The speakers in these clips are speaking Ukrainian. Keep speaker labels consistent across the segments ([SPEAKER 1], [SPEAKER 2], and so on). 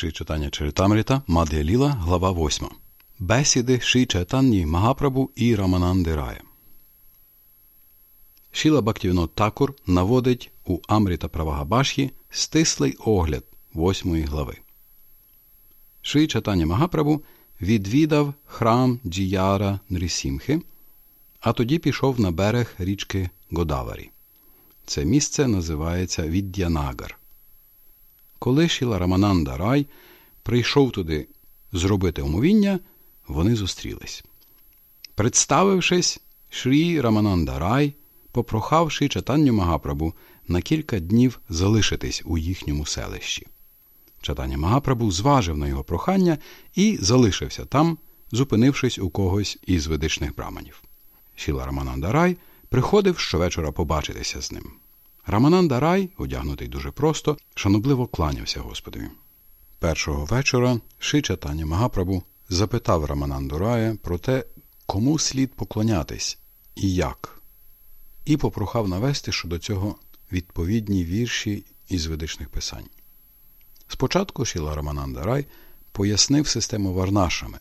[SPEAKER 1] Ши читання Чаритамрита, Мад'я Ліла, глава 8. Бесіди Ши Чайтанні Магапрабу і Рамананди Рая. Шіла Бактівінот Такур наводить у Амріта Правагабашхі стислий огляд 8 глави. Ши Чайтанні Магапрабу відвідав храм Джіяра Нрісімхи, а тоді пішов на берег річки Годаварі. Це місце називається Віддянагар. Коли Шіла Рамананда Рай прийшов туди зробити умовіння, вони зустрілись. Представившись, Шрі Рамананда Рай, попрохавши читанню Магапрабу на кілька днів залишитись у їхньому селищі. Читання Магапрабу зважив на його прохання і залишився там, зупинившись у когось із ведичних браманів. Шіла Рамананда Рай приходив щовечора побачитися з ним. Рамананда Рай, одягнутий дуже просто, шанобливо кланявся Господові. Першого вечора Ши Чатаня Магапрабу запитав Рамананду Рая про те, кому слід поклонятись і як, і попрохав навести щодо цього відповідні вірші із ведичних писань. Спочатку Шіла Рамананда Рай пояснив систему варнашами.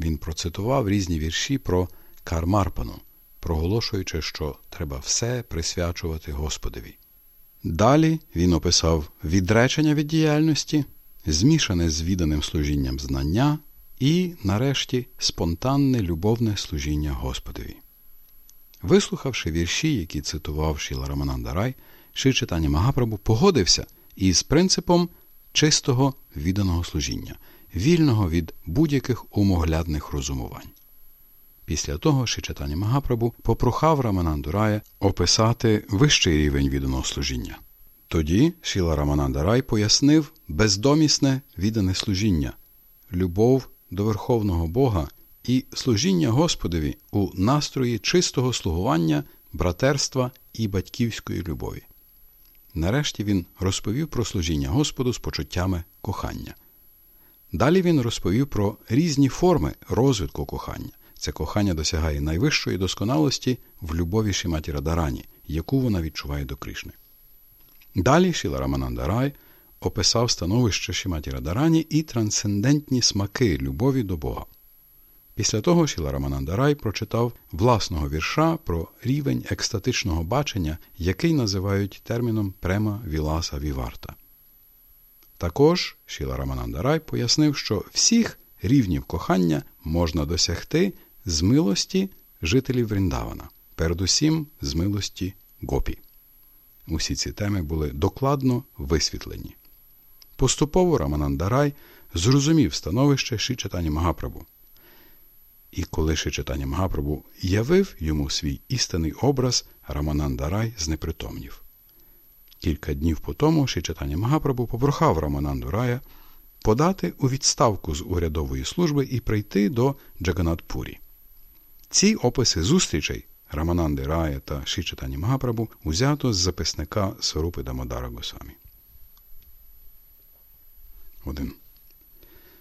[SPEAKER 1] Він процитував різні вірші про Кармарпану, проголошуючи, що треба все присвячувати Господові. Далі він описав відречення від діяльності, змішане з відданим служінням знання і, нарешті, спонтанне любовне служіння Господові. Вислухавши вірші, які цитував Шіла Рамананда Рай, Ши читання Магапрабу погодився із принципом чистого відданого служіння, вільного від будь-яких умоглядних розумувань. Після того Шичатані Магапрабу попрохав Рамананду Рая описати вищий рівень відданого служіння. Тоді Шіла Рамананда Рай пояснив бездомісне віддане служіння, любов до Верховного Бога і служіння Господові у настрої чистого слугування, братерства і батьківської любові. Нарешті він розповів про служіння Господу з почуттями кохання. Далі він розповів про різні форми розвитку кохання. Це кохання досягає найвищої досконалості в любові Шіматі Радарані, яку вона відчуває до Кришни. Далі Шіла Рамананда Рай описав становище Шіматі Радарані і трансцендентні смаки любові до Бога. Після того Шіла Рамананда Рай прочитав власного вірша про рівень екстатичного бачення, який називають терміном према Віласа Віварта. Також Шіла Рамананда Рай пояснив, що всіх рівнів кохання можна досягти з милості жителів Вріндавана, передусім з милості гопі. Усі ці теми були докладно висвітлені. Поступово Раманандарай зрозумів становище Шичатані Магапрабу. І коли Шичатані Магапрабу явив йому свій істинний образ, Раманандарай знепритомнів. Кілька днів по тому Шичатані Магапрабу попрохав Рамананду Рая подати у відставку з урядової служби і прийти до Джаганатпурі. Ці описи зустрічей Рамананди Рая та Шичатані Магапрабу узято з записника Сорупи Дамодара Госамі. 1.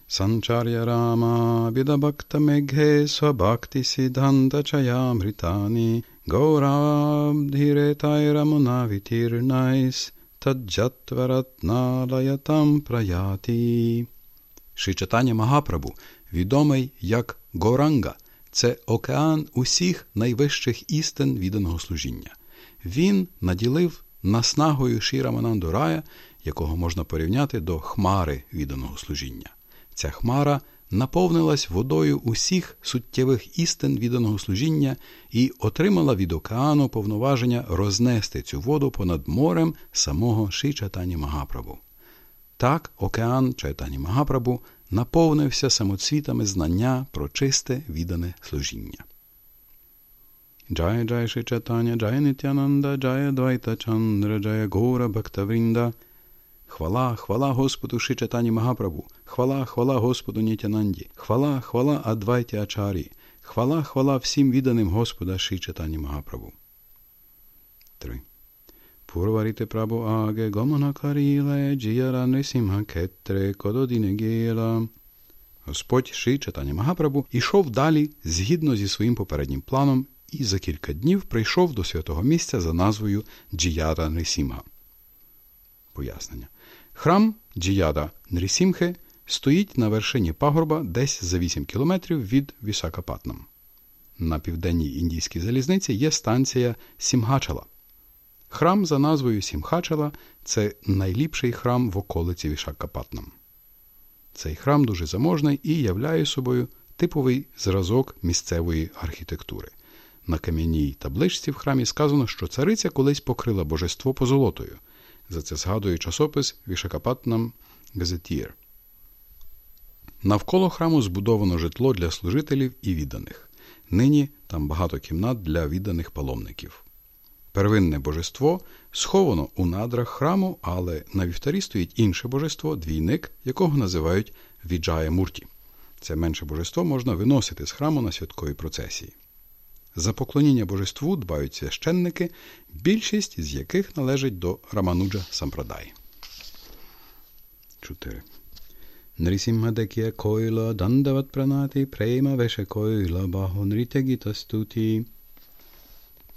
[SPEAKER 1] Санчар'я Рама Бідабакта Мегhe Свабакти Сидханта Чаямритані Гауравдхіретай Рамонавітірнайс таджатваратналаятам праяті. Шичатаня Магапрабу, відомий як Горанга, це океан усіх найвищих істин відданого служіння. Він наділив наснагою Шірамананду Рая, якого можна порівняти до хмари відданого служіння. Ця хмара наповнилась водою усіх суттєвих істин відданого служіння і отримала від океану повноваження рознести цю воду понад морем самого Ши Чайтані Магапрабу. Так океан Чайтані Магапрабу наповнився самоцвітами знання про чисте віддане служіння. Джая Джая Ши Чайтаня, Джая Нитянанда, Джая Двайта Чандра, Джая Гора Бхактаврінда – Хвала, хвала Господу Шичатані Магапрабу, хвала, хвала Господу Нітянанді, хвала, хвала Адвайті Ачарі, хвала, хвала всім відданим Господа Шичатані Магапрабу. 3. Пурварите Прабу Аге Гомана Каріле Джіяра Несімха Кетре Кододіне Гєла. Господь Ши Чатані Магапрабу ішов далі згідно зі своїм попереднім планом і за кілька днів прийшов до святого місця за назвою Джіяра Несімха. Пояснення. Храм Джіяда Нрісімхи стоїть на вершині пагорба десь за 8 кілометрів від Вісакапатнам. На південній індійській залізниці є станція Сімгачала. Храм за назвою Сімхачала це найліпший храм в околиці Вішакапатнам. Цей храм дуже заможний і являє собою типовий зразок місцевої архітектури. На кам'яній табличці в храмі сказано, що цариця колись покрила божество позолотою. За це згадує часопис Вішакапатнам Газетір. Навколо храму збудовано житло для служителів і відданих. Нині там багато кімнат для відданих паломників. Первинне божество сховано у надрах храму, але на вівтарі стоїть інше божество, двійник, якого називають Віджая Мурті. Це менше божество можна виносити з храму на святковій процесії. За поклоніння божеству дбають священники, більшість з яких належить до Рамануджа Сампрадай. 4. Нрісімгадекія койла дандават пранати прейма веше койла баго нрітягіта стуті.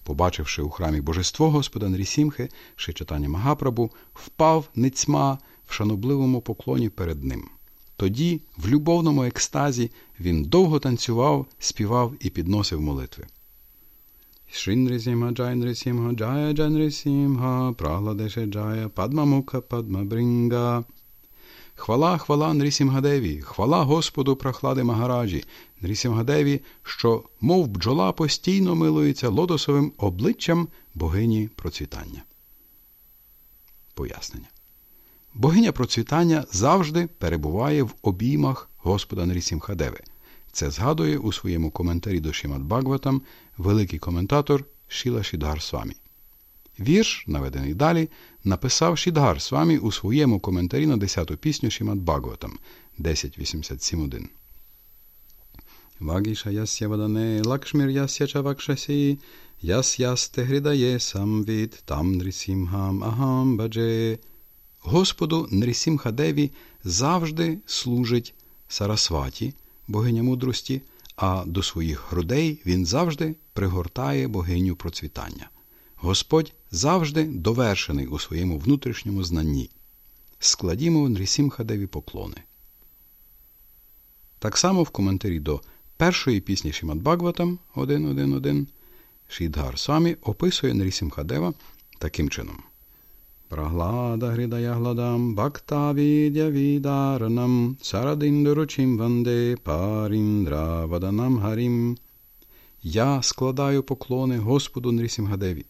[SPEAKER 1] Побачивши у храмі божество Господа Нрісімхи, Шичатані Магапрабу, впав ницьма в шанобливому поклоні перед ним. Тоді, в любовному екстазі, він довго танцював, співав і підносив молитви. Шрінрісімга Джайнрісімга Джая Джайнрісімга Прагладеше Джая Падмамука Падмабринга Хвала, хвала Нрісімгадеві, хвала Господу прохлади Магараджі, Нрісімгадеві, що, мов бджола, постійно милується лотосовим обличчям богині процвітання. Пояснення. Богиня процвітання завжди перебуває в обіймах Господа Нрісімхадеви. Це згадує у своєму коментарі до Шімат Бхагаватам великий коментатор Шіла Шідгар Свамі. Вірш, наведений далі, написав Шідгар Свамі у своєму коментарі на 10-ту пісню Шімат Бхагаватам 10.87.1. Вагіша ясya вадане лакшмір ясya чавакшасі, яс ясте гридає самвід там нрісімгам агам бадже. Господу Нрісімхадеві завжди служить Сарасваті, богиня мудрості, а до своїх грудей він завжди пригортає богиню процвітання. Господь завжди довершений у своєму внутрішньому знанні. Складімо Нрісімхадеві поклони. Так само в коментарі до першої пісні Шімат Бхагаватам 1.1.1 Шідгар Самі описує Нрісімхадева таким чином. Праглада гридая гладам бхакта відя відаранам сарадіндоручим ванде паріндра ваданам гарім. Я складаю поклони Господу Нрісімгадеві.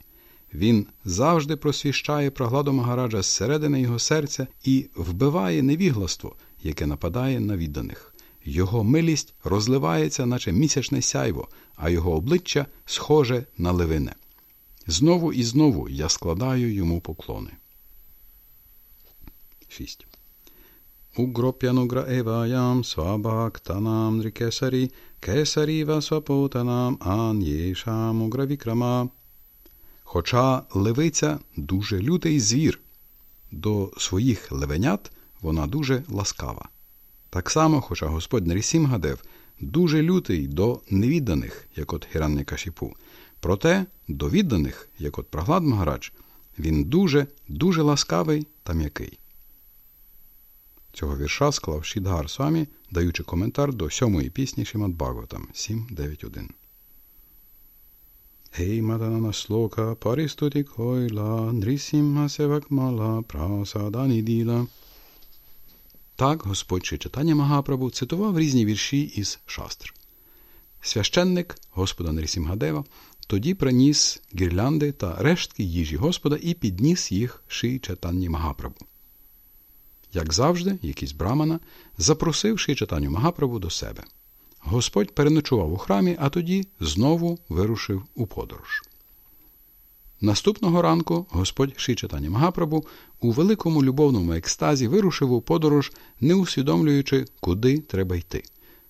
[SPEAKER 1] Він завжди просвіщає прогладу Магараджа зсередини його серця і вбиває невігластво, яке нападає на відданих. Його милість розливається, наче місячне сяйво, а його обличчя схоже на левине. Знову і знову я складаю йому поклони. 6. Угроп'янугра еваям свабхактанам нрикесарі кесаріва свапотанам ан єшам. Хоча левиця дуже лютий звір, до своїх левенят вона дуже ласкава. Так само, хоча Господь Нрісімгадев дуже лютий до невідданих, як от Кашіпу, проте до відданих, як от Праглад Магарадж, він дуже, дуже ласкавий та м'який. Цього вірша склав Шідгар Свамі, даючи коментар до сьомої пісні Шимат Бхагаватам 7.9.1. Hey Madanana Sloka Paristuti Нрісімга Севакмала Прасадані Діла. Так Господь чи читання Магапрабу цитував різні вірші із шастр. Священник Господа Нрісімгадева тоді приніс гірлянди та рештки їжі Господа і підніс їх ши читанні Магапрабу. Як завжди, якийсь брамана запросив ши читанню Магапрабу до себе. Господь переночував у храмі, а тоді знову вирушив у подорож. Наступного ранку Господь Шичатані Магапрабу у великому любовному екстазі вирушив у подорож, не усвідомлюючи, куди треба йти.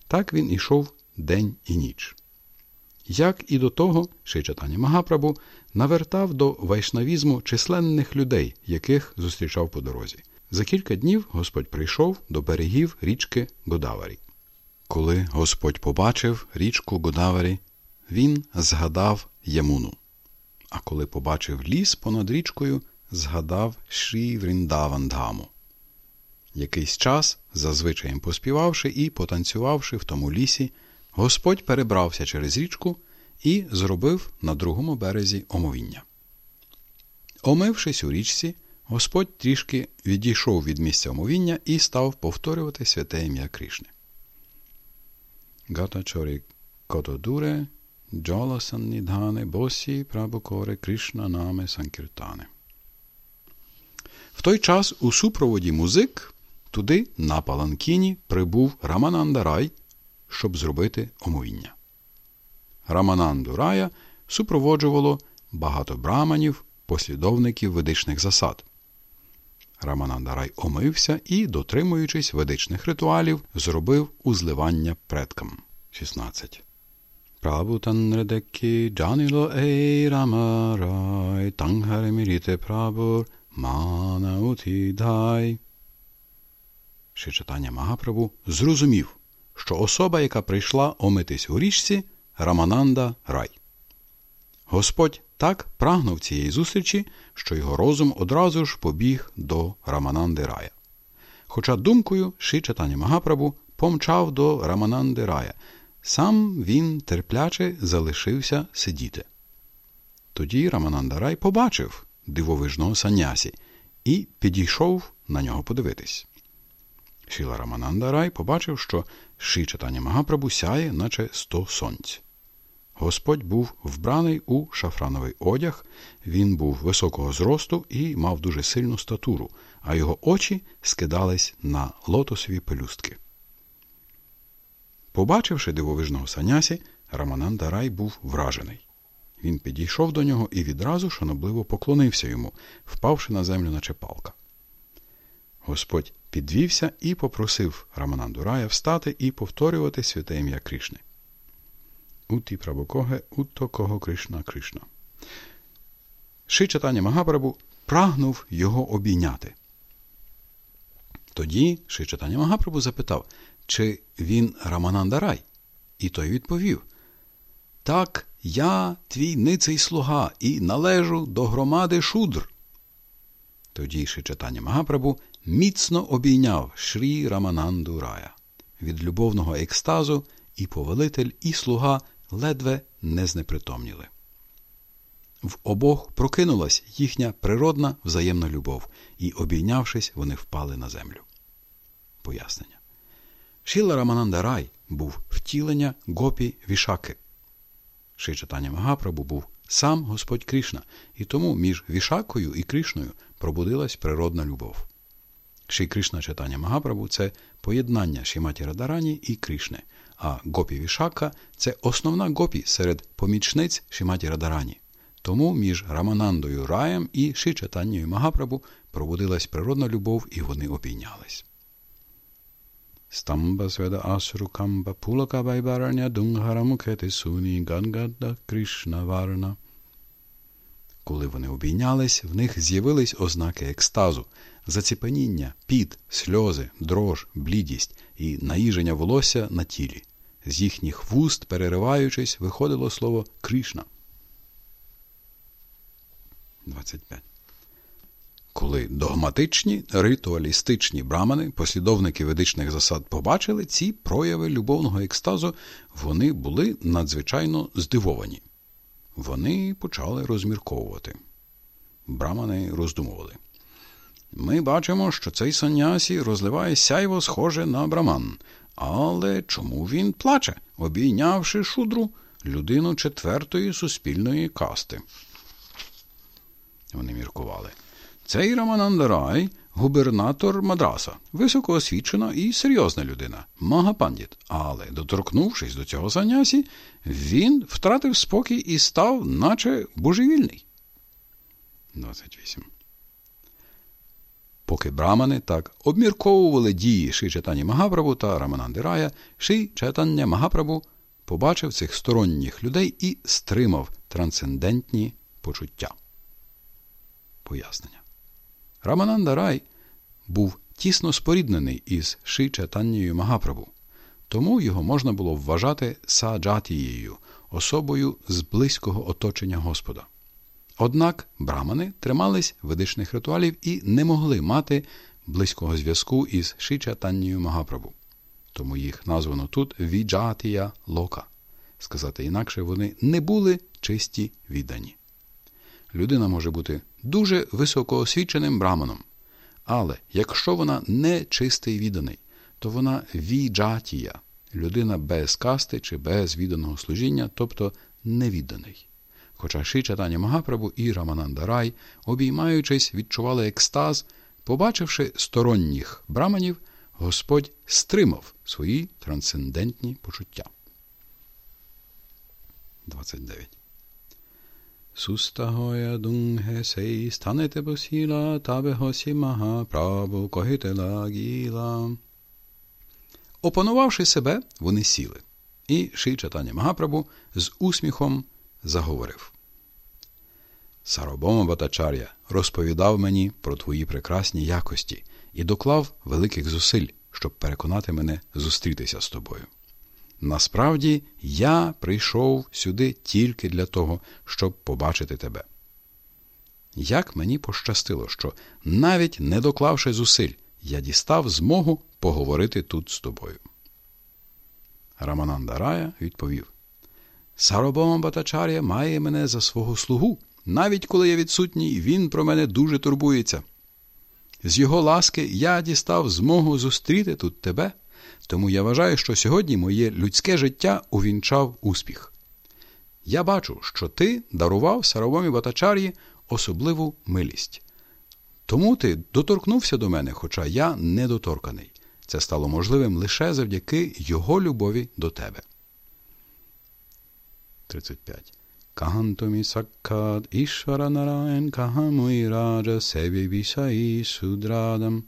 [SPEAKER 1] Так він ішов день і ніч. Як і до того, Шичатані Магапрабу навертав до вайшнавізму численних людей, яких зустрічав по дорозі. За кілька днів Господь прийшов до берегів річки Годаварі. Коли Господь побачив річку Годаварі, він згадав Ямуну. А коли побачив ліс понад річкою, згадав Шрі Вріндавандаму. Якийсь час, зазвичаєм поспівавши і потанцювавши в тому лісі, Господь перебрався через річку і зробив на другому березі омовіння. Омившись у річці, Господь трішки відійшов від місця омовіння і став повторювати святе ім'я Кришни. Гата чорі котодуре, джола саннідгане, босі прабукоре Кришна наме санкіртане. В той час у супроводі музик туди, на Паланкіні, прибув Рамананда Рай, щоб зробити омовіння. Рамананду Рая супроводжувало багато браманів, послідовників ведичних засад. Рамананда Рай омився і, дотримуючись ведичних ритуалів, зробив узливання предкам. 16. Прабутанредеккі джаніло ей рамарай, тангхареміріте прабур, Манаутідай. Ще читання Магапрабу зрозумів, що особа, яка прийшла омитись у річці, Рамананда Рай. Господь так прагнув цієї зустрічі, що його розум одразу ж побіг до Рамананди Рая. Хоча думкою Ши читання Магапрабу помчав до Рамананди Рая, сам він терпляче залишився сидіти. Тоді Рамананда Рай побачив дивовижного санясі і підійшов на нього подивитись. Шіла Рамананда Рай побачив, що ши читання Магапрабу сяє, наче сто сонць. Господь був вбраний у шафрановий одяг, він був високого зросту і мав дуже сильну статуру, а його очі скидались на лотосові пелюстки. Побачивши дивовижного санясі, Рамананда Рай був вражений. Він підійшов до нього і відразу шанобливо поклонився йому, впавши на землю, наче палка. Господь підвівся і попросив Рамананду Рая встати і повторювати святе ім'я Кришни. Уті Прабокоге, утто кого Кришна Кришна. Ши читання Магапрабу прагнув його обійняти. Тоді Ши читання Магапрабу запитав, чи він Рамананда Рай? І той відповів: Так, я твій ниций слуга і належу до громади шудр. Тоді ще читання Магапрабу міцно обійняв Шрі Рамананду Рая. Від любовного екстазу і повелитель, і слуга ледве не знепритомніли. В обох прокинулась їхня природна взаємна любов, і, обійнявшись, вони впали на землю. Пояснення. Шіла Рамананда Рай був втілення гопі вішаки. Ши читання Магапрабу був сам Господь Кришна, і тому між Вішакою і Кришною пробудилась природна любов. Ши Кришна читання Магапрабу це поєднання Шіматі Радарані і Кришни, а гопі Вішака це основна гопі серед помічниць Шіматі Радарані. Тому між Раманандою Раєм і Ши Магапрабу пробудилась природна любов, і вони обійнялись. Стамба сведа асру камба пулака байбараня дунгара суні гангада Кришна Варна. Коли вони обійнялись, в них з'явились ознаки екстазу, заціпаніння, піт, сльози, дрож, блідість і наїження волосся на тілі. З їхніх вуст, перериваючись, виходило слово Кришна. 25 коли догматичні, ритуалістичні брамани, послідовники ведичних засад, побачили ці прояви любовного екстазу, вони були надзвичайно здивовані. Вони почали розмірковувати. Брамани роздумували. Ми бачимо, що цей санясі розливає сяйво схоже на браман. Але чому він плаче, обійнявши шудру людину четвертої суспільної касти? Вони міркували. Цей Раманандарай губернатор Мадраса, високоосвічена і серйозна людина, Магапандіт. Але, доторкнувшись до цього санясі, він втратив спокій і став, наче божевільний. 28. Поки брамани так обмірковували дії Ши Чайтані Магапрабу та Раманандирая, Ши Чайтання Магапрабу побачив цих сторонніх людей і стримав трансцендентні почуття. Пояснення. Рамананда Рай був тісно споріднений із Ши Чайтаннією Магапрабу, тому його можна було вважати саджатією, особою з близького оточення Господа. Однак брамани тримались ведичних ритуалів і не могли мати близького зв'язку із Шичатаннію Магапрабу. Тому їх названо тут Віджатія Лока. Сказати інакше, вони не були чисті віддані. Людина може бути дуже високоосвіченим браманом, але якщо вона не чистий відданий, то вона віджатія, людина без касти чи без відданого служіння, тобто невідданий. Хоча Ши Чатані Магапрабу і Рамананда Рай, обіймаючись, відчували екстаз, побачивши сторонніх браманів, Господь стримав свої трансцендентні почуття. 29. Сустагоя дунге сей станете босіла, табе хосі мага праву когитела гіла. Опанувавши себе, вони сіли. І Ши Чатані Магапрабу з усміхом заговорив. Саробома Батачар'я розповідав мені про твої прекрасні якості і доклав великих зусиль, щоб переконати мене зустрітися з тобою. Насправді я прийшов сюди тільки для того, щоб побачити тебе. Як мені пощастило, що, навіть не доклавши зусиль, я дістав змогу поговорити тут з тобою. Рамананда Рая відповів Саробома Батачар'я має мене за свого слугу. Навіть коли я відсутній, він про мене дуже турбується. З його ласки я дістав змогу зустріти тут тебе, тому я вважаю, що сьогодні моє людське життя увінчав успіх. Я бачу, що ти дарував Саровомі Батачар'ї особливу милість. Тому ти доторкнувся до мене, хоча я недоторканий. Це стало можливим лише завдяки його любові до тебе. 35. Кантомі саккад Ішвара Нараєн Кахамуй Раджа Себі Вішаї Судрадам.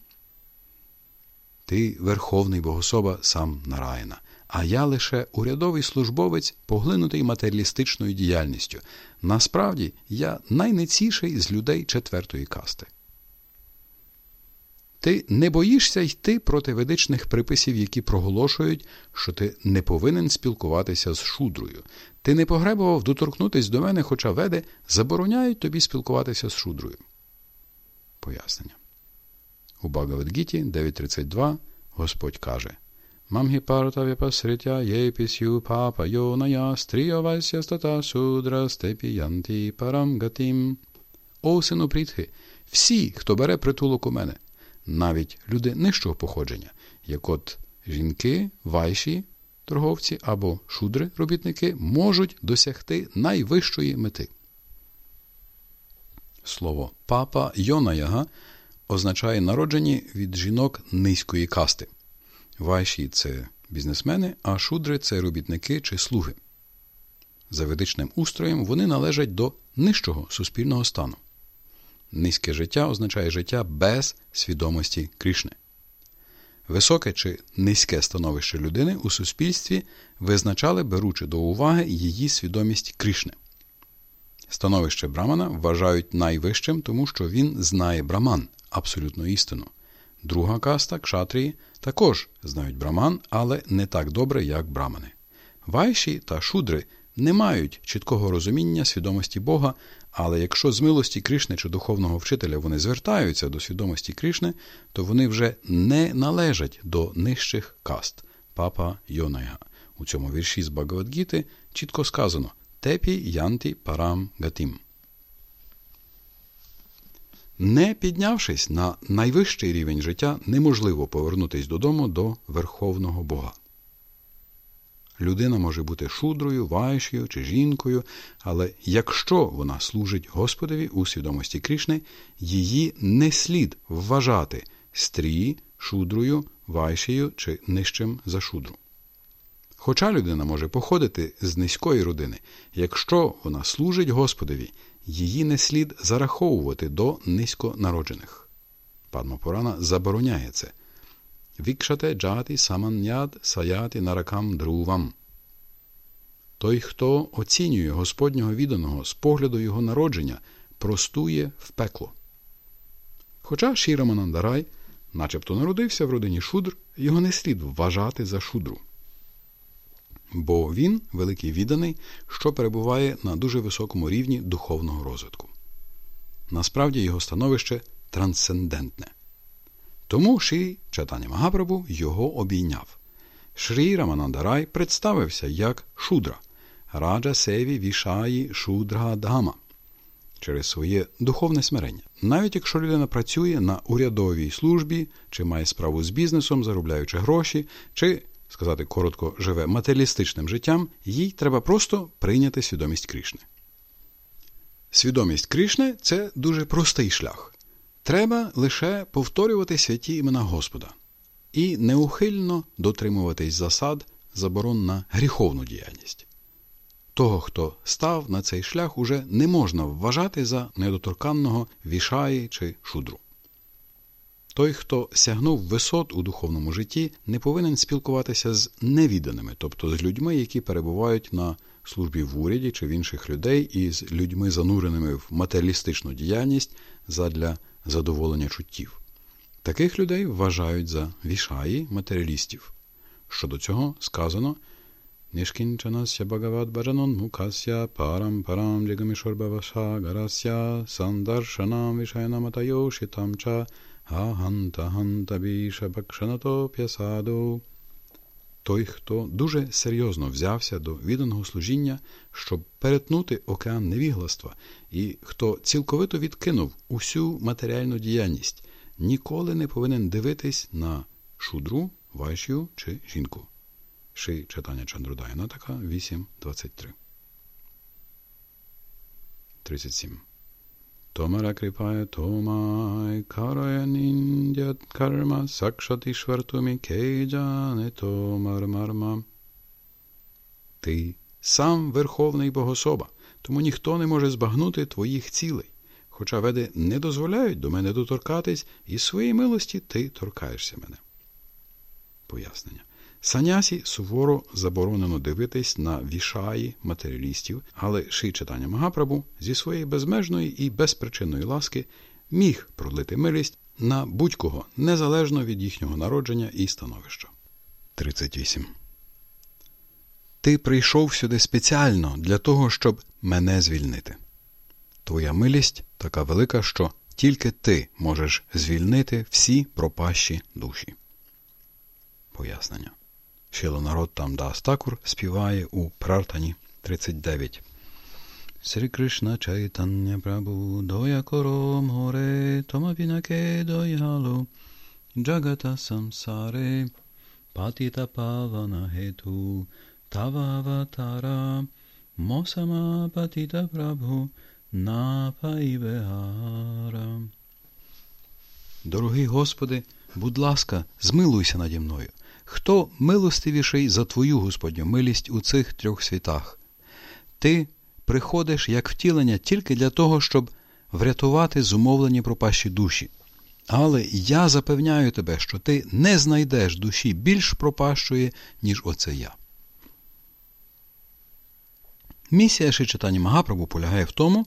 [SPEAKER 1] Ти верховний богособа сам Нараїна, а я лише урядовий службовець, поглинутий матеріалістичною діяльністю. Насправді я найнеціший з людей четвертої касти. Ти не боїшся йти проти ведичних приписів, які проголошують, що ти не повинен спілкуватися з шудрою. Ти не погребував доторкнутись до мене, хоча веди забороняють тобі спілкуватися з шудрою. Пояснення. У Багавадгіті 9.32 Господь каже Мамгіпарта віпасритя єпісю папа йоная стріовася стата шудра степіянті парамгатім. О, сину прітхи, всі, хто бере притулок у мене, навіть люди нижчого походження, як от жінки, вайші, торговці або шудри робітники, можуть досягти найвищої мети. Слово папа Йонаяга означає народжені від жінок низької касти. Вайші це бізнесмени, а шудри це робітники чи слуги. За ведичним устроєм вони належать до нижчого суспільного стану. Низьке життя означає життя без свідомості Крішни. Високе чи низьке становище людини у суспільстві визначали, беручи до уваги її свідомість Крішни. Становище Брамана вважають найвищим, тому що він знає Браман, абсолютну істину. Друга каста, кшатрії, також знають Браман, але не так добре, як брамани. Вайші та шудри не мають чіткого розуміння свідомості Бога, але якщо з милості Кришни чи духовного вчителя вони звертаються до свідомості Кришни, то вони вже не належать до нижчих каст папа Йонайга. У цьому вірші з Багавадгіти чітко сказано Тепі Янти Парам Гатім. Не піднявшись на найвищий рівень життя, неможливо повернутися додому до Верховного Бога. Людина може бути шудрою, вайшою чи жінкою, але якщо вона служить Господові у свідомості Кришни, її не слід вважати стрії, шудрою, вайшею чи нижчим за шудру. Хоча людина може походити з низької родини, якщо вона служить Господові, її не слід зараховувати до низьконароджених. Падма Пурана забороняє це. Вікшате джати саманьяд саяти наракам друвам. Той, хто оцінює Господнього відданого з погляду його народження, простує в пекло. Хоча Шіраманандарай начебто народився в родині шудр, його не слід вважати за шудру. Бо він великий відданий, що перебуває на дуже високому рівні духовного розвитку. Насправді його становище трансцендентне. Тому Ші Чатані Магапрабу його обійняв. Шрі Раманандарай представився як Шудра, раджа Севі Вішаї Шудра Дгама через своє духовне смирення. Навіть якщо людина працює на урядовій службі, чи має справу з бізнесом, заробляючи гроші, чи, сказати коротко, живе матеріалістичним життям, їй треба просто прийняти свідомість Крішни. Свідомість Крішни це дуже простий шлях. Треба лише повторювати святі імена Господа і неухильно дотримуватись засад заборон на гріховну діяльність. Того, хто став на цей шлях, уже не можна вважати за недоторканного вішаї чи шудру. Той, хто сягнув висот у духовному житті, не повинен спілкуватися з невіданими, тобто з людьми, які перебувають на службі в уряді чи в інших людей, і з людьми, зануреними в матеріалістичну діяльність задля задоволення чуттів. Таких людей вважають за вішаї матеріалістів. Щодо цього сказано Нішкінчанася Багават Баджанон Мукася Парам Парам Param Гарася Сандаршанам Вишайнаматайо Тамча Аганта Ханта Біша Бакшанатоп'ясаду той, хто дуже серйозно взявся до відданого служіння, щоб перетнути океан невігластва, і хто цілковито відкинув усю матеріальну діяльність, ніколи не повинен дивитись на шудру, вайшю чи жінку. Ши читання Чандрудайна така 8.23. 37. Крипає томай карая ніндят карма сакшати швартумі кейджане томар марма. Ти сам Верховний Богособа, тому ніхто не може збагнути твоїх цілей. Хоча веди не дозволяють до мене доторкатись, і своїй милості ти торкаєшся мене. Пояснення. Санясі суворо заборонено дивитись на вішаї матеріалістів, але Ши читання Магапрабу зі своєї безмежної і безпричинної ласки міг пролити милість на будь-кого незалежно від їхнього народження і становища. 38. Ти прийшов сюди спеціально для того, щоб мене звільнити. Твоя милість така велика, що тільки ти можеш звільнити всі пропащі душі. Пояснення. Шілонарод там Дастакур співає у Прартані 39. Срі Кришна Чайтання Прабу Доя Кором Горе Томавінаке Доялу Джагата Самсаре Патіта Павана Гету Тававатара Мосама Патіта Прабу Напаївегара. Дорогий Господи, будь ласка, змилуйся наді мною. Хто милостивіший за твою Господню милість у цих трьох світах? Ти приходиш як втілення тільки для того, щоб врятувати зумовлені пропащі душі. Але я запевняю тебе, що ти не знайдеш душі більш пропащої, ніж оце я. Місія Шичатані Магапрабу полягає в тому,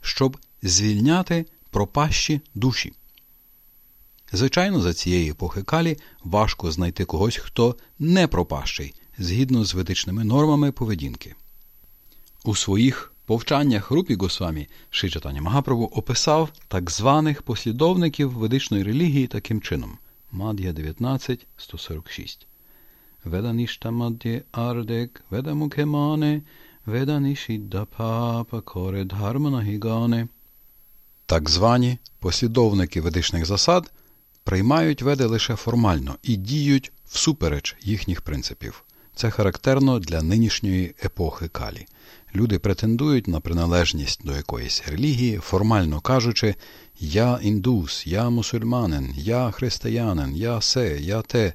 [SPEAKER 1] щоб звільняти пропащі душі. Звичайно, за цієї епохи Калі важко знайти когось, хто не пропащий, згідно з ведичними нормами поведінки. У своїх повчаннях Рупі Госвамі Шичатаня Магапрабу описав так званих послідовників ведичної релігії таким чином Мад'я 19, 146. Веданішта Мад'є Ардек, Ведамукемане, Веданішідда Папа Коре Дхарманагігане. Так звані послідовники ведичних засад приймають веди лише формально і діють всупереч їхніх принципів. Це характерно для нинішньої епохи Калі. Люди претендують на приналежність до якоїсь релігії, формально кажучи, я індус, я мусульманин, я християнин, я се, я те.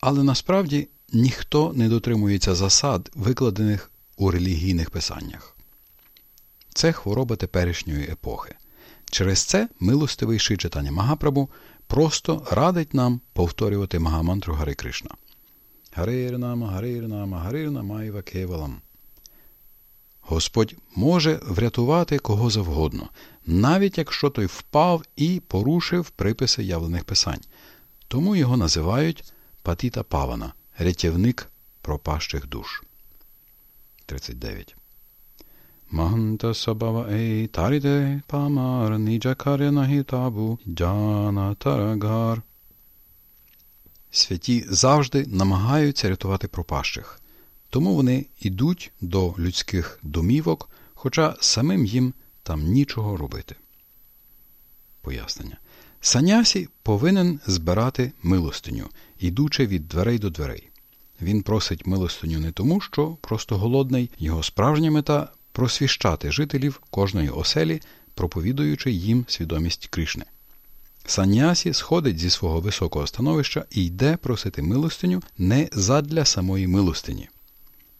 [SPEAKER 1] Але насправді ніхто не дотримується засад, викладених у релігійних писаннях. Це хвороба теперішньої епохи. Через це милостивий ши читання Магапрабу просто радить нам повторювати Магамантру Гари Кришна. Гарирнама, Гарирнама, Гарирнама Айва Кевалам. Господь може врятувати кого завгодно, навіть якщо той впав і порушив приписи явлених писань. Тому його називають Патіта Павана, рятівник пропащих душ. 39. Манта Сабава Ей Памар Ніджа Каря Нахітабу Джана Тарагар. святі завжди намагаються рятувати пропащих, тому вони йдуть до людських домівок, хоча самим їм там нічого робити. Пояснення. Санясі повинен збирати милостиню, ідучи від дверей до дверей. Він просить милостиню не тому, що просто голодний, його справжня мета просвіщати жителів кожної оселі, проповідуючи їм свідомість Кришни. Санясі сходить зі свого високого становища і йде просити милостиню не задля самої милостині.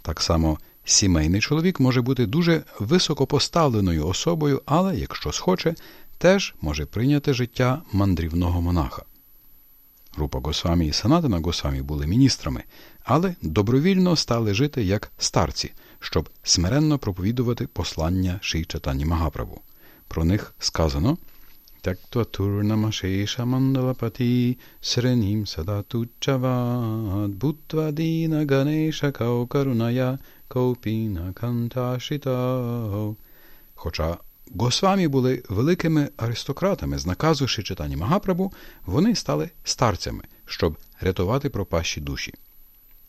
[SPEAKER 1] Так само сімейний чоловік може бути дуже високопоставленою особою, але, якщо схоче, теж може прийняти життя мандрівного монаха. Рупа Госвамі і Санатана Госвамі були міністрами, але добровільно стали жити як старці, щоб смиренно проповідувати послання Шийчатані Магаправу. Про них сказано мандалапати сренім садатучавад бутва. Хоча Госвамі були великими аристократами з наказу Шичатані Магапрабу, вони стали старцями, щоб рятувати пропащі душі.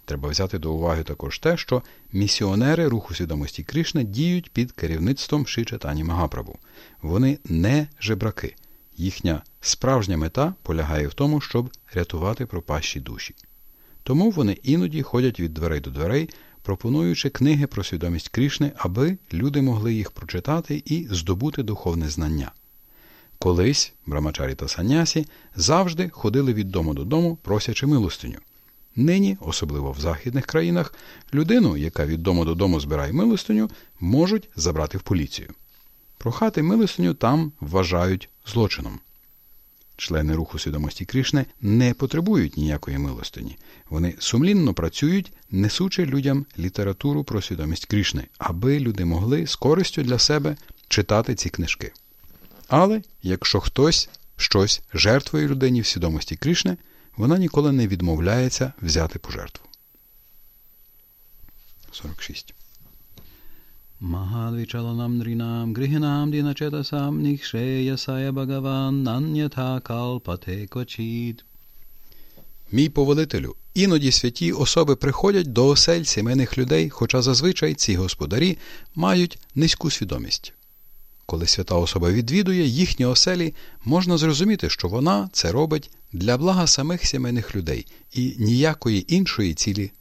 [SPEAKER 1] Треба взяти до уваги також те, що місіонери руху свідомості Кришна діють під керівництвом Шичатані Магапрабу. Вони не жебраки. Їхня справжня мета полягає в тому, щоб рятувати пропащі душі. Тому вони іноді ходять від дверей до дверей, пропонуючи книги про свідомість Крішни, аби люди могли їх прочитати і здобути духовне знання. Колись Брамачарі та Санясі завжди ходили від дому додому, просячи милостиню. Нині, особливо в західних країнах, людину, яка від дому додому збирає милостиню, можуть забрати в поліцію. Прохати милостиню там вважають злочином. Члени руху свідомості Кришни не потребують ніякої милостині. Вони сумлінно працюють, несучи людям літературу про свідомість Кришни, аби люди могли з користю для себе читати ці книжки. Але якщо хтось щось жертвує людині в свідомості Кришни, вона ніколи не відмовляється взяти пожертву. 46 Mahadvichalanam drinam grihinam dinachetасам нікшеясая Бхагаван нанятха калпате квачід. Мій повелителю, іноді святі особи приходять до осель сімейних людей, хоча зазвичай ці господарі мають низьку свідомість. Коли свята особа відвідує їхні оселі, можна зрозуміти, що вона це робить для блага самих сімейних людей і ніякої іншої цілі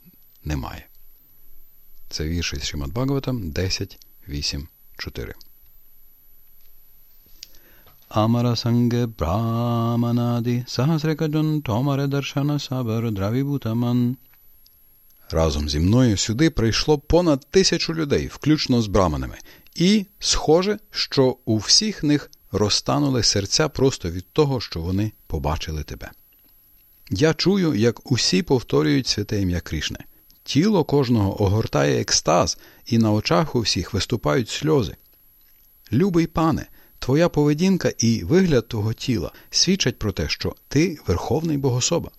[SPEAKER 1] немає. Це вірші з Шимат Бхагаватам 10, 8, 4. Амара санге браманаді сахасрекаджан томаре даршана сабар дравібутаман. Разом зі мною сюди прийшло понад тисячу людей, включно з браманами, і схоже, що у всіх них розтанули серця просто від того, що вони побачили тебе. Я чую, як усі повторюють святе ім'я Крішне. Тіло кожного огортає екстаз, і на очах у всіх виступають сльози. Любий пане, твоя поведінка і вигляд твого тіла свідчать про те, що ти верховний богособа.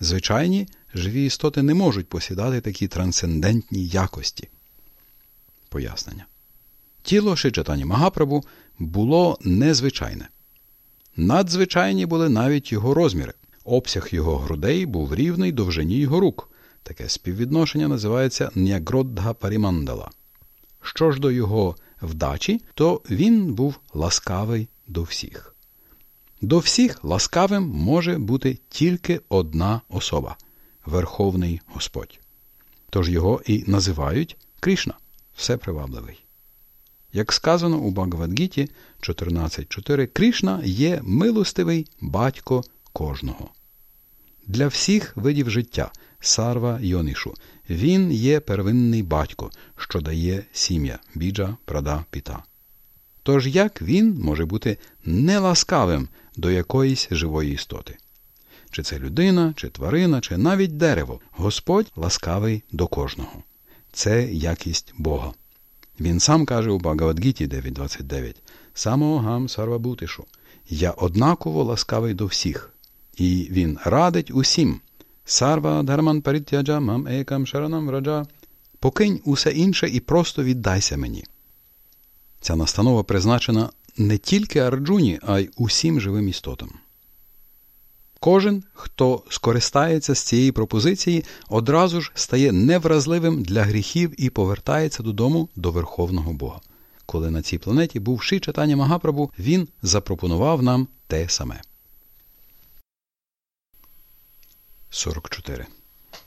[SPEAKER 1] Звичайні живі істоти не можуть посідати такі трансцендентні якості. Пояснення. Тіло Шичатані Магапрабу було незвичайне. Надзвичайні були навіть його розміри. Обсяг його грудей був рівний довжині його рук. Таке співвідношення називається Нягроддха Парімандала. Що ж до його вдачі, то він був ласкавий до всіх. До всіх ласкавим може бути тільки одна особа Верховний Господь. Тож його і називають Кришна, всепривабливий. Як сказано у Бхагавадгіті 14.4, Кришна є милостивий батько кожного. Для всіх видів життя Сарва Йонишу. Він є первинний батько, що дає сім'я біджа, прада, піта. Тож як він може бути неласкавим до якоїсь живої істоти? Чи це людина, чи тварина, чи навіть дерево, Господь ласкавий до кожного. Це якість Бога. Він сам каже у Багавадгіті 9.29 Самоогам сарвабутишу. Я однаково ласкавий до всіх. І він радить усім. Сарва Дharman Паритяджа мам екам шаранам враджа. Покинь усе інше і просто віддайся мені. Ця настанова призначена не тільки Арджуні, а й усім живим істотам. Кожен, хто скористається з цієї пропозиції, одразу ж стає невразливим для гріхів і повертається додому до Верховного Бога. Коли на цій планеті був Ши читання Магапрабу, він запропонував нам те саме. 44.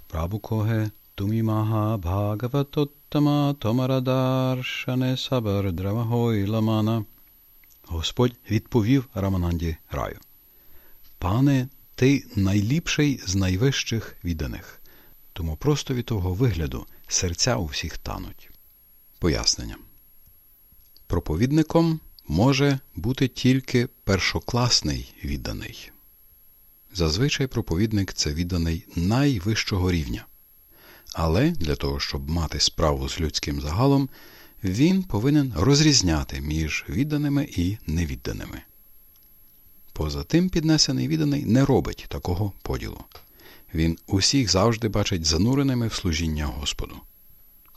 [SPEAKER 1] Прабу коге тумі мага бхагаватоттама томарадаршане сабар драмагой ламана. Господь відповів Рамананді раю. Пане, ти найліпший з найвищих відданих, тому просто від того вигляду серця у всіх тануть. Пояснення. Проповідником може бути тільки першокласний відданий. Зазвичай проповідник це відданий найвищого рівня. Але для того, щоб мати справу з людським загалом, він повинен розрізняти між відданими і невідданими. Поза тим, піднесений відданий не робить такого поділу. Він усіх завжди бачить зануреними в служіння Господу.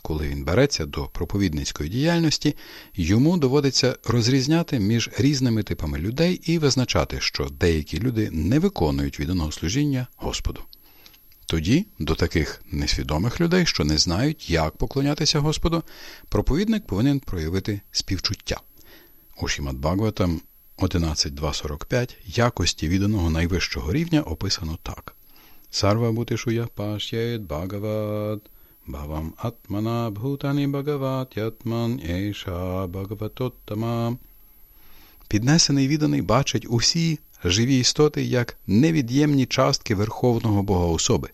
[SPEAKER 1] Коли він береться до проповідницької діяльності, йому доводиться розрізняти між різними типами людей і визначати, що деякі люди не виконують відданого служіння Господу. Тоді до таких несвідомих людей, що не знають, як поклонятися Господу, проповідник повинен проявити співчуття. У Шімат Бхагаватам 11.2.45 якості відданого найвищого рівня описано так. Сарва бутишуя пашєд Бхагават, бхавам атмана бхутані Бхагават ятман ейша Бхагаватоттама. Піднесений відданий бачить усі живі істоти як невід'ємні частки Верховного Бога особи.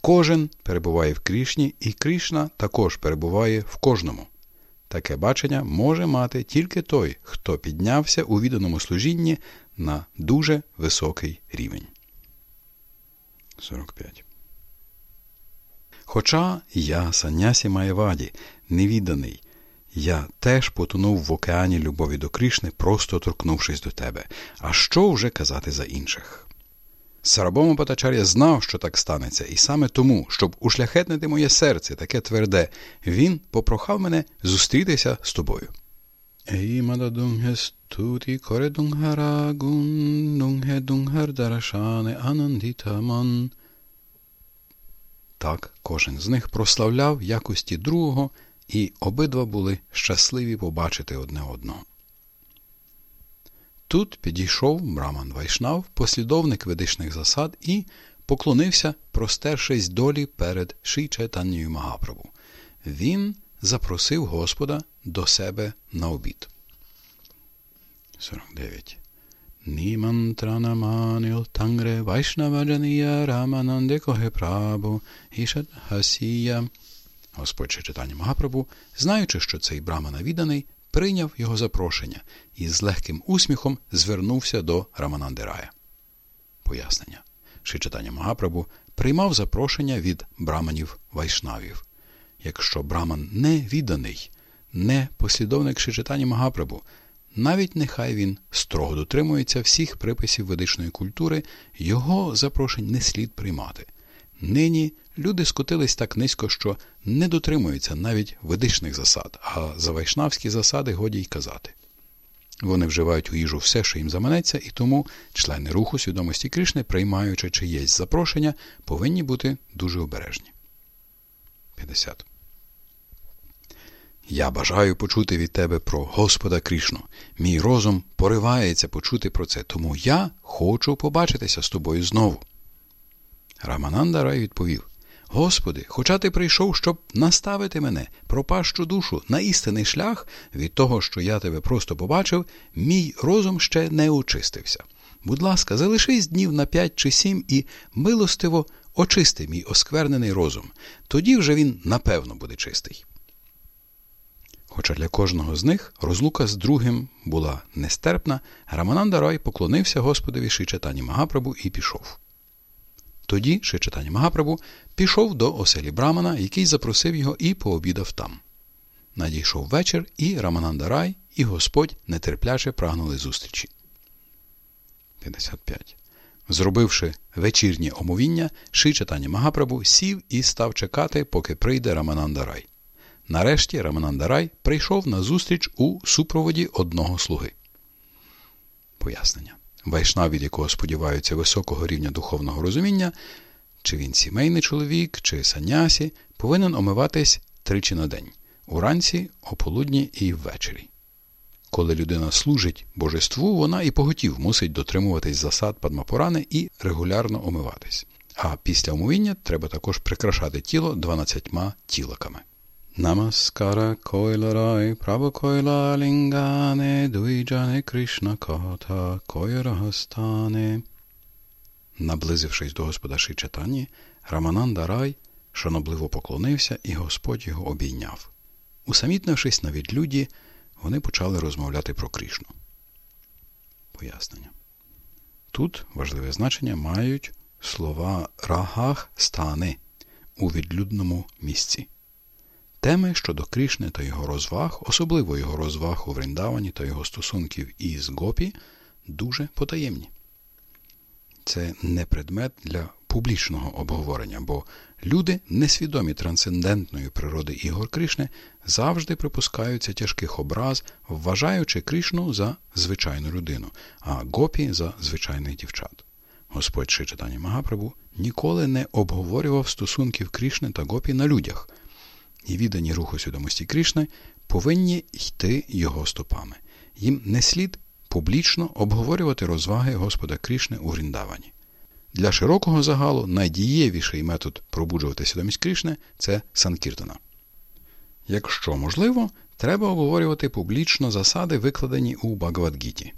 [SPEAKER 1] Кожен перебуває в Крішні, і Крішна також перебуває в кожному. Таке бачення може мати тільки той, хто піднявся у відданому служінні на дуже високий рівень. 45. Хоча я Санясі Маєваді, невідданий, я теж потонув в океані любові до Кришни, просто торкнувшись до тебе. А що вже казати за інших? Сарабома Патачар'я знав, що так станеться, і саме тому, щоб ушляхетнити моє серце таке тверде, він попрохав мене зустрітися з тобою. Ей стуті анандітаман. Так, кожен з них прославляв якості другого, і обидва були щасливі побачити одне одного. Тут підійшов Браман Вайшнав, послідовник ведичних засад, і поклонився, простершись долі перед Шичетаннію Магаправу. Він запросив Господа до себе на обід. 49. Німантранаманил тангре Вайшнаваджанія Рамананде Коге Прабу Ішат Хасія. Господь читання Магапрабу, знаючи, що цей брамана відданий, прийняв його запрошення і з легким усміхом звернувся до Раманандирая. Пояснення. Шичатання Магапрабу приймав запрошення від браманів вайшнавів. Якщо браман не відданий, не послідовник Шичатані Магапрабу, навіть нехай він строго дотримується всіх приписів ведичної культури, його запрошень не слід приймати. Нині люди скотились так низько, що не дотримуються навіть ведичних засад, а за вайшнавські засади годі й казати. Вони вживають у їжу все, що їм заманеться, і тому члени руху свідомості Кришни, приймаючи чиєсь запрошення, повинні бути дуже обережні. 50. Я бажаю почути від тебе про Господа Кришну. Мій розум поривається почути про це, тому я хочу побачитися з тобою знову. Рамананда Рай відповів Господи, хоча ти прийшов, щоб наставити мене, пропащу душу на істинний шлях, від того, що я тебе просто побачив, мій розум ще не очистився. Будь ласка, залишись днів на п'ять чи сім і милостиво очисти мій осквернений розум. Тоді вже він напевно буде чистий. Хоча для кожного з них розлука з другим була нестерпна, Рамананда Рой поклонився Господові Шичатані Магапрабу і пішов. Тоді Шичатані Магапрабу пішов до оселі Брамана, який запросив його і пообідав там. Надійшов вечір, і Рамананда Рай, і Господь нетерпляче прагнули зустрічі. 55. Зробивши вечірнє омовіння, Шичатані Магапрабу сів і став чекати, поки прийде Рамананда Рай. Нарешті Рамананда Рай прийшов на зустріч у супроводі одного слуги. Пояснення. Вайшнав, від якого сподіваються високого рівня духовного розуміння, чи він сімейний чоловік, чи санясі, повинен омиватись тричі на день уранці, ополудні і ввечері. Коли людина служить божеству, вона і поготів мусить дотримуватись засад падмапурани і регулярно омиватись. А після омовіння треба також прикрашати тіло 12 тілаками. Намаскара койларай прабу койла лінгане дуйджане Кришна ката койрагастане. Наблизившись до Господа Шичатані, Рамананда Рай шанобливо поклонився, і Господь його обійняв. Усамітнившись на відлюді, вони почали розмовляти про Кришну. Пояснення. Тут важливе значення мають слова рагах стани у відлюдному місці. Теми щодо Кришни та його розваг, особливо його розваг у Вріндавані та його стосунків із Гопі, дуже потаємні. Це не предмет для публічного обговорення, бо люди, несвідомі трансцендентної природи ігор Кришни, завжди припускаються тяжких образ, вважаючи Кришну за звичайну людину, а Гопі за звичайних дівчат. Господь Шичатані Магапрабу ніколи не обговорював стосунків Кришни та Гопі на людях, і віддані руху свідомості Кришни повинні йти його стопами. Їм не слід публічно обговорювати розваги Господа Кришни у Гріндавані. Для широкого загалу найдієвіший метод пробуджувати свідомість Кришни це Санкіртана. Якщо можливо, треба обговорювати публічно засади, викладені у Багавадгіті.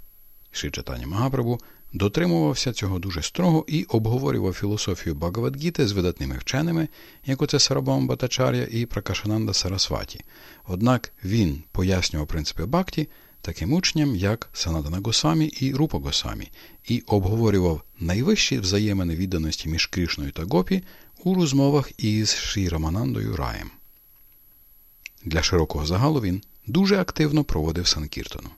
[SPEAKER 1] Шичатані Магапрабу дотримувався цього дуже строго і обговорював філософію Багавадгіти з видатними вченими, як оце Сарабам Батачар'я і Пракашананда Сарасваті. Однак він пояснював принципи Бхакті таким учням, як Санадана Госамі і Рупа Госамі, і обговорював найвищі взаємини відданості між Кришною та Гопі у розмовах із Шіраманандою Раєм. Для широкого загалу він дуже активно проводив Санкіртону.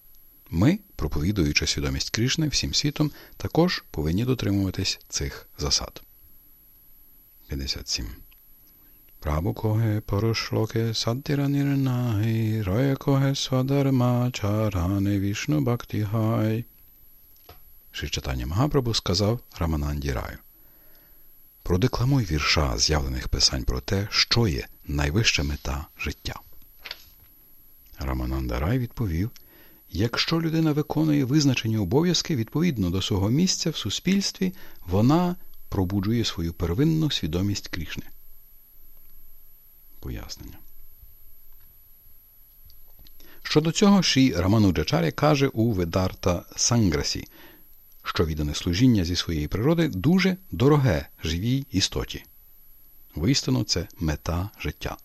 [SPEAKER 1] Ми, проповідуючи свідомість Кришни всім світом, також повинні дотримуватись цих засад. 57. Прабу коге порушлоке саддіра нірнахи, роє коге свадарма чаране вішну бактігай. Шичатання Магапрабу сказав Рамананді Раю. Продекламуй вірша з'явлених писань про те, що є найвища мета життя. Рамананда Рай відповів Якщо людина виконує визначені обов'язки відповідно до свого місця в суспільстві, вона пробуджує свою первинну свідомість Крішни. Пояснення. Щодо цього Ші Рамануджачаря каже у Ведарта Санграсі, що віддане служіння зі своєї природи дуже дороге живій істоті. Вистину, це мета життя.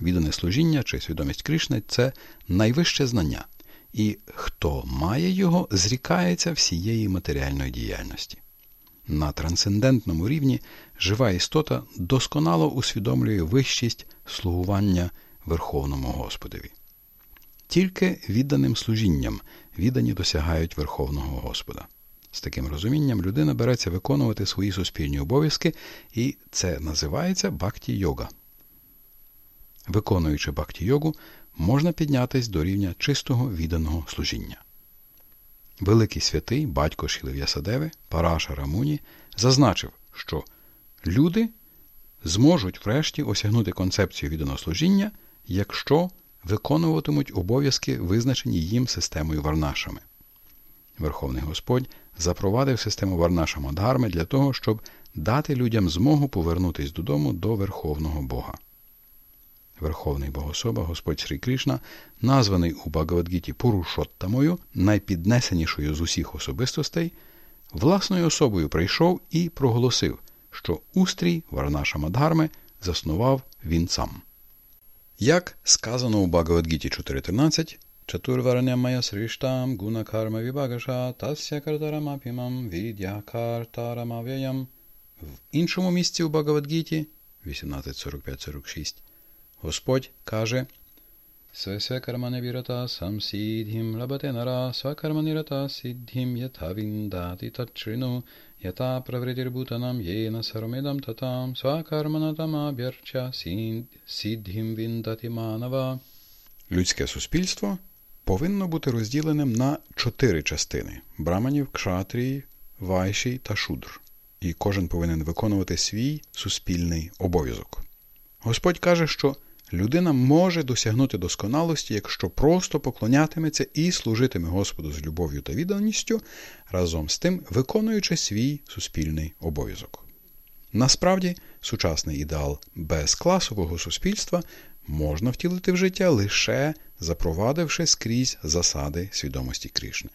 [SPEAKER 1] Віддане служіння чи свідомість Кришни це найвище знання і хто має його, зрікається всієї матеріальної діяльності. На трансцендентному рівні жива істота досконало усвідомлює вищість слугування Верховному Господові. Тільки відданим служінням віддані досягають Верховного Господа. З таким розумінням людина береться виконувати свої суспільні обов'язки, і це називається бхакті йога. Виконуючи бхакті йогу, можна піднятись до рівня чистого відданого служіння. Великий святий батько Шілев'ясадеви Параша Рамуні зазначив, що люди зможуть врешті осягнути концепцію відданого служіння, якщо виконуватимуть обов'язки, визначені їм системою варнашами. Верховний Господь запровадив систему варнаша Мадгарми для того, щоб дати людям змогу повернутися додому до Верховного Бога. Верховний Богособа, Господь Срі Кришна, названий у Багавадгіті Пурушоттамою, найпіднесенішою з усіх особистостей, власною особою прийшов і проголосив, що устрій Варнаша Мадгарми заснував він сам. Як сказано у Багавадгіті 4.13, Чатурварнямая сриштам гунакарма вібагаша тася картарамапімам відякартарамавяям. В іншому місці у Багавадгіті 18.45-46 Господь каже Свесвекарманевірата самсідхім лабате нара свакарманірата сідхім ята віндати тачрину ята правритірбутанам єна сармедам татам свакарманатамаб'ярча сідхім віндати манава. Людське суспільство повинно бути розділеним на чотири частини браманів, кшатрії, вайші та шудр. І кожен повинен виконувати свій суспільний обов'язок. Господь каже, що людина може досягнути досконалості, якщо просто поклонятиметься і служитиме Господу з любов'ю та відданістю, разом з тим виконуючи свій суспільний обов'язок. Насправді, сучасний ідеал безкласового суспільства можна втілити в життя лише запровадивши скрізь засади свідомості Крішни.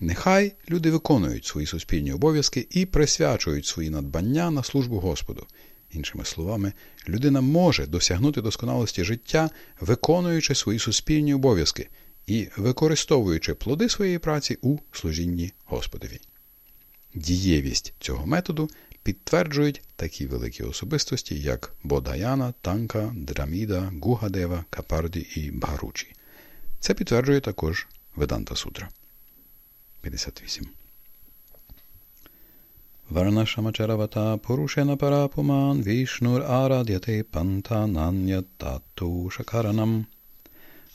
[SPEAKER 1] Нехай люди виконують свої суспільні обов'язки і присвячують свої надбання на службу Господу. Іншими словами, людина може досягнути досконалості життя, виконуючи свої суспільні обов'язки і використовуючи плоди своєї праці у служінні Господові. Дієвість цього методу підтверджують такі великі особистості, як Бодаяна, Танка, Драміда, Гугадева, Капарді і Бгаручі. Це підтверджує також Веданта Сутра. 58. Parapuman Vishnur Aradyate Panta Nanyatatu Shakaranam.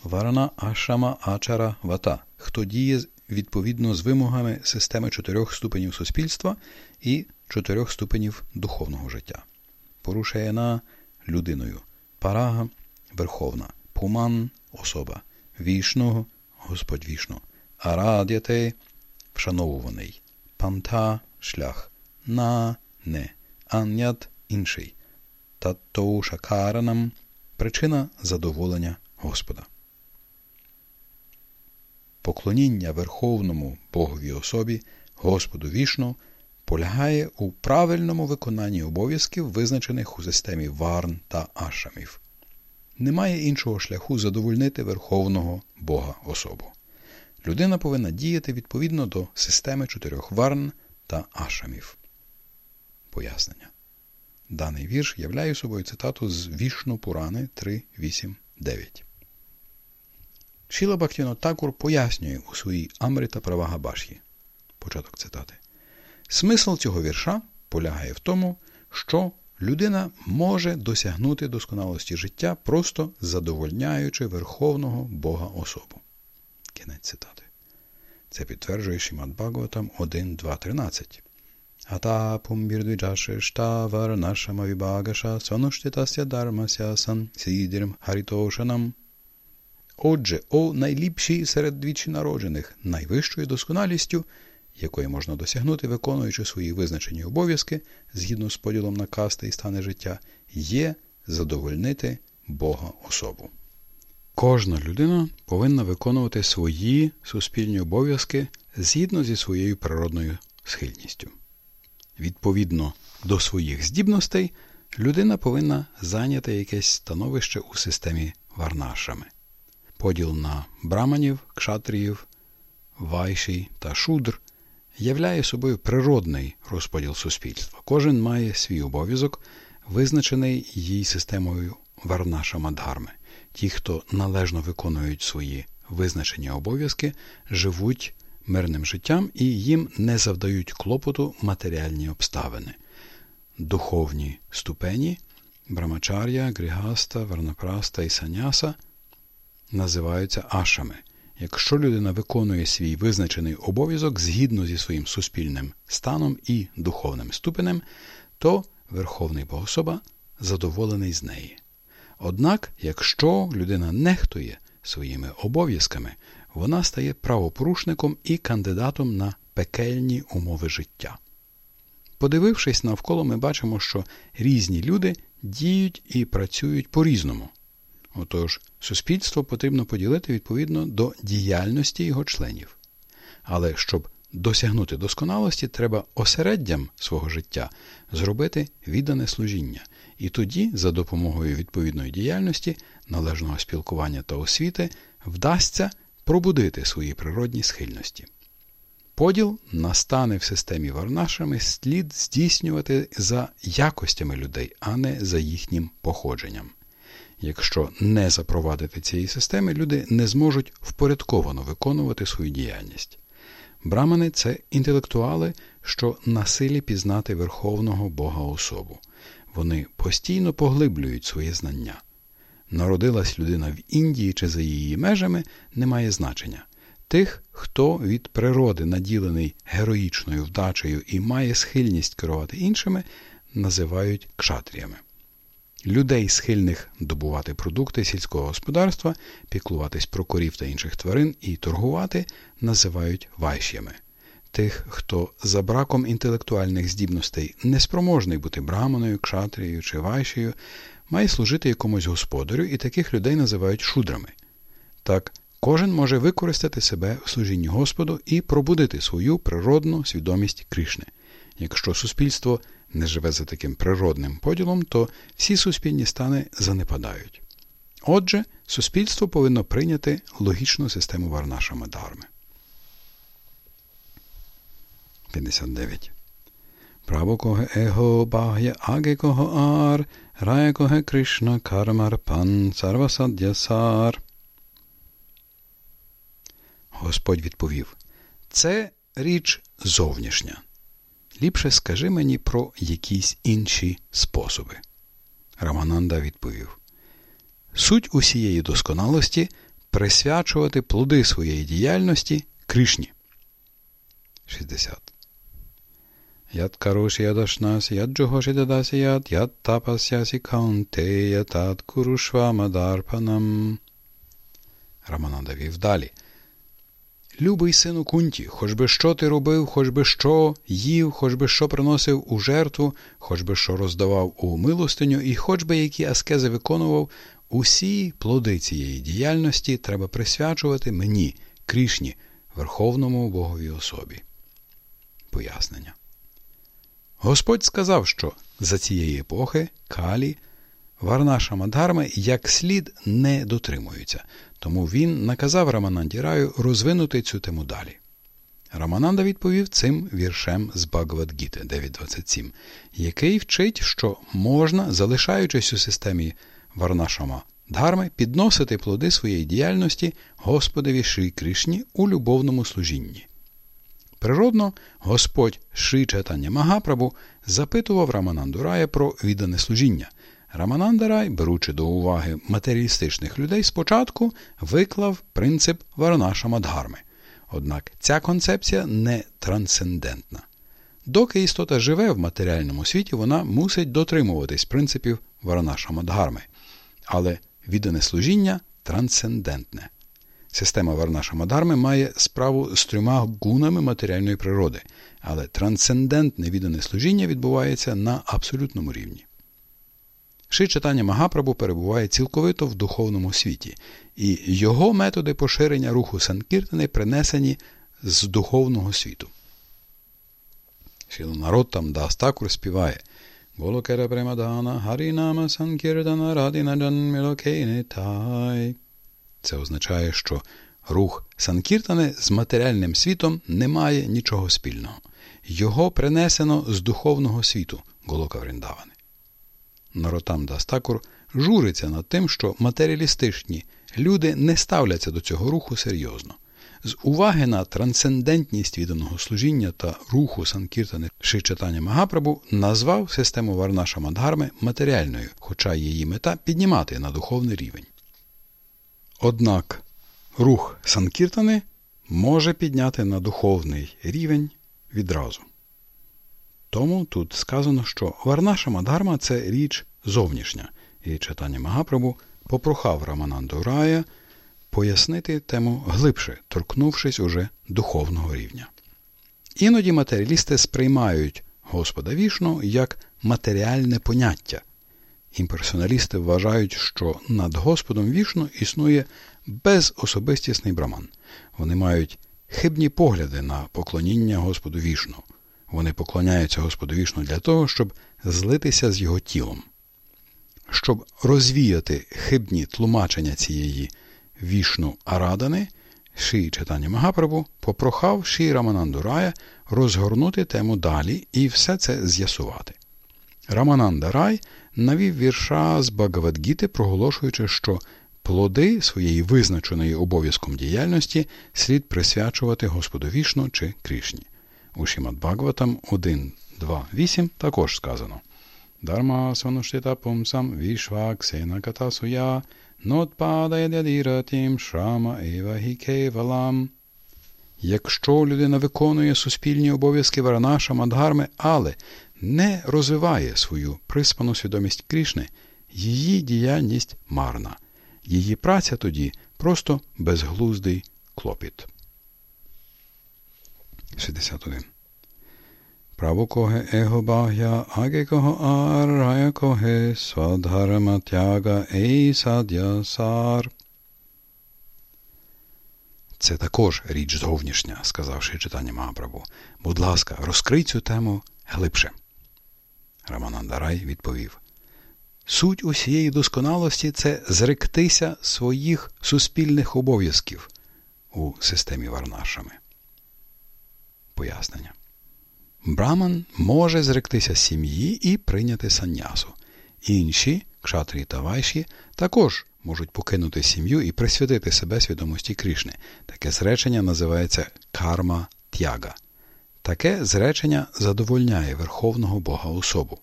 [SPEAKER 1] Варана Ашама Ачара Вата, хто діє відповідно з вимогами системи чотирьох ступенів суспільства і чотирьох ступенів духовного життя. Порушена людиною, парага верховна, пуман особа, вішного Господь вішно, арадяте вшановуваний, панта шлях, на не, анят інший, таттоу шакаранам причина задоволення Господа. Поклоніння Верховному Боговій особі, Господу вішно, полягає у правильному виконанні обов'язків, визначених у системі варн та ашамів. Немає іншого шляху задовольнити Верховного Бога особу. Людина повинна діяти відповідно до системи чотирьох варн та ашамів. Пояснення. Даний вірш являє собою цитату з Вішну Пурани 3.8.9. Шіла Бактіно Такур пояснює у своїй Амрита Правагабаші. Початок цитати. Смисл цього вірша полягає в тому, що людина може досягнути досконалості життя, просто задовольняючи Верховного Бога особу. Кінець цитати. Це підтверджує Шімат Бхагаватам 1.2.13. Пумбірдвіджаше штавар нашама вібагаша сонуштитася дармася сан сідірм харітошанам. Отже, о найліпші серед двічі народжених, найвищою досконалістю якої можна досягнути, виконуючи свої визначені обов'язки згідно з поділом на касти і стани життя, є задовольнити Бога особу. Кожна людина повинна виконувати свої суспільні обов'язки згідно зі своєю природною схильністю. Відповідно до своїх здібностей, людина повинна зайняти якесь становище у системі варнашами. Поділ на браманів, кшатріїв, вайші та шудр являє собою природний розподіл суспільства. Кожен має свій обов'язок, визначений її системою Варнаша Мадгарми. Ті, хто належно виконують свої визначені обов'язки, живуть мирним життям і їм не завдають клопоту матеріальні обставини. Духовні ступені Брамачар'я, Грігаста, Варнапраста і Саняса називаються ашами. Якщо людина виконує свій визначений обов'язок згідно зі своїм суспільним станом і духовним ступенем, то Верховний Богособа задоволений з неї. Однак, якщо людина нехтує своїми обов'язками, вона стає правопорушником і кандидатом на пекельні умови життя. Подивившись навколо, ми бачимо, що різні люди діють і працюють по-різному. Отож, суспільство потрібно поділити відповідно до діяльності його членів. Але щоб досягнути досконалості, треба осереддям свого життя зробити віддане служіння, і тоді, за допомогою відповідної діяльності, належного спілкування та освіти, вдасться пробудити свої природні схильності. Поділ настане в системі варнашами слід здійснювати за якостями людей, а не за їхнім походженням. Якщо не запровадити цієї системи, люди не зможуть впорядковано виконувати свою діяльність. Брамани це інтелектуали, що на силі пізнати Верховного Бога особу. Вони постійно поглиблюють своє знання. Народилась людина в Індії чи за її межами, не має значення. Тих, хто від природи наділений героїчною вдачею і має схильність керувати іншими, називають кшатріями. Людей, схильних добувати продукти сільського господарства, піклуватись про корів та інших тварин і торгувати, називають вайшями. Тих, хто за браком інтелектуальних здібностей неспроможний бути браманою, кшатрією чи вайшею, має служити якомусь господарю, і таких людей називають шудрами. Так, кожен може використати себе в служінні Господу і пробудити свою природну свідомість Кришни. Якщо суспільство не живе за таким природним поділом, то всі суспільні стани занепадають. Отже, суспільство повинно прийняти логічну систему Варнаша Мадарми. 59. Право коге его баг'я аге кого ар, коге Кришна кармар пан сарвасад'ясар. Господь відповів Це річ зовнішня. Ліпше скажи мені про якісь інші способи. Рамананда відповів Суть усієї досконалості присвячувати плоди своєї діяльності Кришні. 60. Яд каруші ядашнасі, яд джогоші дадасі яд, яд тапасясі каунтея тат курушвамадарпанам. Рамананда вів далі. Любий сину Кунті, хоч би що ти робив, хоч би що їв, хоч би що приносив у жертву, хоч би що роздавав у милостиню, і хоч би які аскези виконував, усі плоди цієї діяльності треба присвячувати мені, Крішні, Верховному Боговій особі. Пояснення. Господь сказав, що за цієї епохи Калі, Варнаша Мадгарми як слід не дотримуються, тому він наказав Рамананді Раю розвинути цю тему далі. Рамананда відповів цим віршем з Багавадгіти 9.27, який вчить, що можна, залишаючись у системі Варнашама Дharми, підносити плоди своєї діяльності Господові Шрі Кришні у любовному служінні. Природно, Господь Чайтання Магапрабу запитував Рамананду Рая про віддане служіння. Рамананда Рай, беручи до уваги матеріалістичних людей, спочатку виклав принцип Варанаша Мадгарми. Однак ця концепція не трансцендентна. Доки істота живе в матеріальному світі, вона мусить дотримуватись принципів Варанаша Мадгарми. Але віддане служіння трансцендентне. Система Варнаша Мадгарми має справу з трьома гунами матеріальної природи, але трансцендентне віддане служіння відбувається на абсолютному рівні. Ши читання Магапрабу перебуває цілковито в духовному світі, і його методи поширення руху Санкіртани принесені з духовного світу. народ там Дастакур співає Голокера Премадана Харінама Санкіртана Радіна Джанмілокейнитай. Це означає, що рух Санкіртани з матеріальним світом не має нічого спільного. Його принесено з духовного світу Голока Вріндавани. Наротам Дастакур журиться над тим, що матеріалістичні люди не ставляться до цього руху серйозно. З уваги на трансцендентність відданого служіння та руху Санкіртани Шичатання Магапрабу назвав систему Варнаша Мадгарми матеріальною, хоча її мета піднімати на духовний рівень. Однак рух Санкіртани може підняти на духовний рівень відразу. Тому тут сказано, що Варнаша Мадгарма це річ зовнішня, і читання Магапрабу попрохав Рамананду Рая пояснити тему глибше, торкнувшись уже духовного рівня. Іноді матеріалісти сприймають Господа вішну як матеріальне поняття. Імперсоналісти вважають, що над Господом вішну існує безособистісний браман. Вони мають хибні погляди на поклоніння Господу вішну. Вони поклоняються Господу вішну для того, щоб злитися з його тілом. Щоб розвіяти хибні тлумачення цієї вішну Арадани, Ші читання Магапрабу попрохав Ші Рамананду Рая розгорнути тему далі і все це з'ясувати. Рамананда Рай навів вірша з Багавадгіти, проголошуючи, що плоди своєї визначеної обов'язком діяльності слід присвячувати Господу вішну чи Крішні. У Шімад Бхагаватам 1, 2, 8 також сказано Dharma sanuштита пумсам вішваксена катасуя нотпадайдядіратім шрама ева кевалам. Якщо людина виконує суспільні обов'язки Варанаша Мадгарми, але не розвиває свою приспану свідомість Крішни, її діяльність марна. Її праця тоді просто безглуздий клопіт. 61. Право коге его багя, аге кого арая свадхарама тяга ей садя. Це також річ зовнішня, сказавши читання Магапрабу. Будь ласка, розкрий цю тему глибше. Раманандарай відповів. Суть усієї досконалості це зректися своїх суспільних обов'язків у системі Варнашами. Пояснення. Браман може зректися сім'ї і прийняти саннясу. Інші, кшатрі та вайші, також можуть покинути сім'ю і присвятити себе свідомості Крішни. Таке зречення називається карма тяга. Таке зречення задовольняє Верховного Бога особу.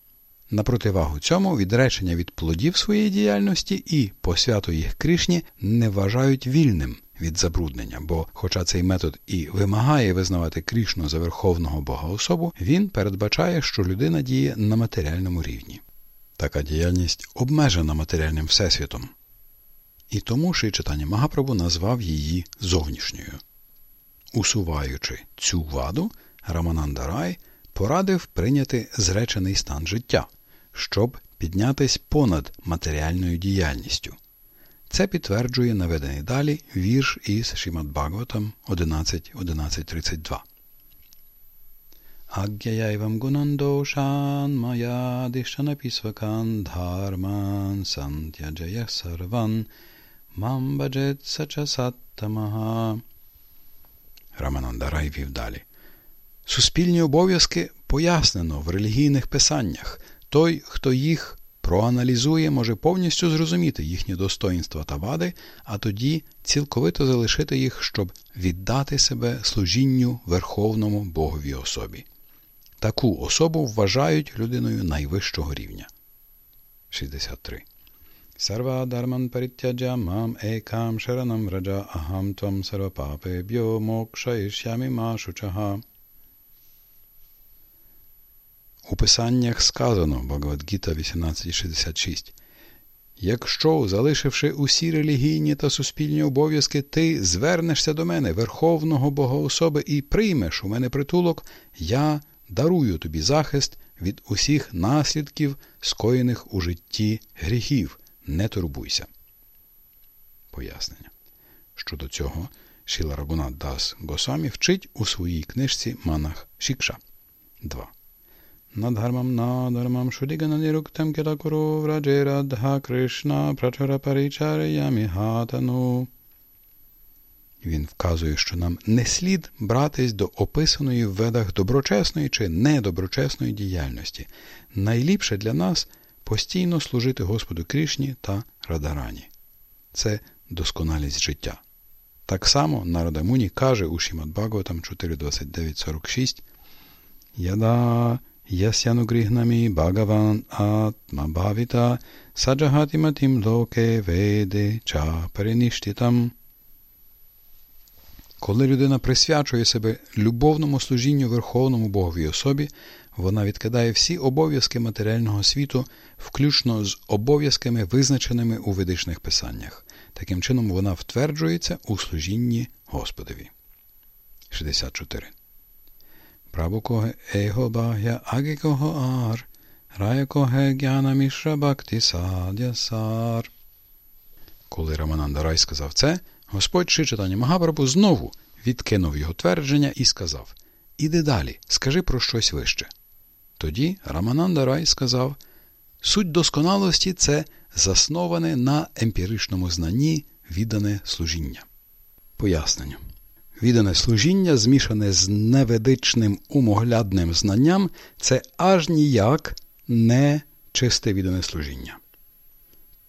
[SPEAKER 1] На противагу цьому відречення від плодів своєї діяльності і посвяту їх Кришні не вважають вільним від забруднення, бо, хоча цей метод і вимагає визнавати Крішну за Верховного Бога особу, він передбачає, що людина діє на матеріальному рівні. Така діяльність обмежена матеріальним всесвітом. І тому Ши читання Магапрабу назвав її зовнішньою. Усуваючи цю ваду, Рамананда Рай порадив прийняти зречений стан життя, щоб піднятись понад матеріальною діяльністю. Це підтверджує наведений далі вірш із Шимат Бхагаватам 11.11.32. Агьяяйвам гунандошан мая дишанапісвакан дхарман сантяджая сарван мам баджет сача саттамага. Раманандарай вів далі. Суспільні обов'язки пояснено в релігійних писаннях. Той, хто їх проаналізує, може повністю зрозуміти їхні достоїнства та вади, а тоді цілковито залишити їх, щоб віддати себе служінню Верховному Богові особі. Таку особу вважають людиною найвищого рівня. 63. Сарва дарман паритяджа мам екам шаранам раджа ахам твам сарвапапе бьо мокшаїшямі машучага. У писаннях сказано Бхагавадгіта 1866 Якщо, залишивши усі релігійні та суспільні обов'язки, ти звернешся до мене, Верховного Богоособи, і приймеш у мене притулок, я дарую тобі захист від усіх наслідків, скоєних у житті гріхів. Не турбуйся. Пояснення. Щодо цього, Шіла Рагунат Дас Госамі вчить у своїй книжці Манах Шікша 2. Надгармам надармам шудигананируктам кітакуру враджирадха Кришна прачара паричарямі гатану. Він вказує, що нам не слід братись до описаної в ведах доброчесної чи недоброчесної діяльності. Найліпше для нас постійно служити Господу Кришні та Радарані. Це досконалість життя. Так само Нарада Муні каже у Шімад Бхагаватам 4.29.46 Яда ясянугрігнамі Бхагаван Атма Бхавіта Саджагатиматим локе веде ча переніштітам коли людина присвячує себе любовному служінню Верховному Боговій особі, вона відкидає всі обов'язки матеріального світу, включно з обов'язками, визначеними у ведичних писаннях. Таким чином, вона втверджується у служінні Господові. 64. Его багя агікого ар, раякоге гяна мішра бакти садя сар. Коли Рамананда Рай сказав це, Господь читання Магапрабу знову відкинув його твердження і сказав Іди далі, скажи про щось вище. Тоді Рамананда Рай сказав Суть досконалості це засноване на емпіричному знанні віддане служіння. Пояснення. Віддане служіння, змішане з неведичним умоглядним знанням, це аж ніяк не чисте віддане служіння.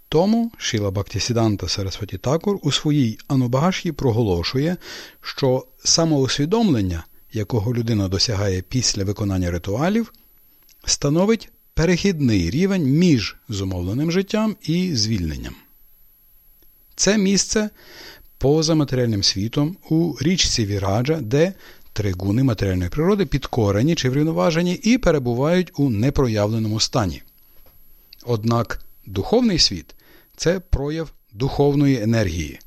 [SPEAKER 1] Тому Шіла Бактісіданта Сарасваті Такур у своїй Анубагаші проголошує, що самоусвідомлення, якого людина досягає після виконання ритуалів, становить перехідний рівень між зумовленим життям і звільненням. Це місце поза матеріальним світом у річці Віраджа, де тригуни матеріальної природи підкорені чи врівноважені і перебувають у непроявленому стані. Однак духовний світ це прояв духовної енергії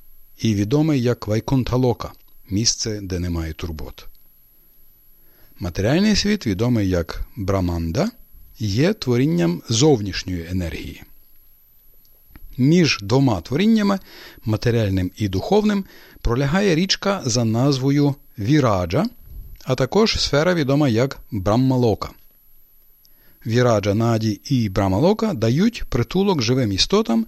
[SPEAKER 1] і відомий як Вайкунталока місце, де немає турбот. Матеріальний світ, відомий як Браманда, є творінням зовнішньої енергії. Між двома творіннями, матеріальним і духовним, пролягає річка за назвою Віраджа, а також сфера відома як Браммалока. Віраджа Наді і Брамалока дають притулок живим істотам,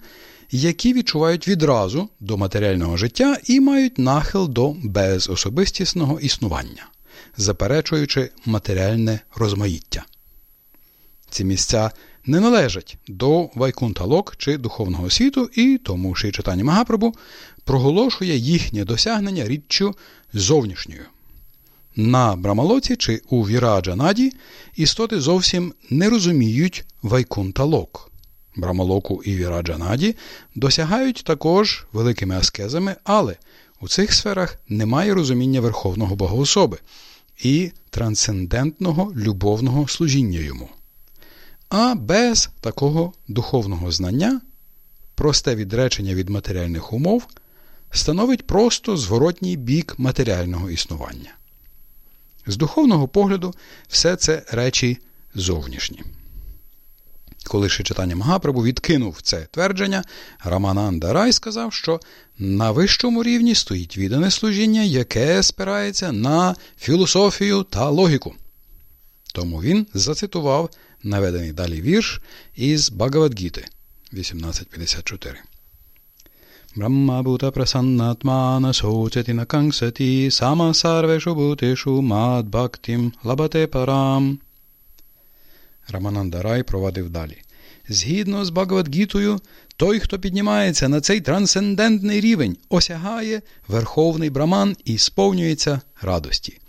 [SPEAKER 1] які відчувають відразу до матеріального життя і мають нахил до безособистісного існування, заперечуючи матеріальне розмаїття. Ці місця не належать до Вайкунталок чи духовного світу, і тому Ши читання Магапрабу проголошує їхнє досягнення річчю зовнішньою. На Брамалоці чи у Віраджанаді істоти зовсім не розуміють Вайкунталок. Брамалоку і Віраджанаді досягають також великими аскезами, але у цих сферах немає розуміння Верховного Богоособи і трансцендентного любовного служіння йому. А без такого духовного знання просте відречення від матеріальних умов становить просто зворотній бік матеріального існування. З духовного погляду, все це речі зовнішні. Коли ще читання Магапрабу відкинув це твердження, Рамананда Рай сказав, що на вищому рівні стоїть віддане служіння, яке спирається на філософію та логіку. Тому він зацитував наведений далі вірш із Багавадгіти 1854. Брахмабута прасаннатмана соцяти накангсати сама сарвешу бутишу мад бхактим лабате парам. Рамананда Рай провадив далі. Згідно з Багавадгітою, той, хто піднімається на цей трансцендентний рівень, осягає верховний браман і сповнюється радості.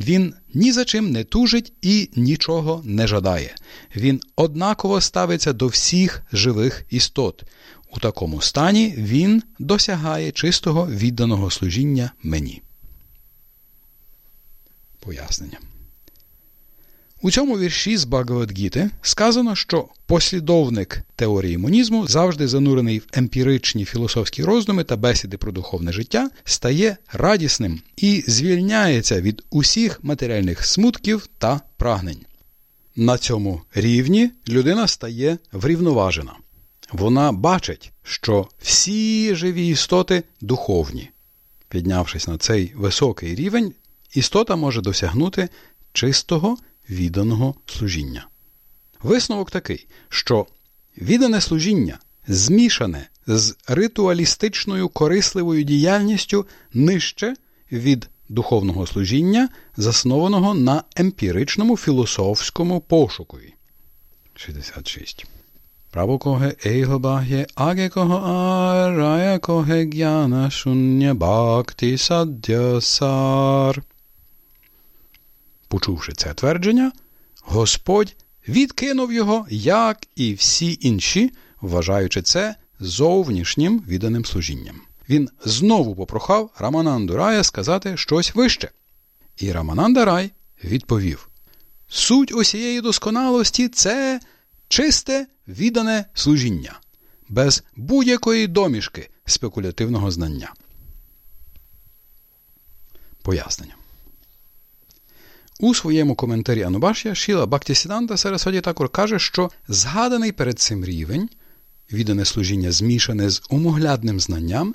[SPEAKER 1] Він ні за чим не тужить і нічого не жадає. Він однаково ставиться до всіх живих істот. У такому стані він досягає чистого відданого служіння мені. Пояснення. У цьому вірші з Багавадгіти сказано, що послідовник теорії монізму, завжди занурений в емпіричні філософські роздуми та бесіди про духовне життя, стає радісним і звільняється від усіх матеріальних смутків та прагнень. На цьому рівні людина стає врівноважена. Вона бачить, що всі живі істоти духовні. Піднявшись на цей високий рівень, істота може досягнути чистого відданого служіння. Висновок такий, що віддане служіння змішане з ритуалістичною корисливою діяльністю нижче від духовного служіння, заснованого на емпіричному філософському пошукові. 66. Право коге ейго багє арая гяна шуння бакти саддясар. Почувши це твердження, Господь відкинув його, як і всі інші, вважаючи це зовнішнім відданим служінням. Він знову попрохав Рамананду Рая сказати щось вище. І Рамананда Рай відповів: Суть усієї досконалості це чисте віддане служіння, без будь-якої домішки спекулятивного знання. Пояснення. У своєму коментарі Анубашя Шіла Бактісіданта Сарасваді Такур каже, що згаданий перед цим рівень, віддане служіння змішане з умоглядним знанням,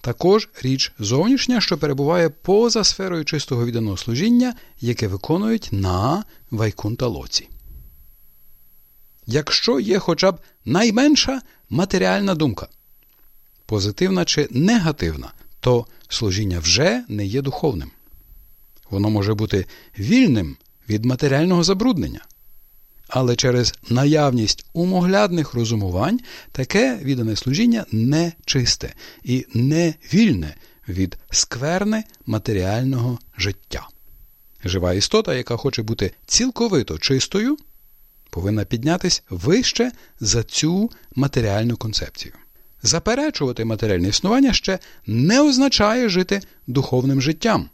[SPEAKER 1] також річ зовнішня, що перебуває поза сферою чистого відданого служіння, яке виконують на Вайкунталоці. Якщо є хоча б найменша матеріальна думка, позитивна чи негативна, то служіння вже не є духовним. Воно може бути вільним від матеріального забруднення. Але через наявність умоглядних розумувань таке віддане служіння не чисте і не вільне від скверни матеріального життя. Жива істота, яка хоче бути цілковито чистою, повинна піднятись вище за цю матеріальну концепцію. Заперечувати матеріальне існування ще не означає жити духовним життям.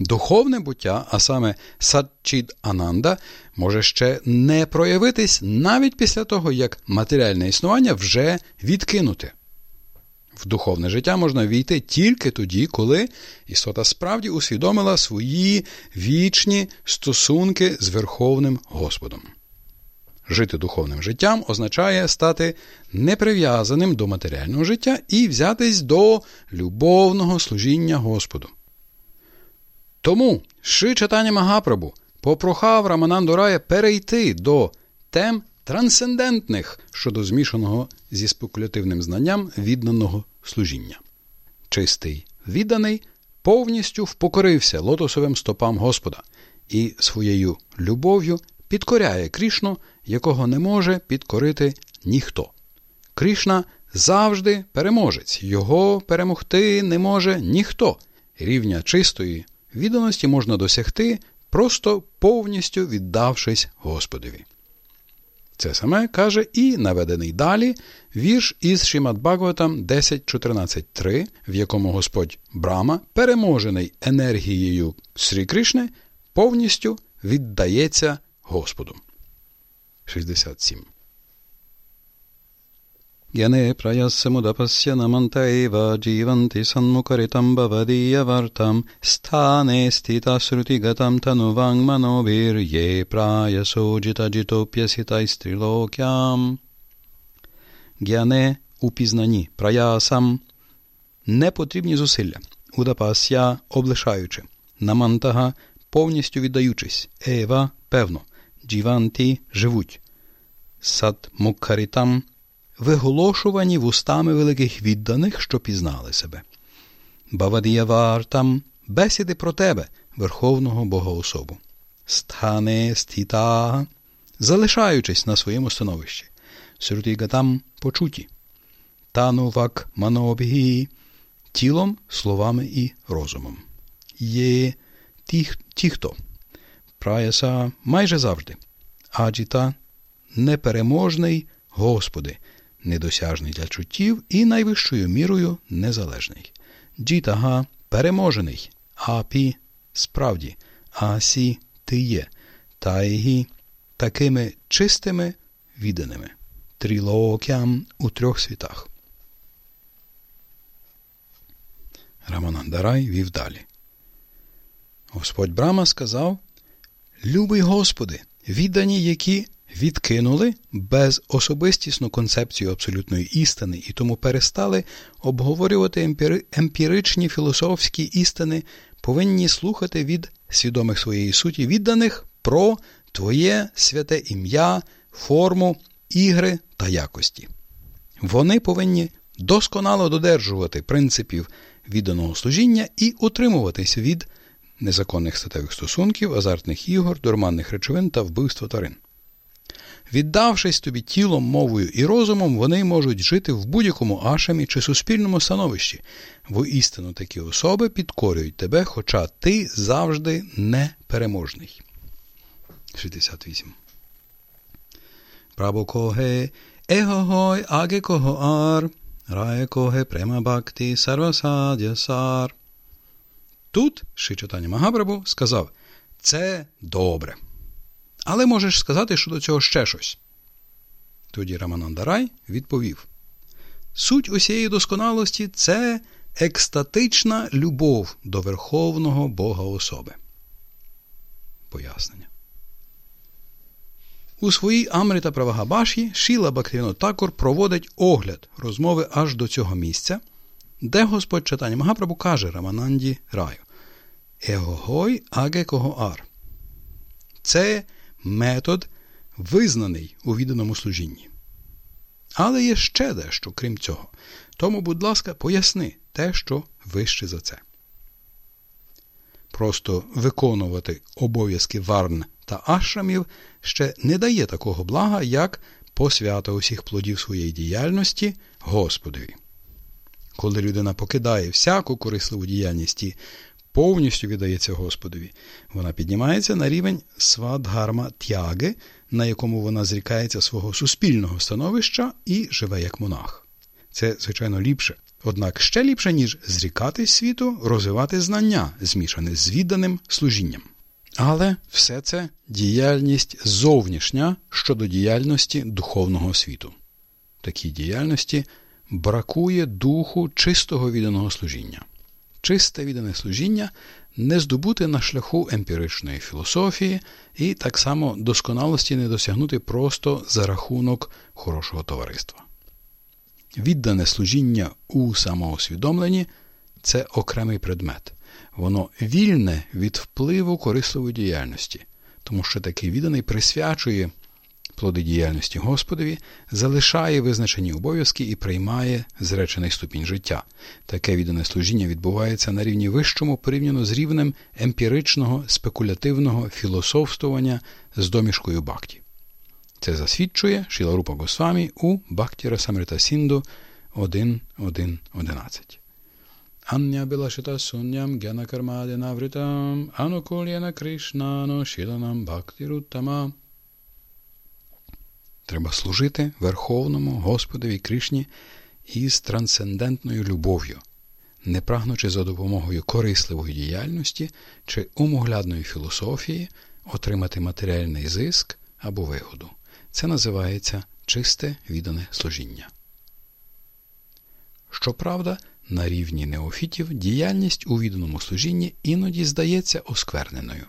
[SPEAKER 1] Духовне буття, а саме садчід Ананда, може ще не проявитись навіть після того, як матеріальне існування вже відкинуте. В духовне життя можна війти тільки тоді, коли істота справді усвідомила свої вічні стосунки з Верховним Господом. Жити духовним життям означає стати неприв'язаним до матеріального життя і взятись до любовного служіння Господу. Тому Ши читання Магапрабу попрохав Рамананду Рая перейти до тем трансцендентних щодо змішаного зі спекулятивним знанням відданого служіння. Чистий відданий повністю впокорився лотосовим стопам Господа і своєю любов'ю підкоряє Крішну, якого не може підкорити ніхто. Крішна завжди переможець, його перемогти не може ніхто. Рівня чистої відданості можна досягти, просто повністю віддавшись Господові. Це саме каже і наведений далі вірш із Шімат Бхагаватам 10.14.3, в якому Господь Брама, переможений енергією Срі Кришни, повністю віддається Господу. 67 Дживанти санмукаритам бавадиявартам стане стита срутигаtam тануванг мановир є праясоджита джитоп'ясітайстрілокям. Гяне у пізнанні праясам непотрібні зусилля, удапасya облишаючи, намантага повністю віддаючись, ева певно, джіванти живуть, сад мукхаритам – виголошувані вустами великих відданих, що пізнали себе. Бавадіявартам бесіди про тебе, Верховного Богоособу. Стане стіта, залишаючись на своєму становищі. Срутігатам почуті. Танувак манобгі тілом, словами і розумом. Є ті хто. Праяса майже завжди. Аджіта непереможний Господи, недосяжний для чуттів і найвищою мірою незалежний. Джітага переможений, апі справді, асі ти є, тайгі такими чистими відданими, трілокям у трьох світах. Раманандарай вів далі. Господь Брама сказав Любий Господи, віддані, які відкинули безособистісну концепцію абсолютної істини і тому перестали обговорювати емпіричні філософські істини, повинні слухати від свідомих своєї суті відданих про Твоє святе ім'я, форму, ігри та якості. Вони повинні досконало додержувати принципів відданого служіння і утримуватись від незаконних статевих стосунків, азартних ігор, дурманних речовин та вбивства тварин. Віддавшись тобі тілом, мовою і розумом, вони можуть жити в будь-якому ашамі чи суспільному становищі. Воістину такі особи підкорюють тебе, хоча ти завжди непереможний. 68. Прабокоге егогой аге когоар, рає коге према бакти сарвасадя сар. Тут Шичатані Магабрабу сказав це добре. Але можеш сказати, що до цього ще щось. Тоді Раманандарай відповів: Суть усієї досконалості це екстатична любов до Верховного Бога особи. Пояснення. У своїй Амрита Правагабаші Шіла Бактино Такор проводить огляд розмови аж до цього місця, де Господь читання Магапрабу каже Рамананді Раю Егогой аге когоар. Це метод, визнаний у відданому служінні. Але є ще дещо, крім цього. Тому, будь ласка, поясни те, що вище за це. Просто виконувати обов'язки варн та ашрамів ще не дає такого блага, як посвята усіх плодів своєї діяльності Господові. Коли людина покидає всяку корисливу діяльність повністю віддається Господові, вона піднімається на рівень свадгарма тяги, на якому вона зрікається свого суспільного становища і живе як монах. Це, звичайно, ліпше. Однак ще ліпше, ніж зрікатись світу, розвивати знання, змішане з відданим служінням. Але все це діяльність зовнішня щодо діяльності духовного світу. Такій діяльності бракує духу чистого відданого служіння. Чисте віддане служіння не здобути на шляху емпіричної філософії і так само досконалості не досягнути просто за рахунок хорошого товариства. Віддане служіння у самоусвідомленні це окремий предмет. Воно вільне від впливу корисливої діяльності, тому що такий відданий присвячує плоди діяльності Господові, залишає визначені обов'язки і приймає зречений ступінь життя. Таке віддане служіння відбувається на рівні вищому порівняно з рівнем емпіричного, спекулятивного філософствування з домішкою бакті. Це засвідчує Шіларупа Госвамі у Бакті Расамрита Сінду 1.1.11. Anya Bilashita Sunyam Gyanakarmadinavritam Anukulyana Krishnano Shilanam Bhaktiruttama Треба служити Верховному Господові Кришні із трансцендентною любов'ю, не прагнучи за допомогою корисливої діяльності чи умоглядної філософії отримати матеріальний зиск або вигоду. Це називається чисте віддане служіння. Щоправда, на рівні неофітів діяльність у відданому служінні іноді здається оскверненою.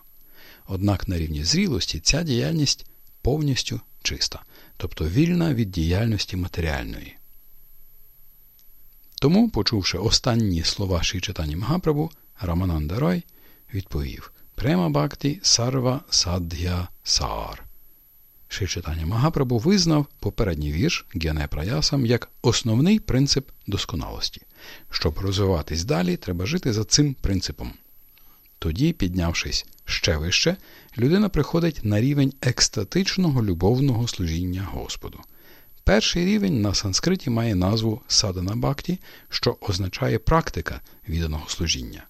[SPEAKER 1] Однак на рівні зрілості ця діяльність повністю чиста, тобто вільна від діяльності матеріальної. Тому, почувши останні слова Шичатані Магапрабу, Рамананда Рой відповів Према Бхакти Сарва Саддхя Саар. Шичатані Магапрабу визнав попередній вірш Гяне Праясам як основний принцип досконалості. Щоб розвиватись далі, треба жити за цим принципом. Тоді, піднявшись ще вище, людина приходить на рівень екстатичного любовного служіння Господу. Перший рівень на санскриті має назву садана бхакті, що означає практика відданого служіння.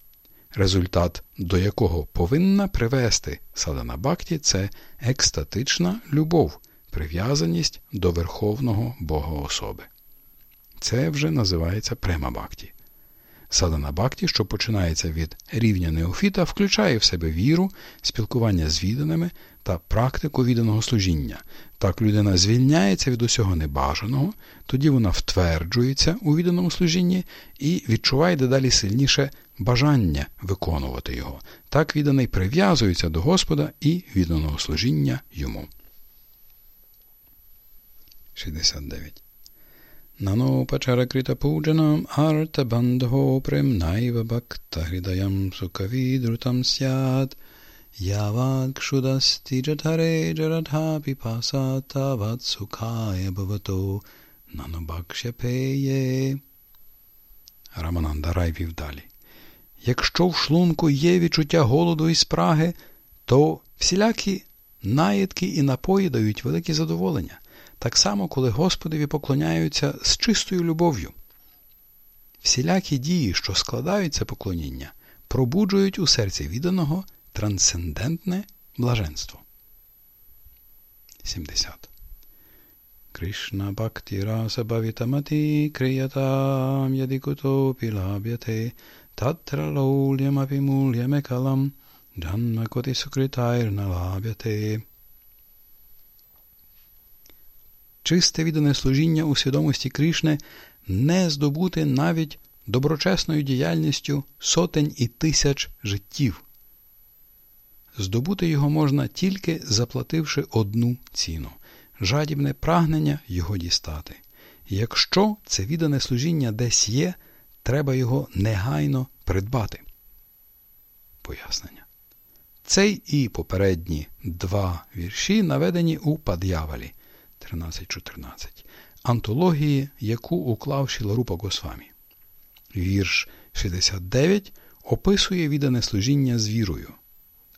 [SPEAKER 1] Результат, до якого повинна привести садана бхакті, це екстатична любов, прив'язаність до Верховного Бога особи. Це вже називається према бхакті. Садана Бхакті, що починається від рівня неофіта, включає в себе віру, спілкування з відданими та практику відданого служіння. Так людина звільняється від усього небажаного, тоді вона втверджується у відданому служінні і відчуває дедалі сильніше бажання виконувати його. Так відданий прив'язується до Господа і відданого служіння йому. 69 Nanopacharakritapujanam artabandho premnaiva bhakta hridayam sukavidrutam syad Yavad kshudasti jatare jaradha pipasa tavat sukhaya bhavato nanobhakshapeye Рамананда Рай вів далі. Якщо в шлунку є відчуття голоду і спраги, то всілякі наїдки і напої дають велике задоволення так само, коли Господові поклоняються з чистою любов'ю. Всілякі дії, що складають це поклоніння, пробуджують у серці відданого трансцендентне блаженство. 70. Кришна бхакти раса бhavitамати криятам ядикутопі лаб'яте татра лоулямапі мульямекалам джанмакоти сукритайрна лаб'яте чисте віддане служіння у свідомості Кришни не здобути навіть доброчесною діяльністю сотень і тисяч життів. Здобути його можна тільки заплативши одну ціну жадібне прагнення його дістати. Якщо це віддане служіння десь є, треба його негайно придбати. Пояснення. Цей і попередні два вірші наведені у Пад'явалі. 13.14, антології, яку уклав Шіларупа Госвамі. Вірш 69 описує віддане служіння з вірою,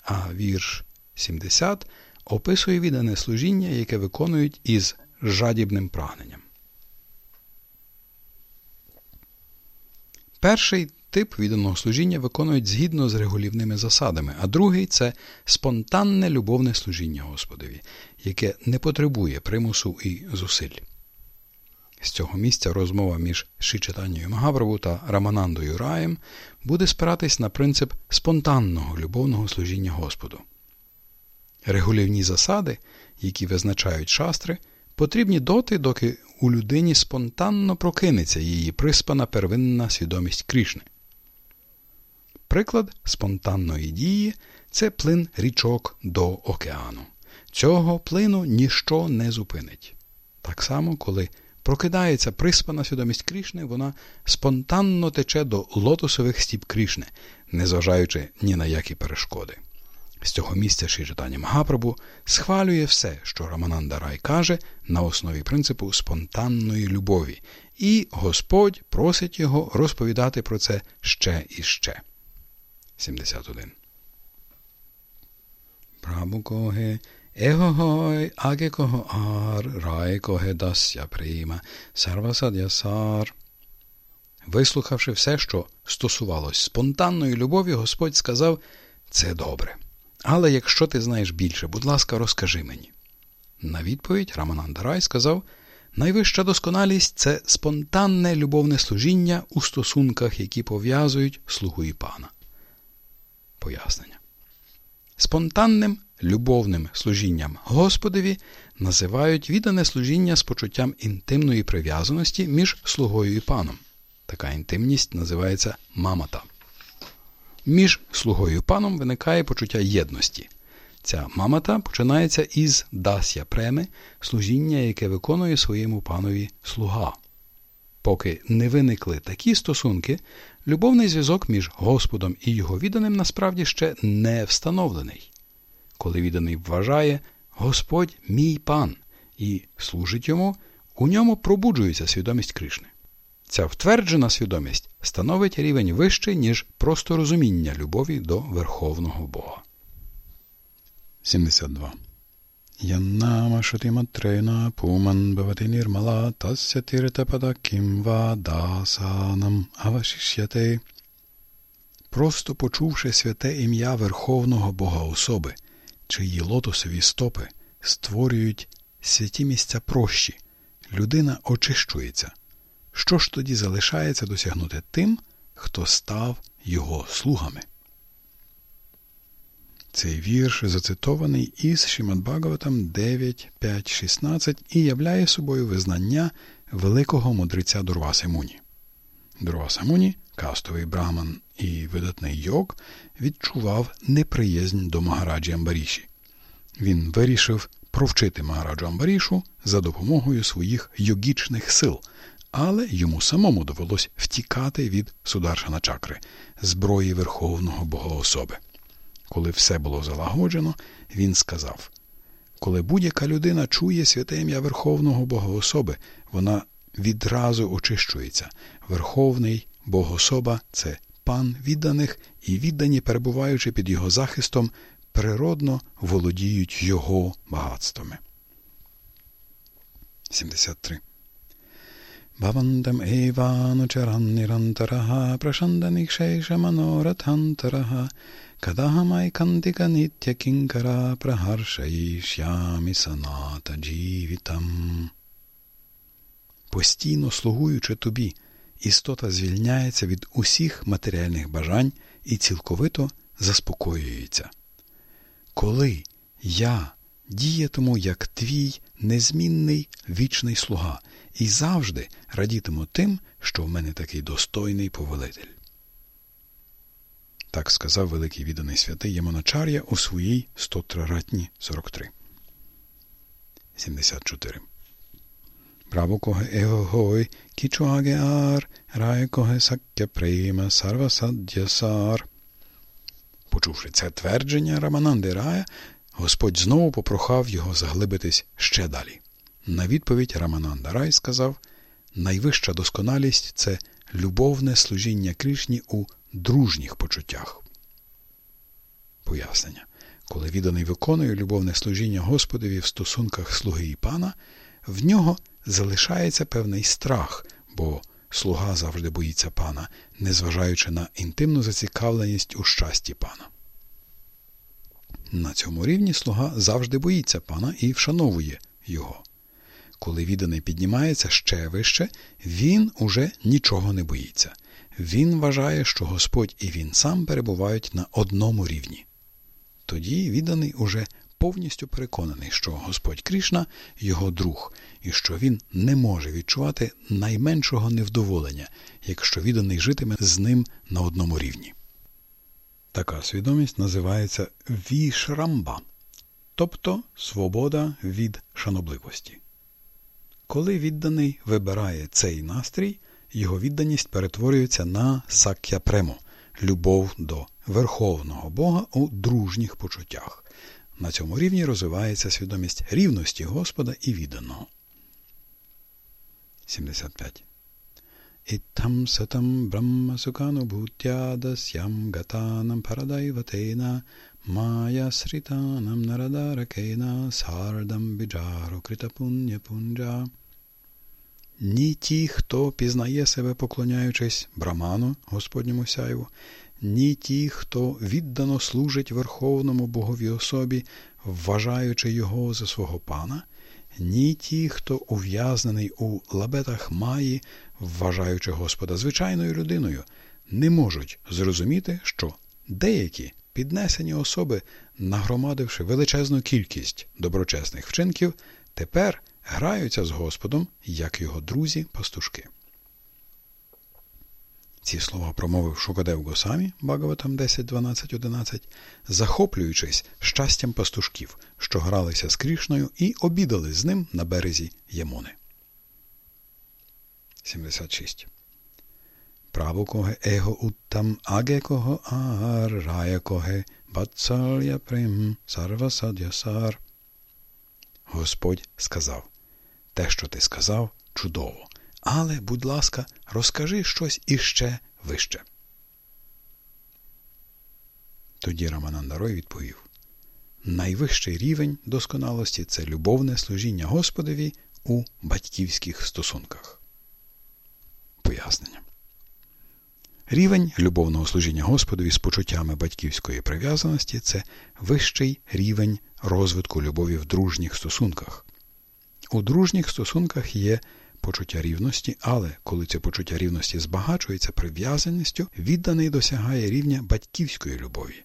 [SPEAKER 1] а вірш 70 описує віддане служіння, яке виконують із жадібним прагненням. Перший тип відданого служіння виконують згідно з регулівними засадами, а другий це спонтанне любовне служіння Господові, яке не потребує примусу і зусиль. З цього місця розмова між Шичатанною Магаврову та Раманандою Раєм буде спиратись на принцип спонтанного любовного служіння Господу. Регулівні засади, які визначають шастри, потрібні доти, доки у людині спонтанно прокинеться її приспана первинна свідомість Крішни. Приклад спонтанної дії це плин річок до океану. Цього плину ніщо не зупинить. Так само, коли прокидається приспана свідомість Крішни, вона спонтанно тече до лотосових стіп Крішни, незважаючи ні на які перешкоди. З цього місця Шичатані Магапрабу схвалює все, що Рамананда Рай каже, на основі принципу спонтанної любові, і Господь просить його розповідати про це ще і ще. 71. Прабу коге Кого ар, рай коге дася прима, сарвасадя сар. Вислухавши все, що стосувалось спонтанної любові, Господь сказав це добре. Але якщо ти знаєш більше, будь ласка, розкажи мені. На відповідь Рамананда Рай сказав найвища досконалість це спонтанне любовне служіння у стосунках, які пов'язують слугу і пана. Пояснення. Спонтанним любовним служінням Господові називають віддане служіння з почуттям інтимної прив'язаності між слугою і паном. Така інтимність називається мамата. Між слугою і паном виникає почуття єдності. Ця мамата починається із дасya преми, служіння, яке виконує своєму панові слуга. Поки не виникли такі стосунки, любовний зв'язок між Господом і його відданим насправді ще не встановлений. Коли відданий вважає Господь мій пан і служить йому, у ньому пробуджується свідомість Кришни. Ця втверджена свідомість становить рівень вищий, ніж просто розуміння любові до Верховного Бога. 72. Яннама шутиматрена пуман бавати нірмала тася тіртапада кім дасанам авашишяте. Просто почувши святе ім'я Верховного Бога особи, чиї лотосові стопи створюють святі місця прощі, людина очищується. Що ж тоді залишається досягнути тим, хто став його слугами? Цей вірш зацитований із Шимад Бхагаватам 9, 5, 16 і являє собою визнання великого мудреця Дурваси Муні. Дурваса Муні, кастовий браман і видатний йог, відчував неприязнь до Магараджі Амбаріші. Він вирішив провчити Магараджу Амбарішу за допомогою своїх йогічних сил, але йому самому довелось втікати від Сударшана чакри, зброї Верховного Богоособи. Коли все було залагоджено, він сказав коли будь-яка людина чує святе ім'я Верховного Богоособи, вона відразу очищується. Верховний Богособа це пан відданих, і віддані, перебуваючи під його захистом, природно володіють його багатствами. 73. Бавандам Ейванучараннірантараха, Прашанданікшейшаманоратхантараха, Кадагамайкантика нітя кінкара прагаршаїшямі саната джівітам. Постійно слугуючи тобі, істота звільняється від усіх матеріальних бажань і цілковито заспокоюється. Коли я діятиму як твій незмінний вічний слуга і завжди радітиму тим, що в мене такий достойний повелитель. Так сказав великий відданий святий Ямоначар'я у своїй стотраратні 43. 74. Кічуаге ар, рай коге сакя прейма, сарва саддясар. Почувши це твердження Рамананди Рая, Господь знову попрохав його заглибитись ще далі. На відповідь Рамананда Рай сказав найвища досконалість це любовне служіння Крішні у дружніх почуттях. Пояснення. Коли відданий виконує любовне служіння Господові в стосунках слуги і пана, в нього залишається певний страх, бо
[SPEAKER 2] слуга завжди боїться пана, незважаючи на інтимну зацікавленість у щасті пана. На цьому рівні слуга завжди боїться пана і вшановує його. Коли відданий піднімається ще вище, він уже нічого не боїться. Він вважає, що Господь і він сам перебувають на одному рівні. Тоді відданий уже повністю переконаний, що Господь Кришна його друг, і що він не може відчувати найменшого невдоволення, якщо відданий житиме з ним на одному рівні. Така свідомість називається вішрамба, тобто свобода від шанобливості. Коли відданий вибирає цей настрій, його відданість перетворюється на сак'япрему – любов до Верховного Бога у дружніх почуттях. На цьому рівні розвивається свідомість рівності Господа і відданого. 75. Ittam satam brahma sukhanubhutya dasyam gatanam paradaivatena maya sritanam naradarakena sardam bijaru kritapunya punja. Ні ті, хто пізнає себе, поклоняючись Браману, Господньому сяйву, ні ті, хто віддано служить Верховному Богові особі, вважаючи його за свого пана, ні ті, хто ув'язнений у лабетах маї, вважаючи Господа звичайною людиною, не можуть зрозуміти, що деякі піднесені особи, нагромадивши величезну кількість доброчесних вчинків, тепер граються з Господом, як його друзі-пастушки. Ці слова промовив Шукадев Госамі, Багаватам 10, 12, 11, захоплюючись щастям пастушків, що гралися з Крішною і обідали з ним на березі Ямони. 76. Правокоге его уттам агекого ар раякоге бацалья прем сарвасадясар. Господь сказав те, що ти сказав, чудово. Але, будь ласка, розкажи щось іще вище. Тоді Раманандарой відповів найвищий рівень досконалості це любовне служіння Господові у батьківських стосунках. Пояснення. Рівень любовного служіння Господові з почуттями батьківської прив'язаності це вищий рівень розвитку любові в дружніх стосунках. У дружніх стосунках є почуття рівності, але коли це почуття рівності збагачується прив'язаністю, відданий досягає рівня батьківської любові.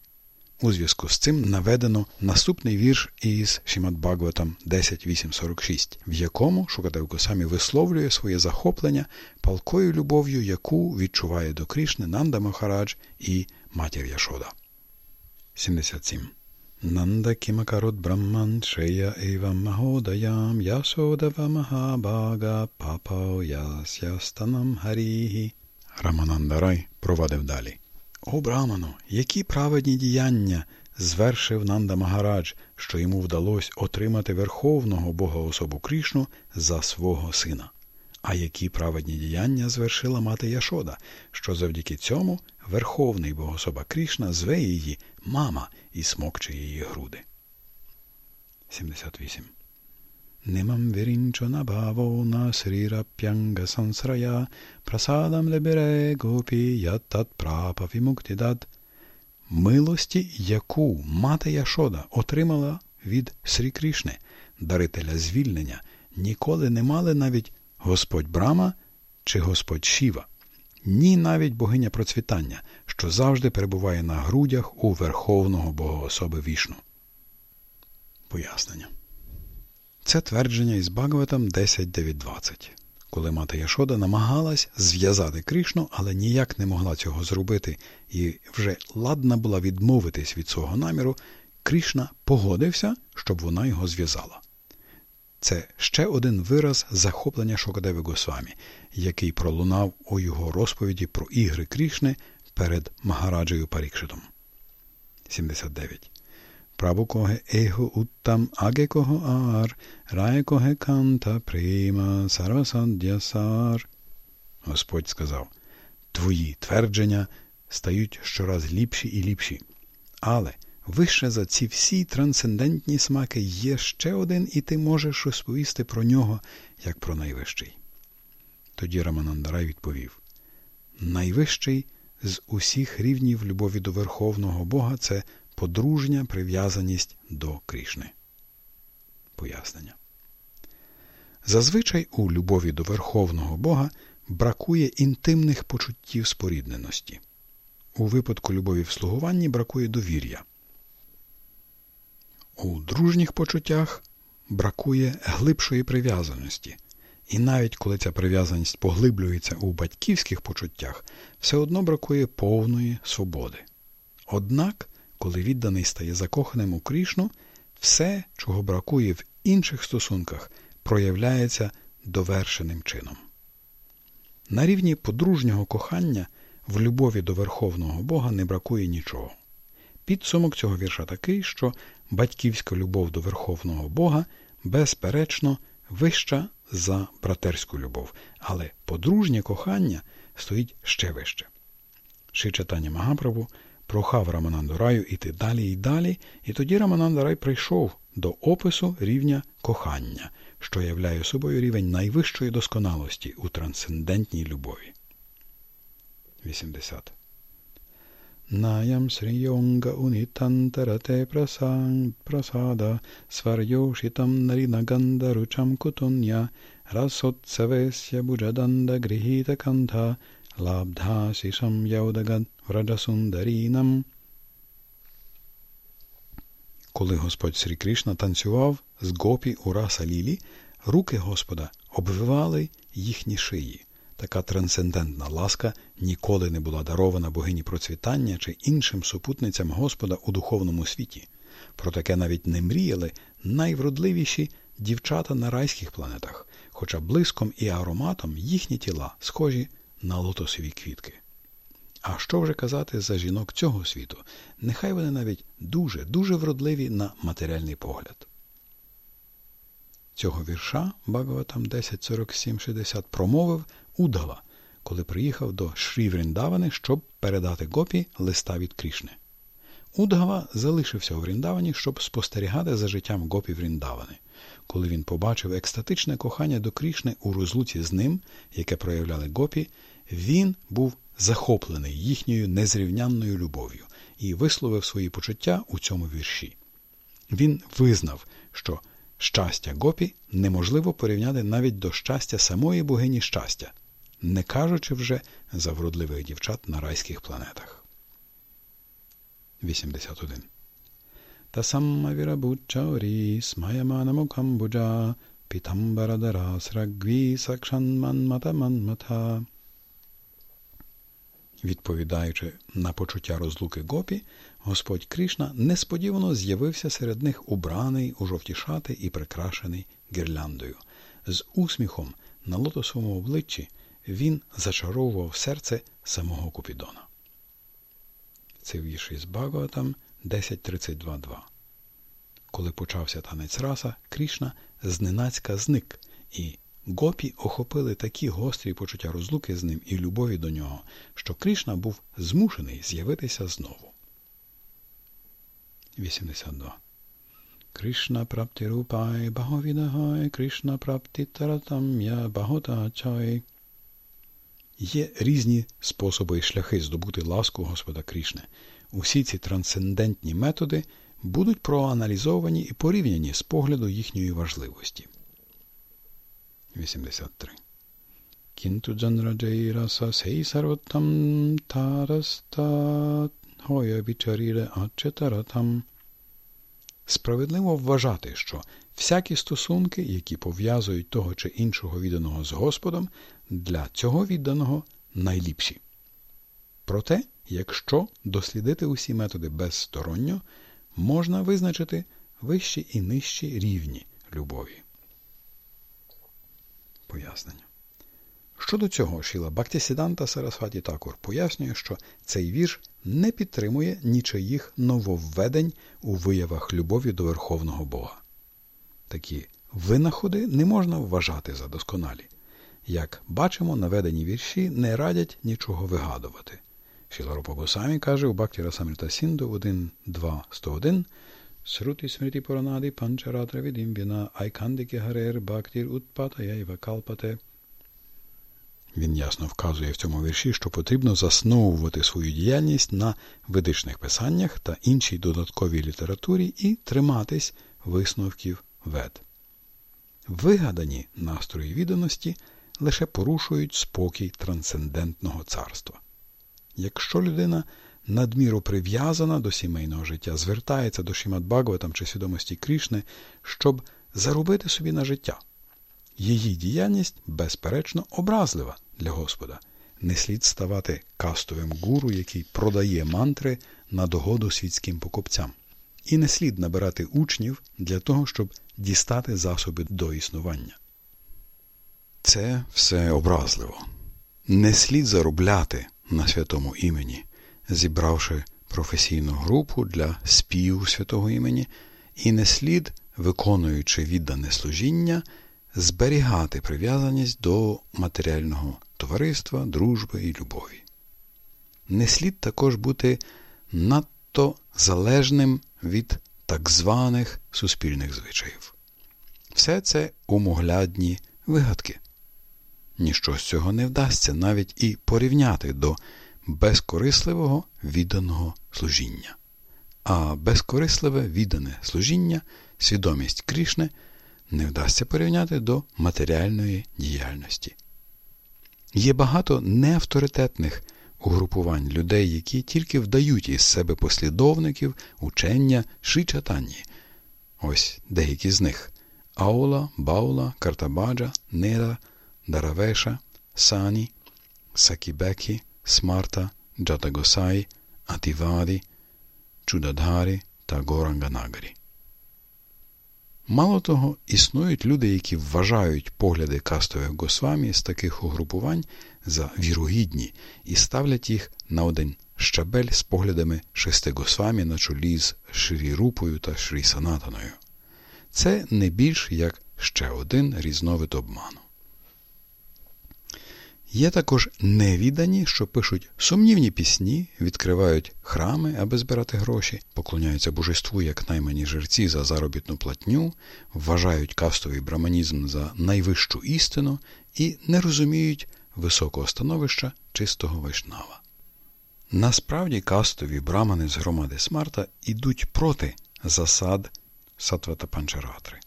[SPEAKER 2] У зв'язку з цим наведено наступний вірш із Шімат Бхагаватам 10.8.46, в якому Шукадев Госамі висловлює своє захоплення палкою любов'ю, яку відчуває до Крішни Нанда Махарадж і матір Яшода. 77. Brahman shreya evam mahodayam yasodava mahabhaga papao ястанам харігі. Раманандарай провадив далі. О Брамано, які праведні діяння звершив Нанда Магарадж, що йому вдалося отримати Верховного Бога особу Крішну за свого сина. А які праведні діяння звершила мати Яшода, що завдяки цьому Верховний Богособа Крішна зве її мама і смокче її груди. 78. Нимам вірінчо набаво на срірап'янга сансрая прасадам лебере гопі ятат прапа вімуктидад. Милості, яку мати Яшода отримала від Срі Крішни, дарителя звільнення, ніколи не мали навіть Господь Брама чи Господь Шіва ні навіть богиня процвітання, що завжди перебуває на грудях у Верховного Богоособи вішну. Пояснення. Це твердження із Багаватам 10.9.20. Коли мати Яшода намагалась зв'язати Кришну, але ніяк не могла цього зробити, і вже ладна була відмовитись від свого наміру, Кришна погодився, щоб вона його зв'язала. Це ще один вираз захоплення Шокадеви Госвамі, який пролунав у його розповіді про ігри Крішни перед Магараджею Парікшитом. 79. Прабукоге его уттам агекого ар, райкоге канта прима сарвасаддясар. Господь сказав, твої твердження стають щораз ліпші і ліпші. Але Вище за ці всі трансцендентні смаки є ще один, і ти можеш розповісти про нього як про найвищий. Тоді Раманандарай відповів Найвищий з усіх рівнів любові до Верховного Бога це подружня прив'язаність до Крішни. Пояснення. Зазвичай у любові до Верховного Бога бракує інтимних почуттів спорідненості. У випадку любові в слугуванні бракує довір'я. У дружніх почуттях бракує глибшої прив'язаності. І навіть коли ця прив'язаність поглиблюється у батьківських почуттях, все одно бракує повної свободи. Однак, коли відданий стає закоханим у Крішну, все, чого бракує в інших стосунках, проявляється довершеним чином. На рівні подружнього кохання в любові до Верховного Бога не бракує нічого. Підсумок цього вірша такий, що батьківська любов до Верховного Бога безперечно вища за братерську любов, але подружнє кохання стоїть ще вище. Шичатані Магаправу прохав Раманандараю іти далі і далі, і тоді Раманандарай прийшов до опису рівня кохання, що являє собою рівень найвищої досконалості у трансцендентній любові. 80. Наям Срiyonga Unitantarate prasang, Prasada Svaryoshitam Narinaganda Rucham Kutunya Rasotsavesya Bujadanda Grihita Kantha Labdha Sisham Yaudagad Vrajasundarinam Коли Господь Срі Кришна танцював з гопі у Лілі, руки Господа обвивали їхні шиї. Така трансцендентна ласка ніколи не була дарована богині процвітання чи іншим супутницям Господа у духовному світі. Про таке навіть не мріяли найвродливіші дівчата на райських планетах, хоча блиском і ароматом їхні тіла схожі на лотосові квітки. А що вже казати за жінок цього світу? Нехай вони навіть дуже, дуже вродливі на матеріальний погляд. Цього вірша Багаватам 10.47.60 промовив Удгава, коли приїхав до Шрі Вріндавани, щоб передати гопі листа від Крішни. Удгава залишився у Вріндавані, щоб спостерігати за життям гопі Вріндавани. Коли він побачив екстатичне кохання до Крішни у розлуці з ним, яке проявляли гопі, він був захоплений їхньою незрівнянною любов'ю і висловив свої почуття у цьому вірші. Він визнав, що щастя гопі неможливо порівняти навіть до щастя самої богині щастя не кажучи вже за вродливих дівчат на райських планетах. 81. Тасамма вірабучаурі смаяманамукамбуджа Пітамбарадара срагві сакшанманматаманмата. Відповідаючи на почуття розлуки гопі, Господь Кришна несподівано з'явився серед них убраний у жовті шати і прикрашений гірляндою. З усміхом на лотосовому обличчі він зачаровував серце самого Купідона. Це вірш із Багаватам 10.32.2. Коли почався танець раса, Крішна зненацька зник, і гопі охопили такі гострі почуття розлуки з ним і любові до нього, що Крішна був змушений з'явитися знову. 82. Кришна прапти рупай, баговідагай, Кришна прапти таратам'я, баготачай. Є різні способи і шляхи здобути ласку Господа Крішне. Усі ці трансцендентні методи будуть проаналізовані і порівняні з погляду їхньої важливості. 83. Кінту джанраджейраса сей сарватам тараста хоя вічаріре ачетаратам. Справедливо вважати, що всякі стосунки, які пов'язують того чи іншого відданого з Господом, для цього відданого найліпші. Проте, якщо дослідити усі методи безсторонньо, можна визначити вищі і нижчі рівні любові. Пояснення. Щодо цього, Шіла Бактісіданта Сарасваті Такур пояснює, що цей вірш не підтримує нічиїх нововведень у виявах любові до Верховного Бога. Такі винаходи не можна вважати за досконалі. Як бачимо, наведені вірші не радять нічого вигадувати. Шіларупа Госамі каже у Бакті Расамрита Сінду 1.2.101 Срути смрити поранади панчаратра відімбіна айкандики гарер бактір утпата яйва калпате. Він ясно вказує в цьому вірші, що потрібно засновувати свою діяльність на ведичних писаннях та іншій додатковій літературі і триматись висновків вед. Вигадані настрої відданості лише порушують спокій трансцендентного царства. Якщо людина надміру прив'язана до сімейного життя, звертається до Шімат Багаватам чи свідомості Крішни, щоб заробити собі на життя. Її діяльність, безперечно, образлива для Господа. Не слід ставати кастовим гуру, який продає мантри на догоду світським покупцям. І не слід набирати учнів для того, щоб дістати засоби до існування. Це все образливо. Не слід заробляти на святому імені, зібравши професійну групу для співу святого імені, і не слід, виконуючи віддане служіння, зберігати прив'язаність до матеріального товариства, дружби і любові. Не слід також бути надто залежним від так званих суспільних звичаїв. Все це умоглядні вигадки. Ніщо з цього не вдасться навіть і порівняти до безкорисливого відданого служіння. А безкорисливе віддане служіння, свідомість Крішни не вдасться порівняти до матеріальної діяльності. Є багато неавторитетних угрупувань людей, які тільки вдають із себе послідовників учення шичатанні. Ось деякі з них Аула, Баула, Картабаджа, Нера, Даравеша, Сані, Сакібекі, Смарта, Джатагосай, Атіваді, Чудадгарі та Горанганагарі. Мало того, існують люди, які вважають погляди кастових госвамі з таких угрупувань за вірогідні і ставлять їх на один щабель з поглядами шести госвамі на чолі з Шрі Рупою та Шрі Санатаною. Це не більш як ще один різновид обману. Є також невідані, що пишуть сумнівні пісні, відкривають храми, аби збирати гроші, поклоняються божеству як наймані жерці за заробітну платню, вважають кастовий браманізм за найвищу істину і не розуміють високого становища чистого вайшнава. Насправді кастові брамани з громади Смарта йдуть проти засад Сатвата Панчаратри.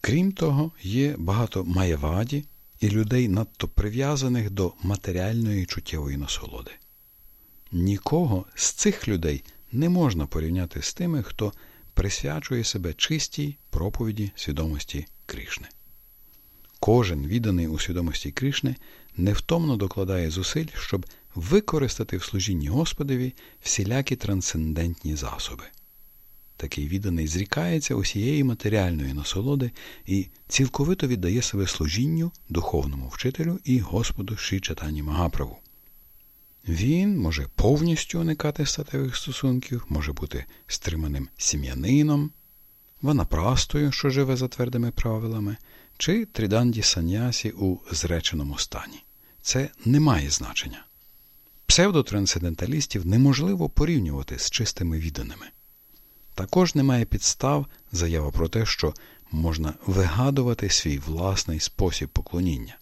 [SPEAKER 2] Крім того, є багато маєваді, і людей надто прив'язаних до матеріальної чуттєвої насолоди. Нікого з цих людей не можна порівняти з тими, хто присвячує себе чистій проповіді свідомості Кришни. Кожен відданий у свідомості Кришни невтомно докладає зусиль, щоб використати в служінні Господові всілякі трансцендентні засоби. Такий відданий зрікається усієї матеріальної насолоди і цілковито віддає себе служінню духовному вчителю і Господу Ші Чатані Магаправу. Він може повністю уникати статевих стосунків, може бути стриманим сім'янином, ванапрастою, що живе за твердими правилами, чи тріданді санясі у зреченому стані. Це не має значення. Псевдотрансценденталістів неможливо порівнювати з чистими відданими. Також немає підстав заява про те, що можна вигадувати свій власний спосіб поклоніння.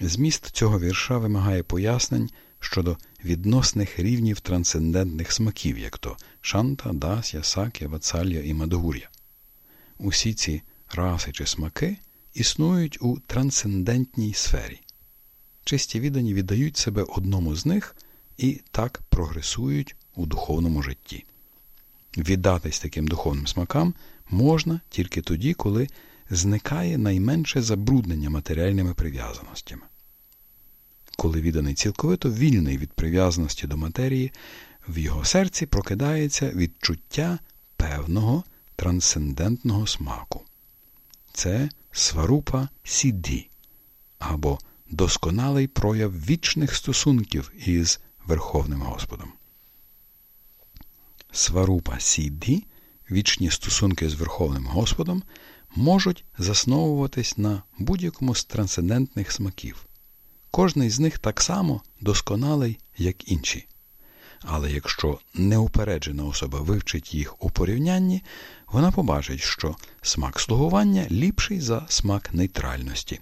[SPEAKER 2] Зміст цього вірша вимагає пояснень щодо відносних рівнів трансцендентних смаків, як то шанта, дасya, сакя, вацалія і мадгур'я. Усі ці раси чи смаки існують у трансцендентній сфері. Чисті віддані віддають себе одному з них і так прогресують у духовному житті. Віддатись таким духовним смакам можна тільки тоді, коли зникає найменше забруднення матеріальними прив'язаностями. Коли відданий цілковито вільний від прив'язаності до матерії, в його серці прокидається відчуття певного трансцендентного смаку. Це сварупа сідді або досконалий прояв вічних стосунків із Верховним Господом. Сварупа Сідді, вічні стосунки з Верховним Господом, можуть засновуватись на будь-якому з трансцендентних смаків. Кожний з них так само досконалий, як інші. Але якщо неупереджена особа вивчить їх у порівнянні, вона побачить, що смак слугування ліпший за смак нейтральності.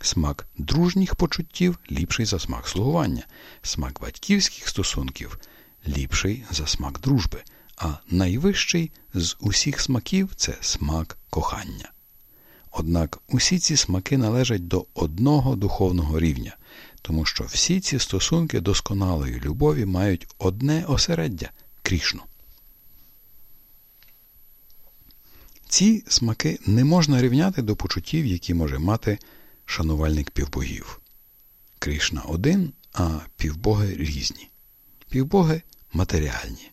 [SPEAKER 2] Смак дружніх почуттів ліпший за смак слугування, смак батьківських стосунків ліпший за смак дружби, а найвищий з усіх смаків це смак кохання. Однак усі ці смаки належать до одного духовного рівня, тому що всі ці стосунки досконалої любові мають одне осереддя Крішну. Ці смаки не можна рівняти до почуттів, які може мати шанувальник півбогів. Кришна один, а півбоги різні. Півбоги матеріальні.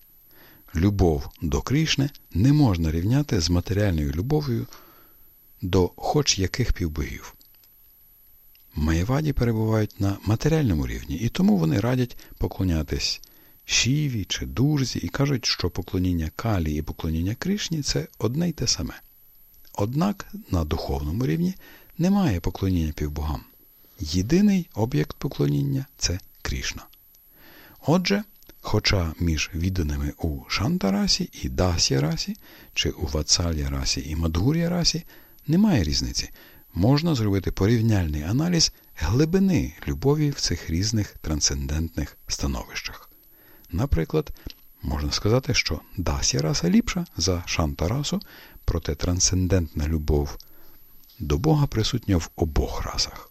[SPEAKER 2] Любов до Крішни не можна рівняти з матеріальною любов'ю до хоч яких півбогів. Маєваді перебувають на матеріальному рівні, і тому вони радять поклонятись Шіві чи Дурзі і кажуть, що поклоніння Калі і поклоніння Кришні це одне й те саме. Однак на духовному рівні немає поклоніння півбогам. Єдиний об'єкт поклоніння це Крішна. Отже, хоча між відданими у Шантарасі і Дасі расі, чи у Вацалія расі і Мадгур'я расі немає різниці. Можна зробити порівняльний аналіз глибини любові в цих різних трансцендентних становищах. Наприклад, можна сказати, що Дасі раса ліпша за Шантарасу, проте трансцендентна любов до Бога присутня в обох расах.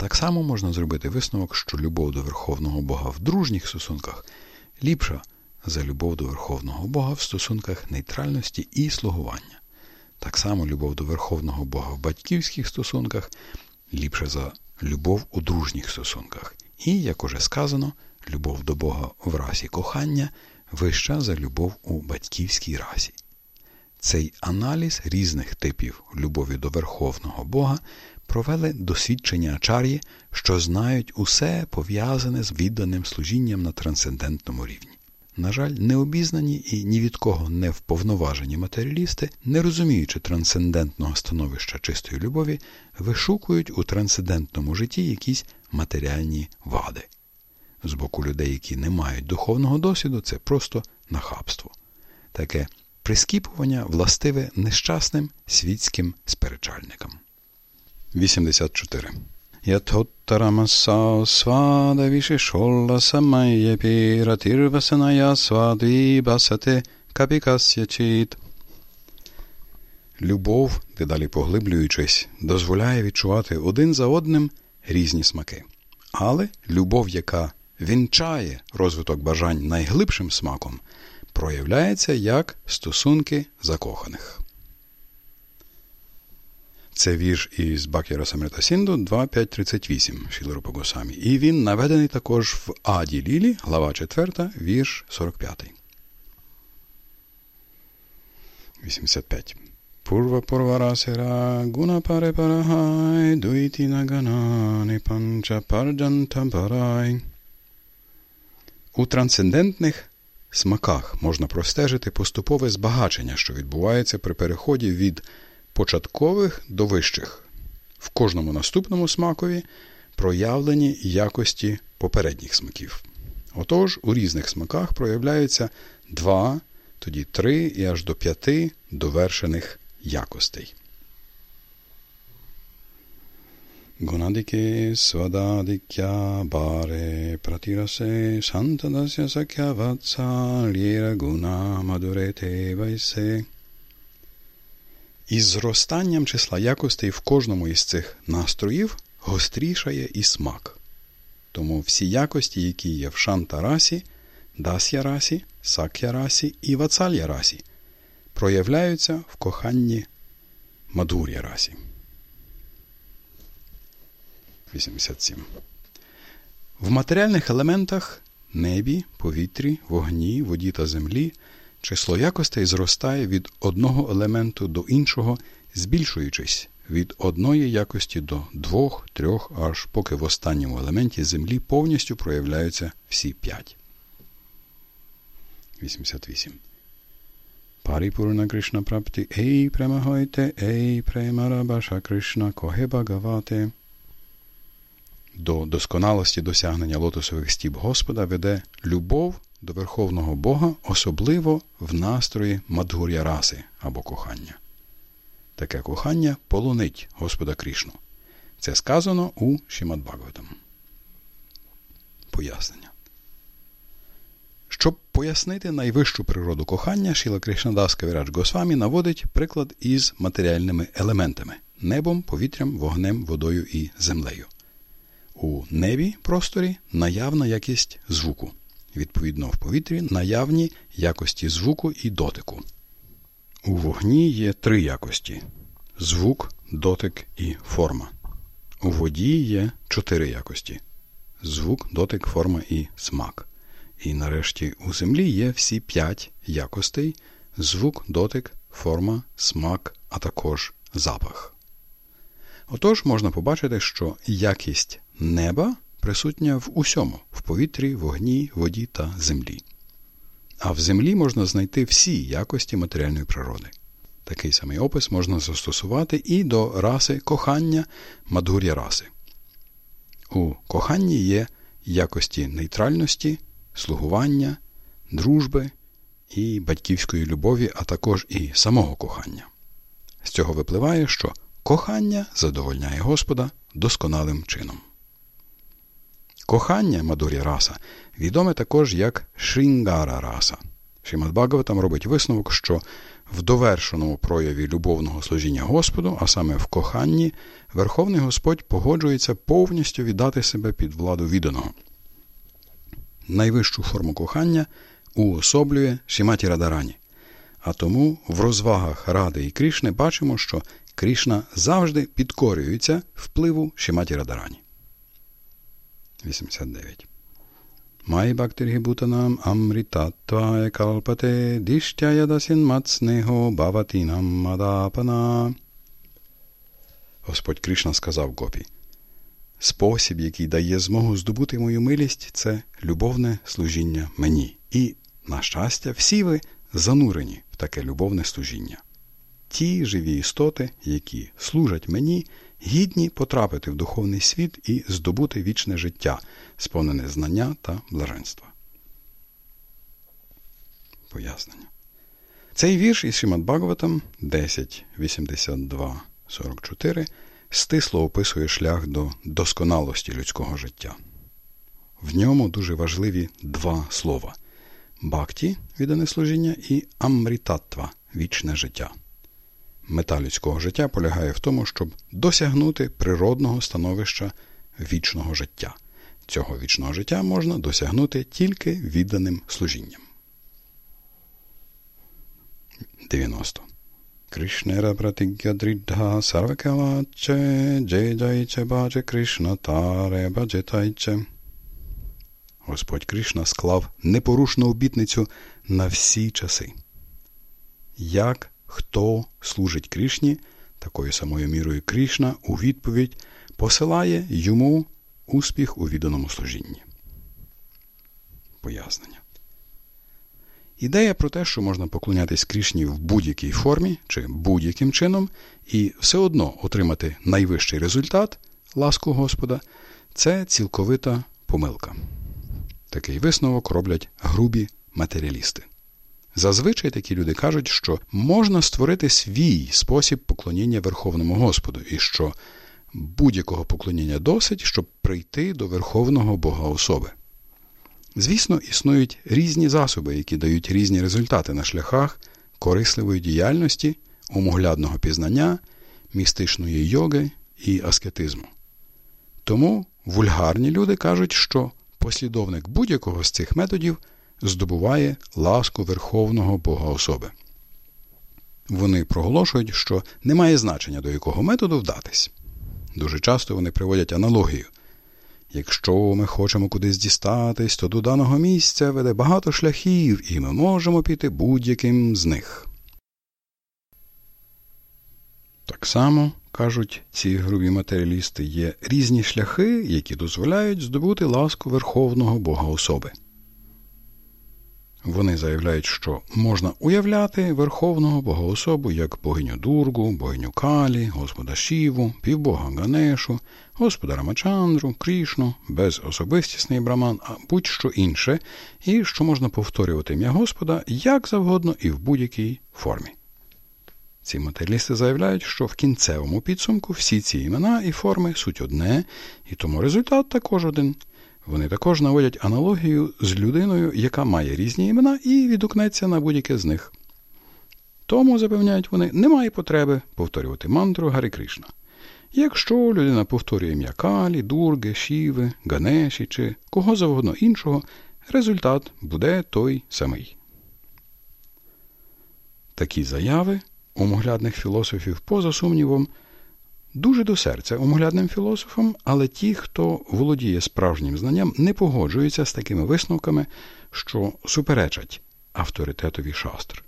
[SPEAKER 2] Так само можна зробити висновок, що любов до Верховного Бога в дружніх стосунках ліпша за любов до Верховного Бога в стосунках нейтральності і слугування. Так само любов до Верховного Бога в батьківських стосунках ліпша за любов у дружніх стосунках. І, як уже сказано, любов до Бога в расі кохання вища за любов у батьківській расі. Цей аналіз різних типів любові до Верховного Бога провели досвідчення ачар'ї, що знають усе пов'язане з відданим служінням на трансцендентному рівні. На жаль, необізнані і ні від кого не вповноважені матеріалісти, не розуміючи трансцендентного становища чистої любові, вишукують у трансцендентному житті якісь матеріальні вади. З боку людей, які не мають духовного досвіду, це просто нахабство. Таке прискіпування властиве нещасним світським сперечальникам. 84. Ятоттарамаса свада вішишолла самаєпі ратирвасаная свади басате капікасya чит. Любов, дедалі поглиблюючись, дозволяє відчувати один за одним різні смаки. Але любов, яка вінчає розвиток бажань найглибшим смаком, проявляється як стосунки закоханих. Це вірш із Бакіра Самрита Сінду 2.5.38 Шіларупа Госамі. І він наведений також в Аді Лілі, глава 4, вірш 45. 85. Пурва Пурварасера Гуна Паре Парахай Дуйті Наганани Панча Парджанта Барай. У трансцендентних смаках можна простежити поступове збагачення, що відбувається при переході від початкових до вищих. В кожному наступному смакові проявлені якості попередніх смаків. Отож, у різних смаках проявляються два, тоді три і аж до п'яти довершених якостей. Гунадике свададикя баре пратирасе сантадася сакя ватса ліра гуна мадурете. Із зростанням числа якостей в кожному із цих настроїв гострішає і смак. Тому всі якості, які є в шантарасі, дас'ярасі, сак'ярасі і вацальярасі, проявляються в коханні мадур'ярасі. 87. В матеріальних елементах небі, повітрі, вогні, воді та землі число якостей зростає від одного елементу до іншого, збільшуючись від одної якості до двох, трьох, аж поки в останньому елементі землі повністю проявляються всі п'ять. 88. Паріпурна Кришна прапти ей премагойте, ей премарабаша Кришна коге багавате. До досконалості досягнення лотосових стіп Господа веде любов до Верховного Бога, особливо в настрої Мадгур'я раси або кохання. Таке кохання полонить Господа Крішну. Це сказано у Шімадбагватам. Пояснення. Щоб пояснити найвищу природу кохання, Шіла Кришнадас Кавірадж Госвамі наводить приклад із матеріальними елементами небом, повітрям, вогнем, водою і землею. У небі просторі наявна якість звуку. Відповідно, в повітрі наявні якості звуку і дотику. У вогні є три якості звук, дотик і форма. У воді є чотири якості звук, дотик, форма і смак. І нарешті у землі є всі п'ять якостей звук, дотик, форма, смак, а також запах. Отож можна побачити, що якість неба присутня в усьому в повітрі, вогні, воді та землі. А в землі можна знайти всі якості матеріальної природи. Такий самий опис можна застосувати і до раси кохання мадгур'я раси. У коханні є якості нейтральності, слугування, дружби і батьківської любові, а також і самого кохання. З цього випливає, що кохання задовольняє Господа досконалим чином. Кохання Мадурі раса відоме також як Шрінгара раса. Шімад Бхагаватам робить висновок, що в довершеному прояві любовного служіння Господу, а саме в коханні, Верховний Господь погоджується повністю віддати себе під владу відданого. Найвищу форму кохання уособлює Шіматі Радарані. А тому в розвагах Ради і Крішни бачимо, що Крішна завжди підкорюється впливу Шіматі Радарані. 89. Май Бхактиргібутанам Амритатвая Калпате Діштяя Дасін Мацнего Баватінам Мадапана. Господь Кришна сказав Гопі. Спосіб, який дає змогу здобути мою милість, це любовне служіння мені. І, на щастя, всі ви занурені в таке любовне служіння. Ті живі істоти, які служать мені, гідні потрапити в духовний світ і здобути вічне життя, сповнене знання та блаженства. Пояснення. Цей вірш із Шимат Бхагаватам 10.82.44 стисло описує шлях до досконалості людського життя. В ньому дуже важливі два слова бхакті віддане служіння і амрітатва вічне життя. Мета людського життя полягає в тому, щоб досягнути природного становища вічного життя. Цього вічного життя можна досягнути тільки відданим служінням. 90. Кришнера пратигядридха сарвакалаче джейджайче баче Кришна таре баджетайче. Господь Кришна склав непорушну обітницю на всі часи. Як хто служить Кришні, такою самою мірою Кришна у відповідь посилає йому успіх у відданому служінні. Пояснення. Ідея про те, що можна поклонятись Крішні в будь-якій формі чи будь-яким чином, і все одно отримати найвищий результат, ласку Господа, це цілковита помилка. Такий висновок роблять грубі матеріалісти. Зазвичай такі люди кажуть, що можна створити свій спосіб поклоніння Верховному Господу, і що будь-якого поклоніння досить, щоб прийти до Верховного Бога особи. Звісно, існують різні засоби, які дають різні результати на шляхах корисливої діяльності, умоглядного пізнання, містичної йоги і аскетизму. Тому вульгарні люди кажуть, що послідовник будь-якого з цих методів здобуває ласку Верховного Бога особи. Вони проголошують, що немає значення, до якого методу вдатись. Дуже часто вони приводять аналогію. Якщо ми хочемо кудись дістатись, то до даного місця веде багато шляхів, і ми можемо піти будь-яким з них. Так само, кажуть ці грубі матеріалісти, є різні шляхи, які дозволяють здобути ласку Верховного Бога особи. Вони заявляють, що можна уявляти Верховного Богоособу як богиню Дургу, богиню Калі, Господа Шіву, півбога Ганешу, Господа Рамачандру, Крішну, безособистісний браман, а будь-що інше, і що можна повторювати ім'я Господа як завгодно і в будь-якій формі.
[SPEAKER 1] Ці матеріалісти заявляють, що в кінцевому підсумку всі ці імена і форми суть одне, і тому результат також один. Вони також наводять аналогію з людиною, яка має різні імена і відгукнеться на будь-яке з них. Тому, запевняють вони, немає потреби повторювати мантру Гарі Кришна. Якщо людина повторює ім'я Калі, Дурги, Шіви, Ганеші чи кого завгодно іншого, результат буде той самий. Такі заяви умоглядних філософів, поза сумнівом, дуже до серця умоглядним філософам, але ті, хто володіє справжнім знанням, не погоджуються з такими висновками, що суперечать авторитетові шастр.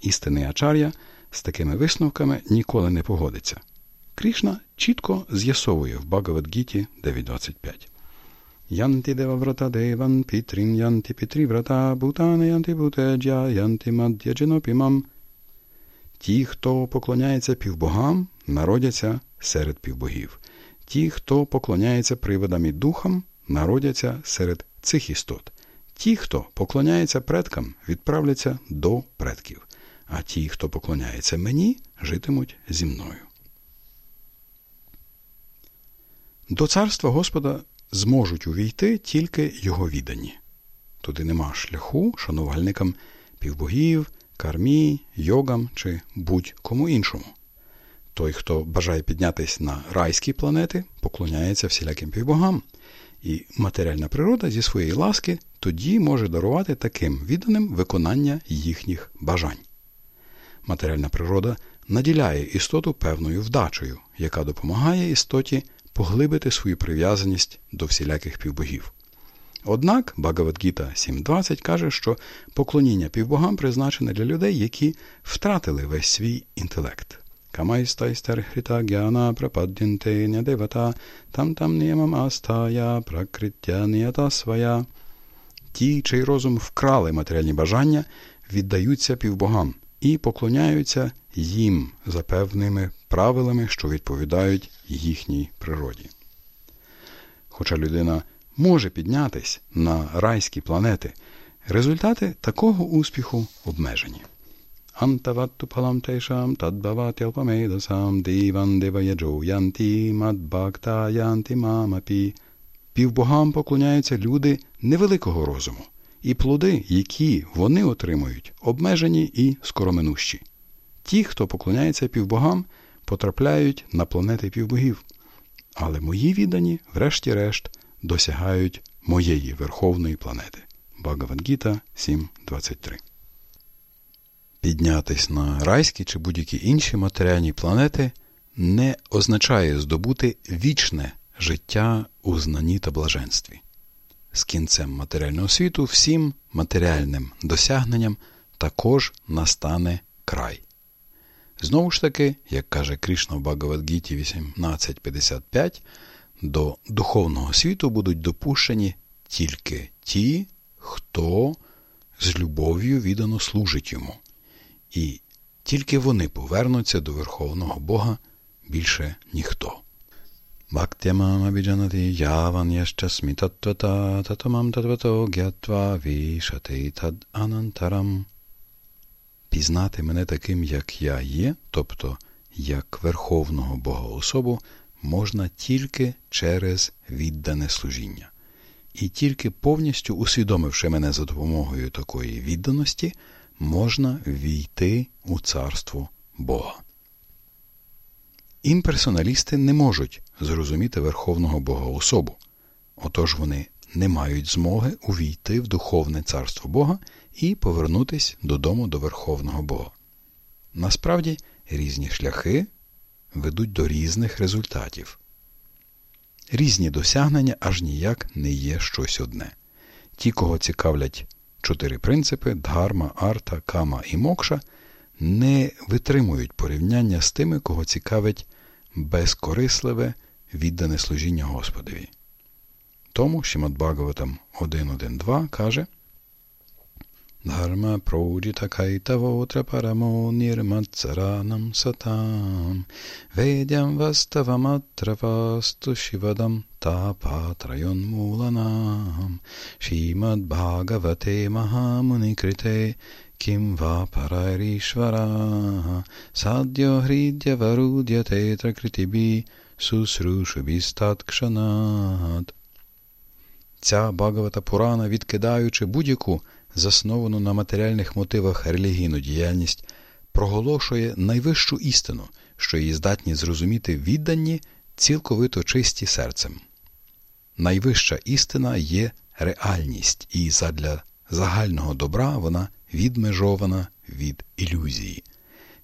[SPEAKER 1] Істинний ачар'я з такими висновками ніколи не погодиться. Крішна чітко з'ясовує в Багавадгіті 9.25. Янти деваврата деван пітрін янти пітріврата бутане янти бутеджя янти мад'ядженопімам. Ті, хто поклоняється півбогам, народяться серед півбогів. Ті, хто поклоняється привидам і духам, народяться серед цих істот. Ті, хто поклоняється предкам, відправляться до предків, а ті, хто поклоняється мені, житимуть зі мною. До царства Господа зможуть увійти тільки його віддані. Туди нема шляху шанувальникам півбогів, кармі, йогам чи будь-кому іншому. Той, хто бажає піднятися на райські планети, поклоняється всіляким півбогам, і матеріальна природа зі своєї ласки тоді може дарувати таким відданим виконання їхніх бажань. Матеріальна природа наділяє істоту певною вдачею, яка допомагає істоті поглибити свою прив'язаність до всіляких півбогів. Однак Багавадгіта 7.20 каже, що поклоніння півбогам призначене для людей, які втратили весь свій інтелект. Камайстайстер гяна прападдінте нядевата, там там ніямам астая, пракриття нията своя. Ті, чий розум вкрали матеріальні бажання, віддаються півбогам і поклоняються їм за певними правилами, що відповідають їхній природі. Хоча людина може піднятись на райські планети, результати такого успіху обмежені. Антаватту палам тейшам тадбаватялпамедасам диван деваяджо янти мадбакта янти мамапі. Півбогам поклоняються люди невеликого розуму, і плоди, які вони отримують, обмежені і скороминущі. Ті, хто поклоняється півбогам, потрапляють на планети півбогів. Але мої віддані, врешті-решт, досягають моєї верховної планети. Багавангіта 7.23 Піднятись на райські чи будь-які інші матеріальні планети не означає здобути вічне життя у знанні та блаженстві. З кінцем матеріального світу всім матеріальним досягненням також настане край. Знову ж таки, як каже Кришна в Багавадгіті 1855, до духовного світу будуть допущені тільки ті, хто з любов'ю віддано служить йому, і тільки вони повернуться до Верховного Бога більше ніхто. Пізнати мене таким, як я є, тобто як Верховного Бога особу, можна тільки через віддане служіння. І тільки повністю усвідомивши мене за допомогою такої відданості, можна війти у царство Бога. Імперсоналісти не можуть зрозуміти Верховного Бога особу, отож вони не мають змоги увійти в духовне царство Бога і повернутися додому до Верховного Бога. Насправді, різні шляхи ведуть до різних результатів. Різні досягнення аж ніяк не є щось одне. Ті, кого цікавлять чотири принципи дхарма, арта, кама і мокша, не витримують порівняння з тими, кого цікавить безкорисливе віддане служіння Господові. Тому Шимат Бхагаватам 1.1.2 каже
[SPEAKER 2] Dharma projita kaitavotra paramo nirmatsaranam satam Vedyam vastavamatra vastu shivadam tapatrayon mulanam Shimad Bhagavate Mahamuni Krite Kim va parairishvara sadhyo hridya varudya tetra kritibi кшанат. Ця Багавата Пурана, відкидаючи будь-яку засновану на матеріальних мотивах релігійну діяльність, проголошує найвищу істину, що її здатні зрозуміти віддані цілковито чисті серцем. Найвища істина є реальність, і задля загального добра вона відмежована від ілюзії.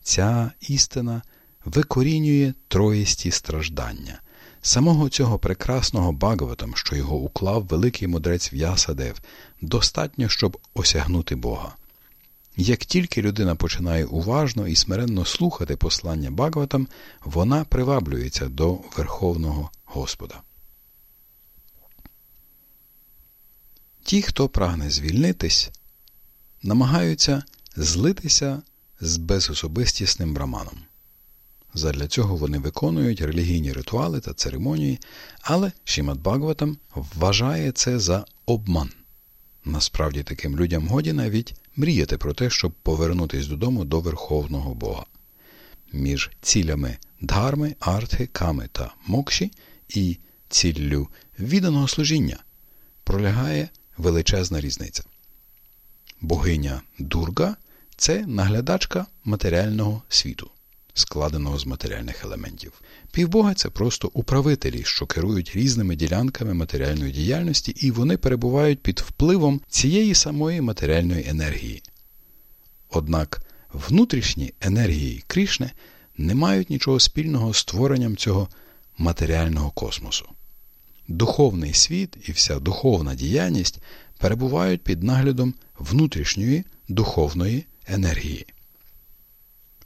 [SPEAKER 2] Ця істина викорінює троїсті страждання. Самого цього прекрасного Багаватам, що його уклав великий мудрець В'ясадев, достатньо, щоб осягнути Бога. Як тільки людина починає уважно і смиренно слухати послання Багаватам, вона приваблюється до Верховного Господа. Ті, хто прагне звільнитись, намагаються злитися з безособистісним браманом. Задля цього вони виконують релігійні ритуали та церемонії, але Шімат Бхагаватам вважає це за обман. Насправді таким людям годі навіть мріяти про те, щоб повернутися додому до Верховного Бога. Між цілями дхарми, артхи, ками та мокші і ціллю відданого служіння пролягає величезна різниця. Богиня Дурга це наглядачка матеріального світу складеного з матеріальних елементів. Півбога це просто управителі, що керують різними ділянками матеріальної діяльності, і вони перебувають під впливом цієї самої матеріальної енергії. Однак внутрішні енергії Крішни не мають нічого спільного з створенням цього матеріального космосу. Духовний світ і вся духовна діяльність перебувають під наглядом внутрішньої духовної енергії.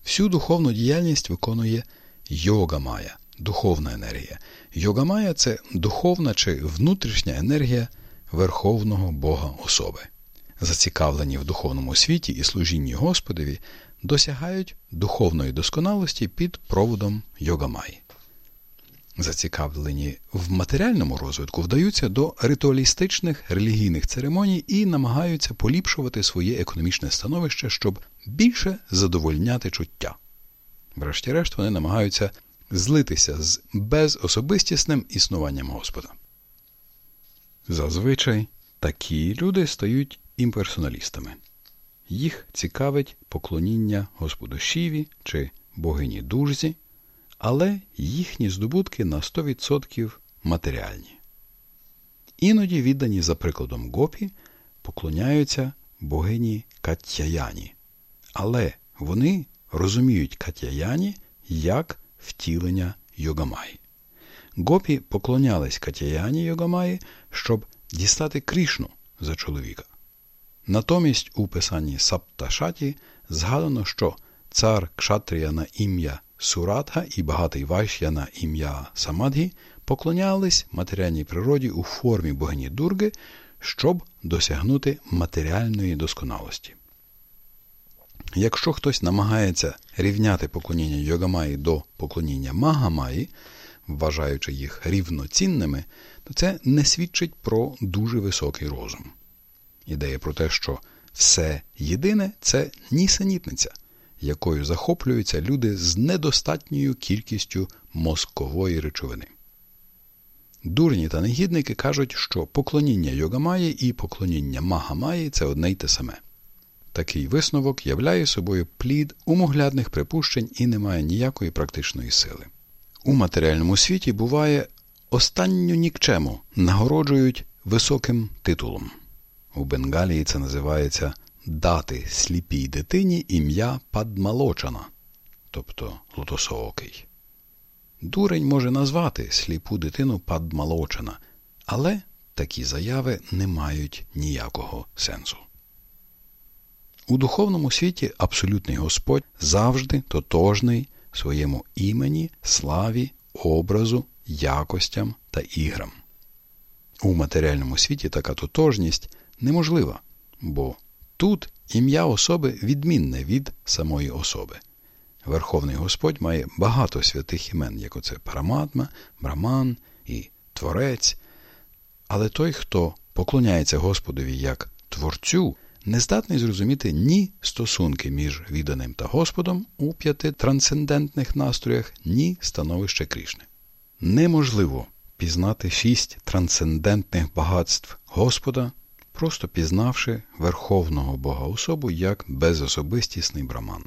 [SPEAKER 2] Всю духовну діяльність виконує йога Майя, духовна енергія. Йога Майя – це духовна чи внутрішня енергія Верховного Бога особи. Зацікавлені в духовному світі і служінні Господові досягають духовної досконалості під проводом Йогамай. Зацікавлені в матеріальному розвитку вдаються до ритуалістичних релігійних церемоній і намагаються поліпшувати своє економічне становище, щоб більше задовольняти чуття. Врешті-решт, вони намагаються злитися з безособистісним існуванням Господа. Зазвичай такі люди стають імперсоналістами. Їх цікавить поклоніння Господу Шіві чи богині Дужзі, але їхні здобутки на 100% матеріальні. Іноді віддані, за прикладом Гопі, поклоняються богині Катяяні, але вони розуміють Катяяні як втілення Йогамаї. Гопі поклонялись Катяяні Йогамаї, щоб дістати Крішну за чоловіка. Натомість у писанні Сапташаті згадано, що цар Кшатрія на ім'я Суратха і багатий Вайш'я на ім'я Самадгі поклонялись матеріальній природі у формі богині Дурги, щоб досягнути матеріальної досконалості. Якщо хтось намагається рівняти поклоніння Йогамаї до поклоніння Магамаї, вважаючи їх рівноцінними, то це не свідчить про дуже високий розум. Ідея про те, що все єдине це нісенітниця, якою захоплюються люди з недостатньою кількістю мозкової речовини. Дурні та негідники кажуть, що поклоніння Йогамаї і поклоніння Магамаї це одне й те саме. Такий висновок являє собою плід умоглядних припущень і не має ніякої практичної сили. У матеріальному світі буває останню нікчему нагороджують високим титулом. У Бенгалії це називається дати сліпій дитині ім'я Падмалочана, тобто лотосоокий. Дурень може назвати сліпу дитину Падмалочана, але такі заяви не мають ніякого сенсу. У духовному світі абсолютний Господь завжди тотожний своєму імені, славі, образу, якостям та іграм. У матеріальному світі така тотожність неможлива, бо тут ім'я особи відмінне від самої особи. Верховний Господь має багато святих імен, як оце Параматма, Браман і Творець. Але той, хто поклоняється Господові як Творцю, не здатний зрозуміти ні стосунки між відданим та Господом у п'яти трансцендентних настроях, ні становище Крішни. Неможливо пізнати шість трансцендентних багатств Господа, просто пізнавши Верховного Бога особу як безособистісний браман.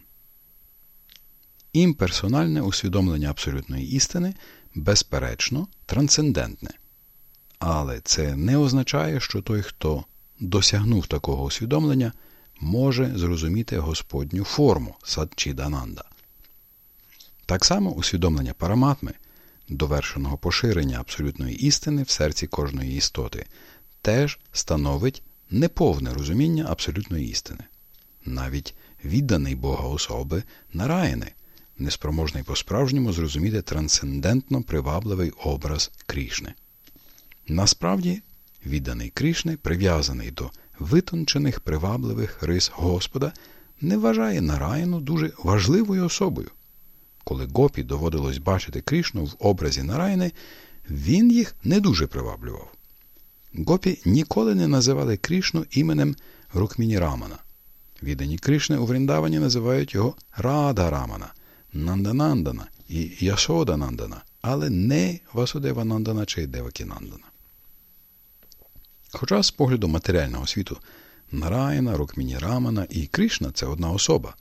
[SPEAKER 2] Імперсональне усвідомлення абсолютної істини, безперечно, трансцендентне. Але це не означає, що той, хто досягнув такого усвідомлення, може зрозуміти Господню форму садчідананда. Так само усвідомлення параматми, довершеного поширення абсолютної істини в серці кожної істоти, теж становить неповне розуміння абсолютної істини. Навіть відданий Бога особи нараєни, неспроможний по-справжньому зрозуміти трансцендентно привабливий образ Крішни. Насправді, відданий Крішни, прив'язаний до витончених привабливих рис Господа, не вважає Нараїну дуже важливою особою. Коли Гопі доводилось бачити Крішну в образі Нараяни, він їх не дуже приваблював. Гопі ніколи не називали Крішну іменем Рукміні Рамана. Віддані Кришни у Вріндавані називають його Рада Рамана, Нанданандана і Яшода Нандана, але не Васудева Нандана чи Девакі Нандана. Хоча з погляду матеріального світу Нараяна, Рукміні Рамана і Кришна це одна особа.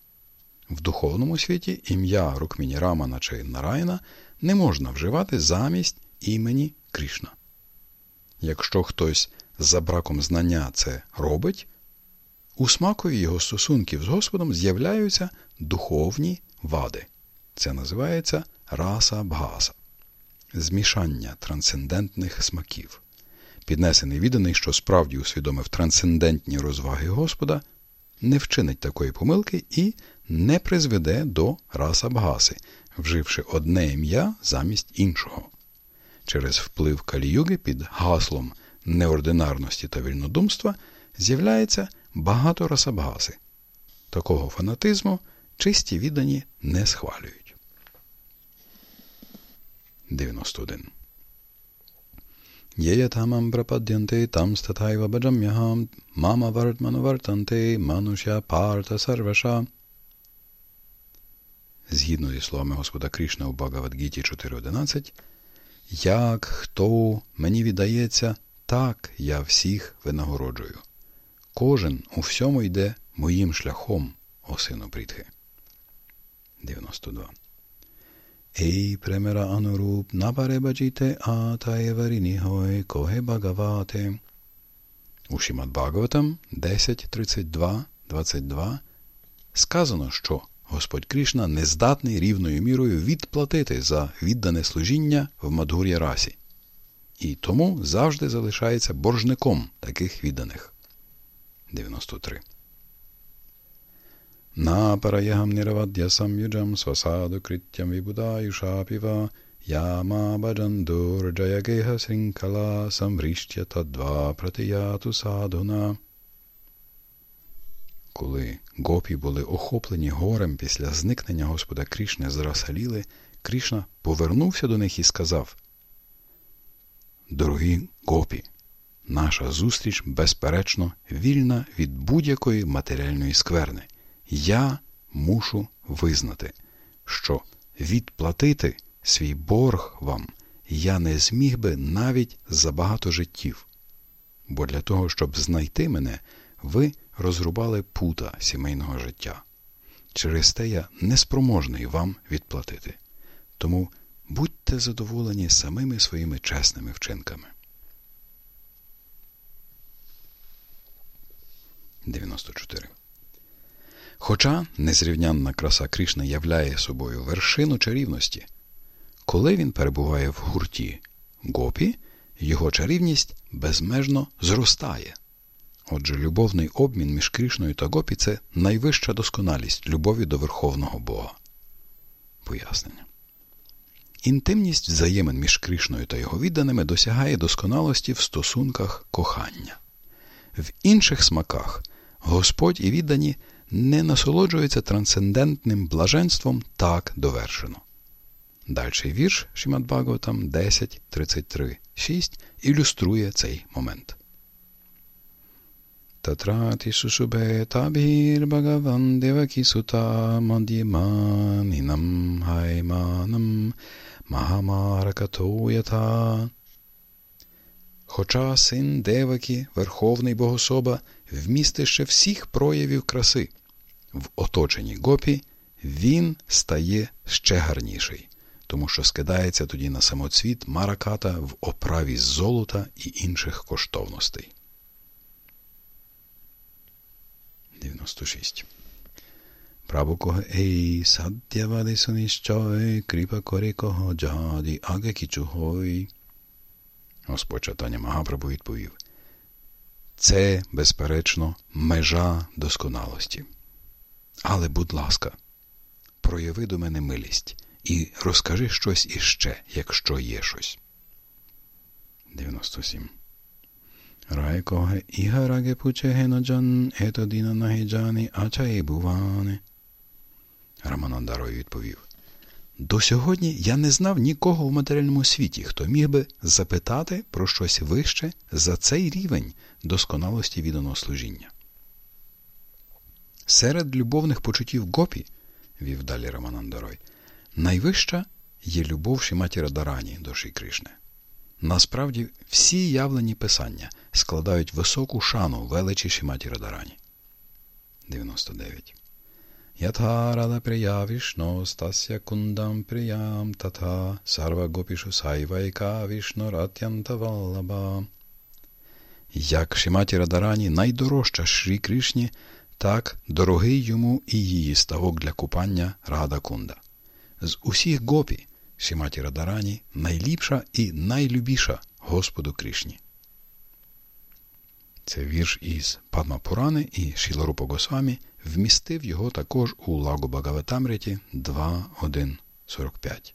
[SPEAKER 2] В духовному світі ім'я Рукміні Рамана чи Нараяна не можна вживати замість імені Кришна. Якщо хтось за браком знання це робить, у смакові його стосунків з Господом з'являються духовні вади. Це називається раса бгаса змішання трансцендентних смаків. Піднесений відданий, що справді усвідомив трансцендентні розваги Господа, не вчинить такої помилки і не призведе до раса бгаси, вживши одне ім'я замість іншого. Через вплив каліюги під гаслом неординарності та вільнодумства з'являється багато расабгаси. Такого фанатизму чисті віддані не схвалюють. 91. Єятамам прападянте там статайва баджам'ягам мама вартманувартанте мануша парта сарваша. Згідно зі словами Господа Кришна у Багавадгіті 4.11, як хто мені віддається, так я всіх винагороджую. Кожен у всьому йде моїм шляхом, о сину Прітхи. 92. Ей премера ануруб напаребаджіте атаєварінігой коге багавате. У Шімад Бхагаватам 10.32.22 сказано, що Господь Кришна не здатний рівною мірою відплатити за віддане служіння в Мадгур'я расі, і тому завжди залишається боржником таких відданих. 93. Ніравадя самюджам свасаду криттям вібудаюшапіва яма баджан дурджаягеха срінкала самріштя тадва пратияту садуна. Коли гопі були охоплені горем після зникнення Господа Крішни з Расаліли, Крішна повернувся до них і сказав Дорогі гопі, наша зустріч, безперечно, вільна від будь-якої матеріальної скверни. Я мушу визнати, що відплатити свій борг вам я не зміг би навіть за багато життів. Бо для того, щоб знайти мене, ви розрубали пута сімейного життя. Через те я неспроможний вам відплатити. Тому будьте задоволені самими своїми чесними вчинками. 94. Хоча незрівнянна краса Кришни являє собою вершину чарівності, коли він перебуває в гурті гопі, його чарівність безмежно зростає. Отже, любовний обмін між Кришною та Гопі це найвища досконалість любові до Верховного Бога. Пояснення. Інтимність взаємин між Кришною та його відданими досягає досконалості в стосунках кохання. В інших смаках Господь і віддані не насолоджуються трансцендентним блаженством так довершено. Дальший вірш Шимат Бхагаватам 10, 33, 6 ілюструє цей момент. Татрати шушубе табір Бхагаван Девакі сута мад'єманінам гайманам Магамаракатоята. Хоча син Девакі, Верховний Богособа, вмістище всіх проявів краси, в оточенні гопі він стає ще гарніший тому що скидається тоді на самоцвіт мараката в оправі з золота і інших коштовностей. 96. Прабукого ей саддявади сунищой, кріпа корікого джаді агекічугой. Господь читання Магапрабу відповів. Це, безперечно, межа досконалості. Але, будь ласка, прояви до мене милість і розкажи щось іще, якщо є щось. 97. Райкоге ігараге пучегеноджан етодіна нагіджані ачаї буване. Раманандарой відповів. До сьогодні я не знав нікого в матеріальному світі, хто міг би запитати про щось вище за цей рівень досконалості відданого служіння. Серед любовних почуттів гопі, вів далі Раманандарой, Найвища є любов Шіматі Радарані до Ші Кришни. Насправді, всі явлені писання складають високу шану величі Шіматі Радарані. 99. Ятха рада прия вішно стася кундам приям тата сарва гопішу сайвайка вішно ратянта валаба. Як Шіматі Радарані найдорожча Шрі Кришні, так дорогий йому і її ставок для купання Рада Кунда. З усіх гопі Шіматі Радарані найліпша і найлюбіша Господу Кришні. Це вірш із Падма Пурани і Шіларупа Госвамі вмістив його також у Лагу Багаватамріті 2.1.45.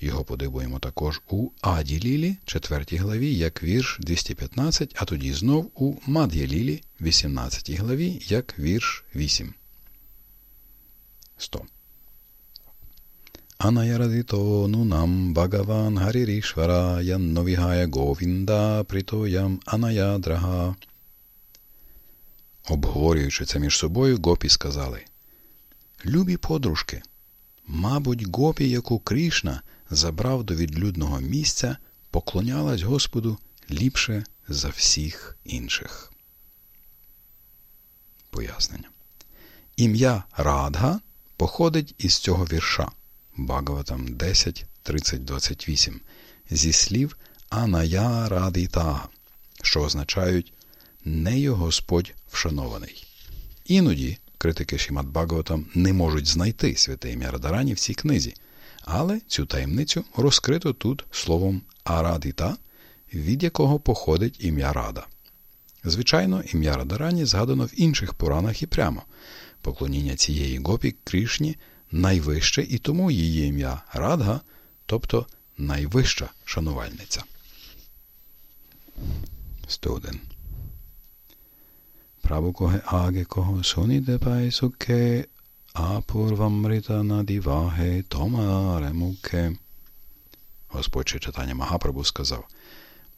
[SPEAKER 2] Його подивуємо також у Аді Лілі, 4 главі, як вірш 215, а тоді знов у Мад'я Лілі, 18 главі, як вірш 8. 100. Анаярадито нунам Бхагаван Харірішвара Янновігая Говінда Притоям Анаядрага. Обговорюючи це між собою, гопі сказали Любі подружки, мабуть, гопі, яку Крішна забрав до відлюдного місця, поклонялась Господу ліпше за всіх інших. Пояснення. Ім'я Радга походить із цього вірша. Бхагаватам 10, 30, 28 зі слів Аная Радитага, що означають нею Господь вшанований. Іноді критики Шімат Бхагаватам не можуть знайти святе ім'я Радарані в цій книзі, але цю таємницю розкрито тут словом Арадита, від якого походить ім'я Рада. Звичайно, ім'я Радарані згадано в інших Пуранах і прямо. Поклоніння цієї гопі Кришні – найвище, і тому її ім'я Радга, тобто найвища шанувальниця. 101. Правукоге агекого суніде пайсуке, апурвамрита надіваге томаре муке. Господь читання Магапрабу сказав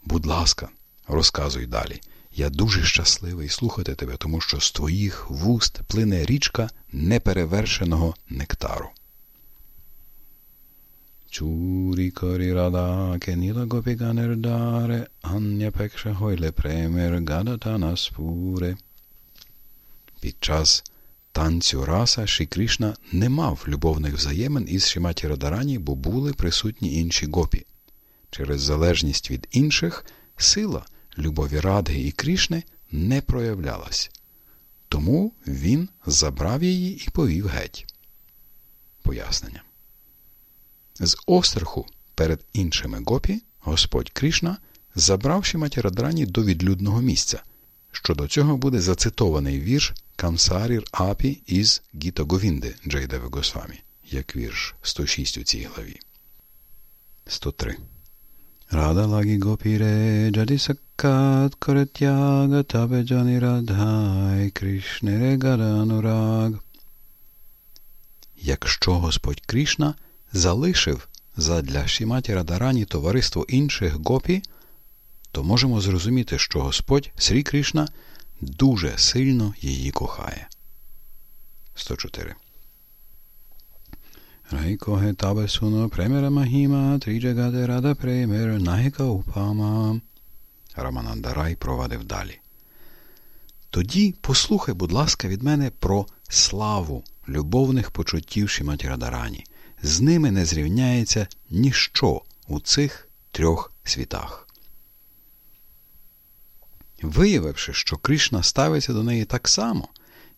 [SPEAKER 2] Будь ласка, розказуй далі. Я дуже щасливий слухати тебе, тому що з твоїх вуст плине річка неперевершеного нектару. Чурі корі рада кеніла гопіка нердаре, ання пекша хойле премер гадатана спуре. Під час танцю раса Ші Кришна не мав любовних взаємин із Шіматі Радарані, бо були присутні інші гопі. Через залежність від інших сила – любові Радги і Крішни не проявлялась. Тому він забрав її і повів геть. Пояснення. З остраху перед іншими гопі Господь Кришна забрав Шиматі Радрані до відлюдного місця. Щодо цього буде зацитований вірш Камсарір Апі із Гіта Говінди Джейдеви Госвамі, як вірш 106 у цій главі. 103. Radalagi gopire jadi sakat koretyaga tabejani radhai Кришнере гаданураг. Якщо Господь Кришна залишив задля Шіматі Радарані товариство інших гопі, то можемо зрозуміти, що Господь Срі Кришна дуже сильно її кохає. 104 Райкоге табе суно премера махіма, тріджагаде рада премер, нагіка упама. Раманандарай провадив далі. Тоді послухай, будь ласка, від мене про славу любовних почуттів Шіматі Радарані. З ними не зрівняється ніщо у цих трьох світах. Виявивши, що Кришна ставиться до неї так само,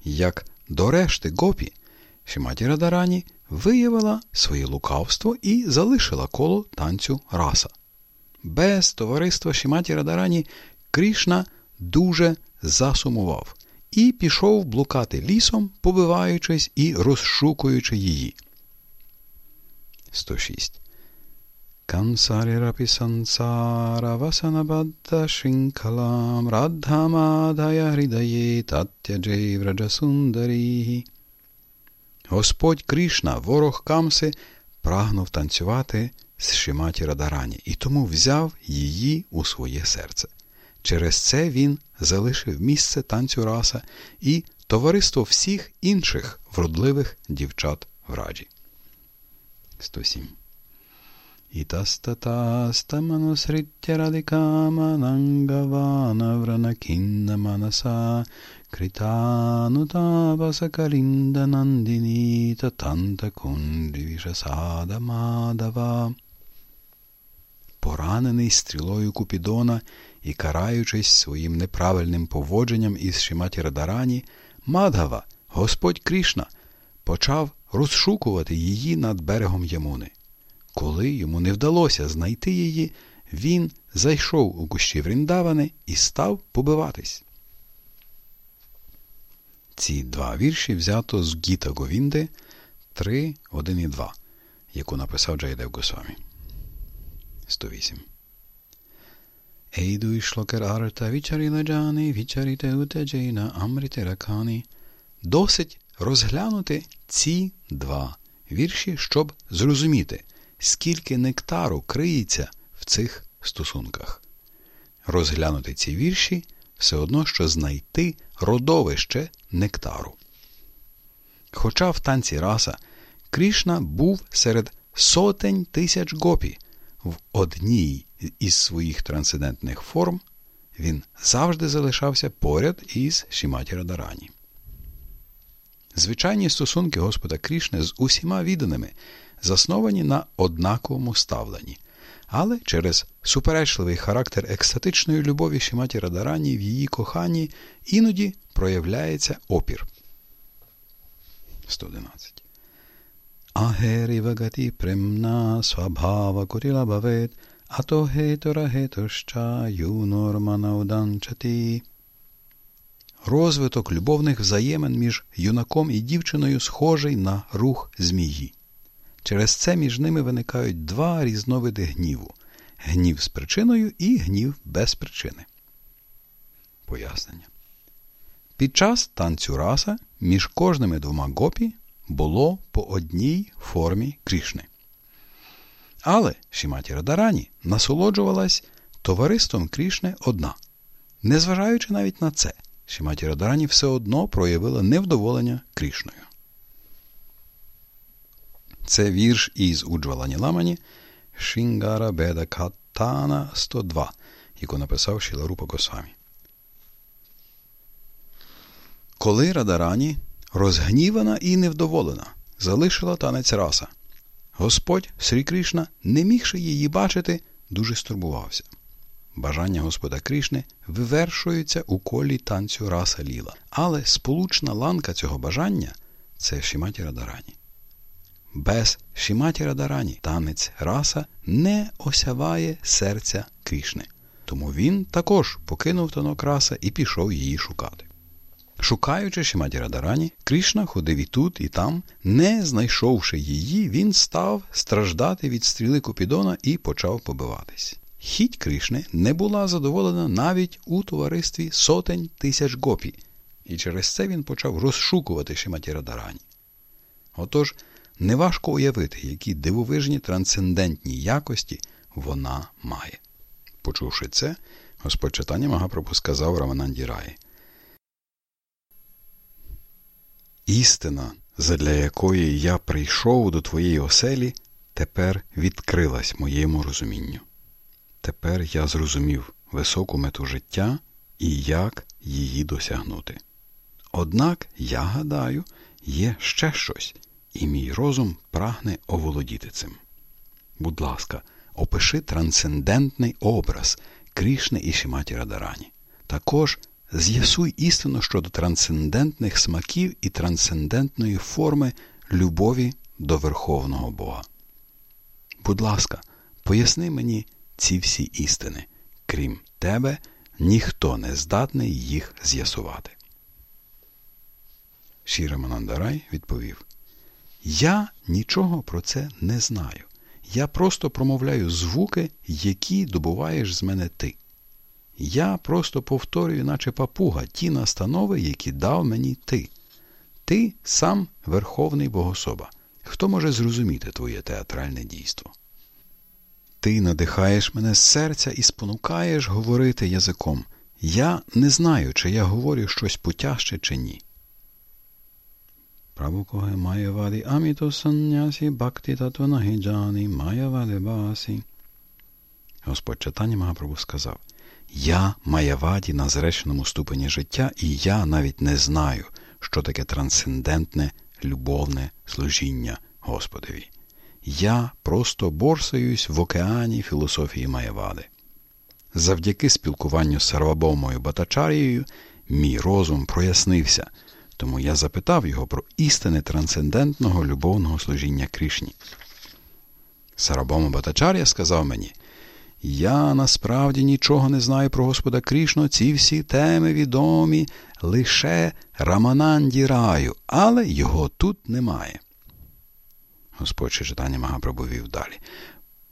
[SPEAKER 2] як до решти гопі, Шіматі Радарані виявила своє лукавство і залишила коло танцю раса. Без товариства Шіматі Радарані Кришна дуже засумував і пішов блукати лісом, побиваючись і розшукуючи її. 106. Васанабадда шинкалам раддамадая гридає таттяджей враджасундарі. Господь Кришна, ворог Камси, прагнув танцювати з Шиматі Радарані і тому взяв її у своє серце. Через це він залишив місце танцю раса і товариство всіх інших вродливих дівчат в раджі. 107. Ітастатастаманусриття радикаманангавана вранакінна манаса кританутапасакалінда нандіні татанта кундрівішасада мадава. Поранений стрілою Купідона і караючись своїм неправильним поводженням із Шиматі Радарані, Мадгава, Господь Крішна, почав розшукувати її над берегом Ямуни. Коли йому не вдалося знайти її, він зайшов у кущі Вріндавани і став побиватись. Ці два вірші взято з Гіта Говінди 3, 1 і 2, яку написав Джайдев Госвамі. 108. Ейду ішлокер арта вічаріла джани, вічаріте утеджейна амріте ракані. Досить розглянути ці два вірші, щоб зрозуміти, скільки нектару криється в цих стосунках. Розглянути ці вірші все одно, що знайти родовище нектару. Хоча в танці раса Крішна був серед сотень тисяч гопі в одній із своїх трансцендентних форм, він завжди залишався поряд із Шіматі Радарані. Звичайні стосунки Господа Крішни з усіма відданими засновані на однаковому ставленні, але через суперечливий характер екстатичної любові Шіматі Радарані в її коханні іноді проявляється опір. 111. Агері вагаті премна свабхава куріла бавет, ато гетора гетоща юнормана уданчаті. Розвиток любовних взаємин між юнаком і дівчиною схожий на рух змії. Через це між ними виникають два різновиди гніву гнів з причиною і гнів без причини. Пояснення. Під час танцю раса між кожними двома гопі було по одній формі Крішни. Але Шіматі Радарані насолоджувалась товариством Крішни одна. Незважаючи навіть на це, Шіматі Радарані все одно проявила невдоволення Крішною. Це вірш із Уджвалані Ламані Шінгара Беда Катана 102, яку написав Шіларупа Госвамі. Коли Радарані, розгнівана і невдоволена, залишила танець раса, Господь Срі Кришна, не мігши її бачити, дуже стурбувався. Бажання Господа Кришни вивершується у колі танцю раса ліла, але сполучна ланка цього бажання це Шіматі Радарані. Без Шіматі Радарані танець раса не осяває серця Крішни. Тому він також покинув танок раса і пішов її шукати. Шукаючи Шіматі Радарані, Крішна ходив і тут, і там, не знайшовши її, він став страждати від стріли Купідона і почав побиватись. хіть Кришни не була задоволена навіть у товаристві сотень тисяч гопі, і через це він почав розшукувати Шиматі Радарані. Отож, неважко уявити, які дивовижні трансцендентні якості вона має. Почувши це, Господь читання Магапрабу сказав Рамананді Раї. Істина, задля якої я прийшов до твоєї оселі, тепер відкрилась моєму розумінню. Тепер я зрозумів високу мету життя і як її досягнути. Однак, я гадаю, є ще щось, і мій розум прагне оволодіти цим. Будь ласка, опиши трансцендентний образ Крішни і Шиматі Радарані. Також з'ясуй істину щодо трансцендентних смаків і трансцендентної форми любові до Верховного Бога. Будь ласка, поясни мені ці всі істини. Крім тебе, ніхто не здатний їх з'ясувати. Шіра Манандарай відповів: Я нічого про це не знаю. Я просто промовляю звуки, які добуваєш з мене ти. Я просто повторюю, наче папуга, ті настанови, які дав мені ти. Ти сам Верховний Богособа. Хто може зрозуміти твоє театральне дійство? Ти надихаєш мене з серця і спонукаєш говорити язиком. Я не знаю, чи я говорю щось путяще, чи ні. Прабукоге Майяваді Аміто Саннясі Бхакти Татванагіджані Майяваді Басі. Господь читання Магапрабу сказав Я Майяваді на зреченому ступені життя, і я навіть не знаю, що таке трансцендентне, любовне служіння Господові. Я просто борсаюсь в океані філософії Маєвади. Завдяки спілкуванню з Сарвабомою Батачарією мій розум прояснився, тому я запитав його про істини трансцендентного любовного служіння Кришні. Сарабома Батачарія сказав мені, я насправді нічого не знаю про Господа Крішну, ці всі теми відомі лише Рамананді раю, але його тут немає. Господь читання Магапрабу вів далі.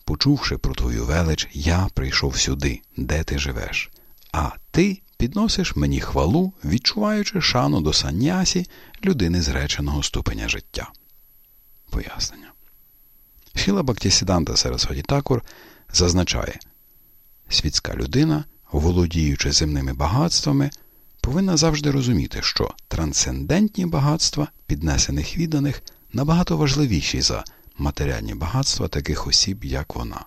[SPEAKER 2] Почувши про твою велич, я прийшов сюди, де ти живеш, а ти підносиш мені хвалу, відчуваючи шану до саннясі людини зреченого ступеня життя. Пояснення. Шіла Бактісіданта Сарасваді Такур зазначає, світська людина, володіючи земними багатствами, повинна завжди розуміти, що трансцендентні багатства, піднесених відданих, набагато важливіші за матеріальні багатства таких осіб, як вона.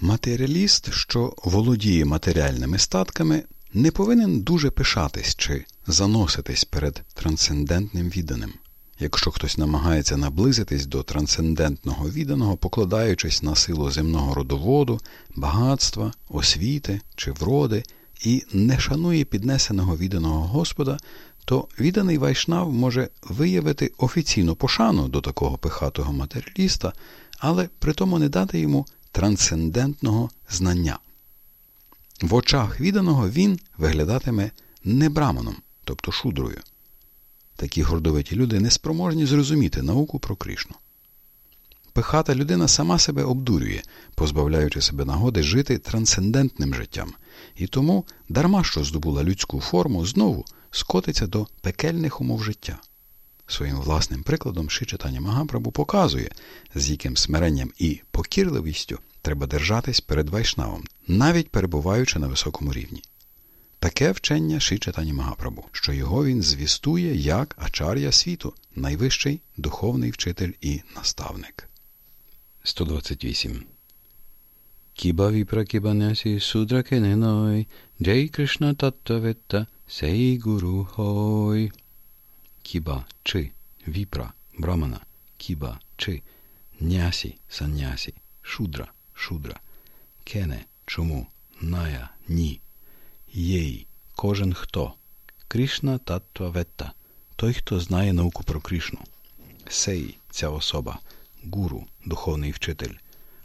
[SPEAKER 2] Матеріаліст, що володіє матеріальними статками, не повинен дуже пишатись чи заноситись перед трансцендентним відданим. Якщо хтось намагається наблизитись до трансцендентного відданого, покладаючись на силу земного родоводу, багатства, освіти чи вроди, і не шанує піднесеного відданого Господа, то відданий вайшнав може виявити офіційну пошану до такого пихатого матеріаліста, але при тому не дати йому трансцендентного знання. В очах відданого він виглядатиме не браманом, тобто шудрою. Такі гордовиті люди неспроможні зрозуміти науку про Кришну. Пихата людина сама себе обдурює, позбавляючи себе нагоди жити трансцендентним життям, і тому, дарма що здобула людську форму, знову скотиться до пекельних умов життя. Своїм власним прикладом Шичатаня Магапрабу показує, з яким смиренням і покірливістю треба держатись перед вайшнавом, навіть перебуваючи на високому рівні. Таке вчення Шичатані Магапрабу, що його він звістує як ачар'я світу, найвищий духовний вчитель і наставник. 128 Кіба віпра кібанясі Джей Кришна Таттаветта Сей Гуру Хой. Кіба чи віпра брамана, кіба чи нясі саннясі, шудра, шудра, кене, чому, ная, ні, єй, кожен хто, Кришна Таттва Ветта, той, хто знає науку про Кришну. Сей, ця особа, гуру, духовний вчитель,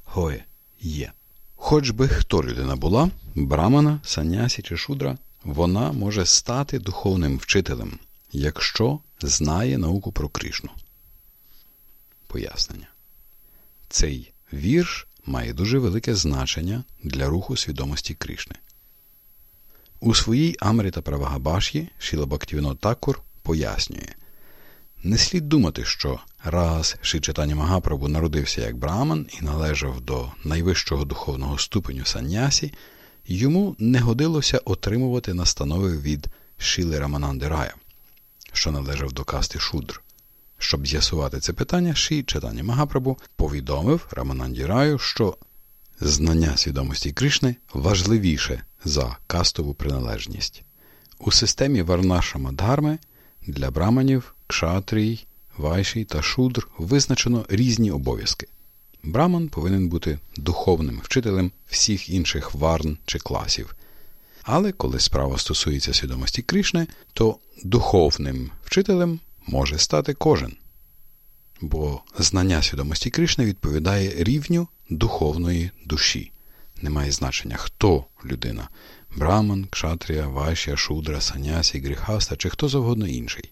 [SPEAKER 2] гоє, є. Хоч би хто людина була, брамана, санясі чи шудра, вона може стати духовним вчителем, якщо знає науку про Кришну. Пояснення. Цей вірш
[SPEAKER 1] має дуже велике значення для руху свідомості Кришни. У своїй Амрита Правагабаш'ї Шіла Бактівіно Такур пояснює не слід думати, що раз Шичатані Магапрабу народився як браман і належав до найвищого духовного ступеню саннясі, йому не годилося отримувати настанови від Шіли Рамананди Рая, що належав до касти Шудр. Щоб з'ясувати це питання, Ші Читання Магапрабу повідомив Рамананді Раю, що знання свідомості Кришни важливіше за кастову приналежність. У системі Варнашама Дхарми для браманів, кшатрій, вайшій та шудр визначено різні обов'язки. Браман повинен бути духовним вчителем всіх інших варн чи класів. Але коли справа стосується свідомості Кришни, то духовним вчителем може стати кожен. Бо знання свідомості Кришни відповідає рівню духовної душі. Немає значення, хто людина браман, кшатрія, вайшя, шудра, санясі, гріхаста чи хто завгодно інший.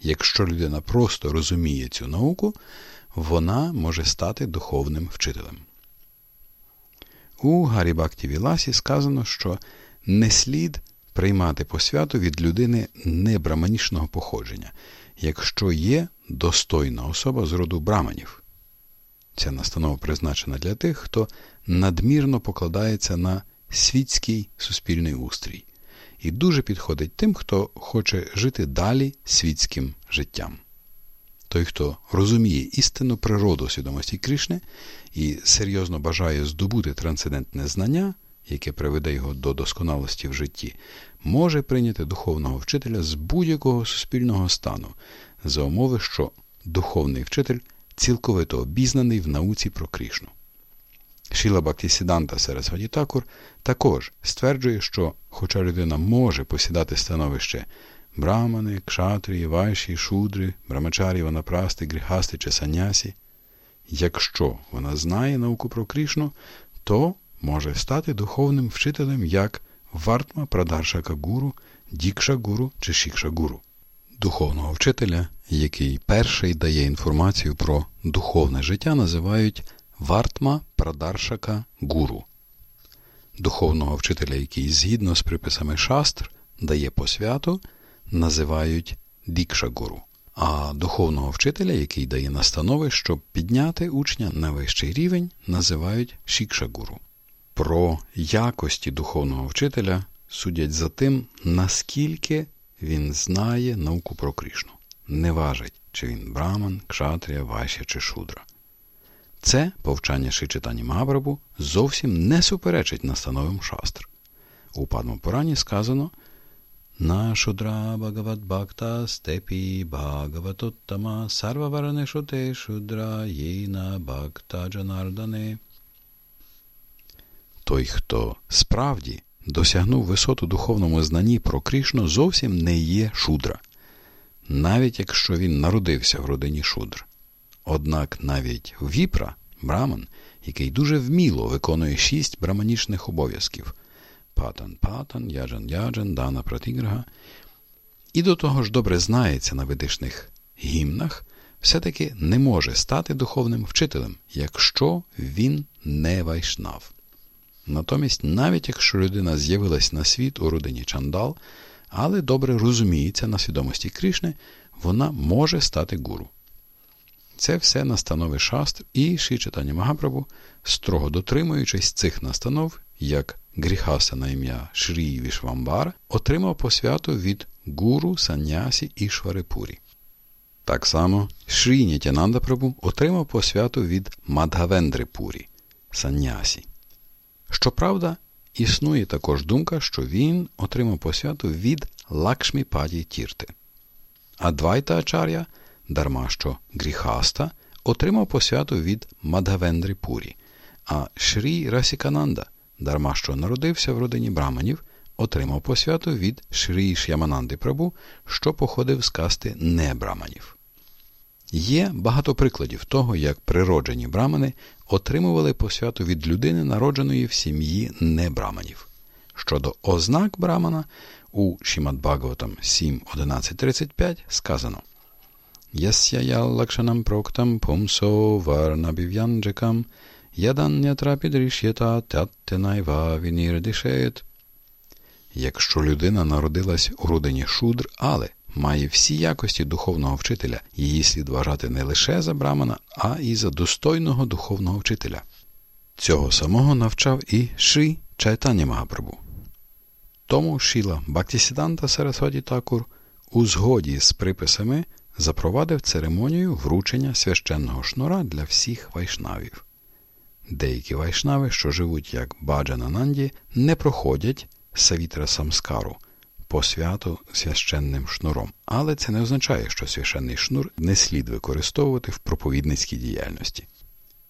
[SPEAKER 1] Якщо людина просто розуміє цю науку, вона може стати духовним вчителем. У Гарібакті Віласі сказано, що не слід приймати посвяту від людини небраманічного походження, якщо є достойна особа з роду браманів. Ця настанова призначена для тих, хто надмірно покладається на світський суспільний устрій і дуже підходить тим, хто хоче жити далі світським життям. Той, хто розуміє істинну природу свідомості Кришни і серйозно бажає здобути трансцендентне знання, яке приведе його до досконалості в житті, може прийняти духовного вчителя з будь-якого суспільного стану, за умови, що духовний вчитель цілковито обізнаний в науці про Кришну. Шіла Бактісіданта Сарасваді Такур також стверджує, що, хоча людина може посідати становище брамани, кшатрії, вайші, шудри, брамачарі, ванапрасти, гріхасти чи санясі, якщо вона знає науку про Крішну, то може стати духовним вчителем як Вартма Прадаршака Гуру, Дікша Гуру чи Шікша Гуру. Духовного вчителя, який перший дає інформацію про духовне життя, називають Вартма Прадаршака Гуру, духовного вчителя, який згідно з приписами шастр дає посвяту, називають Дікша Гуру, а духовного вчителя, який дає настанови, щоб підняти учня на вищий рівень, називають Шікша Гуру. Про якості духовного вчителя судять за тим, наскільки він знає науку про Кришну. Не важить, чи він браман, кшатрія, вайшя чи шудра. Це повчання Шичитані Магабрабу зовсім не суперечить настановам шастр. У Падмапурані сказано на шудра Бхагават Бхакта степі Бхагаватоттама сарваваранешу те шудра єйна Бхакта Джанардане. Той, хто справді досягнув висоту духовному знанні про Кришну, зовсім не є шудра, навіть якщо він народився в родині шудр. Однак навіть віпра, браман, який дуже вміло виконує шість браманічних обов'язків патан патан, яджан яджан, дана пратіграга, і до того ж добре знається на ведичних гімнах, все-таки не може стати духовним вчителем, якщо він не вайшнав. Натомість, навіть якщо людина з'явилась на світ у родині Чандал, але добре розуміється на свідомості Кришни, вона може стати гуру. Це все настанови шастр і Ші читання Магапрабу, строго дотримуючись цих настанов, як гріхаса на ім'я Шрі Вішвамбар, отримав посвяту від гуру Санясі і Шварипурі. Так само Шрі Нітянанда Прабу отримав посвяту від Мадгавендри Санясі. Щоправда, існує також думка, що він отримав посвяту від Лакшмі Паді Тірти. Адвайта Ачар'я – дарма що гріхаста, отримав посвяту від Мадгавендрі Пурі, а Шрі Расікананда, дарма що народився в родині браманів, отримав посвяту від Шрі Ш'ямананди Прабу, що походив з касти небраманів. Є багато прикладів того, як природжені брамани отримували посвяту від людини, народженої в сім'ї небраманів. Щодо ознак брамана, у Шімад Бхагаватам 7.11.35 сказано – Ясya ялакшанам проктам пумсо варнабів'янджикам Ядання підріш'єта таттенайва вінірдишеєт. Якщо людина народилась у родині шудр, але має всі якості духовного вчителя, її слід вважати не лише за брамана, а і за достойного духовного вчителя. Цього самого навчав і Ши Чайтані Магапрабу. Тому Шіла Бактісіданта Сарасваді Такур у згоді з приписами запровадив церемонію вручення священного шнура для всіх вайшнавів. Деякі вайшнави, що живуть як Баджанананді, не проходять савітра самскару по святу священним шнуром, але це не означає, що священний шнур не слід використовувати в проповідницькій діяльності.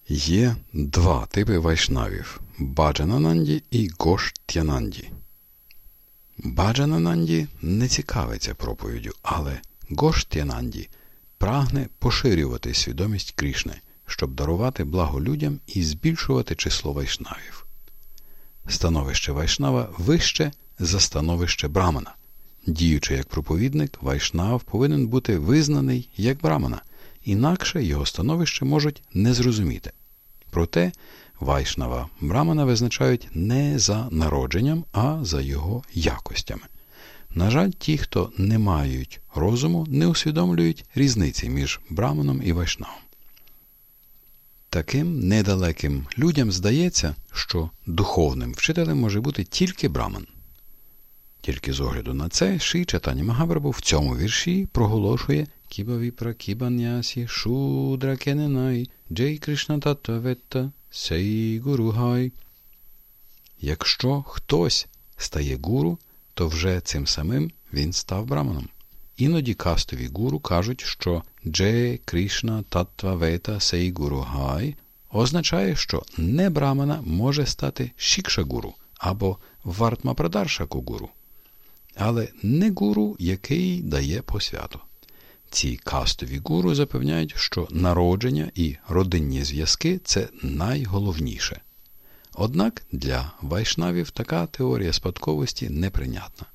[SPEAKER 1] Є два типи вайшнавів Баджанананді і Гоштянанді. Баджанананді не цікавиться проповіддю, але Гоштянанді прагне поширювати свідомість Крішни, щоб дарувати благо людям і збільшувати число вайшнавів. Становище вайшнава вище за становище брамана. Діючи як проповідник, вайшнав повинен бути визнаний як брамана, інакше його становище можуть не зрозуміти. Проте вайшнава брамана визначають не за народженням, а за його якостями. На жаль, ті, хто не мають розуму, не усвідомлюють різниці між браманом і вайшнавом. Таким недалеким людям здається, що духовним вчителем може бути тільки браман. Тільки з огляду на це Ши Чатані Магабрабу в цьому вірші проголошує Кібавіпра Кібаньясі Шудра Кененай Джей Кришна Таттаветта Сей Гуругай. Якщо хтось стає гуру, то вже цим самим він став браманом. Іноді кастові гуру кажуть, що Дже Кришна Таттва Вета Сей Гуру Гай означає, що не брамана може стати Шікша гуру або Вартма Прадаршаку гуру, але не гуру, який дає посвяту. Ці кастові гуру запевняють, що народження і родинні зв'язки це найголовніше. Однак для вайшнавів така теорія спадковості неприйнятна.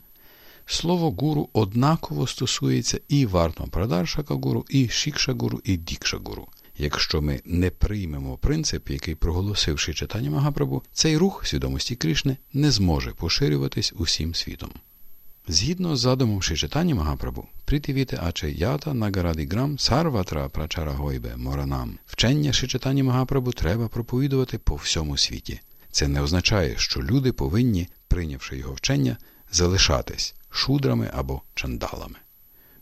[SPEAKER 1] Слово гуру однаково стосується і вартма прадаршака гуру, і шікша гуру, і дікша гуру. Якщо ми не приймемо принцип, який проголосивши читання Магапрабу, цей рух свідомості Кришни не зможе поширюватись усім світом. Згідно з задумом Шичитані Магапрабу, притивіте аче ята нагарадіграм сарватра прачара гойбе моранам. Вчення Шичитані Магапрабу треба проповідувати по всьому світі. Це не означає, що люди повинні, прийнявши його вчення, залишатись шудрами або чандалами.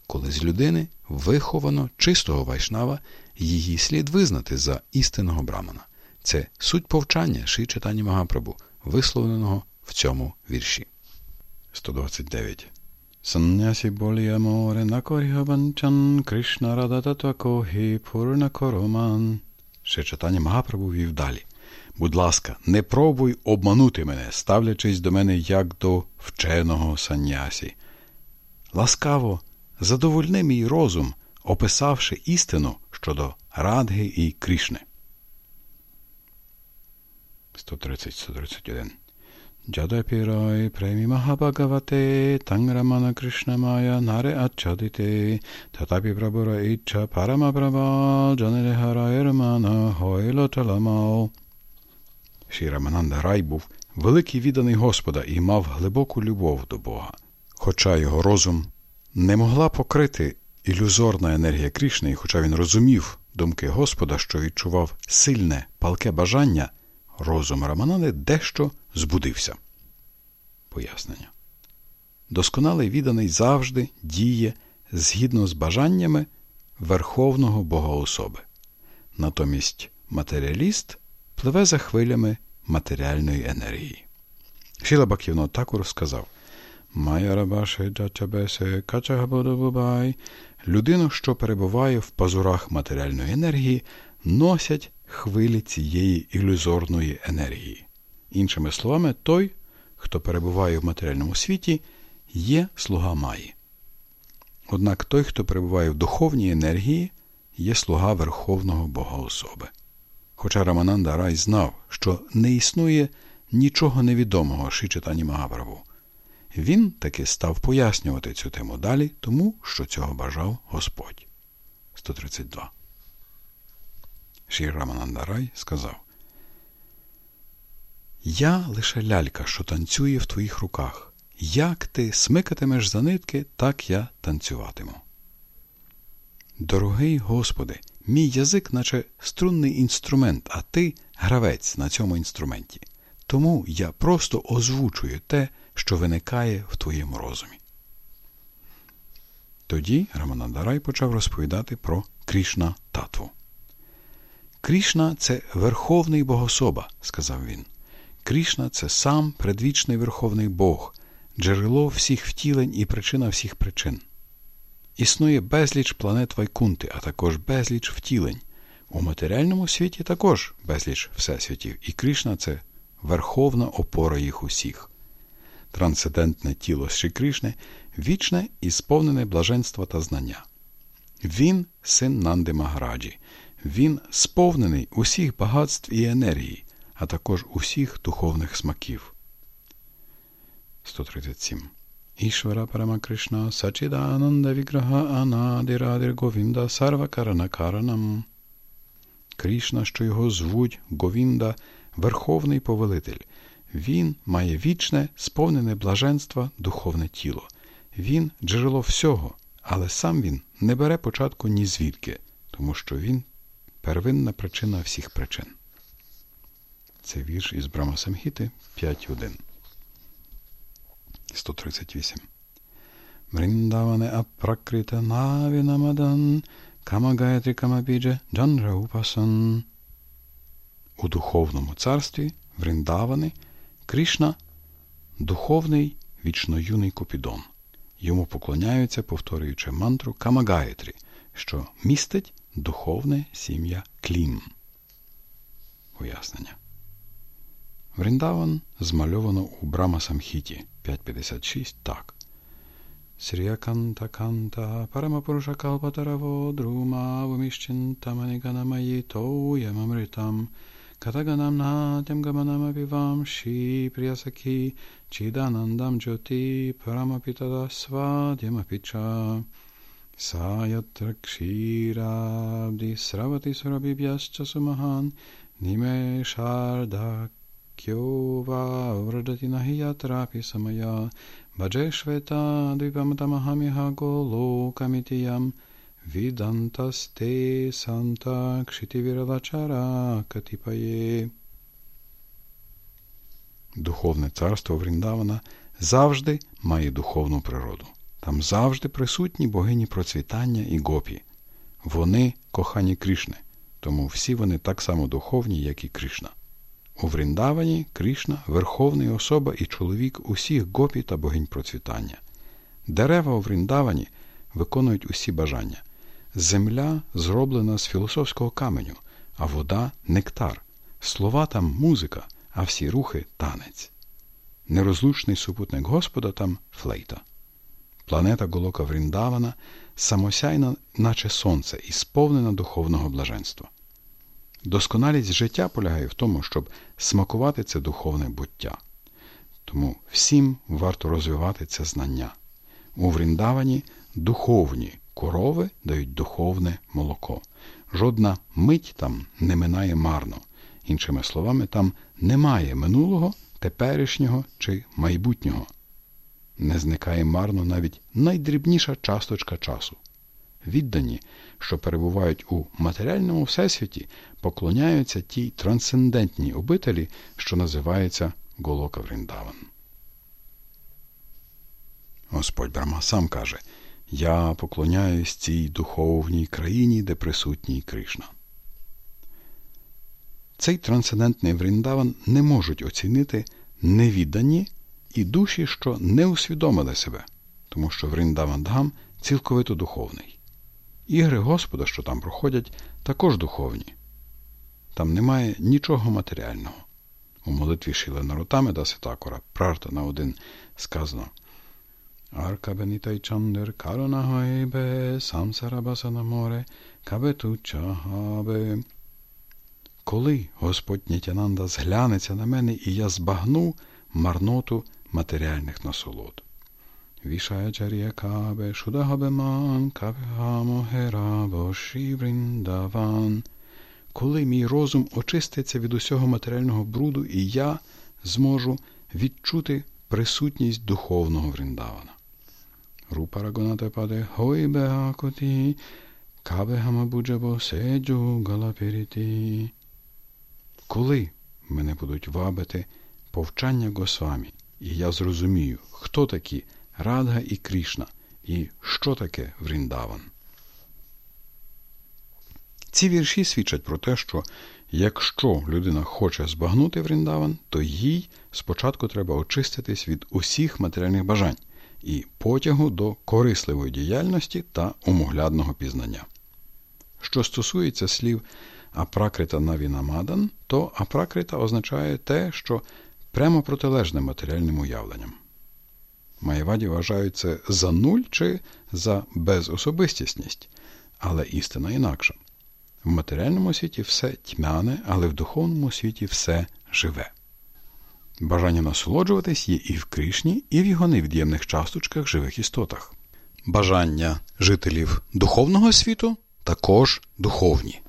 [SPEAKER 1] Коли з людини виховано чистого вайшнава, її слід визнати за істинного брамана. Це суть повчання Ши Читані Магапрабу, висловленого в цьому вірші. 129. Саннясі болі аморе накоріга банчан, Кришна рада татва когі пурна короман. Ще читання Магапрабу вів далі. Будь ласка, не пробуй обманути мене, ставлячись до мене як до вченого саннясі. Ласкаво, задовольни мій розум, описавши істину щодо Радги і Крішни. 130-131 Джадапірай премі Махабагавате Танграмана Кришнамая Наре Ачадите Татапі Прабура Ічча Парама Права Джанелехара Ермана Хойло Таламау Ші Рамананда Рай був великий відданий Господа і мав глибоку любов до Бога. Хоча його розум не могла покрити ілюзорна енергія Крішни, хоча він розумів думки Господа, що відчував сильне палке бажання, розум Рамананди дещо збудився. Пояснення. Досконалий відданий завжди діє згідно з бажаннями Верховного Бога особи. Натомість матеріаліст пливе за хвилями матеріальної енергії. Шіла Баківно Такур сказав Людину, що перебуває в пазурах матеріальної енергії, носять хвилі цієї ілюзорної енергії. Іншими словами, той, хто перебуває в матеріальному світі, є слуга Маї. Однак той, хто перебуває в духовній енергії, є слуга Верховного Бога особи. Хоча Рамананда Рай знав, що не існує нічого невідомого Шичатані Магавраву, він таки став пояснювати цю тему далі, тому що цього бажав Господь. 132. Шір Рамананда Рай сказав
[SPEAKER 2] Я лише лялька, що танцює в твоїх руках. Як ти смикатимеш за нитки, так я танцюватиму. Дорогий Господи, мій язик, наче струнний інструмент, а ти гравець на цьому інструменті. Тому я просто озвучую те, що виникає в твоєму розумі. Тоді Раманандарай почав розповідати про Крішна татву. Крішна це верховний богособа, сказав він. Крішна це сам предвічний Верховний Бог, джерело всіх втілень і причина всіх причин. Існує безліч планет Вайкунти, а також безліч втілень. У матеріальному світі також безліч всесвітів, і Крішна це верховна опора їх усіх. Трансцендентне тіло Шрі Кришни вічне і сповнене блаженства та знання. Він син Нанди Магараджі, він сповнений усіх багатств і енергії, а також усіх духовних смаків. 137. Ішвара Парама Кришна Сачідананда Віграха Анадирадир Говінда Сарвакарана Каранам. Кришна, що його звуть Говінда, Верховний Повелитель. Він має вічне, сповнене блаженства духовне тіло. Він джерело всього, але сам він не бере початку ні звідки, тому що він первинна причина всіх причин. Це вірш із Брама Самхіти 5.1. 138. Вриндаване апракрита навінамадан камагайтрі камабідже джанраупасан. У духовному царстві Вриндавани Кришна духовний вічно юний Купідон. Йому поклоняються, повторюючи мантру Камагайтрі, що містить духовне сім'я Клім. Пояснення. Вріндаван змальовано у Брама Самхіті. 556 так. Сріяканта канта парамапуруша калпатараво друма виміщента маніганамаї тоямамритам катаганам натям гаманамавівам ші приясакі чіданандам джоти парамапітада свадямапіча Sayatra Kshirabdi Sravati Surabhibhyascha Sumahan Nime Shardakyo Va Vradati Nahi Yatrapi Samaya Bhaje Shveta Dvipamatamahamiha Golo Kamitiyam Vidantaste Santa Kshitiviralachara Катіпає. Духовне царство Вріндавана завжди має духовну природу. Там завжди присутні богині процвітання і гопі. Вони кохані Кришни, тому всі вони так само духовні, як і Кришна. У Вріндавані Кришна верховний особа і чоловік усіх гопі та богинь процвітання. Дерева у Вріндавані виконують усі бажання. Земля зроблена з філософського каменю, а вода нектар. Слова там музика, а всі рухи танець. Нерозлучний супутник Господа там флейта. Планета Голока Вріндавана самосяйна, наче сонце, і сповнена духовного блаженства. Досконалість життя полягає в тому, щоб смакувати це духовне буття. Тому всім варто розвивати це знання. У Вріндавані духовні корови дають духовне молоко. Жодна мить там не минає марно. Іншими словами, там немає минулого, теперішнього чи майбутнього не зникає марно навіть найдрібніша часточка часу. Віддані, що перебувають у матеріальному всесвіті, поклоняються тій трансцендентній обителі, що називається Голока Вріндаван. Господь Брама сам каже Я поклоняюсь цій духовній країні, де присутній Кришна. Цей трансцендентний Вріндаван не можуть оцінити невіддані і душі, що не усвідомили себе, тому що Вріндавандгам цілковито духовний. Ігри Господа, що там проходять, також духовні. Там немає нічого матеріального. У молитві Шіла Нарутами Даситакора, на один сказано Аркабенітай чандер каронагайбе самсарабасана море кабетучагабе. Коли Господь Нітянанда зглянеться на мене, і я збагну марноту матеріальних насолод. Кабе, шудагабеман, кабегамогерабо, шівріндаван. Коли мій розум очиститься від усього матеріального бруду, і я
[SPEAKER 1] зможу відчути присутність духовного Вріндавана. Рупа Рагонате паде хой беакоті, кабе гамабуджебо седжу галаперіті. Коли мене будуть вабити повчання Госвамі, і я зрозумію, хто такі Радга і Крішна, і що таке Вріндаван. Ці вірші свідчать про те, що якщо людина хоче збагнути Вріндаван, то їй спочатку треба очиститись від усіх матеріальних бажань і потягу до корисливої діяльності та умоглядного пізнання. Що стосується слів апракрита навінамадан, то апракрита означає те, що прямо протилежне матеріальним уявленням. Маєваді вважають це за нуль чи за безособистісність, але істина інакша. В матеріальному світі все тьмяне, але в духовному світі все живе. Бажання насолоджуватись є і в Кришні, і в його невід'ємних часточках живих істотах. Бажання жителів духовного світу також духовні.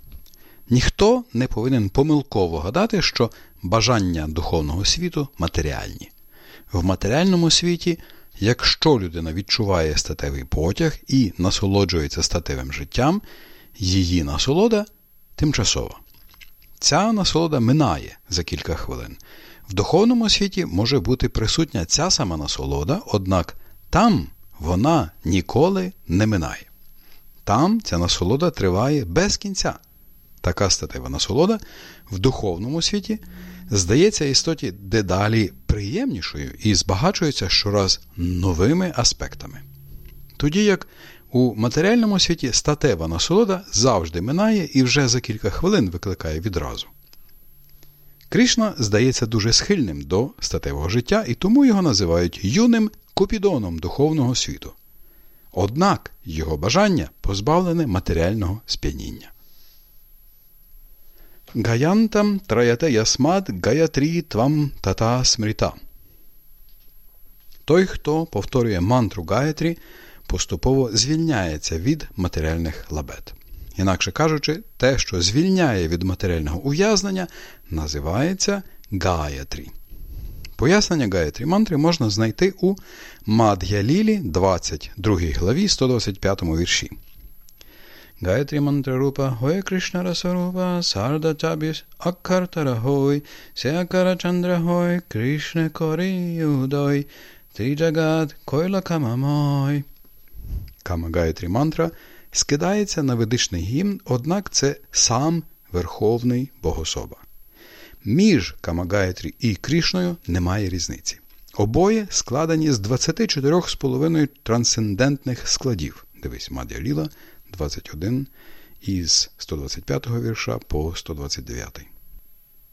[SPEAKER 1] Ніхто не повинен помилково гадати, що бажання духовного світу матеріальні. В матеріальному світі, якщо людина відчуває статевий потяг і насолоджується статевим життям, її насолода тимчасова. Ця насолода минає за кілька хвилин. В духовному світі може бути присутня ця сама насолода, однак там вона ніколи не минає. Там ця насолода триває без кінця. Така статева насолода в духовному світі здається істоті дедалі приємнішою і збагачується щораз новими аспектами. Тоді як у матеріальному світі статева насолода завжди минає і вже за кілька хвилин викликає відразу. Кришна здається дуже схильним до статевого життя, і тому його називають юним купідоном духовного світу. Однак його бажання позбавлене матеріального сп'яніння. Гаянтам траяте ясмат гаятрі твам тата смрита. Той, хто повторює мантру Гаyaтрі, поступово звільняється від матеріальних лабет. Інакше кажучи, те, що звільняє від матеріального ув'язнення, називається Гаyaтрі. Пояснення Гаyaтрі мантри можна знайти у Мад'ялілі 22 главі 125 вірші. Гайатрі мантрарупа Хоя Кришна Расарупа Сарда Чабіс Аккартара Хой Сеакара Чандра Хой Кришне Кори Удой Тріджагад Койла Камамой. Кама Гайатрі мантра скидається на ведичний гімн, однак це сам Верховний Богособа. Між Камагайтрі і Крішною немає різниці. Обоє складені з 24,5 трансцендентних складів. Дивись, Мадя Ліла 21 із 125 вірша по 129.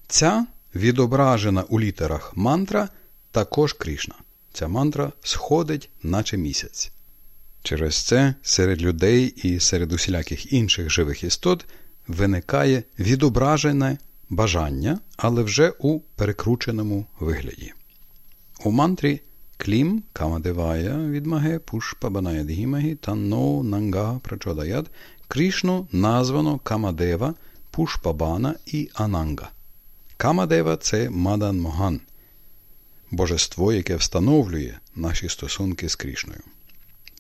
[SPEAKER 1] Ця відображена у літерах мантра також Крішна. Ця мантра сходить, наче місяць. Через це серед людей і серед усіляких інших живих істот виникає відображене бажання, але вже у перекрученому вигляді. У мантрі Клім Камадевая відмаге Пушпабаная Дгімагі Танно Нанга Прачодаят Крішну названо Камадева, Пушпабана і Ананга. Камадева це Мадан Моган, божество, яке встановлює наші стосунки з Крішною.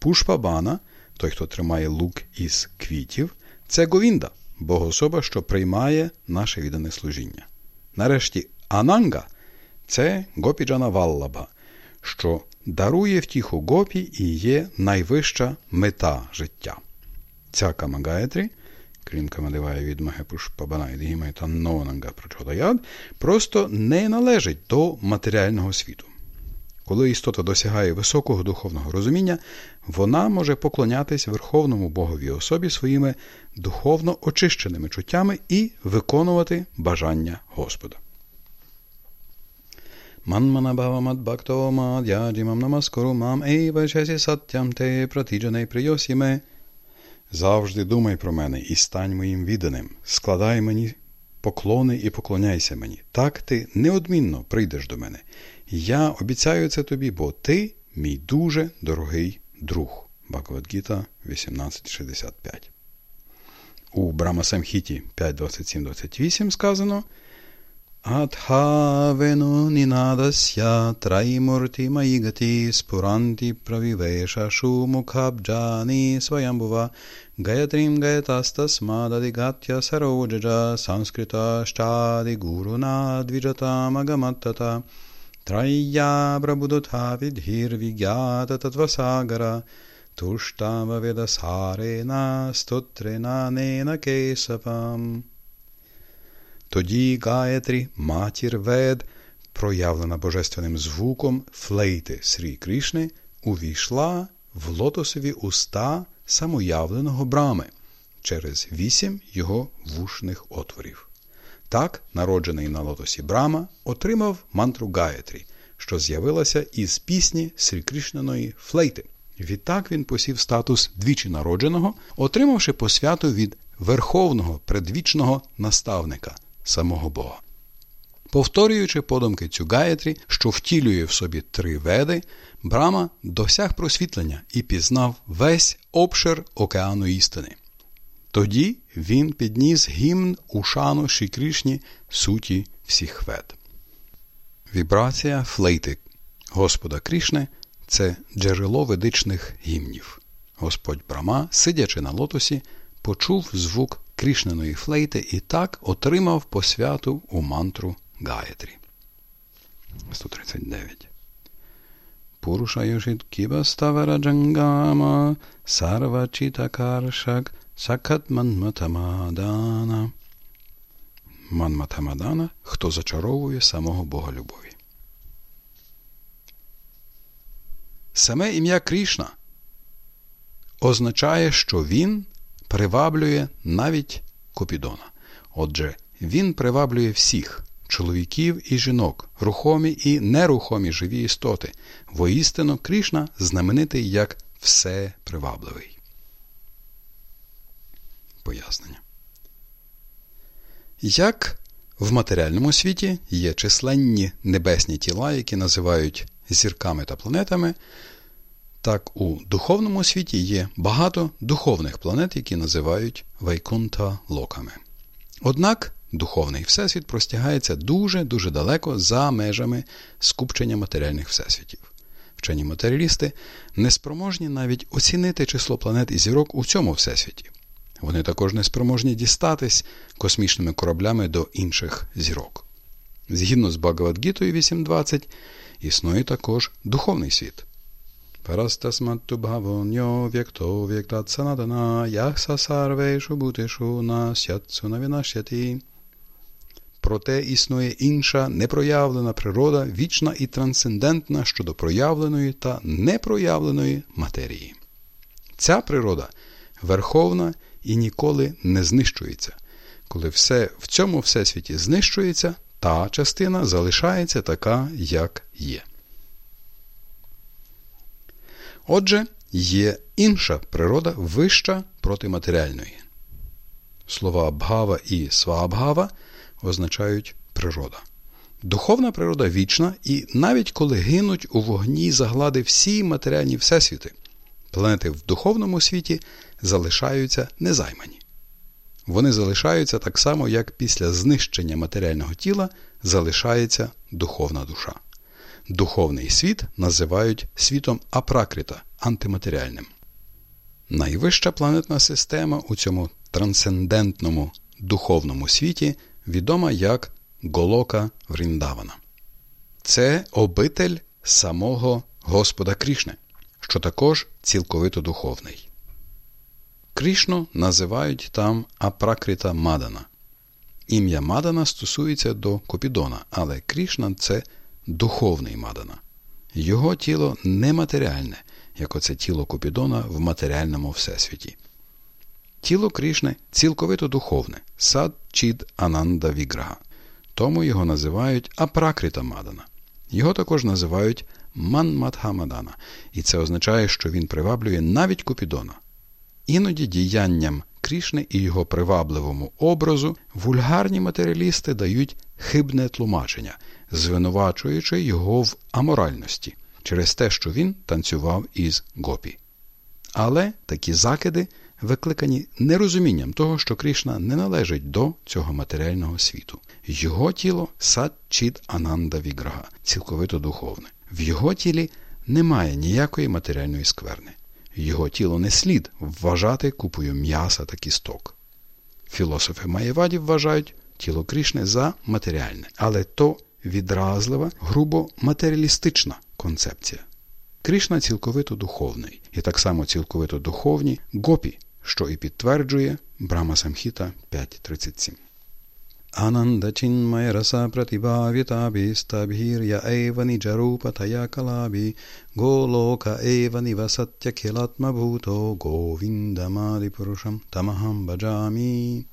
[SPEAKER 1] Пушпабана, той, хто тримає лук із квітів, це Говінда, Бог-особа, що приймає наше віддане служіння. Нарешті Ананга це Гопіджана Валлаба, що дарує втіху гопі і є найвища мета життя. Ця Камагаєтрі, клім камадевая відмаге пушпабаная дгімагі тан но нанга прачодаят, просто не належить до матеріального світу. Коли істота досягає високого духовного розуміння, вона може поклонятись Верховному Богові особі своїми духовно очищеними чуттями і виконувати бажання Господа. Манманабавамадбакто мадяджімам намаскору мам ейва чесі саттям те пратіджане прийосіме. Завжди думай про мене і стань моїм відданим, складай мені поклони і поклоняйся мені. Так ти неодмінно прийдеш до мене. Я обіцяю це тобі, бо ти мій дуже дорогий друг. Бхагавадгіта 18.65. У Брамасамхіті 5.27.28 сказано
[SPEAKER 2] Адхавено нінадася траймуртимайгати спуранти правівеша шумукабджані своямбува Гаyaтрим гаятастасмададигатya сароджаджа санскритащади гуруна двіджатамагаматтата Трайя прабудута відгірвігята татвасагара Туштава ведасарена стотрена нена кесапам тоді Гаєтрі, матір Вед, проявлена божественним звуком флейти Срі Кришни, увійшла в лотосові уста самоявленого брами через вісім його вушних отворів. Так, народжений на лотосі Брама, отримав мантру Гаєтрі, що з'явилася із пісні Срі Кришнаної флейти. Відтак він посів статус двічі народженого, отримавши посвяту від верховного предвічного наставника самого Бога. Повторюючи подумки цю гаєтрі, що втілює в собі три веди, Брама досяг просвітлення і пізнав весь обшир океану істини. Тоді він підніс гімн у шану Шікрішні суті всіх вед. Вібрація флейти Господа Крішне це джерело ведичних гімнів. Господь Брама, сидячи на лотосі, почув звук Крішненої флейти і так отримав посвяту у мантру Гаєтрі. 139. Пуруша Йошит Кіба Ставара Джангама Сарва Чітакаршак Сакат Манматамадана. Манматамадана, хто зачаровує самого Бога любові. Саме ім'я Крішна означає, що він приваблює навіть Купідона. Отже, він приваблює всіх чоловіків і жінок, рухомі і нерухомі живі істоти. Воістину Крішна знаменитий як всепривабливий. Пояснення. Як в матеріальному світі є численні небесні тіла, які називають зірками та планетами, так у духовному світі є багато духовних планет, які називають Вайкунта локами. Однак духовний всесвіт простягається дуже-дуже далеко за межами скупчення матеріальних всесвітів. Вчені матеріалісти неспроможні навіть оцінити число планет і зірок у цьому всесвіті. Вони також неспроможні дістатись космічними кораблями до інших зірок. Згідно з Багавадгітою 8.20, існує також духовний світ. Парастасматту бхавоньо в'якто в'яктат санадана яхса сарвейшу бутишу насятсу навінашяті. Проте існує інша непроявлена природа, вічна і трансцендентна щодо проявленої та непроявленої матерії. Ця природа верховна і ніколи не знищується. Коли все в цьому всесвіті знищується, та частина залишається така, як є. Отже, є інша природа вища проти матеріальної. Слова бхава і свабгава означають природа. Духовна природа вічна, і навіть коли гинуть у вогні заглади всі матеріальні всесвіти, планети в духовному світі залишаються незаймані. Вони залишаються так само, як після знищення матеріального тіла залишається духовна душа. Духовний світ називають світом апракрита антиматеріальним. Найвища планетна система у цьому трансцендентному духовному світі відома як Голока Вріндавана. Це обитель самого Господа Крішне, що також цілковито духовний. Крішну називають там Апракрита Мадана. Ім'я Мадана стосується до Копідона, але Крішна це духовний Мадана. Його тіло нематеріальне, як оце тіло Купідона в матеріальному всесвіті. Тіло Крішни цілковито духовне сад чід Ананда Віграга. Тому його називають Апракрита Мадана. Його також називають Манматхамадана, і це означає, що він приваблює навіть Купідона. Іноді діянням Крішни і його привабливому образу вульгарні матеріалісти дають хибне тлумачення, звинувачуючи його в аморальності через те, що він танцював із гопі. Але такі закиди
[SPEAKER 1] викликані нерозумінням того, що Кришна не належить до цього матеріального світу. Його тіло садчіт Ананда Віграга, цілковито духовне. В його тілі немає ніякої матеріальної скверни. Його тіло не слід вважати купою м'яса та кісток. Філософи Маєваді вважають тіло Кришни за матеріальне, але то відразлива, грубо матеріалістична концепція. Кришна цілковито духовний, і так само цілковито духовні гопі, що і підтверджує Брама Самхіта 5.37. Анандачинмай раса пратибhavітабістабгір'я ейва ніджарупатая калабі, голока ейва нівасаття кілатмабуто говіндамаді пурушам тамахам баджамі.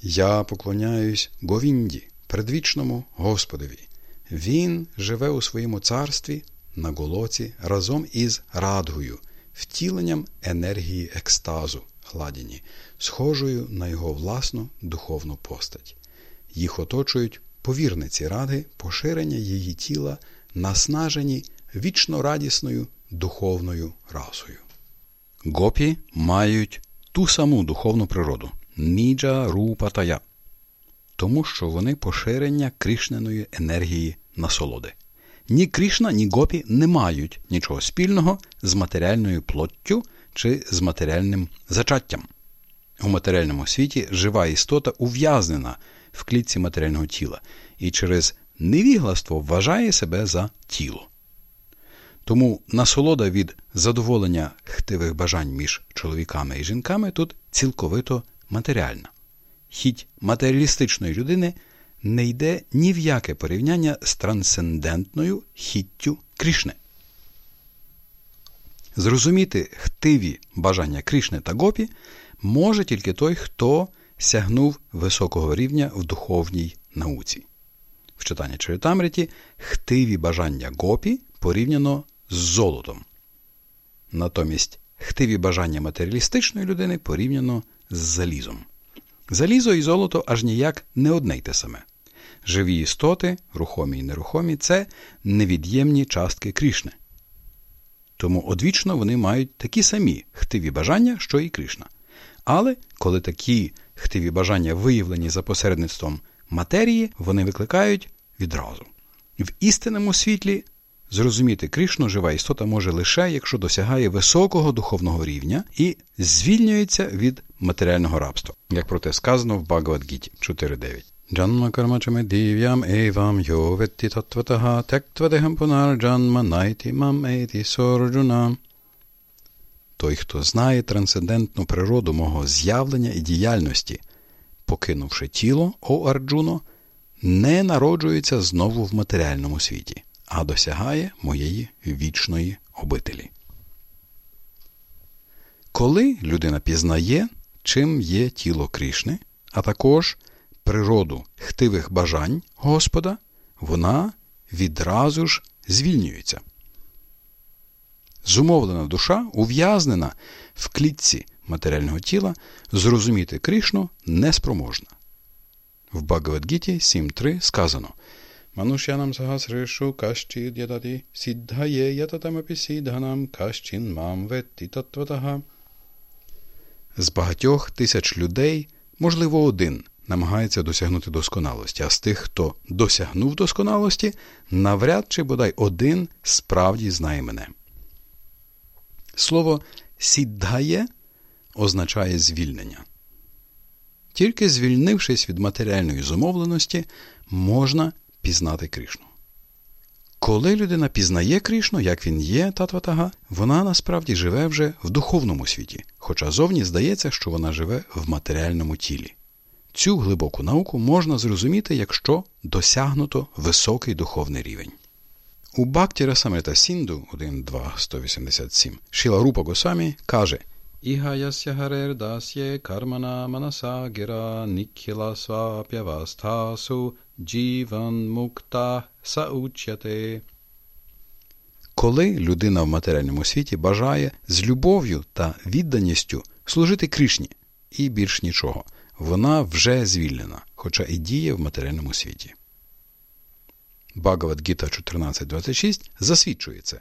[SPEAKER 1] Я поклоняюсь Говінді, предвічному Господові. Він живе у своєму царстві на голоці разом із радгою, втіленням енергії екстазу, гладіні, схожою на його власну духовну постать. Їх оточують повірниці ради, поширення її тіла, наснажені вічно радісною духовною расою. Гопі мають ту саму духовну природу ніджа рупатая, тому що вони поширення кришненої енергії насолоди. Ні Кришна, ні Гопі не мають нічого спільного з матеріальною плоттю чи з матеріальним зачаттям. У матеріальному світі жива істота ув'язнена в клітці матеріального тіла і через невігластво вважає себе за тіло. Тому насолода від задоволення хтивих бажань між чоловіками і жінками тут цілковито матеріальна. Хідь матеріалістичної людини не йде ні в яке порівняння з трансцендентною хіттю Крішни. Зрозуміти хтиві бажання Крішни та Гопі може тільки той, хто сягнув високого рівня в духовній науці. В читанні Чаритамриті хтиві бажання Гопі порівняно з золотом. Натомість хтиві бажання матеріалістичної людини порівняно з залізом. Залізо і золото аж ніяк не одне й те саме. Живі істоти, рухомі і нерухомі це невід'ємні частки Крішни. Тому одвічно вони мають такі самі хтиві бажання, що і Кришна. Але коли такі хтиві бажання виявлені за посередництвом матерії, вони викликають відразу. В істинному світлі зрозуміти Кришну жива істота може лише, якщо досягає високого духовного рівня і звільнюється від матеріального рабства, як про те сказано в Багавадгіті 4.9. Джанма кармачами дів'ям евам йо ветті таттватага тектвадехам пунар джанма найті мам ейті сорджунам. Той, хто знає трансцендентну природу мого з'явлення і діяльності, покинувши тіло, о Арджуно, не народжується знову в матеріальному світі, а досягає моєї вічної обителі. Коли людина пізнає, чим є тіло Крішни, а також природу хтивих бажань Господа, вона відразу ж звільнюється. Зумовлена душа, ув'язнена в клітці матеріального тіла, зрозуміти Кришну неспроможна. В Багавадгіті 7.3 сказано Манушянам сагасришу кащі дядати сіддхає ятатамапі сідганам кащін мам ветті татватага. З багатьох тисяч людей, можливо, один намагається досягнути досконалості, а з тих, хто досягнув досконалості, навряд чи бодай один справді знає мене. Слово сіддає означає звільнення. Тільки звільнившись від матеріальної зумовленості, можна пізнати Кришну. Коли людина пізнає Кришну, як він є, татватага, вона насправді живе вже в духовному світі, хоча зовні здається, що вона живе в матеріальному тілі. Цю глибоку науку можна зрозуміти, якщо досягнуто високий духовний рівень. У Бакті Расамрита Сінду 1.2.187 Шіла Рупа Госамі каже гарер кармана манаса гіра нікхіла свап'явастасу джіван мукта саучяте. Коли людина в матеріальному світі бажає з любов'ю та відданістю служити Кришні і більш нічого – вона вже звільнена, хоча і діє в матеріальному світі. Багават Гіта 14.26 засвідчує це.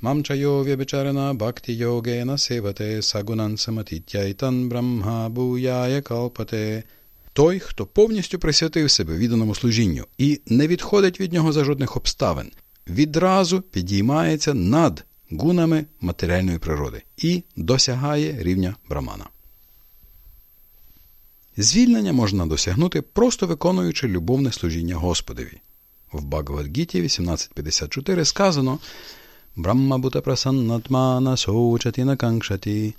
[SPEAKER 2] Мамчайо в'ябичарена бхакти йогена севате сагунан саматітяйтан брамха буяє калпате. Той, хто повністю присвятив себе відданому служінню і не відходить від нього за жодних обставин, відразу підіймається над гунами матеріальної природи і досягає рівня брамана. Звільнення можна досягнути, просто виконуючи любовне служіння Господові. В Багавадгіті 1854 сказано Брамма бута прасаннатмана соучати наканкшати.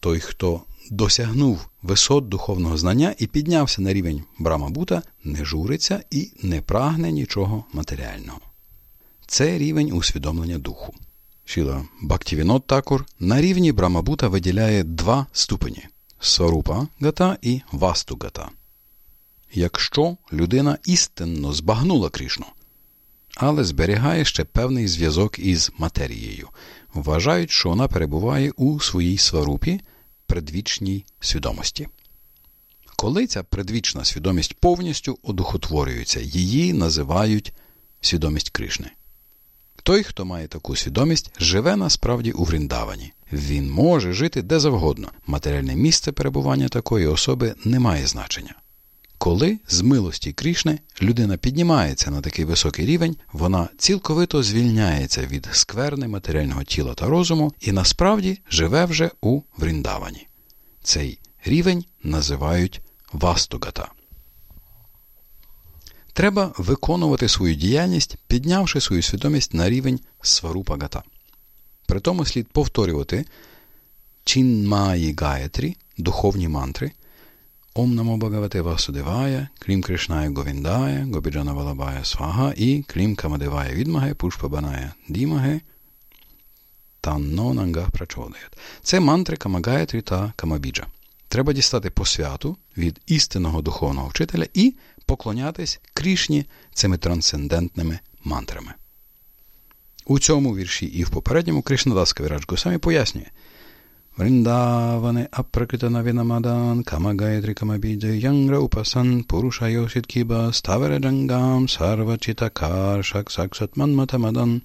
[SPEAKER 2] Той, хто досягнув висот духовного знання і піднявся на рівень Брамабута, не журиться і не прагне нічого матеріального. Це рівень усвідомлення духу. Шіла Бактівінот Такур на рівні Брамабута виділяє два ступені Сварупа гата і Васту гата. Якщо людина істинно збагнула Крішну, але зберігає ще певний зв'язок із матерією, вважають, що вона перебуває у своїй сварупі предвічній свідомості. Коли ця предвічна свідомість повністю одухотворюється, її називають свідомість Кришни. Той, хто має таку свідомість, живе насправді у Вріндавані. Він може жити де завгодно. Матеріальне місце перебування такої особи не має значення. Коли з милості Крішни людина піднімається на такий високий рівень, вона цілковито звільняється від скверни матеріального тіла та розуму і насправді живе вже у Вріндавані. Цей рівень називають Вастугата. Треба виконувати свою діяльність, піднявши свою свідомість на рівень сварупагата. При тому слід повторювати Чінмаї Гаєтрі, духовні мантри. Намо Бхагавате Васудевая, Клім Кришная Говіндая, Гобіджана Валабая Свага і Клім Камадевая Відмаге, Пушпабаная Дімаге, Танно Нангах Прачодаят. Це мантри Камагаєтрі та Камабіджа. Треба дістати посвяту від істинного духовного вчителя і поклонятись Крішні цими трансцендентними мантрами. У цьому вірші і в попередньому Кришнадас Кавірадж Госамі пояснює – Вриндаване апракритана вінамадан камагайтрі камабіджа янгра упасан пурушайосит кіба ставере джангам сарвачитакар шаксаксат манматамадан.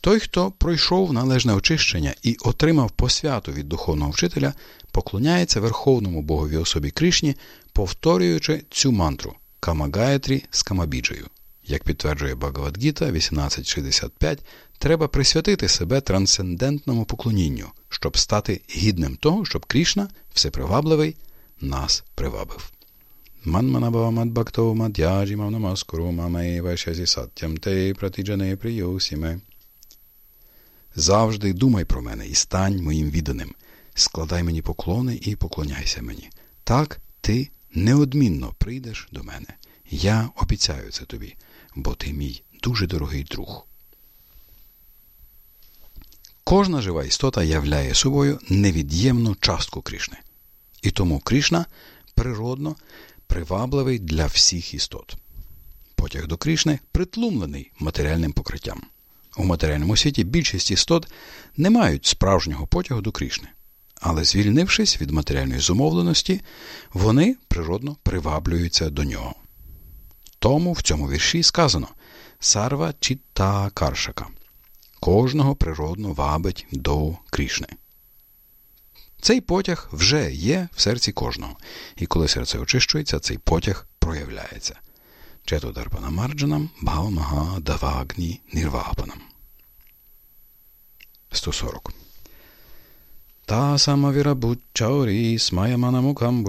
[SPEAKER 2] Той, хто пройшов належне очищення і отримав посвяту від духовного вчителя, поклоняється Верховному Богові особі Кришні, повторюючи цю мантру Камагаятрі з Камабіджею. Як підтверджує Багавадгіта 1865, треба присвятити себе трансцендентному поклонінню, щоб стати гідним того, щоб Крішна, всепривабливий, нас привабив. Завжди думай про мене і стань моїм відданим. Складай мені поклони і поклоняйся мені. Так ти неодмінно прийдеш до мене. Я обіцяю це тобі, бо ти мій дуже дорогий друг. Кожна жива істота являє собою невід'ємну частку Кришни. І тому Кришна природно привабливий для всіх істот. Потяг до Кришни притлумлений матеріальним покриттям. У матеріальному світі більшість істот не мають справжнього потягу до Кришни. Але звільнившись від матеріальної зумовленості, вони природно приваблюються до нього. Тому в цьому вірші сказано Сарва Чітта Каршака кожного природно вабить до Крішни. Цей потяг вже є в серці кожного, і коли серце очищується, цей потяг проявляється. Чето Дарпана Марджанам Бхавамага Давагні Нірвапанам. 140. Та самавіра будчаурі смаямана мукам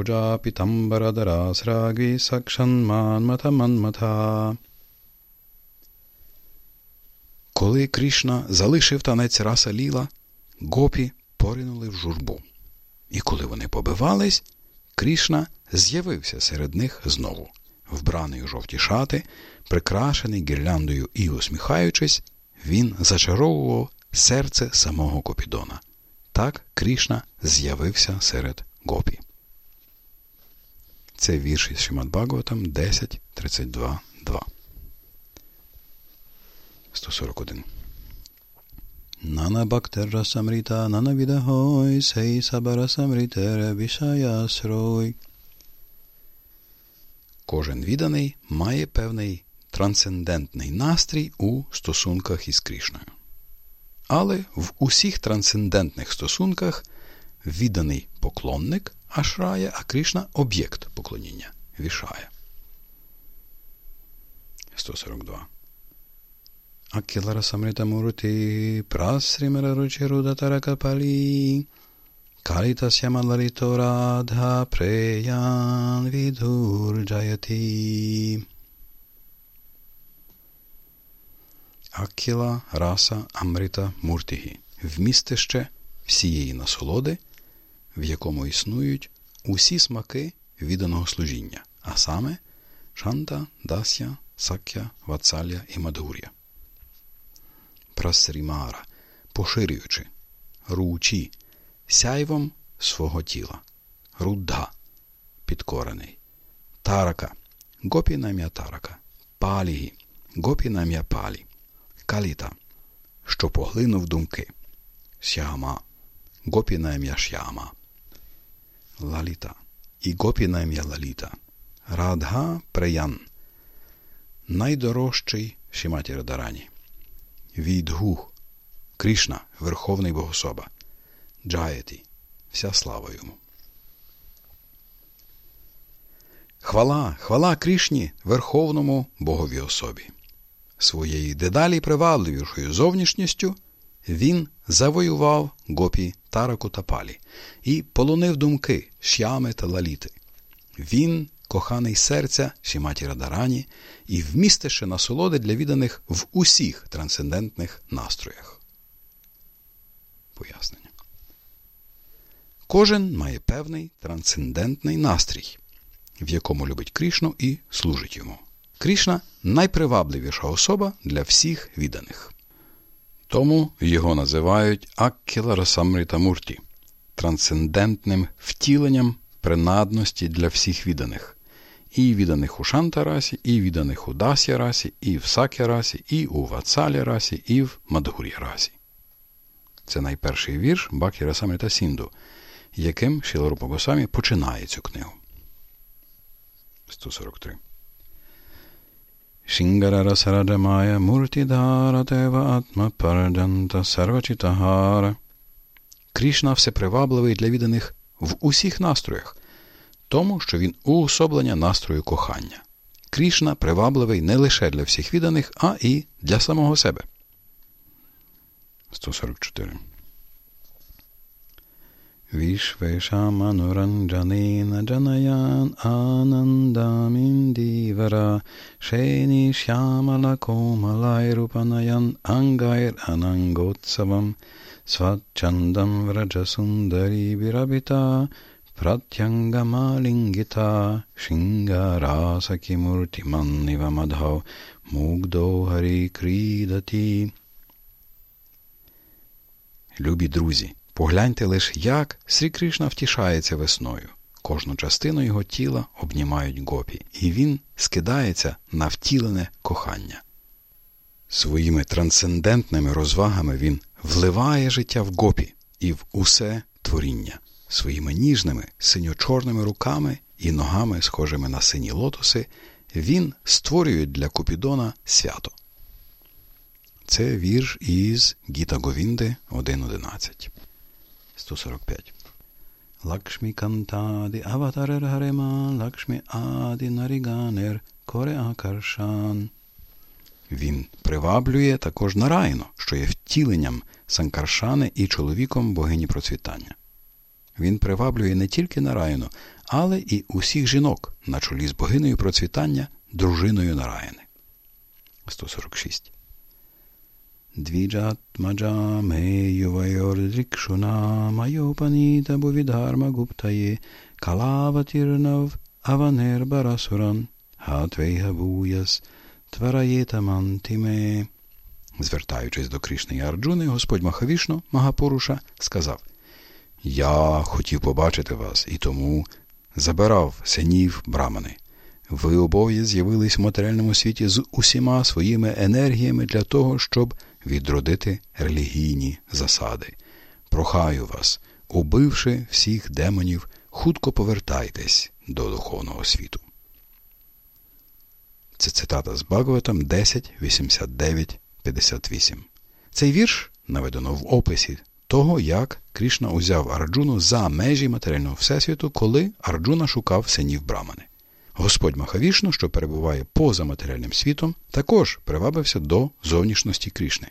[SPEAKER 2] Коли Крішна залишив танець раса Ліла, гопі поринули в журбу. І коли вони побивались, Крішна з'явився серед них знову, вбраний у жовті шати, прикрашений гірляндою і усміхаючись, він зачаровував серце самого Копідона. Так Крішна з'явився серед гопі. Це вірш із Шимат Бхагаватам 10, 32, 2. 141. Нана бактера самрита, нана відагой, сей сабара самритере вішаясрой. Кожен відданий має певний трансцендентний настрій у стосунках із Крішною.
[SPEAKER 1] але в усіх трансцендентних стосунках відданий поклонник ашрая, а Кришна об'єкт поклоніння вішає. 142. Мурти Прасримара Ручеруда Таракапалі Калітасya Маларито Радha Преян Vidurjayati Акіла Раса Амрита Муртігі вмістище всієї насолоди, в якому існують усі смаки відданого служіння, а саме Шанта, Дасya, Сакя, Вацалля і Мадгур'я. Прасрімара, поширюючи, ручі, сяйвом свого тіла, рудда, підкорений, тарака, гопі нам'я тарака, палігі, гопі нам'я палі, каліта, що поглинув думки, сяма, гопі нам'я шяма, лаліта і гопі нам'я лаліта, радга преян, найдорожчий Шіматі Радарані, Відгух, Кришна, Верховний Богособа, Джаяті, вся слава йому. Хвала, хвала Кришні, Верховному Богові особі. Своєю дедалі привабливішою зовнішністю він завоював гопі Тараку та Палі і полонив думки Шями та Лаліти. Він коханий серця Шіматі Радарані і вмістише насолоди для відданих в усіх трансцендентних настроях. Пояснення. Кожен має певний трансцендентний настрій, в якому любить Крішну і служить йому. Крішна найпривабливіша особа для всіх відданих. Тому його називають Аккіла Расамрита Мурті трансцендентним втіленням принадності для всіх відданих, і відданих у Шанта расі, і відданих у Дасі расі, і в Сакя расі, і у Вацалі расі, і в Мадгурі расі. Це найперший вірш Бакі Расамрита Сінду, яким Шіларупа Госамі починає цю книгу. 143. Шингарара Сараджамая Муртідара Тева Атма Параджанта Сарвачитагара. Крішна всепривабливий для відданих в усіх настроях, тому що він уособлення настрою кохання. Крішна привабливий не лише для всіх відданих, а і для самого себе. 144. Vishveshamanуранджанена джанаян анандаміндівара шені шямала комалайрупанаян ангайр ананготсавам свачандам враджасундарі бірабіта Пратянgamалingita Shingarasaki Murtimanniva Madhav Мугдо Гарі Крідаті. Любі друзі, погляньте лише, як Срі Кришна втішається весною. Кожну частину його тіла обнімають гопі, і він скидається на втілене кохання. Своїми трансцендентними розвагами він вливає життя в гопі і в усе творіння своїми ніжними синьо-чорними руками і ногами, схожими на сині лотоси, він створює для Купідона свято. Це вірш із Гіта Говінди 1.11. 145. Лакшмі кантади аватарер гарема, лакшмі ади наріганер, коре акаршан. Він приваблює також Нарайно, що є втіленням Санкаршани і чоловіком богині процвітання. Він приваблює не тільки Нараїну, але і усіх жінок на чолі з богинею процвітання, дружиною Нараїни. 146. Двіджатмаджа меювайордрікшуна майопаніта бувідарма гуптає калаватірнав аванер барасуран гатвейгабуяс твараєтамантиме. Звертаючись до Кришни і Арджуни, Господь Махавішно Магапуруша сказав я хотів побачити вас і тому забирав синів брамани. Ви обоє з'явились в матеріальному світі з усіма своїми енергіями для того, щоб відродити релігійні засади. Прохаю вас, убивши всіх демонів, хутко повертайтесь до духовного світу. Це цитата з Багаватам 10, 89, 58. Цей вірш
[SPEAKER 2] наведено в описі того, як Крішна узяв Арджуну за межі матеріального всесвіту, коли Арджуна шукав синів Брамани. Господь Махавішну, що перебуває поза матеріальним світом, також привабився до зовнішності Крішни.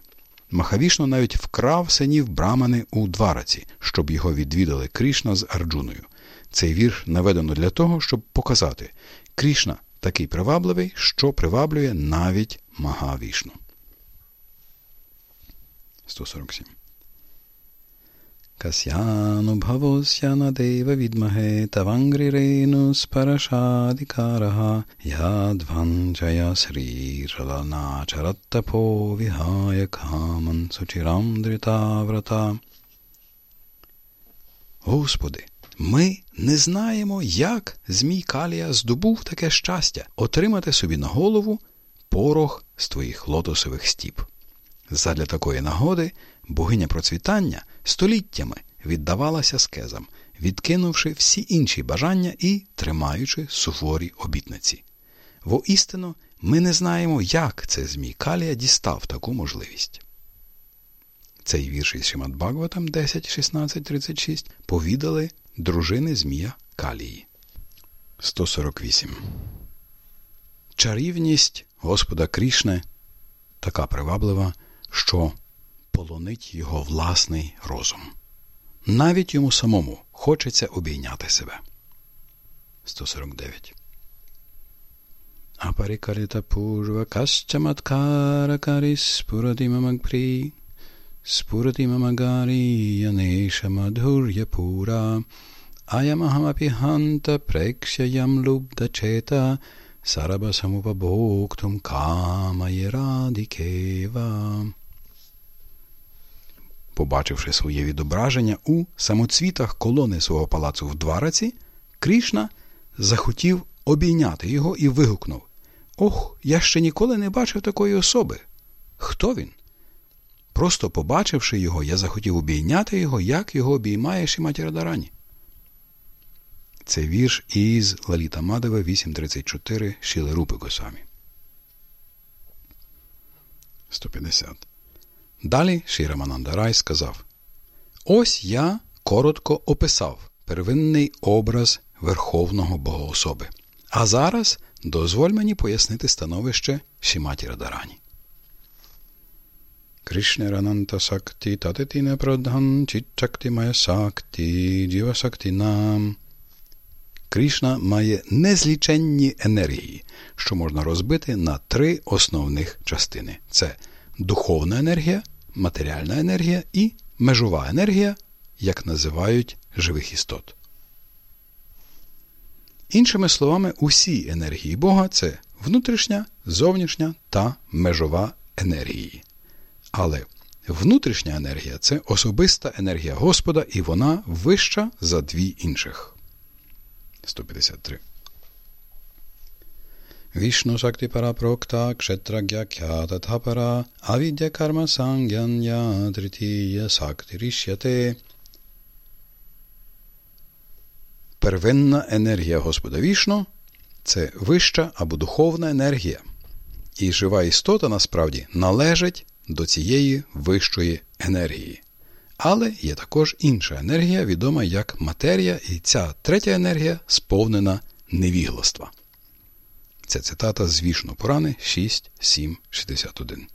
[SPEAKER 2] Махавішну навіть вкрав синів Брамани у Двараці, щоб його відвідали Крішна з Арджуною. Цей вірш наведено для того, щоб показати Крішна такий привабливий, що приваблює навіть Магавішну. 147 Касянубхавосya надева відмаге тавангрірену спарашадикараха ядванчая сріжаланачараттапо вігая каман сучирам дритаврата. Господи, ми не знаємо, як Змій Калія здобув таке щастя отримати собі на голову порох з твоїх лотосових стіп. Задля такої нагоди богиня процвітання століттями віддавалася скезам, відкинувши всі інші бажання і тримаючи суворі обітниці. Воістину, ми не знаємо, як це Змій Калія дістав таку можливість. Цей вірш із Шимат Бхагаватам 10, 16, 36 повідали дружини Змія Калії. 148. Чарівність Господа Крішне така приваблива, що полонить його власний розум. Навіть йому самому хочеться обійняти себе. 149. Апарикарита пурва кащаматкара каріс пурадимамагпрі Спуртимамагаріянеша мадхур'я пура Аямахамапі ханта прекшаям лубдачета Сарабасамупабоктум камаєрадікева. Побачивши своє відображення у самоцвітах колони свого палацу в Двараці, Крішна захотів обійняти його і вигукнув Ох, я ще ніколи не бачив такої особи. Хто він? Просто побачивши його, я захотів обійняти його, як його обіймає Шіматі Радарані. Це вірш із Лаліта Мадева 8.34 Шіли Рупи Госамі. 150. Далі Шірамананда Рай сказав Ось я коротко описав первинний образ Верховного Богоособи. А зараз дозволь мені пояснити становище Шіматі Радарані. Кришнерананта Сакти Татетіне Прадхан Чітчакти Має Сакти Джіва Сакти Нам. Кришна має незліченні енергії, що можна розбити на три основних частини: це духовна енергія, матеріальна енергія і межова енергія, як називають живих істот. Іншими словами, усі енергії Бога це внутрішня, зовнішня та межова енергії. Але внутрішня енергія це особиста енергія Господа, і вона вища за дві інших. 153. Вішну Шакти Парапрокта Кшетрагя Кятатхапара Авідя Карма Сангяння Тритія Сакти Рішяте. Первинна енергія Господа Вішну це вища або духовна енергія. І жива істота насправді належить до цієї вищої енергії. Але є також інша енергія, відома як матерія, і ця третя енергія сповнена невігластва. Це цитата з Вішну Пурани 6, 7, 61.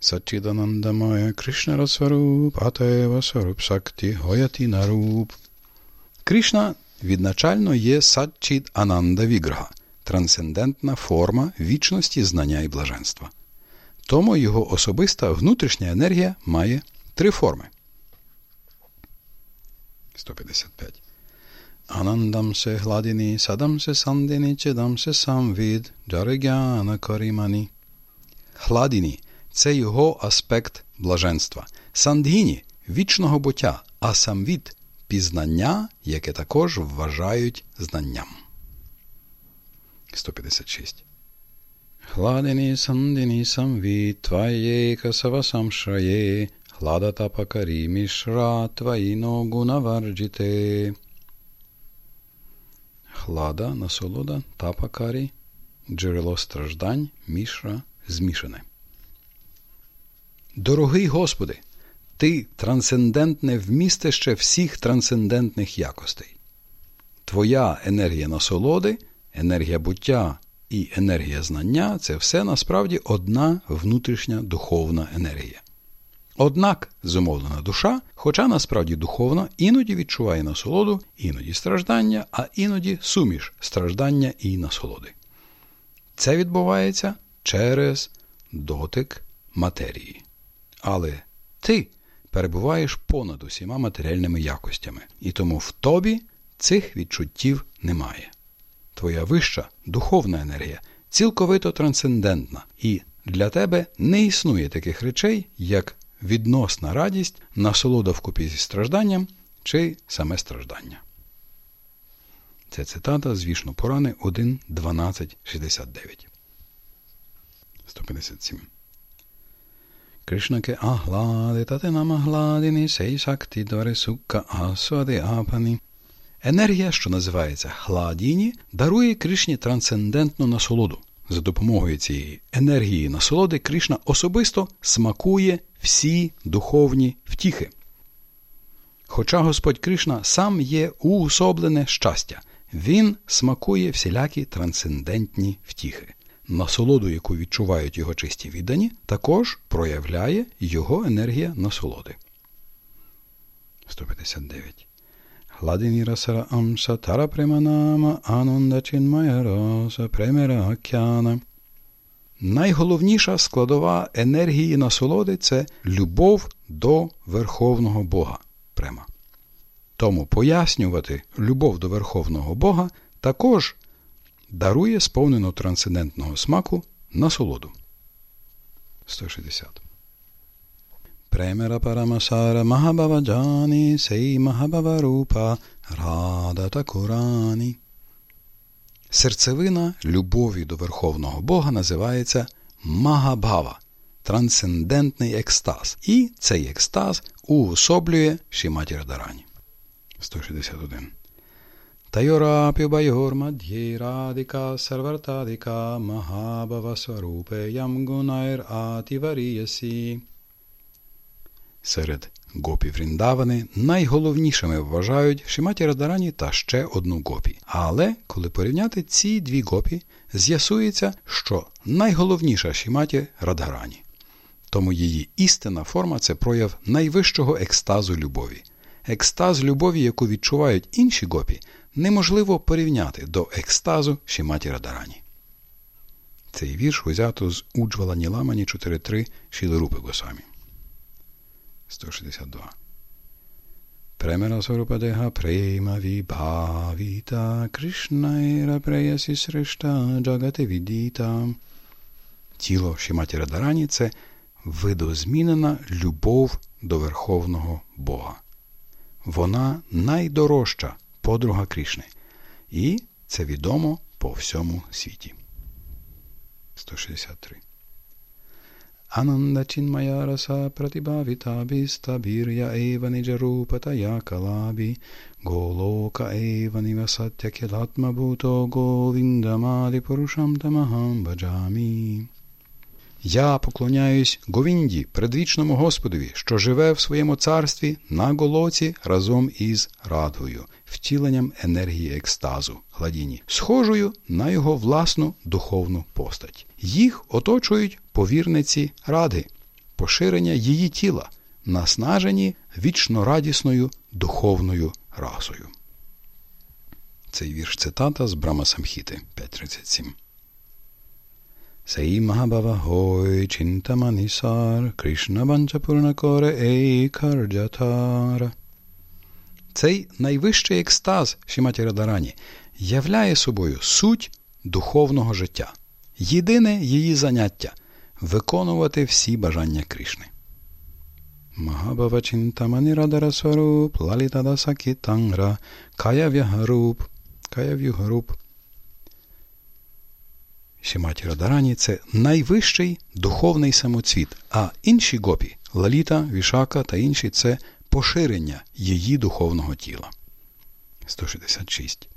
[SPEAKER 2] Сачіданандамая Кришна Расваруп, Атева Сваруп Сакти, Гояті Наруп. Кришна відначально є Сачід Ананда Віграха, трансцендентна форма вічності знання і блаженства. Тому його особиста внутрішня енергія має три форми. 155. Анандам се гладіні, садам се сандіні, чедам се самвід, джаригяна карімані. Гладіні це його аспект блаженства. Сандгіні вічного буття, а самвід пізнання, яке також вважають знанням. 156. Хладені сандіні самві, тваєка савасамшрає, хладатапакарі мішра, тваїно гунаварджіте. Хлада, насолода, тапакарі, джерело страждань, мішра, змішане.
[SPEAKER 1] Дорогий Господи, Ти трансцендентне вмістище всіх трансцендентних якостей. Твоя енергія насолоди, енергія буття і енергія знання це все насправді одна внутрішня духовна енергія. Однак зумовлена душа, хоча насправді духовна, іноді відчуває насолоду, іноді страждання, а іноді суміш страждання і насолоди. Це відбувається через дотик матерії. Але ти перебуваєш понад усіма матеріальними якостями, і тому в тобі цих відчуттів немає. Твоя вища духовна енергія цілковито трансцендентна, і для тебе не існує таких речей, як відносна радість, насолода вкупі зі стражданням чи саме страждання. Це цитата з вішну Порани 1.12.69. 157. Кришнаке аглади тати нам агладині сей шакти дори сукка асвади апані. Енергія, що називається хладіні, дарує Кришні трансцендентну насолоду. За допомогою цієї енергії насолоди Кришна особисто смакує всі духовні втіхи. Хоча Господь Кришна сам є уособлене щастя, він смакує всілякі трансцендентні втіхи. Насолоду, яку відчувають його чисті віддані, також проявляє його енергія насолоди. 159. Амса тара преманама ананда чинмая раса премера акяна. Найголовніша складова енергії насолоди це любов до Верховного Бога. Према. Тому пояснювати любов до Верховного Бога також дарує сповнену трансцендентного смаку насолоду. 160. Премера Парамасара Махабаваджані Сей Махабаварупа Рада Такурані. Серцевина любові до Верховного Бога називається Магабава трансцендентний екстаз. І цей екстаз уособлює Шіматі Радарані. 161. Тайорапі байор мад'є радика сарвартадика Махабава сварупе ямгунайр атіваріясі. Серед гопі Вріндавани найголовнішими вважають Шиматі Радарані та ще одну гопі. Але коли порівняти ці дві гопі, з'ясується, що найголовніша Шиматі Радгарані. Тому її істинна форма це прояв найвищого екстазу любові. Екстаз любові, яку відчувають інші гопі, неможливо порівняти до екстазу Шиматі Радарані. Цей вірш узято з Уджвала Ніламані 4.3 Шілерупи Госамі. 162. Премера Сорупадеха Према Вібхавіта Кришнайра Преясі Сришта Джагати Відіта. Тіло Шіматі Радарані це видозмінена любов до Верховного Бога. Вона найдорожча подруга Кришни. І це відомо по всьому світі. 163 Eva Nijarupataya Kalabi Goloka Eva Nivasatya Kilatma Bhuto Govindamadi Purusham Tamaham Bhajami Я поклоняюсь Говінді, предвічному Господові, що живе в своєму царстві на голоці разом із радгою, втіленням енергії екстазу, гладіні, схожою на його власну духовну постать. Їх оточують повірниці ради, поширення її тіла, наснажені вічно радісною духовною расою. Цей вірш цитата з Брама Самхіти 5.37. Сей Махабава Гой Чинтаманісар Кришна Банчапурнакоре Ейкарджатара. Цей найвищий екстаз Шіматі Радарані являє собою суть духовного життя, єдине її заняття виконувати всі бажання Кришни. Махабава Чинтамані Радарасваруп Лалітада Сакітангра Каяв'ягаруп Каяв'югаруп Шіматі Радарані це найвищий духовний самоцвіт, а інші гопі Лаліта, Вішака та інші це поширення її духовного тіла. 166.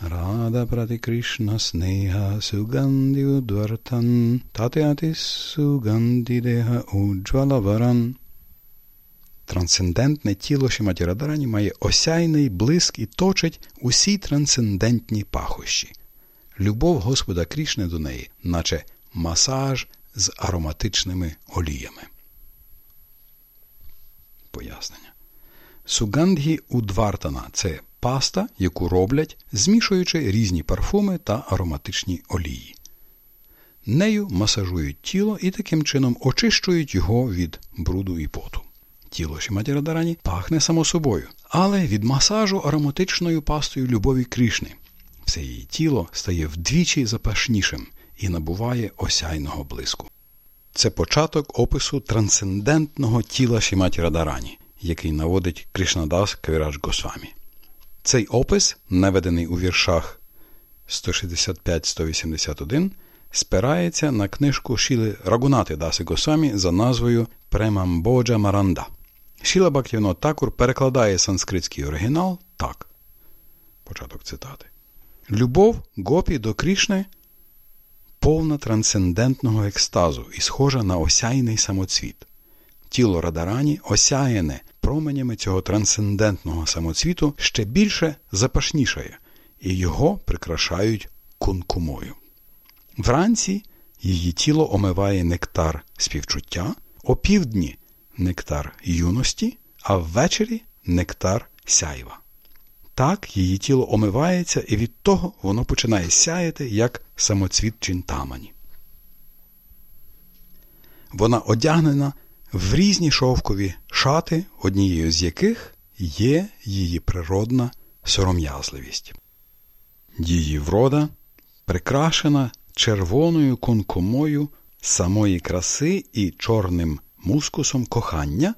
[SPEAKER 2] Рада прати Кришна снега суганди удвартан, татеати суганди дега уджвалаваран. Трансцендентне тіло Шиматі Радарані має осяйний блиск і точить усі трансцендентні пахощі. Любов Господа Крішни до неї, наче масаж з ароматичними оліями. Пояснення. Сугандгі удвартана це паста, яку роблять, змішуючи різні парфуми та ароматичні олії. Нею масажують тіло і таким чином очищують його від бруду і поту. Тіло Шіматі Радарані пахне само собою, але від масажу ароматичною пастою любові Крішни. Все її тіло стає вдвічі запашнішим і набуває осяйного блиску. Це початок опису трансцендентного тіла Шіматі Радарані, який наводить Кришнадас Кавірадж Госвамі. Цей опис, наведений у віршах 165-181, спирається на книжку Шіли Рагунати Даси Госвамі за назвою Премамбоджа Маранда. Шіла Бактівно Такур перекладає санскритський оригінал так. Початок цитати. Любов гопі до Крішни повна трансцендентного екстазу і схожа на осяйний самоцвіт. Тіло Радарані осяяне променями цього трансцендентного самоцвіту ще більше запашнішає, і його прикрашають кункумою. Вранці її тіло омиває нектар співчуття, опівдні нектар юності, а ввечері нектар сяйва. Так її тіло омивається, і від того воно починає сяяти, як самоцвіт чинтамані. Вона одягнена в різні шовкові шати, однією з яких є її природна сором'язливість. Її врода прикрашена червоною конкомою самої краси і чорним мускусом кохання,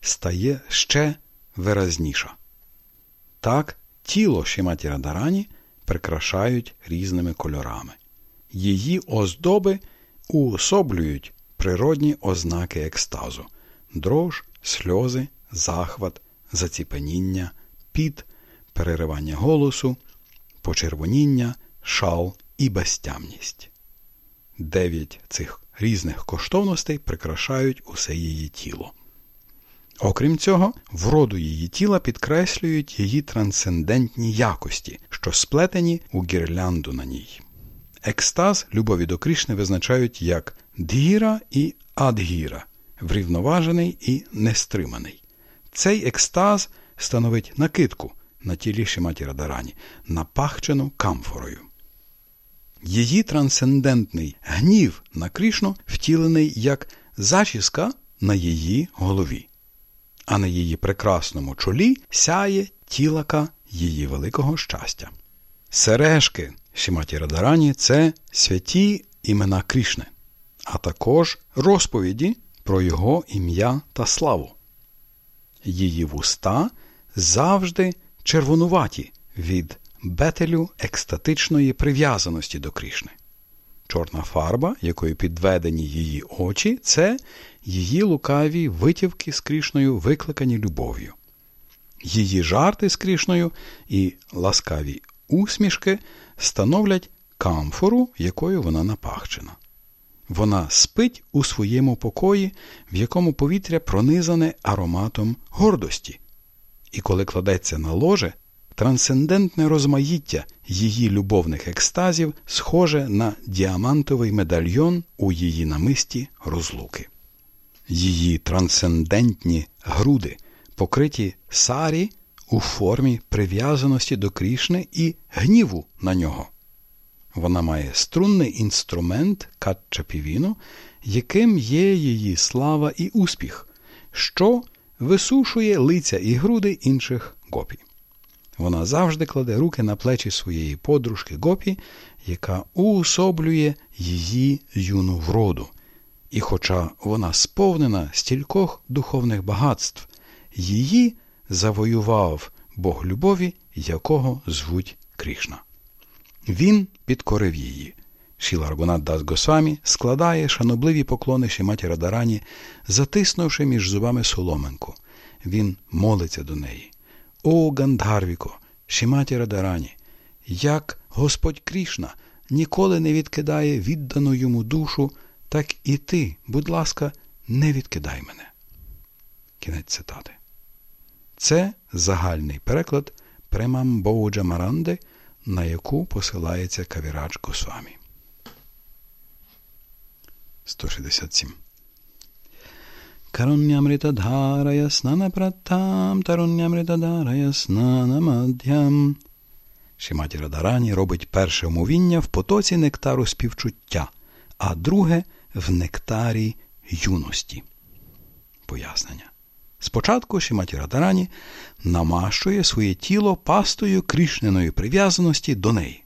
[SPEAKER 2] стає ще виразніша. Так, тіло Шиматі Радарані прикрашають різними кольорами. Її оздоби уособлюють природні ознаки екстазу дрож, сльози, захват, заціпеніння, піт, переривання голосу, почервоніння, шал і безтямність. Дев'ять цих різних коштовностей прикрашають усе її тіло. Окрім цього, вроду її тіла підкреслюють її трансцендентні якості, що сплетені у гірлянду на ній. Екстаз любові до Кришни визначають як дгіра і адгіра, врівноважений і нестриманий. Цей екстаз становить накидку на тілі Шиматі Радарані, напахчену камфорою. Її трансцендентний гнів на Кришну втілений як зачіска на її голові, а на її прекрасному чолі сяє тілака її великого щастя. Сережки Шиматі Радарані це святі імена Кришни, а також розповіді про його ім'я та славу. Її вуста завжди червонуваті від бетелю екстатичної прив'язаності до Кришни. Чорна фарба, якою підведені її очі, це її лукаві витівки з Кришною, викликані любов'ю. Її жарти з Кришною і ласкаві усмішки становлять камфору, якою вона напахчена. Вона спить у своєму покої, в якому повітря пронизане ароматом гордості. І коли кладеться на ложе, трансцендентне розмаїття її любовних екстазів схоже на діамантовий медальйон у її намисті розлуки. Її трансцендентні груди, покриті сарі у формі прив'язаності до Крішни і гніву на нього. Вона має струнний інструмент катчапівіну, яким є її слава і успіх, що висушує лиця і груди інших гопі. Вона завжди кладе руки на плечі своєї подружки гопі, яка уособлює її юну вроду. І, хоча вона сповнена стількох духовних багатств, її завоював Бог любові, якого звуть Кришна. Він підкорив її. Шіла Аргунат Дас Госвамі складає шанобливі поклони Шіматі Радарані, затиснувши між зубами соломинку. Він молиться до неї. О, Гандharвіко, Шіматі Радарані, як Господь Крішна ніколи не відкидає віддану йому душу, так і ти, будь ласка, не відкидай мене. Кінець цитати. Це загальний переклад Премам Боуджа Маранди, на яку посилається Кавірач Госвамі. 167. Каруннямритадхарая снанапратам, таруннямритадарая снанамадhyam. Шиматі Радарані робить перше умовіння в потоці нектару співчуття, а друге в нектарі юності. Пояснення. Спочатку Шиматі Радарані намащує своє тіло пастою крішненої прив'язаності до неї.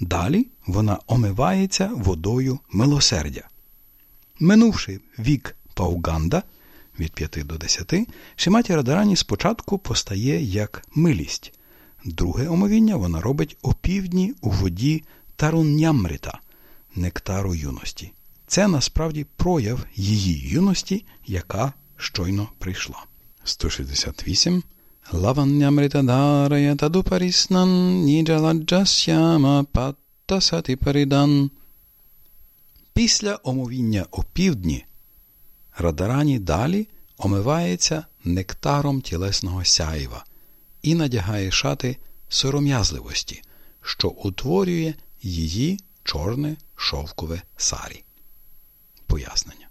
[SPEAKER 2] Далі вона омивається водою милосердя. Минувши вік Пауганда від 5 до 10, Шиматі Радарані спочатку постає як милість. Друге омовіння вона робить опівдні у воді Таруннямрита, нектару юності. Це насправді прояв її юності, яка щойно прийшла. 168. Лаваннямритадарая тадупаріснан ніджаладжасяма паттасати паридан. Після омовіння опівдні Радарані далі омивається нектаром тілесного сяєва і надягає шати сором'язливості, що утворює її чорне шовкове сарі. Пояснення.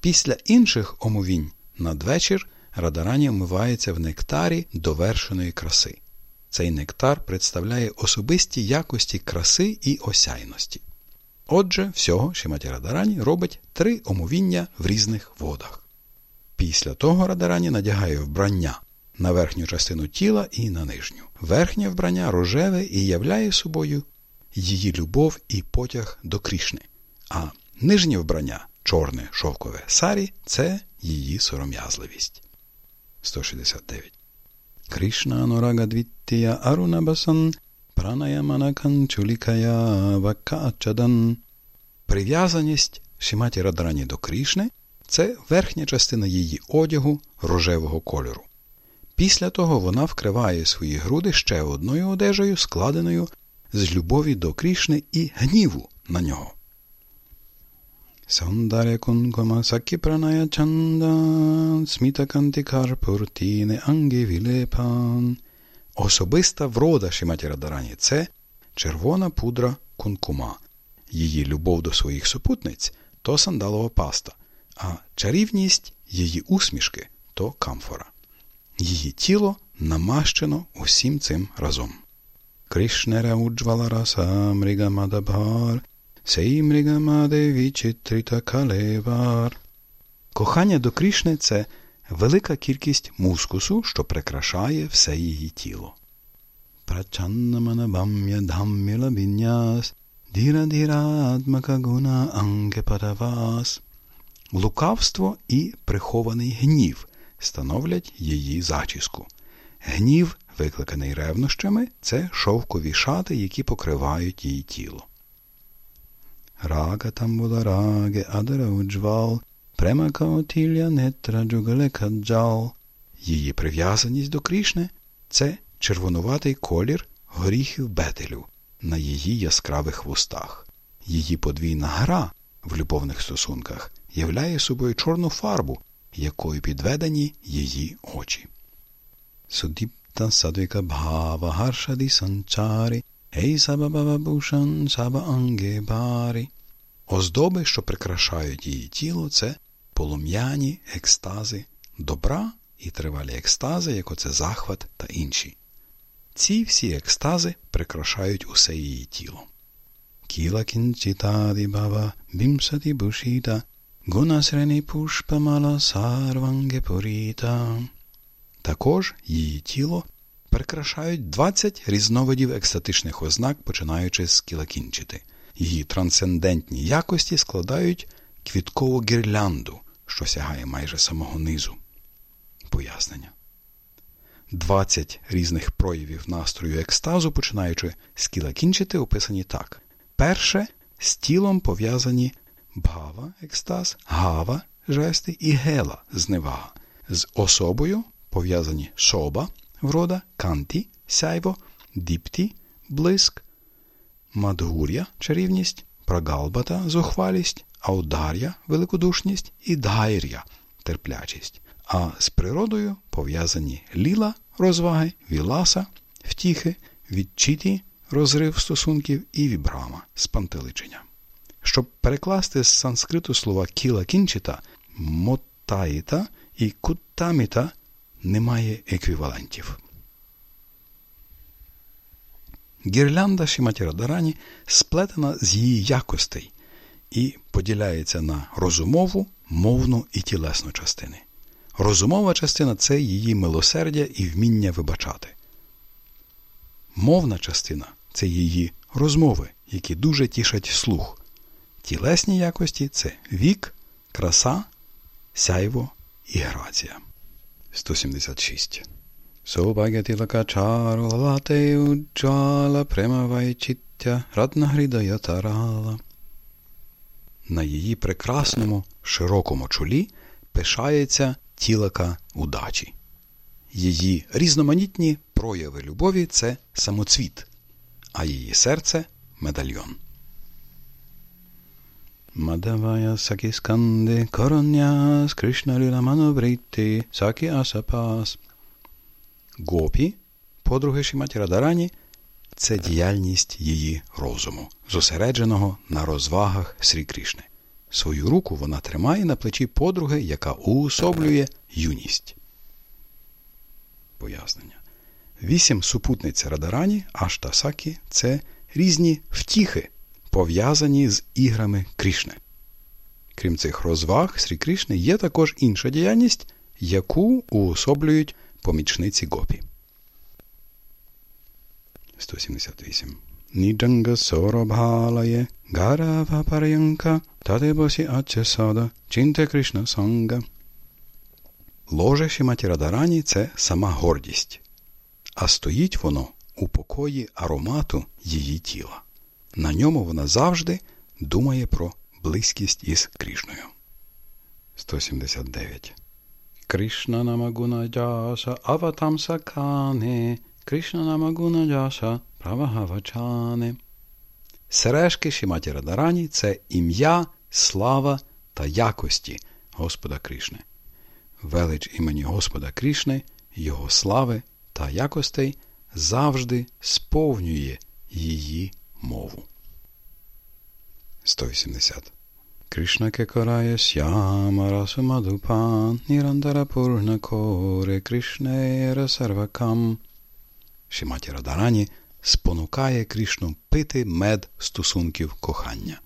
[SPEAKER 2] Після інших омовінь надвечір Радарані омивається в нектарі довершеної краси. Цей нектар представляє особисті якості краси і осяйності. Отже, всього Шиматі Радарані робить три омовіння в різних водах. Після того Радарані надягає вбрання на верхню частину тіла і на нижню. Верхнє вбрання рожеве і являє собою її любов і потяг до Крішни, а нижнє вбрання чорне шовкове сарі це її сором'язливість. 169. Кришна Анурагадвіттія Арунабасан Пранаяманакан Чулікая Вакачадан. Прив'язаність Шиматі Радрані до Крішни це верхня частина її одягу рожевого кольору. Після того вона вкриває свої груди ще одною одежею, складеною з любові до Крішни і гніву на нього. Саундаря кункома сакі праная чанда, вілепан. Особиста врода Шиматі Радарані – це червона пудра кункума. Її любов до своїх супутниць то сандалова паста, а чарівність її усмішки то камфора. Її тіло намащено усім цим разом. Кришнера уджвала раса мрігамадабгар, сей калевар. Кохання до Крішни – це велика кількість мускусу, що прикрашає все її тіло. Лукавство і прихований гнів становлять її зачіску. Гнів, викликаний ревнощами, це шовкові шати, які покривають її тіло. Рага тамбула раге адара уджвал, премака отілля нетра джугале каджал. Її прив'язаність до Крішни – це червонуватий колір горіхів бетелю на її яскравих вустах. Її подвійна гра в любовних стосунках являє собою чорну фарбу, якою підведені її очі. Судіпта садвіка бхава гаршаді санчарі, ей саба ангебарі. Оздоби, що прикрашають її тіло, це полум'яні екстази, добра і тривалі екстази, як оце захват та інші. Ці всі екстази прикрашають усе її тіло. Кіла кінчитаді бава бімсаді бушіта Гунасрені пушпамала сарвангепуріта. Також її тіло прикрашають 20 різновидів екстатичних ознак, починаючи з кілакінчити. Її трансцендентні якості складають квіткову гірлянду, що сягає майже самого низу. Пояснення. 20 різних проявів настрою екстазу, починаючи з кілакінчити, описані так. Перше з тілом пов'язані бхава екстаз, гава жести і гела зневага. З особою пов'язані шоба врода, канті сяйво, діпті блиск, Мадгур'я чарівність, Прагалбата зухвалість, Аудар'я великодушність і Дайр'я терплячість. А з природою пов'язані ліла розваги, віласа, втіхи, відчіті розрив стосунків і вібрама спантеличення. Щоб перекласти з санскриту слова кіла кінчита, мотаїта і куттаміта немає еквівалентів. Гірлянда Шіматі Радарані сплетена з її якостей і поділяється на розумову, мовну і тілесну частини. Розумова частина це її милосердя і вміння вибачати. Мовна частина це її розмови, які дуже тішать слух. Тілесні якості це вік, краса, сяйво і грація. 176. Субагятілакачарулавате уджала премавайчиття раднагрідая тарала. На її прекрасному, широкому чолі пишається тілака удачі. Її різноманітні прояви любові це самоцвіт, а її серце медальйон. Мадавая Сакі Сканди Короняс Кришна Ліла Мановрити Сакі Асапас. Гопі, подруги Шіматі Радарані, це діяльність її розуму, зосередженого на розвагах Срі Кришни. Свою руку вона тримає на плечі подруги, яка уособлює юність. Пояснення. Вісім супутниць Радарані Аштасакі це різні втіхи, пов'язані з іграми Крішни. Крім цих розваг Срі Кришни є також інша діяльність, яку уособлюють помічниці Гопі. 178. Ніджанга Соробгалає Гарава Парянка Тадебосі Ачесада Чинте Кришна Санга. Ложе Шіматі Радарані це сама гордість, а стоїть воно у покої аромату її тіла. На ньому вона завжди думає про близькість із Крішною. 179. Кришна намагуна джаса аватамса кане, Кришна намагуна джаса правагавачане. Сережки Шіматі Радарані це ім'я, слава та якості Господа Кришни. Велич імені Господа Кришни, Його слави та якостей завжди сповнює її мову. 180. Кришна кекорає сяма расу мадупан, нірандара пурна коре Кришнера сарвакам. Шиматі Радарані спонукає Кришну пити мед стосунків кохання.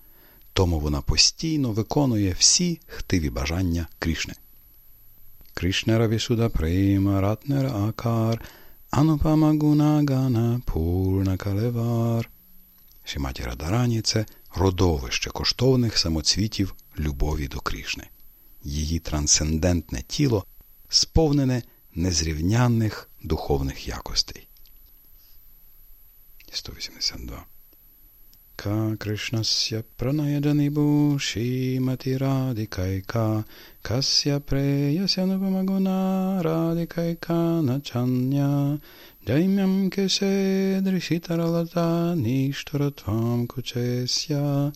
[SPEAKER 2] Тому вона постійно виконує всі хтиві бажання Кришни. Кришнера вісуда прейма ратнера акар, анупама гунагана пурна калевар. Шиматі Радарані – це родовище коштовних самоцвітів любові до Кришни. Її трансцендентне тіло сповнене незрівнянних духовних якостей. 182. Ка Кришнася пранаyajanibу Шімати Радикайка Кася преяся нупамагуна Радикайка начання Даймям кесе дришитаралата Ништаратвам кучесya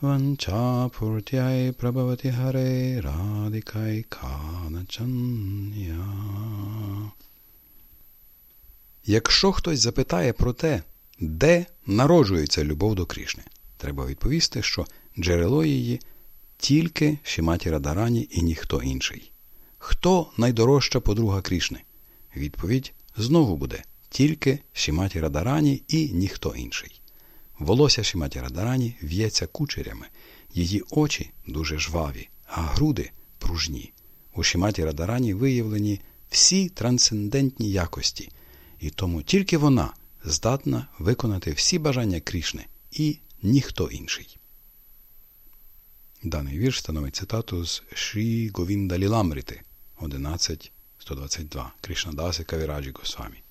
[SPEAKER 2] Ванча пуртяй прабавати харе Радикайка начання Якщо хтось запитає про те, де народжується любов до Крішни, треба відповісти, що джерело її тільки Шіматі Радарані і ніхто інший. Хто найдорожча подруга Крішни? Відповідь знову буде тільки Шіматі Радарані і ніхто інший. Волосся Шіматі Радарані в'ється кучерями, її очі дуже жваві, а груди пружні. У Шіматі Радарані виявлені всі трансцендентні якості, і тому тільки вона здатна виконати всі бажання Крішни і ніхто інший. Даний вірш становить цитату з Шрі Говінда Ліламрити 11.122 Кришнадаси Кавіраджі Госвамі.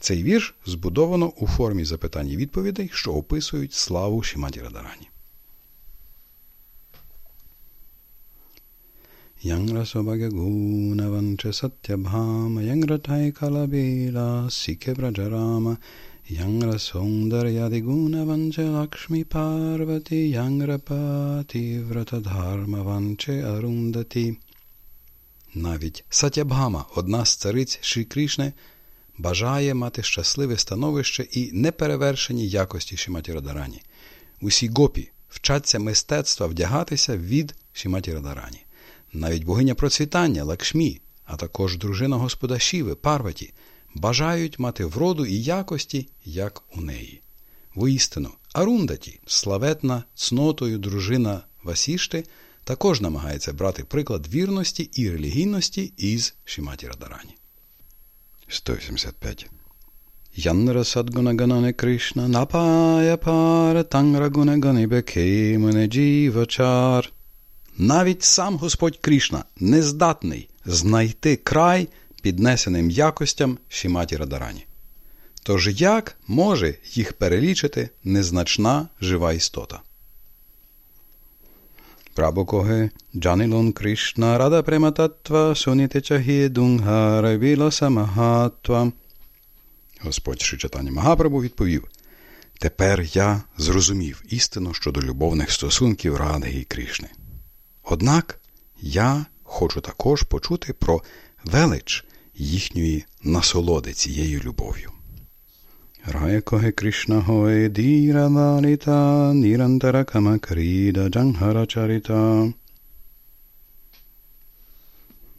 [SPEAKER 2] Цей вірш збудовано у формі запитань і відповідей, що описують славу Шімаді Радарані.
[SPEAKER 1] Yangra Sundaryadi Gunavanche Lakshmi Parvati Yangrapati Vratadharma Vanche Arundati. Навіть Сатябгама, одна з цариць Шрі Кришни, бажає мати щасливе становище і неперевершені якості Шіматі Радарані. Усі гопі вчаться мистецтва вдягатися від Шіматі Радарані. Навіть богиня процвітання Лакшмі, а також дружина Господа Шіви, Парваті, бажають мати вроду і якості, як у неї. Воістину, Арундаті, славетна цнотою дружина Васішти, також намагається брати приклад вірності і релігійності із Шіматі Радарані.
[SPEAKER 2] 185.
[SPEAKER 1] Янра Садгунаганане Кришна напая пара танграгунагани бекемуне джівачар. Навіть сам Господь Кришна не здатний знайти край піднесеним якостям Шіматі Радарані. Тож як може їх перелічити незначна жива істота? Прабукоге Джанілон Кришна Рада Премататва Суніте Дунгара Віласа Магатва. Господь Шичатані Магапрабу відповів Тепер я зрозумів істину щодо любовних стосунків Радги і Кришни. Однак я хочу також почути про велич їхньої насолоди цією любов'ю. Райкоге Кришна Хое Діра Лаліта Нірантара Камакаріда Джангара Чаріта.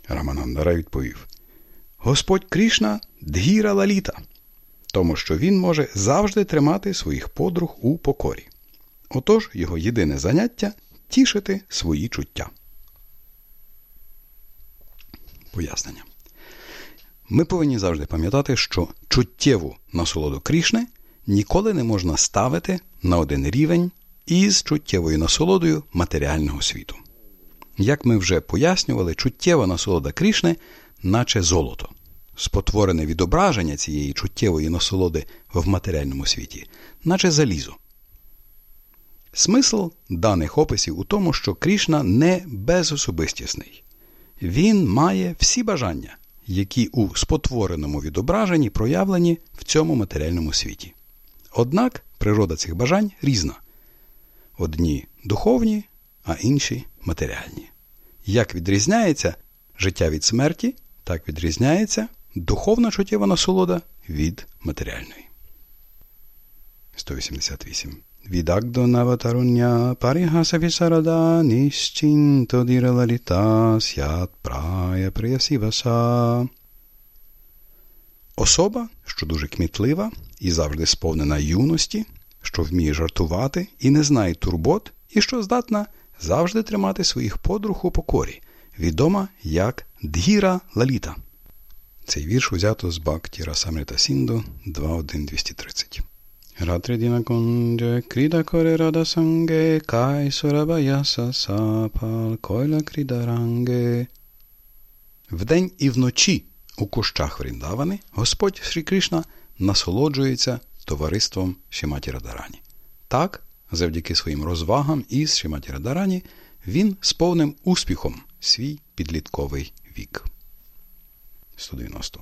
[SPEAKER 1] Раманандара відповів Господь Кришна Дгіра Лаліта, тому що він може завжди тримати своїх подруг у покорі. Отож його єдине заняття тішити свої чуття. Пояснення. Ми повинні завжди пам'ятати, що чуттєву насолоду Крішни ніколи не можна ставити на один рівень із чуттєвою насолодою матеріального світу. Як ми вже пояснювали, чуттєва насолода Крішни, наче золото, спотворене відображення цієї чуттєвої насолоди в матеріальному світі, наче залізо. Смисл даних описів у тому, що Крішна не безособистісний. Він має всі бажання, які у спотвореному відображенні проявлені в цьому матеріальному світі. Однак природа цих бажань різна. Одні духовні, а інші матеріальні. Як відрізняється життя від смерті, так відрізняється духовна чуттєва насолода від матеріальної. 188 Vidagdo Navatarunya Parihasa Visarada Nischinto Diralalita Syat Praya Priyasivasa. Особа, що дуже кмітлива і завжди сповнена юності, що вміє жартувати і не знає турбот, і що здатна завжди тримати своїх подруг у покорі, відома як Дгіра Лаліта. Цей вірш узято з Бакті Расамрита Сінду 2.1.230. Ratrидina kunje krida kore rada sange kai сурабаяса сапал койла кридаранге. Вдень і вночі у кущах Вріндавани Господь Шрі Кришна насолоджується товариством Шиматі Радарані. Так, завдяки своїм розвагам із Шиматі Радарані, він з повним успіхом свій підлітковий вік. 190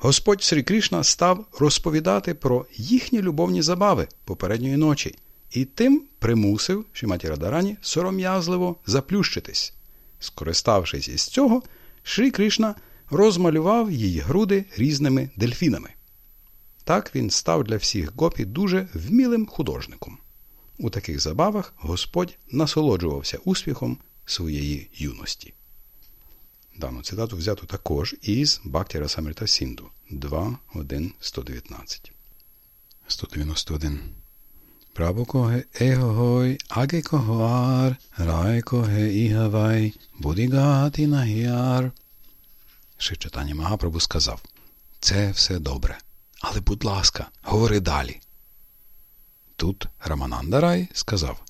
[SPEAKER 1] Господь Срі Кришна став розповідати про їхні любовні забави попередньої ночі і тим примусив Шіматі Радарані сором'язливо заплющитись. Скориставшись із цього, Шрі Кришна розмалював її груди різними дельфінами. Так він став для всіх гопі дуже вмілим художником. У таких забавах Господь насолоджувався успіхом своєї юності. Дану цитату взято також із Бактіра Самрита Сінду 2.1.119. 191. Прабукоге егогой, аге когоар, райкоге ігавай, будігати нагіар. Шичатані Магапрабу сказав Це все добре. Але, будь ласка, говори далі.
[SPEAKER 2] Тут Рамананда Рай сказав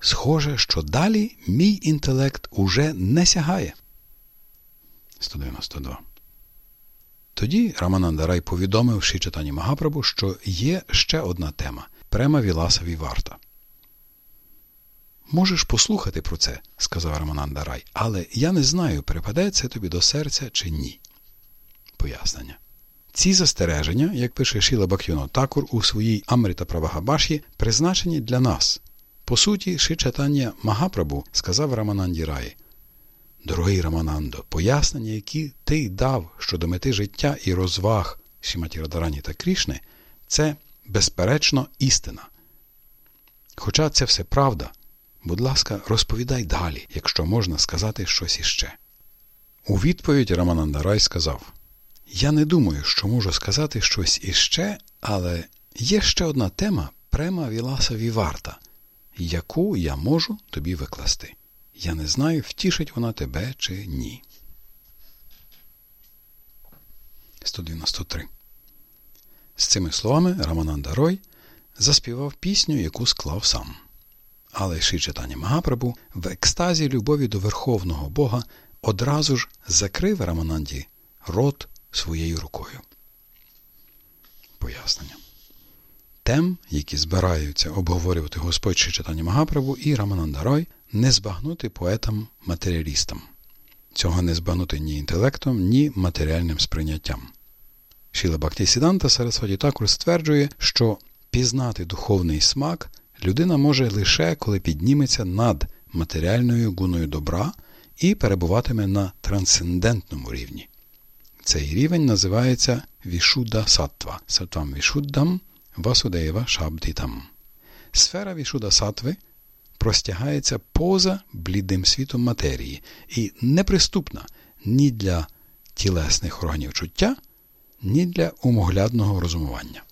[SPEAKER 2] Схоже, що далі мій інтелект уже не сягає. 192. Тоді Рамананда Рай повідомив Шичатані Магапрабу, що є ще одна тема према Віласа Віварта. Можеш послухати про це, сказав Рамананда Рай, але я не знаю, припаде це тобі до серця чи ні. Пояснення. Ці застереження, як пише Шіла Бакюно Такур у своїй Амрита Правагабаші, призначені для нас. По суті, Шичатання Магапрабу сказав Рамананді Раї, Дорогий Раманандо, пояснення, які ти дав щодо мети життя і розваг Шіматі Радарані та Крішни, це, безперечно, істина. Хоча це все правда, будь ласка, розповідай далі, якщо можна сказати щось іще. У відповідь Рамананда Рай сказав Я не думаю, що можу сказати щось іще, але є ще одна тема према Віласа Віварта, яку я можу тобі викласти. Я не знаю, втішить вона тебе чи ні. 193. З цими словами Рамананда Рой заспівав пісню, яку склав сам. Але Ши читання Магапрабу в екстазі любові до Верховного Бога одразу ж закрив Рамананді рот своєю рукою. Пояснення. Тем, які збираються обговорювати Господь Ши читання Магапрабу і Рамананда Рой, не збагнути поетам-матеріалістам. Цього не збагнути ні інтелектом, ні матеріальним сприйняттям. Шіла Бактісіданта Сарасваді також стверджує, що пізнати духовний смак людина може лише коли підніметься над матеріальною гуною добра і перебуватиме на трансцендентному рівні. Цей рівень називається Вішуда Саттва, Сатвам Вішуддам Васудеєва Шабдітам. Сфера Вішуда Сатви простягається поза блідим світом матерії і неприступна ні для тілесних органів чуття, ні для умоглядного розумування.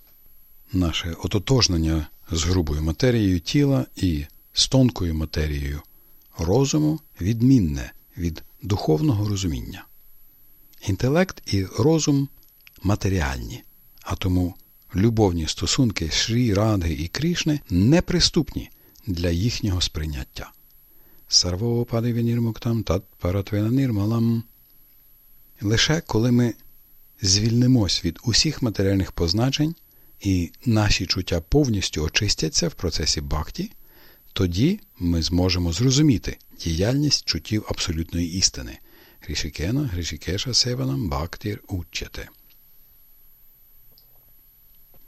[SPEAKER 2] Наше ототожнення з грубою матерією тіла і з тонкою матерією розуму відмінне від духовного розуміння. Інтелект і розум матеріальні, а тому любовні стосунки Шрі, Радги і Крішни неприступні для їхнього сприйняття. Сарвоопадиві нірмуктам тат. Лише коли ми звільнимось від усіх матеріальних позначень і наші чуття повністю очистяться в процесі бхакті, тоді ми зможемо зрозуміти діяльність чуттів абсолютної істини. Грішікена, Грішікеша Севанам Бхактір Уччяте.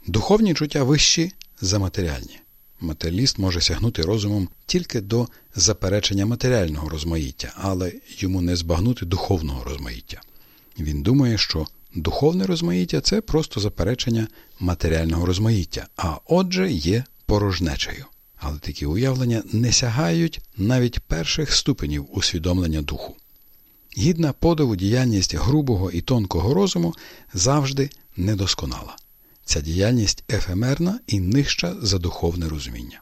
[SPEAKER 2] Духовні чуття вищі за матеріальні. Матеріаліст може сягнути розумом тільки до заперечення матеріального розмаїття, але йому не збагнути духовного розмаїття. Він думає, що духовне розмаїття це просто заперечення матеріального розмаїття, а отже, є порожнечею. Але такі уявлення не сягають навіть перших ступенів усвідомлення духу. Гідна подиву діяльність грубого і тонкого розуму завжди недосконала. Ця діяльність ефемерна і нижча за духовне розуміння.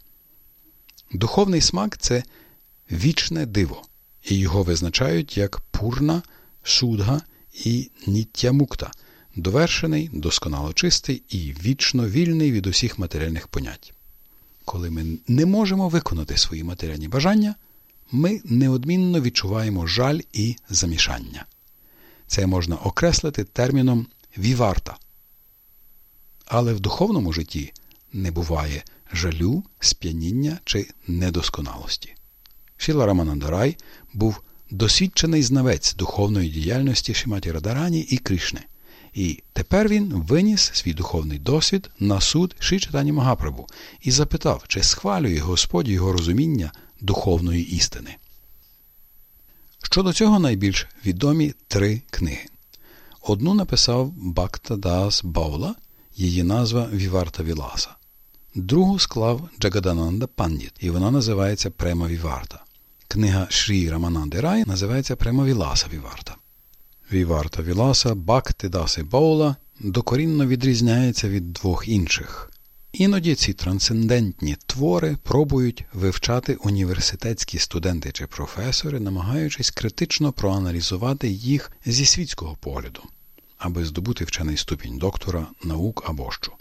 [SPEAKER 2] Духовний смак це вічне диво, і його визначають як пурна, судга і ніттямукта, довершений, досконало чистий і вічно вільний від усіх матеріальних понять. Коли ми не можемо виконати свої матеріальні бажання, ми неодмінно відчуваємо жаль і замішання. Це можна окреслити терміном віварта. Але в духовному житті не буває жалю, сп'яніння чи недосконалості. Шіла Раманандарай був досвідчений знавець духовної діяльності Шиматі Радарані і Кришни. І тепер він виніс свій духовний досвід на суд Шичатані Магапрабу і запитав, чи схвалює Господь його розуміння духовної істини. Щодо цього найбільш відомі три книги. Одну написав Бакта Дас Баула – Її назва Віварта Віласа. Другу склав Джагадананда Пандіт, і вона називається Према Віварта. Книга Шрі Рамананди Рай називається Према Віласа Віварта. Віварта Віласа Бакти Даси Баула докорінно відрізняється від двох інших. Іноді ці трансцендентні твори пробують вивчати університетські студенти чи професори, намагаючись критично проаналізувати їх зі світського погляду аби здобути вчений ступінь доктора наук або що.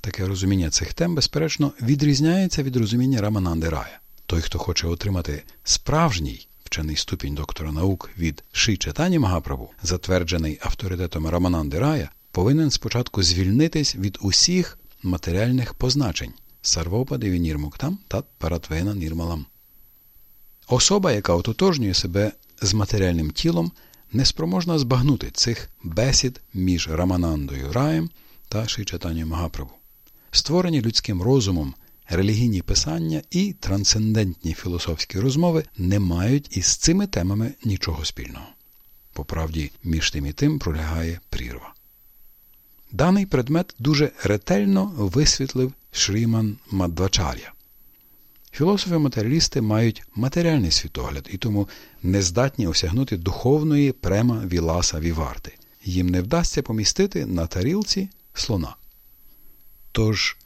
[SPEAKER 2] Таке розуміння цих тем, безперечно, відрізняється від розуміння Рамананди Рая. Той, хто хоче отримати справжній вчений ступінь доктора наук від Ши Читані Магапрабу, затверджений авторитетом Рамананди Рая, повинен спочатку звільнитись від усіх матеріальних позначень Сарвопади Нірмуктам та Паратвена Нірмалам. Особа, яка ототожнює себе з матеріальним тілом, неспроможна збагнути цих бесід між Раманандою Раєм та Шичатанію Магапрабу. Створені людським розумом релігійні писання і трансцендентні філософські розмови не мають із цими темами нічого спільного. По правді, між тим і тим пролягає прірва. Даний предмет дуже ретельно висвітлив Шріман Мадвачар'я. Філософи-матеріалісти мають матеріальний світогляд і тому не здатні осягнути духовної према Віласа Віварти. Їм не вдасться помістити на тарілці слона. Тож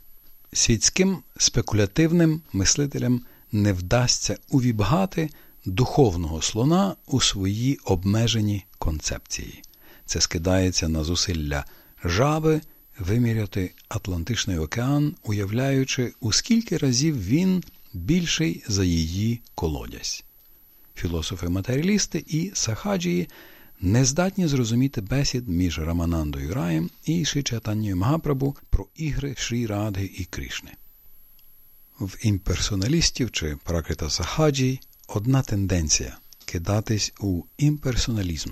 [SPEAKER 2] світським спекулятивним мислителям не вдасться увібгати духовного слона у свої обмежені концепції. Це скидається на зусилля жаби виміряти Атлантичний океан, уявляючи, у скільки разів він більший за її колодязь. Філософи-матеріалісти і сахаджії не здатні зрозуміти бесід між Раманандою Раєм і Шичатанною Магапрабу про ігри Шрі Радги і Кришни. В імперсоналістів чи пракрита Сахаджі одна тенденція кидатись у імперсоналізм.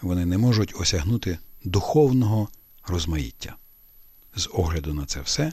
[SPEAKER 2] Вони не можуть осягнути духовного розмаїття. З огляду на це все,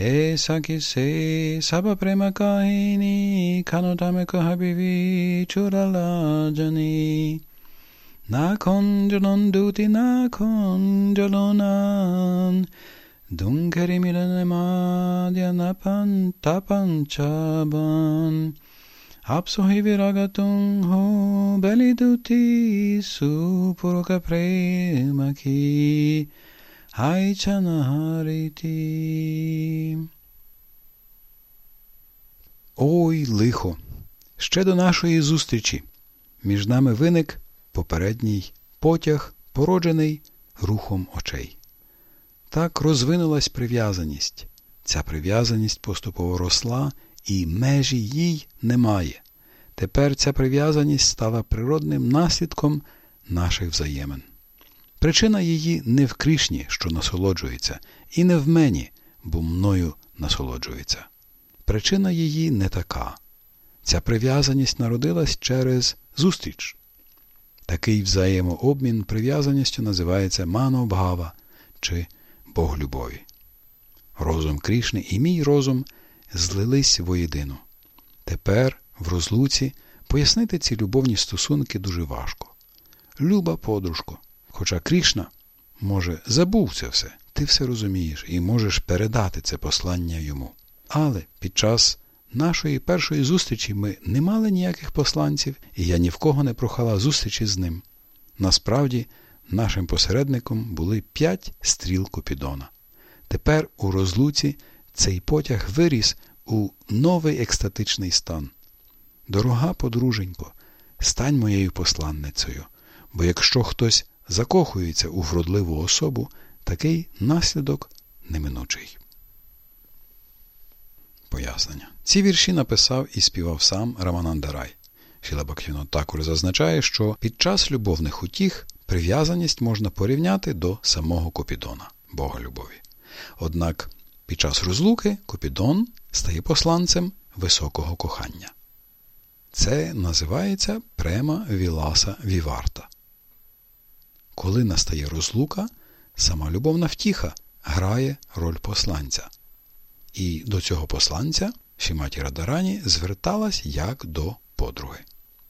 [SPEAKER 2] Pahila hiraga nayana bange bela nodina badhal avadina gela nasoramana nahamaramani dunghamana manabhava peshala jani He saki se sabha prema kahini kanotame kahabivi churala jani Na konjalon duti na konjalonan Dunkari milane madhya napan tapanchaban Apsohi viragatung ho beliduti supuruka premaki Хайчанагаріті. Ой, лихо! Ще до нашої зустрічі. Між нами виник попередній потяг, породжений рухом очей. Так розвинулась прив'язаність. Ця прив'язаність поступово росла, і межі їй немає. Тепер ця прив'язаність стала природним наслідком наших взаємин. Причина її не в Кришні, що насолоджується, і не в мені, бо мною насолоджується. Причина її не така. Ця прив'язаність народилась через зустріч. Такий взаємообмін прив'язаністю називається манобгава чи Бог любові. Розум Крішни і мій розум злились воєдину. Тепер, в розлуці, пояснити ці любовні стосунки дуже важко. Люба подружко. Хоча Крішна, може, забув це все, ти все розумієш і можеш передати це послання йому. Але під час нашої першої зустрічі ми не мали ніяких посланців, і я ні в кого не прохала зустрічі з ним. Насправді, нашим посередником були п'ять стріл Купідона. Тепер у розлуці цей потяг виріс у новий екстатичний стан. Дорога подруженько, стань моєю посланницею, бо якщо хтось закохується у вродливу особу, такий наслідок неминучий. Пояснення. Ці вірші написав і співав сам Раманандарай. Шіла також зазначає, що під час любовних утіх прив'язаність можна порівняти до самого Копідона, Бога любові. Однак під час розлуки Копідон стає посланцем високого кохання. Це називається према Віласа Віварта. Коли настає розлука, сама любовна втіха грає роль посланця. І до цього посланця Шіматі Радарані зверталась як до подруги.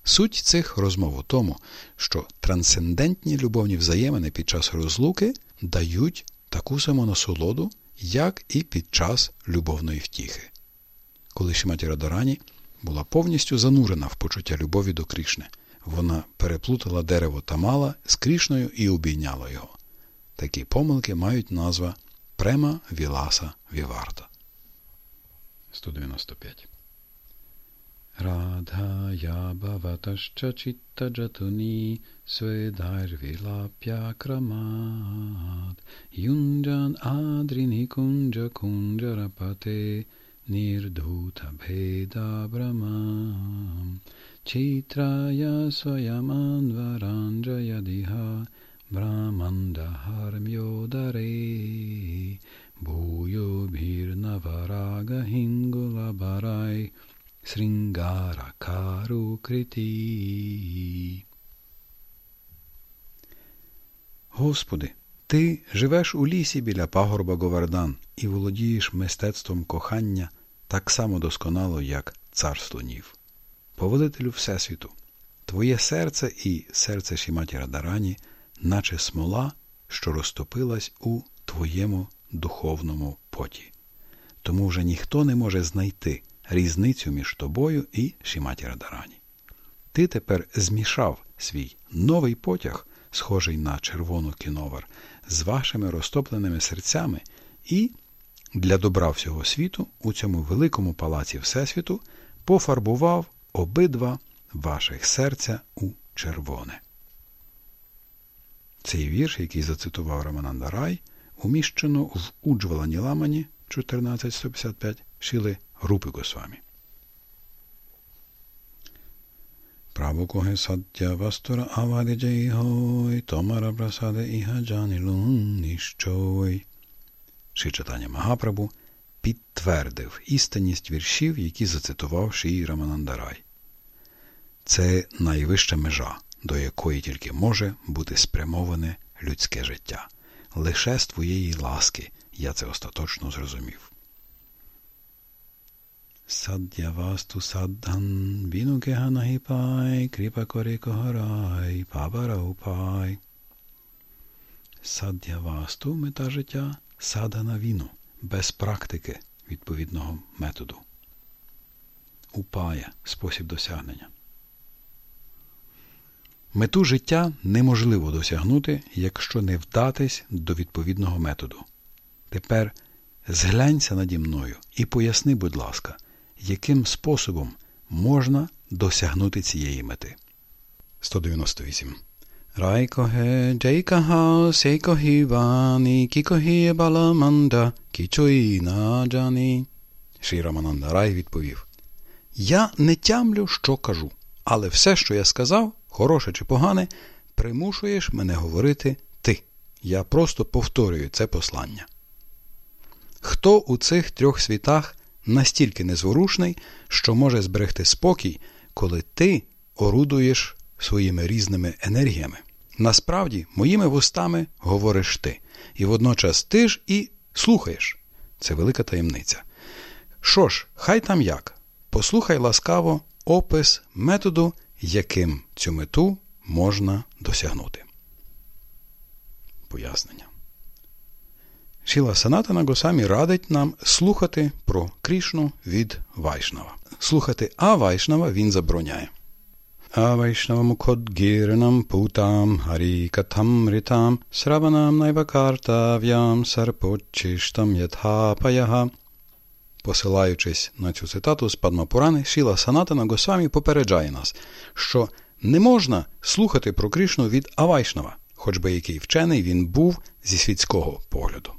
[SPEAKER 2] Суть цих розмов у тому, що трансцендентні любовні взаємини під час розлуки дають таку саму насолоду, як і під час любовної втіхи. коли Шіматі Радарані була повністю занурена в почуття любові до Крішни. Вона переплутала дерево Тамала з Крішною і обійняла його. Такі помилки мають назва Према Віласа Віварта. 195 Радхая Бхаваташча Чиtta Jatuni Svedharvilapya Kramat Yunjan Adrini Kunja Kunjarapate Nirdhuta Bheda Brahmam Chitraya Swayamanvaranjayadiha Brahmandaharmyodare Bhuyo Bhirnavaraga Hingulabarai Срінгаракару Крити. Господи, Ти живеш у лісі біля пагорба Говардан і володієш мистецтвом кохання так само досконало, як цар слонів. Повелителю Всесвіту, Твоє серце і серце Шіматі Радарані, наче смола, що розтопилась у Твоєму духовному поті. Тому вже ніхто не може знайти різницю між тобою і Шіматі Радарані. Ти тепер змішав свій новий потяг, схожий на червону кіновар, з вашими розтопленими серцями, і для добра всього світу у цьому великому палаці Всесвіту пофарбував обидва ваших серця у червоне. Цей вірш, який зацитував Рамананда Рай, уміщено в Уджвалані Ламані 1455 Шіли Рупи Госвамі. Прабу коге саддя вастура авади джейгой, томара прасаде іха джанілун ніщой. Шичатання Магапрабу підтвердив істинність віршів, які зацитував Шій Раманандарай. Це найвища межа, до якої тільки може бути спрямоване людське життя. Лише з твоєї ласки я це остаточно зрозумів. Саддявасту саддан вінукега нагіпай, кріпа корі когорай, пабараупай. Саддявасту мета життя садана віну, без практики відповідного методу. Упая спосіб досягнення. Мету життя неможливо досягнути, якщо не вдатись до відповідного методу. Тепер зглянься наді мною і поясни, будь ласка, яким способом можна досягнути цієї мети. 198. Райкоге джейкаха сейкохі вані кікохі баламанда кічої наджані. Ші Рамананда Рай відповів Я не тямлю, що кажу, але все, що я сказав, хороше чи погане, примушуєш мене говорити ти. Я просто повторюю це послання. Хто у цих трьох світах настільки незворушний, що може зберегти спокій, коли ти орудуєш своїми різними енергіями? Насправді, моїми вустами говориш ти, і водночас ти ж і слухаєш. Це велика таємниця. Що ж, хай там як. Послухай ласкаво опис методу, яким цю мету можна досягнути. Пояснення. Шіла Санатана Госамі радить нам слухати про Крішну від Вайшнава. Слухати А Вайшнава він забороняє. Путам харі катам рітам сраванам найвакартав'ям сарпочиштам ятхапаяга. Посилаючись на цю цитату з Падмапурани, Шіла Санатана Госамі попереджає нас, що не можна слухати про Кришну від Авайшнава, хоч би який вчений він був зі світського погляду.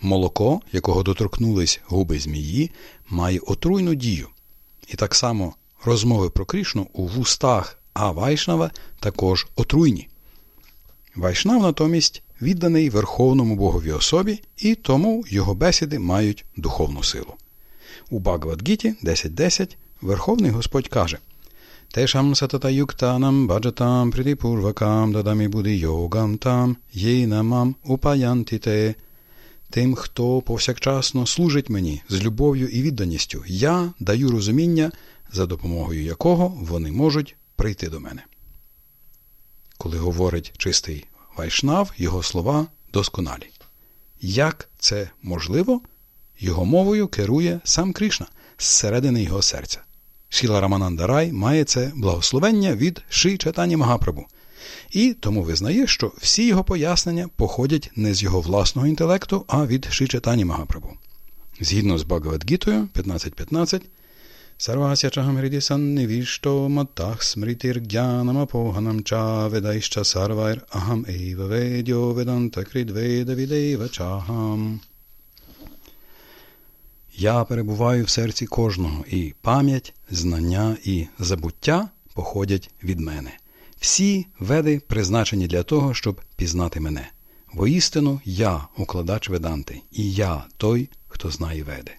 [SPEAKER 2] Молоко, якого доторкнулись губи змії, має отруйну дію. І так само розмови про Крішну у вустах А Вайшнава також отруйні. Вайшнав натомість відданий Верховному Богові особі, і тому його бесіди мають духовну силу. У Багавадгіті 10.10 Верховний Господь каже Тешам сататаюктанам баджатам придипурвакам дадамі буди йогам там, єйнамам упаянтіте – тим, хто повсякчасно служить мені з любов'ю і відданістю, я даю розуміння, за допомогою якого вони можуть прийти до мене. Коли говорить чистий вайшнав, його слова досконалі. Як це можливо? Його мовою керує сам Кришна. зсередини його серця. Шіла Рамананда Рай має це благословення від Ши Чатані Магапрабу. І тому визнає, що всі його пояснення походять не з його власного інтелекту, а від Ши Чатані Магапрабу. Згідно з Багавадгітою 15.15, Sarvasya chaham hridi sannivishto mattah smritir jnanam apohanam cha vedaischа sarvair aham eva vedyo vedanta krid veda videva chaham. Я перебуваю в серці кожного, і пам'ять, знання і забуття походять від мене. Всі веди призначені для того, щоб пізнати мене. Воістину я укладач веданти, і я той, хто знає веди.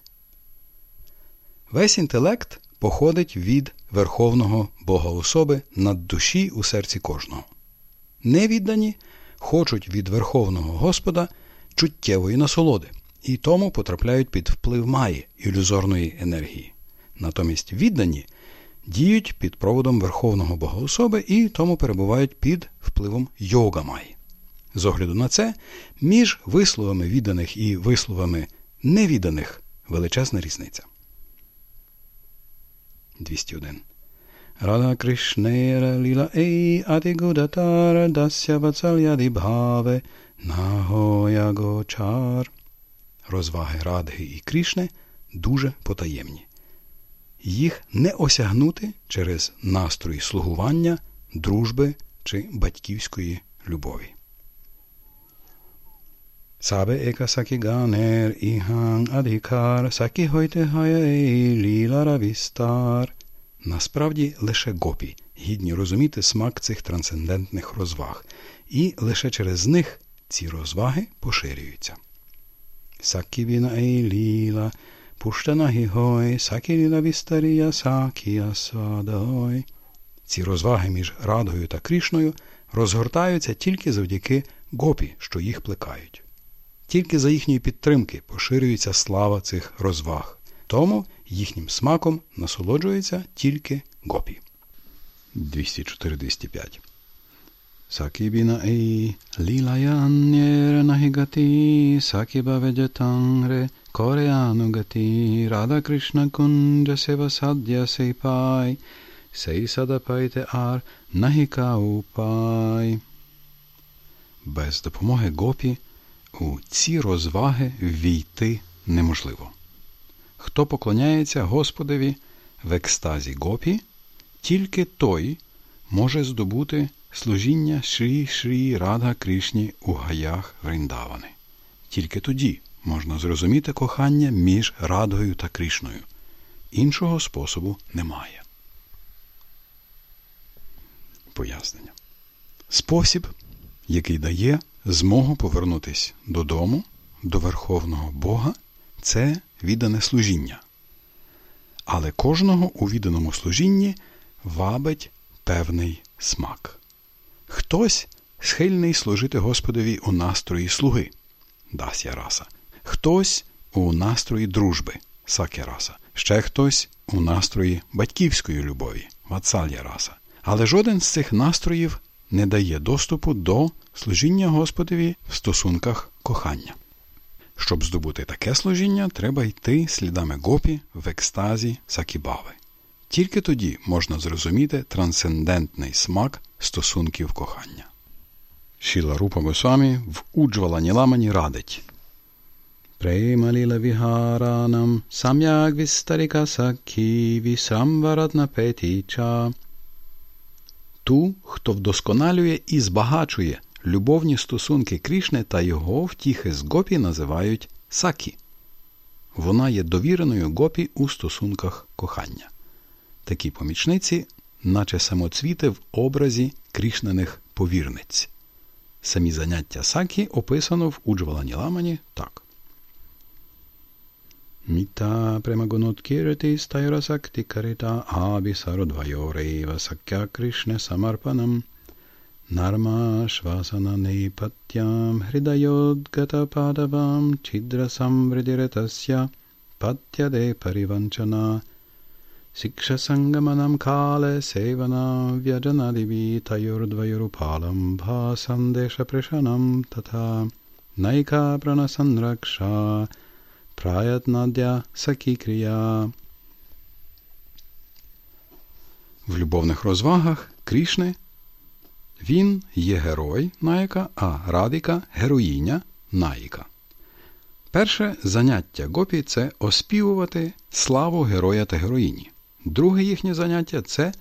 [SPEAKER 2] Весь інтелект походить від Верховного Бога особи над душі у серці кожного. Невіддані хочуть від Верховного Господа чуттєвої насолоди і тому потрапляють під вплив маї ілюзорної енергії. Натомість віддані діють під проводом Верховного Богоособи і тому перебувають під впливом йога маї. З огляду на це, між висловами відданих і висловами невідданих величезна різниця. 201. Рада Кришнера ліла ей адигудатара дася вацальяди бхаве нагоя гочар розваги Радги і Крішни дуже потаємні. Їх не осягнути через настрої слугування, дружби чи батьківської любові. Сабе ека сакі ганер іхан адhikar сакі хойте хаяй ліла вістар. Насправді лише гопі гідні розуміти смак цих трансцендентних розваг, і лише через них ці розваги поширюються. Sakivina ei lila, puštana гігой, сакіліла вістарія, сакія садой. Ці розваги між Радгою та Крішною розгортаються тільки завдяки гопі, що їх плекають. Тільки за їхньої підтримки поширюється слава цих розваг, тому їхнім смаком насолоджується тільки гопі. 204-205 Sakibina ei lilayanyera nahigati sakiba vegetangre koreanugati Radha Krishna kunja seva sadhya seipai sei sadapaite ar nahika upай. Без допомоги гопі у ці розваги війти неможливо. Хто поклоняється Господові в екстазі гопі, тільки той може здобути служіння Шрі Шрі Радга Кришні у гаях Вріндавани. Тільки тоді можна зрозуміти кохання між Радгою та Кришною. Іншого способу немає. Пояснення. Спосіб, який дає змогу повернутися додому, до Верховного Бога, це віддане служіння. Але кожного у відданому служінні вабить певний смак. Хтось схильний служити Господові у настрої слуги дасya раса, хтось у настрої дружби раса, ще хтось у настрої батьківської любові вацалья раса. Але жоден з цих настроїв не дає доступу до служіння Господові в стосунках кохання. Щоб здобути таке служіння, треба йти слідами гопі в екстазі сакібави. Тільки тоді можна зрозуміти трансцендентний смак стосунків кохання. Шіла Рупа Госвамі в Уджвала Ніламані радить Премаліла вігаранам сам'яг вістаріка сакі вісамваратна петіча. Ту, хто вдосконалює і збагачує любовні стосунки Крішни та його втіхи з гопі називають сакі. Вона є довіреною гопі у стосунках кохання. Такі помічниці наче самоцвіти в образі крішнених повірниць. Самі заняття Сакі описано в Уджвалані Ламані так. Mita premagunot kirati staira sakti karita abhisarodvajoreva sakya krishna samarpanam narma shvasana nepatyam hridayodgata padavam chidra samvridiretasya patyade parivanchana Siksha sangamanam kale sevana vyajanadivi tayurdvayurupalam bhasandesha prishanam tata naika pranasanraksha Праятнадя Сакікрія.
[SPEAKER 1] В любовних розвагах Крішни він є герой Наїка, а Радика героїня Наїка. Перше заняття гопі це оспівувати славу героя та героїні. Друге їхнє заняття це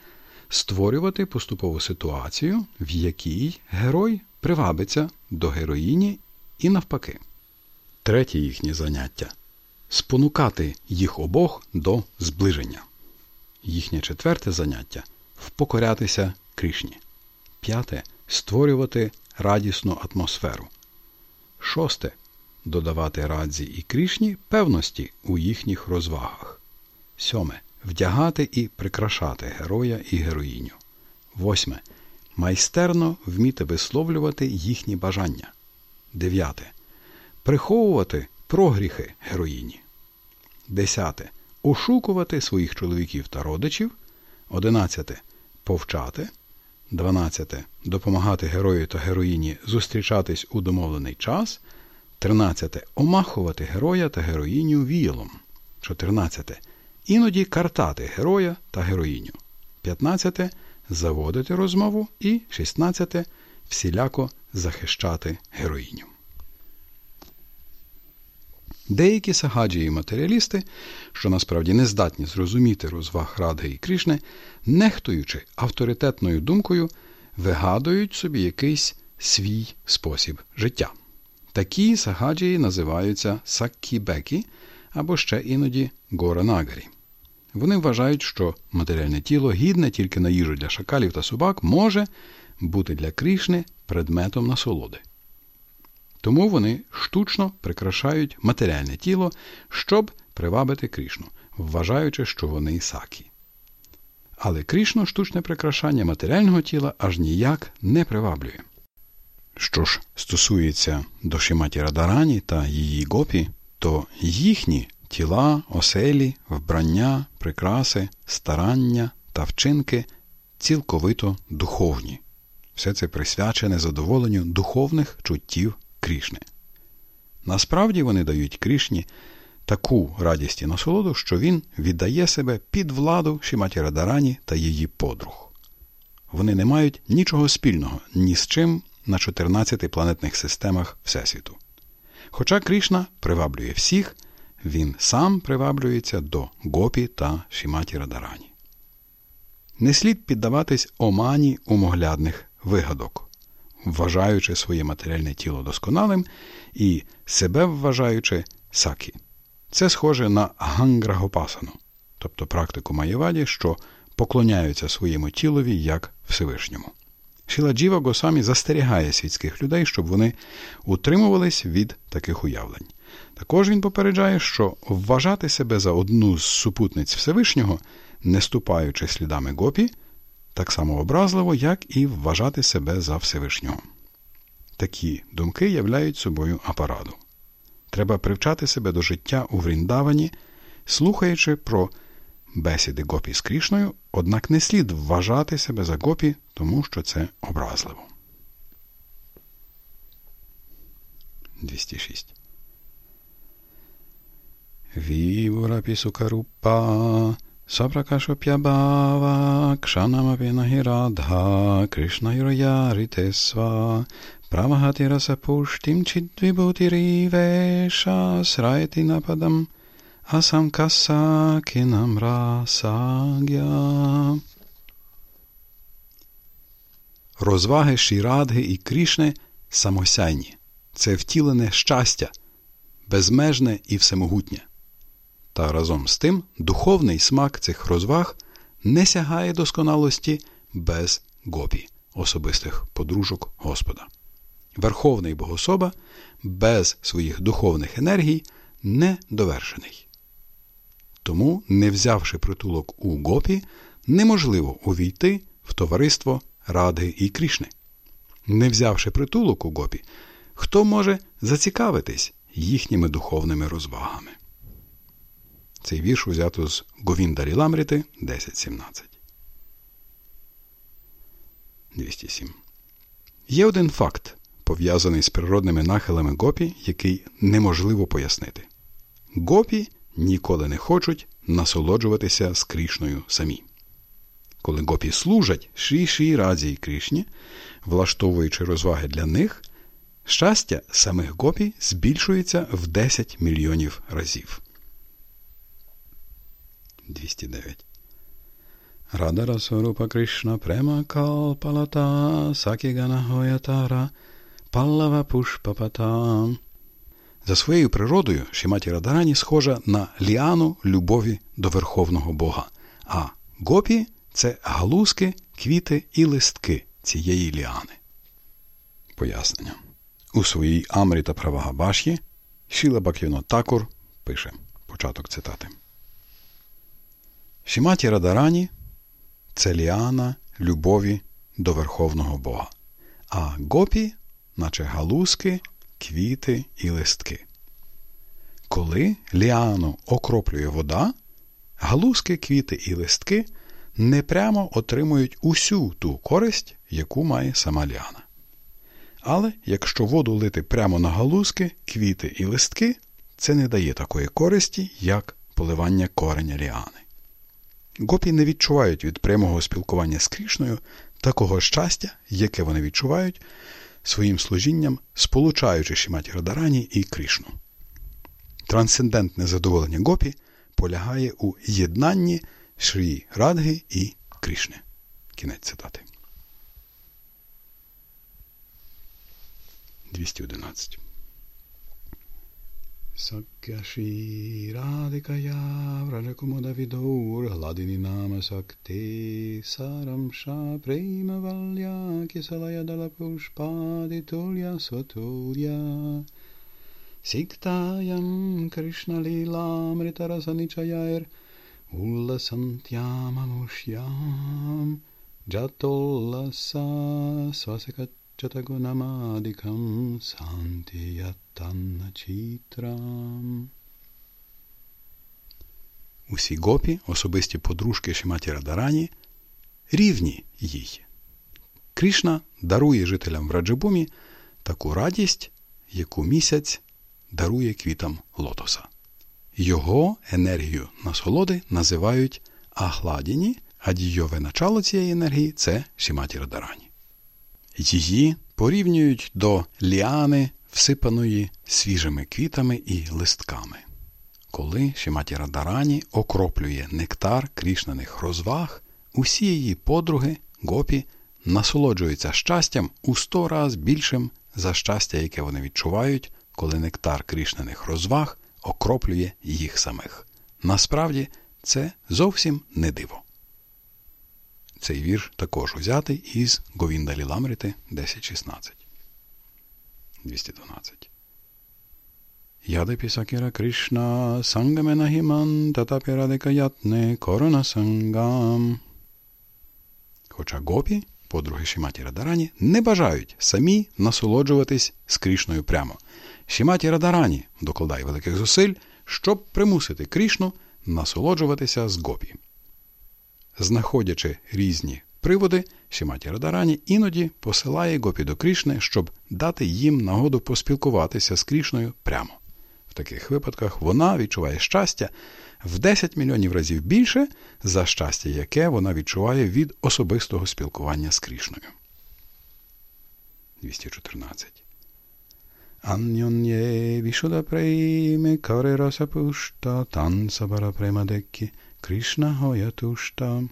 [SPEAKER 1] створювати поступову ситуацію, в якій герой привабиться до героїні і навпаки. Третє їхнє заняття спонукати їх обох до зближення. Їхнє четверте заняття впокорятися Кришні. П'яте створювати радісну атмосферу. Шосте додавати радзі і крішні певності у їхніх розвагах. Сьоме вдягати і прикрашати героя і героїню. Восьме. Майстерно вміти висловлювати їхні бажання. Дев'яте. Приховувати прогріхи героїні. Десяте. Ошукувати своїх чоловіків та родичів. Одинадцяте. Повчати. Дванадцяте. Допомагати герою та героїні зустрічатись у домовлений час. Тринадцяте. Омахувати героя та героїню віялом. Чотирнадцяте. Іноді картати героя та героїню. П'ятнадцяте. Заводити розмову. І шістнадцяте. Всіляко захищати героїню. Деякі сагаджі і матеріалісти, що насправді не здатні зрозуміти розваг Радги і Крішни, нехтуючи авторитетною думкою, вигадують собі якийсь свій спосіб життя. Такі сагаджії називаються саккібекі або ще іноді горанагарі. Вони вважають, що матеріальне тіло, гідне тільки на їжу для шакалів та собак, може бути для Крішни предметом насолоди. Тому вони штучно прикрашають матеріальне тіло, щоб привабити Крішну, вважаючи, що вони сакі. Але Крішну штучне прикрашання матеріального тіла аж ніяк не приваблює. Що ж стосується до Шиматі Радарані та її гопі, то їхні тіла, оселі, вбрання, прикраси, старання та вчинки цілковито духовні. Все це присвячене задоволенню духовних чуттів Крішни. Насправді вони дають Крішні таку радість і насолоду, що він віддає себе під владу Шіматі Радарані та її подруг. Вони не мають нічого спільного ні з чим на 14 планетних системах Всесвіту. Хоча Крішна приваблює всіх, він сам приваблюється до гопі та Шіматі Радарані. Не слід піддаватись омані умоглядних вигадок вважаючи своє матеріальне тіло досконалим і себе вважаючи сакі. Це схоже на ганграгопасану, тобто практику Маєваді, що поклоняються своєму тілові як Всевишньому. Шіладжіва Госамі застерігає світських людей, щоб вони утримувались від таких уявлень. Також він попереджає, що вважати себе за одну з супутниць Всевишнього, не ступаючи слідами гопі, так само образливо, як і вважати себе за Всевишнього. Такі думки являють собою апараду. Треба привчати себе до життя у Вріндавані, слухаючи про бесіди гопі з Крішною, однак не слід вважати себе за гопі, тому що це образливо. 206. Вівура пісукарупа Saprakashopyabhava kshanamapinahi radha krishnayurayarite pravahati rasa pushtim chidvibhutirivesha sraiti napadam asamkasa kinam rasagya. Розваги Шірадги і Крішни самосяйні. Це втілене щастя, безмежне і всемогутнє. Та разом з тим духовний смак цих розваг не сягає досконалості без гопі, особистих подружок Господа. Верховний Богособа без своїх духовних енергій не довершений. Тому, не взявши притулок у гопі, неможливо увійти в товариство Ради і Крішни. Не взявши притулок у гопі, хто може зацікавитись їхніми духовними розвагами. Цей вірш узято з Говіндарі Ламріти 10.17. 207. Є один факт, пов'язаний з природними нахилами гопі, який неможливо пояснити. Гопі ніколи не хочуть насолоджуватися з крішною самі.
[SPEAKER 2] коли гопі служать Шрі Шрі Раді і Кришні, влаштовуючи розваги для них, щастя самих гопі збільшується в 10 мільйонів разів. 209. Радара Сорупа Кришна Према Калпалата Сакігана Гоятара Паллава Пушпапата. За своєю природою Шіматі Радарані схожа на ліану любові до Верховного Бога, а гопі це галузки, квіти і листки цієї ліани. Пояснення. У своїй Амрі та Правагабаші Шіла Бак'юно Такур пише початок цитати. Шіматі Радарані це ліана любові до Верховного Бога, а гопі, наче галузки, квіти і листки. Коли ліану окроплює вода, галузки, квіти і листки непрямо отримують усю ту користь, яку має сама ліана. Але якщо воду лити прямо на галузки, квіти і листки, це не дає такої користі, як поливання кореня ліани. Гопі не відчувають від прямого спілкування з Крішною такого щастя, яке вони відчувають своїм служінням, сполучаючи Шіматі Радарані і Крішну. Трансцендентне задоволення Гопі полягає у єднанні Шрі Радги і Крішни. Кінець цитати. 211 Sakya Radhikaya Vrajakumoda Vidur Hladini Nama Sakti Saramsha Prema Valya Kisalaya Dala Pushpadi Tulya Swatulya Siktayam Krishna Lila Mritarasa Nichayair Ulla Santyamamushyam Jatollasa Svasakat Jatagunamadikam Santiyatannachitram. Усі гопі, особисті подружки Шиматі Радарані, рівні їй. Кришна дарує жителям Враджабумі таку радість, яку місяць дарує квітам лотоса. Його енергію насолоди називають Ахладіні, а дійове начало цієї енергії це Шиматі Радарані. Її порівнюють до ліани, всипаної свіжими квітами і листками. Коли Шиматі Радарані окроплює нектар крішнаних розваг, усі її подруги гопі насолоджуються щастям у сто раз більшим за щастя, яке вони відчувають, коли нектар крішнаних розваг окроплює їх самих. Насправді це зовсім не диво. Цей вірш також узятий із Говінда Ліламрити 10.16. 212. Ядипі Сакіра Кришна Сангамена Хіман Татапірадика Ятне Корона Сангам. Хоча гопі, подруги Шіматі Радарані, не бажають самі насолоджуватись з Крішною прямо. Шіматі Радарані докладає великих зусиль, щоб примусити Крішну насолоджуватися з гопі знаходячи різні приводи, Шіматі Радарані іноді посилає Гопі до Крішни, щоб дати їм нагоду поспілкуватися з Крішною прямо. В таких випадках вона відчуває щастя в 10 мільйонів разів більше за щастя, яке вона відчуває від особистого спілкування з Крішною. 214. Аньонє вішуда прейме каре раса пушта тан премадеккі Кришна Гоятушта.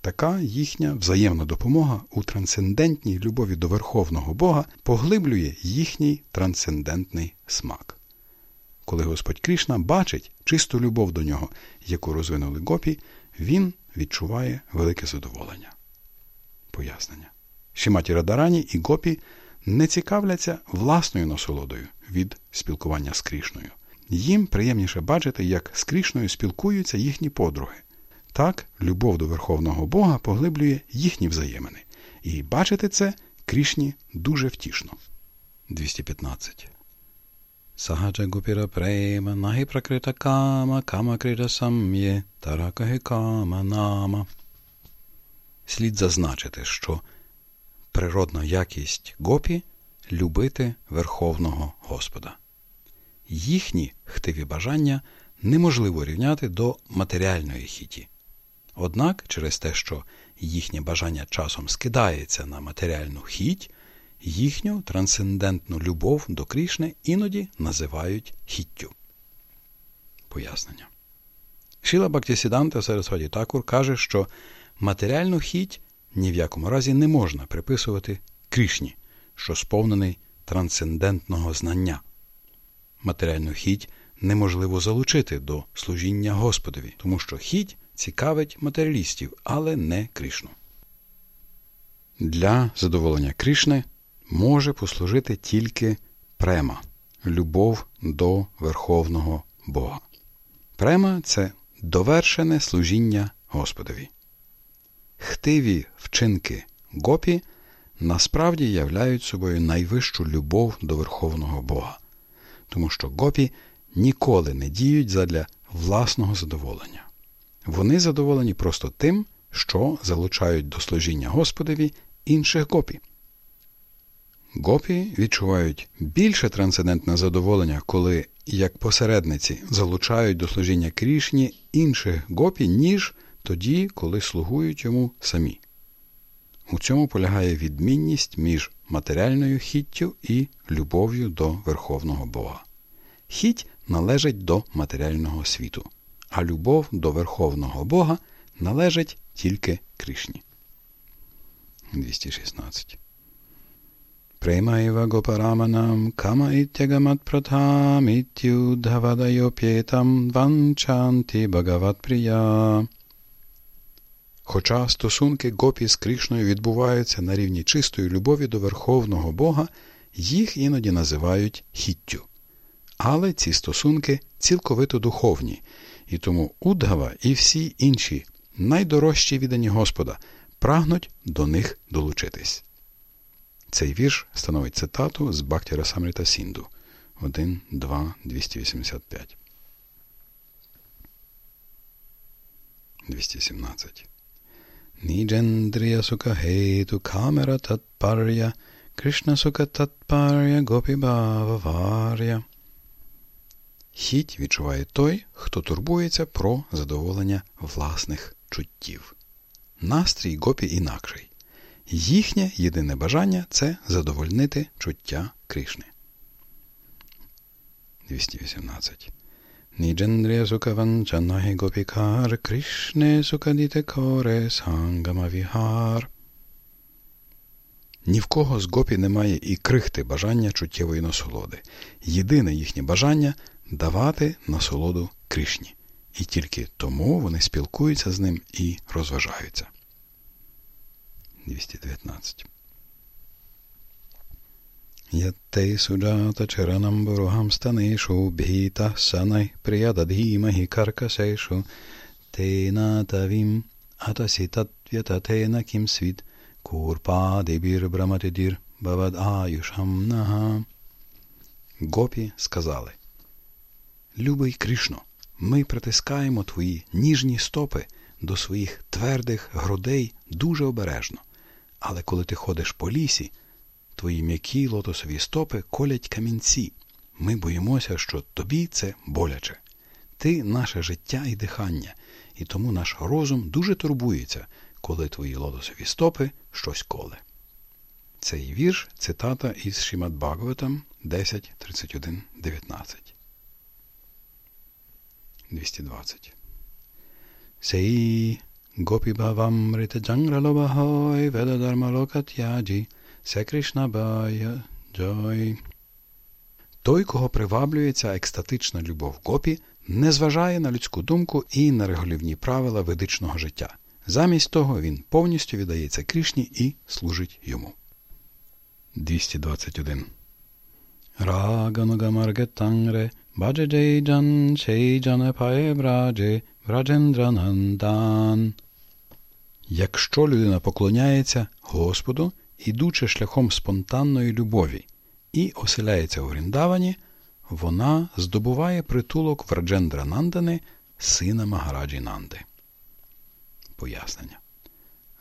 [SPEAKER 2] Така їхня взаємна допомога у трансцендентній любові до Верховного Бога поглиблює їхній трансцендентний смак. Коли Господь Кришна бачить чисту любов до нього, яку розвинули гопі, він відчуває велике задоволення. Пояснення. Шиматі Радарані і гопі не цікавляться власною насолодою від спілкування з Кришною. Їм приємніше бачити, як з Крішною спілкуються їхні подруги. Так, любов до Верховного Бога поглиблює їхні взаємини. І бачити це Крішні дуже втішно. 215. Сагаджа гупіра према, нагі пракрита кама, кама крита сам'є, таракаги кама нама. Слід зазначити, що природна якість гопі любити Верховного Господа їхні хтиві бажання неможливо рівняти до матеріальної хіті. Однак через те, що їхнє бажання часом скидається на матеріальну хіть, їхню трансцендентну любов до Крішни іноді називають хіттю. Пояснення. Шіла Бактісіданта Сарасваді Такур каже, що матеріальну хіть ні в якому разі не можна приписувати Крішні, що сповнений трансцендентного знання. Матеріальну хіть неможливо залучити до служіння Господові, тому що хіть цікавить матеріалістів, але не Кришну. Для задоволення Кришни може послужити тільки према любов до Верховного Бога. Према це довершене служіння Господові. Хтиві вчинки гопі насправді являють собою найвищу любов до Верховного Бога, тому що гопі ніколи не діють задля власного задоволення. Вони задоволені просто тим, що залучають до служіння Господові інших гопі. Гопі відчувають більше трансцендентне задоволення, коли, як посередниці, залучають до служіння Крішні інших гопі, ніж тоді, коли слугують йому самі. У цьому полягає відмінність між матеріальною хіттю і любов'ю до Верховного Бога. Хіть належить до матеріального світу, а любов до Верховного Бога належить тільки Кришні. 216. Преймайва гопараманам кама іттягамат пратам іттюдгавадайопєтам ванчанти багават прия. Хоча стосунки гопі з Кришною відбуваються на рівні чистої любові до Верховного Бога, їх іноді називають хіттю. Але ці стосунки цілковито духовні, і тому Удгава і всі інші найдорожчі віддані Господа прагнуть до них долучитись. Цей вірш становить цитату з Бактіра Самрита Сінду 1, 2, 285. 217. Хейту камера татпар'я Кришна сука татпар'я гопібава вар'я. Хіть відчуває той, хто турбується про задоволення власних чуттів. Настрій гопі інакший. Їхнє єдине бажання це задовольнити чуття Кришни. 218. Ні в кого з гопі немає і крихти бажання чуттєвої насолоди. Єдине їхнє бажання давати насолоду Кришні. І тільки тому вони спілкуються з ним і розважаються. 219. Яттей суджата чаранам бурухам станешу бхіта санай приядадхімахі каркасешу тена тавім атасі татвятатена кім світ курпадибір браматидір бавад аюшам нага. Гопі сказали Любий Кришно, ми притискаємо твої ніжні стопи до своїх твердих грудей дуже обережно. Але коли ти ходиш по лісі, твої м'які лотосові стопи колять камінці. Ми боїмося, що тобі це боляче. Ти наше життя і дихання, і тому наш розум дуже турбується, коли твої лотосові стопи щось коле. Цей вірш цитата із Шімат Бхагаватам 10.31.19. 220. Сей Гопі Бавам Рита Джанgralobahoi Ведадарма Локатяджі Се Кришна Бая Джой. Той, кого приваблює ця екстатична любов гопі, не зважає на людську думку і на регулівні правила ведичного життя. Замість того він повністю віддається Крішні і служить йому. 221. Раганугамаргетангре Баджеджейджан Шейджане Паебрадже Враджендранандан. Якщо людина поклоняється Господу, ідучи шляхом спонтанної любові, і оселяється у Гріндавані, вона здобуває притулок Враджендра Нандани, сина Магараджі Нанди. Пояснення.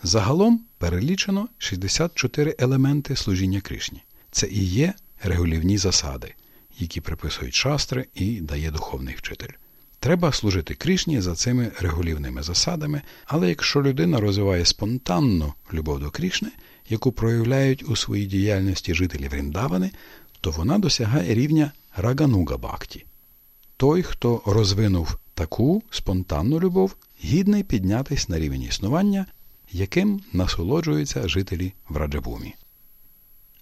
[SPEAKER 2] Загалом перелічено 64 елементи служіння Кришні. Це і є регулівні засади, які приписують шастри і дає духовний вчитель. Треба служити Крішні за цими регулівними засадами, але якщо людина розвиває спонтанну любов до Крішни, яку проявляють у своїй діяльності жителі Вріндавани, то вона досягає рівня рагануга бхакті. Той, хто розвинув таку спонтанну любов, гідний піднятись на рівень існування, яким насолоджуються жителі Враджабумі.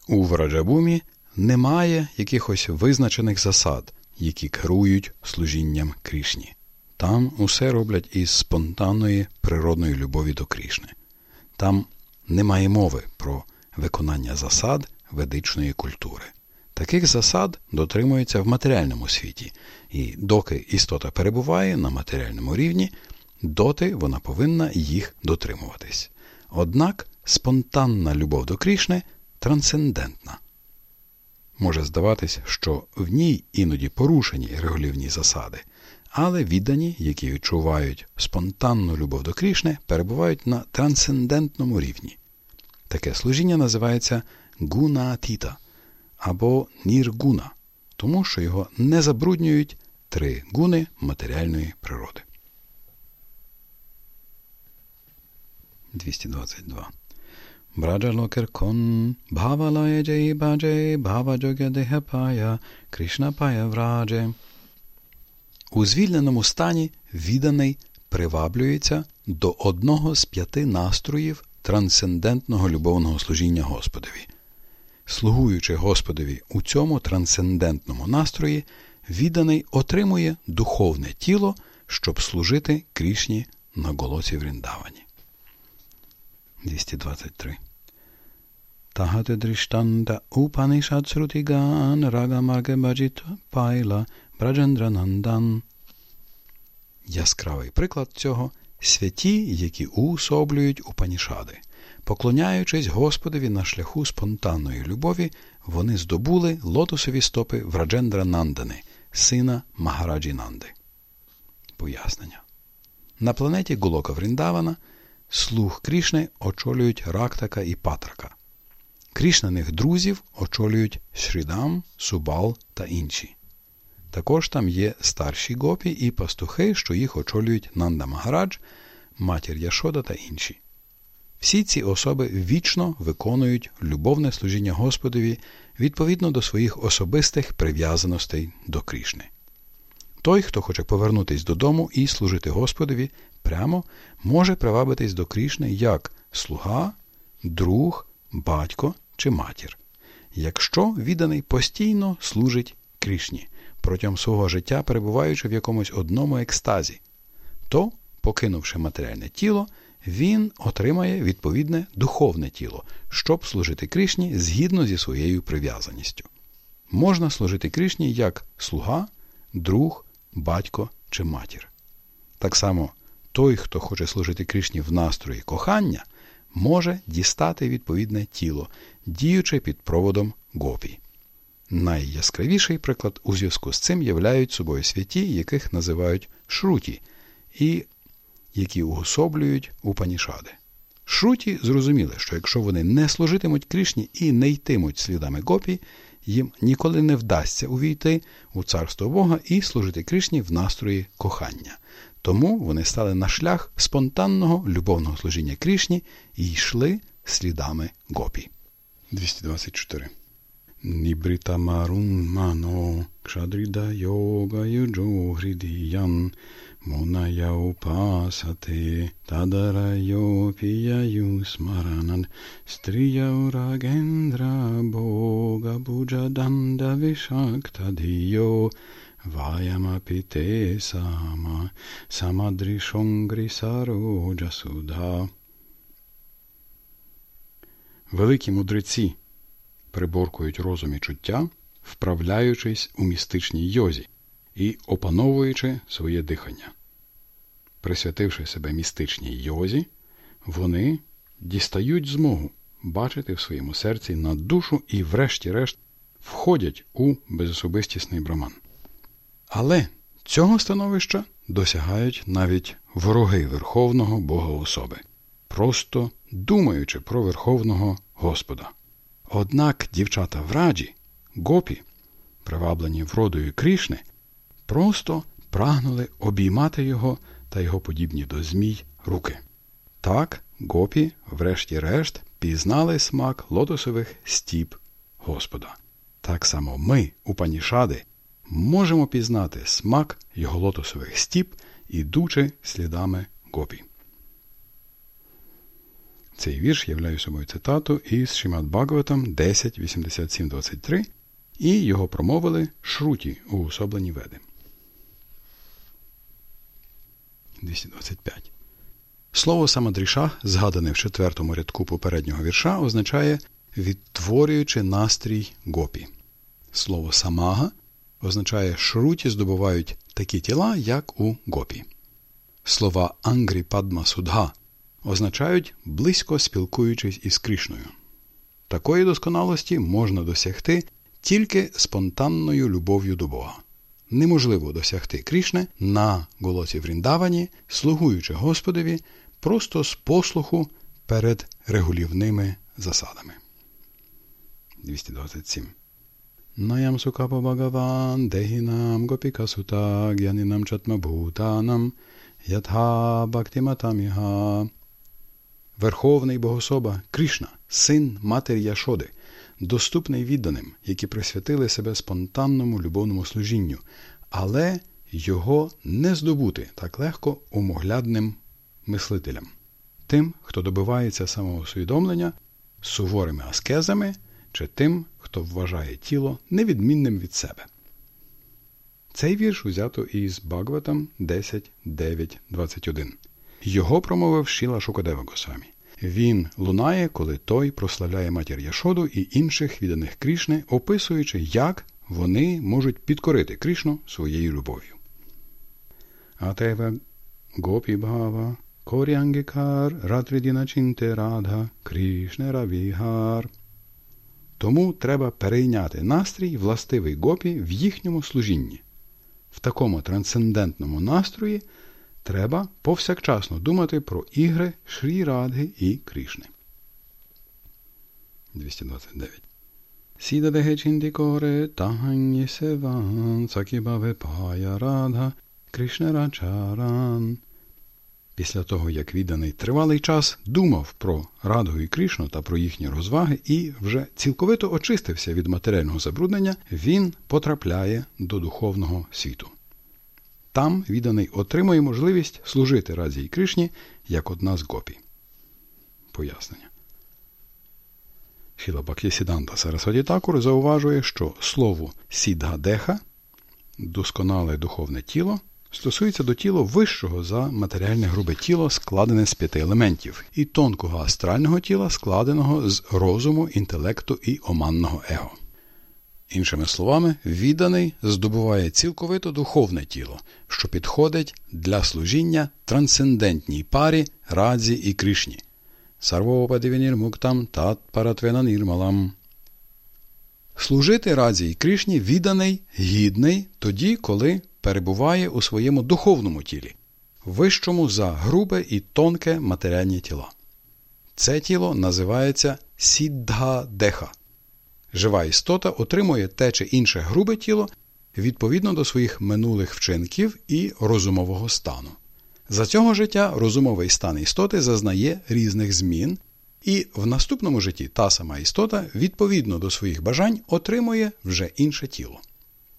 [SPEAKER 2] У Враджабумі немає якихось визначених засад, які керують служінням Крішні. Там усе роблять із спонтанної природної любові до Крішни. Там немає мови про виконання засад ведичної культури. Таких засад дотримуються в матеріальному світі, і доки істота перебуває на матеріальному рівні, доти вона повинна їх дотримуватись. Однак спонтанна любов до Крішни трансцендентна. Може здаватись, що в ній іноді порушені регулівні засади, але віддані, які відчувають спонтанну любов до Крішни, перебувають на трансцендентному рівні. Таке служіння називається гуна-атіта або ніргуна, тому що його не забруднюють три гуни матеріальної природи. 222 Brajalokirkon Bhavalaya Jai Bhaje Bhavajogya Dehapaya Кришнапая Врадже. У звільненому стані відданий приваблюється до одного з п'яти настроїв трансцендентного любовного служіння Господові. Слугуючи Господові у цьому трансцендентному настрої, відданий отримує духовне тіло, щоб служити Крішні на голоці Вріндавані. 223 Tahate drishtanta Upanishad Srutigan Ragamarge Bhajit Пайла Браджендранандан. Яскравий приклад цього святі, які уособлюють Упанішади. Поклоняючись Господові на шляху спонтанної любові, вони здобули лотосові стопи Враджендра Нандани, сина Магараджі Нанди. Пояснення. На планеті Гулока Вріндавана слуг Крішни очолюють Рактака і Патрака. Крішнаних друзів очолюють Шрідам, Субал та інші. Також там є старші гопі і пастухи, що їх очолюють Нанда Магарадж, матір Яшода та інші. Всі ці особи вічно виконують любовне служіння Господові відповідно до своїх особистих прив'язаностей до Крішни. Той, хто хоче повернутися додому і служити Господові, прямо може привабитись до Крішни як слуга, друг, батько чи матір, якщо відданий постійно служить Крішні, протягом свого життя перебуваючи в якомусь одному екстазі, то, покинувши матеріальне тіло, він отримає відповідне духовне тіло, щоб служити Кришні згідно зі своєю прив'язаністю. Можна служити Кришні як слуга, друг, батько чи матір. Так само той, хто хоче служити Кришні в настрої кохання, може дістати відповідне тіло, діючи під проводом гопі. Найяскравіший приклад у зв'язку з цим являють собою святі, яких називають шруті, і які уособлюють Упанішади. Шруті зрозуміли, що якщо вони не служитимуть Кришні і не йтимуть слідами гопі, їм ніколи не вдасться увійти у царство Бога і служити Кришні в настрої кохання. Тому вони стали на шлях спонтанного любовного служіння Кришні і йшли слідами гопі. 224 Нібрита марун мано кшадріда йога юджо грідіян Моная упасати тадарайо піяю смаранад стріяу рагендра бога буджаданда вишактадіо Vayamapite sama samadrishongri суда. Великі мудреці приборкують розум і чуття, вправляючись у містичній йозі і опановуючи своє дихання. Присвятивши себе містичній йозі, вони дістають змогу бачити в своєму серці на душу і, врешті-решт, входять у безособистісний браман. Але цього становища досягають навіть вороги Верховного Бога особи, просто думаючи про Верховного Господа. Однак дівчата в раджі, гопі, приваблені вродою Крішни, просто прагнули обіймати його та його подібні до змій руки. Так гопі, врешті-решт, пізнали смак лотосових стіп Господа. Так само ми, у Панішади, можемо пізнати смак його лотосових стіп, ідучи слідами гопі. Цей вірш являє собою цитату із Шимат Бхагаватам 10.87.23 і його промовили Шруті у особлені веди. 225. Слово самадріша, згадане в четвертому рядку попереднього вірша, означає відтворюючи настрій гопі. Слово самага означає шруті здобувають такі тіла, як у гопі. Слова ангрі падма судга означають близько спілкуючись із Кришною. Такої досконалості можна досягти тільки спонтанною любов'ю до Бога. Неможливо досягти Крішне на голосі Вріндавані, слугуючи Господові просто з послуху перед регулівними засадами. 227. Наям сукапа Бхагаван дехінам гопіка сута гянінам чатмабхутанам ятха бхактиматаміха. Верховний Богособа Кришна, син матері Яшоди, доступний відданим, які присвятили себе спонтанному любовному служінню, але його не здобути так легко умоглядним мислителям, тим, хто добивається самоусвідомлення суворими аскезами чи тим, хто вважає тіло невідмінним від себе. Цей вірш узято із Багватам 10, 9, 21. Його промовив Шіла Шукадева Госамі. Він лунає, коли той прославляє матір Яшоду і інших відданих Крішни, описуючи, як вони можуть підкорити Крішну своєю любов'ю. Атева Гопі Бхава Корянгікар Ратридіна Чинте Радха Крішнера Вігар. Тому треба перейняти настрій властивий гопі в їхньому служінні. В такому трансцендентному настрої треба повсякчасно думати про ігри Шрі Радги і Крішни. 229. Сіда пая радha Кришнерачаран. Після того, як відданий тривалий час думав про Радгу і Кришну та про їхні розваги і вже цілковито очистився від матеріального забруднення, він потрапляє до духовного світу. Там відданий отримує можливість служити Радзі Кришні як одна з гопі. Пояснення. Шіла Бак'єсіданта Сарасваді Такур зауважує, що слово сідгадеха досконале духовне тіло стосується до тіла вищого за матеріальне грубе тіло, складене з п'яти елементів, і тонкого астрального тіла, складеного з розуму, інтелекту і оманного его. Іншими словами, відданий здобуває цілковито духовне тіло, що підходить для служіння трансцендентній парі радзі і кришні. Служити радзі і кришні відданий, гідний тоді, коли перебуває у своєму духовному тілі, вищому за грубе і тонке матеріальні тіла. Це тіло називається сіддха-деха. Жива істота отримує те чи інше грубе тіло відповідно до своїх минулих вчинків і розумового стану. За цього життя розумовий стан істоти зазнає різних змін, і в наступному житті та сама істота відповідно до своїх бажань отримує вже інше тіло.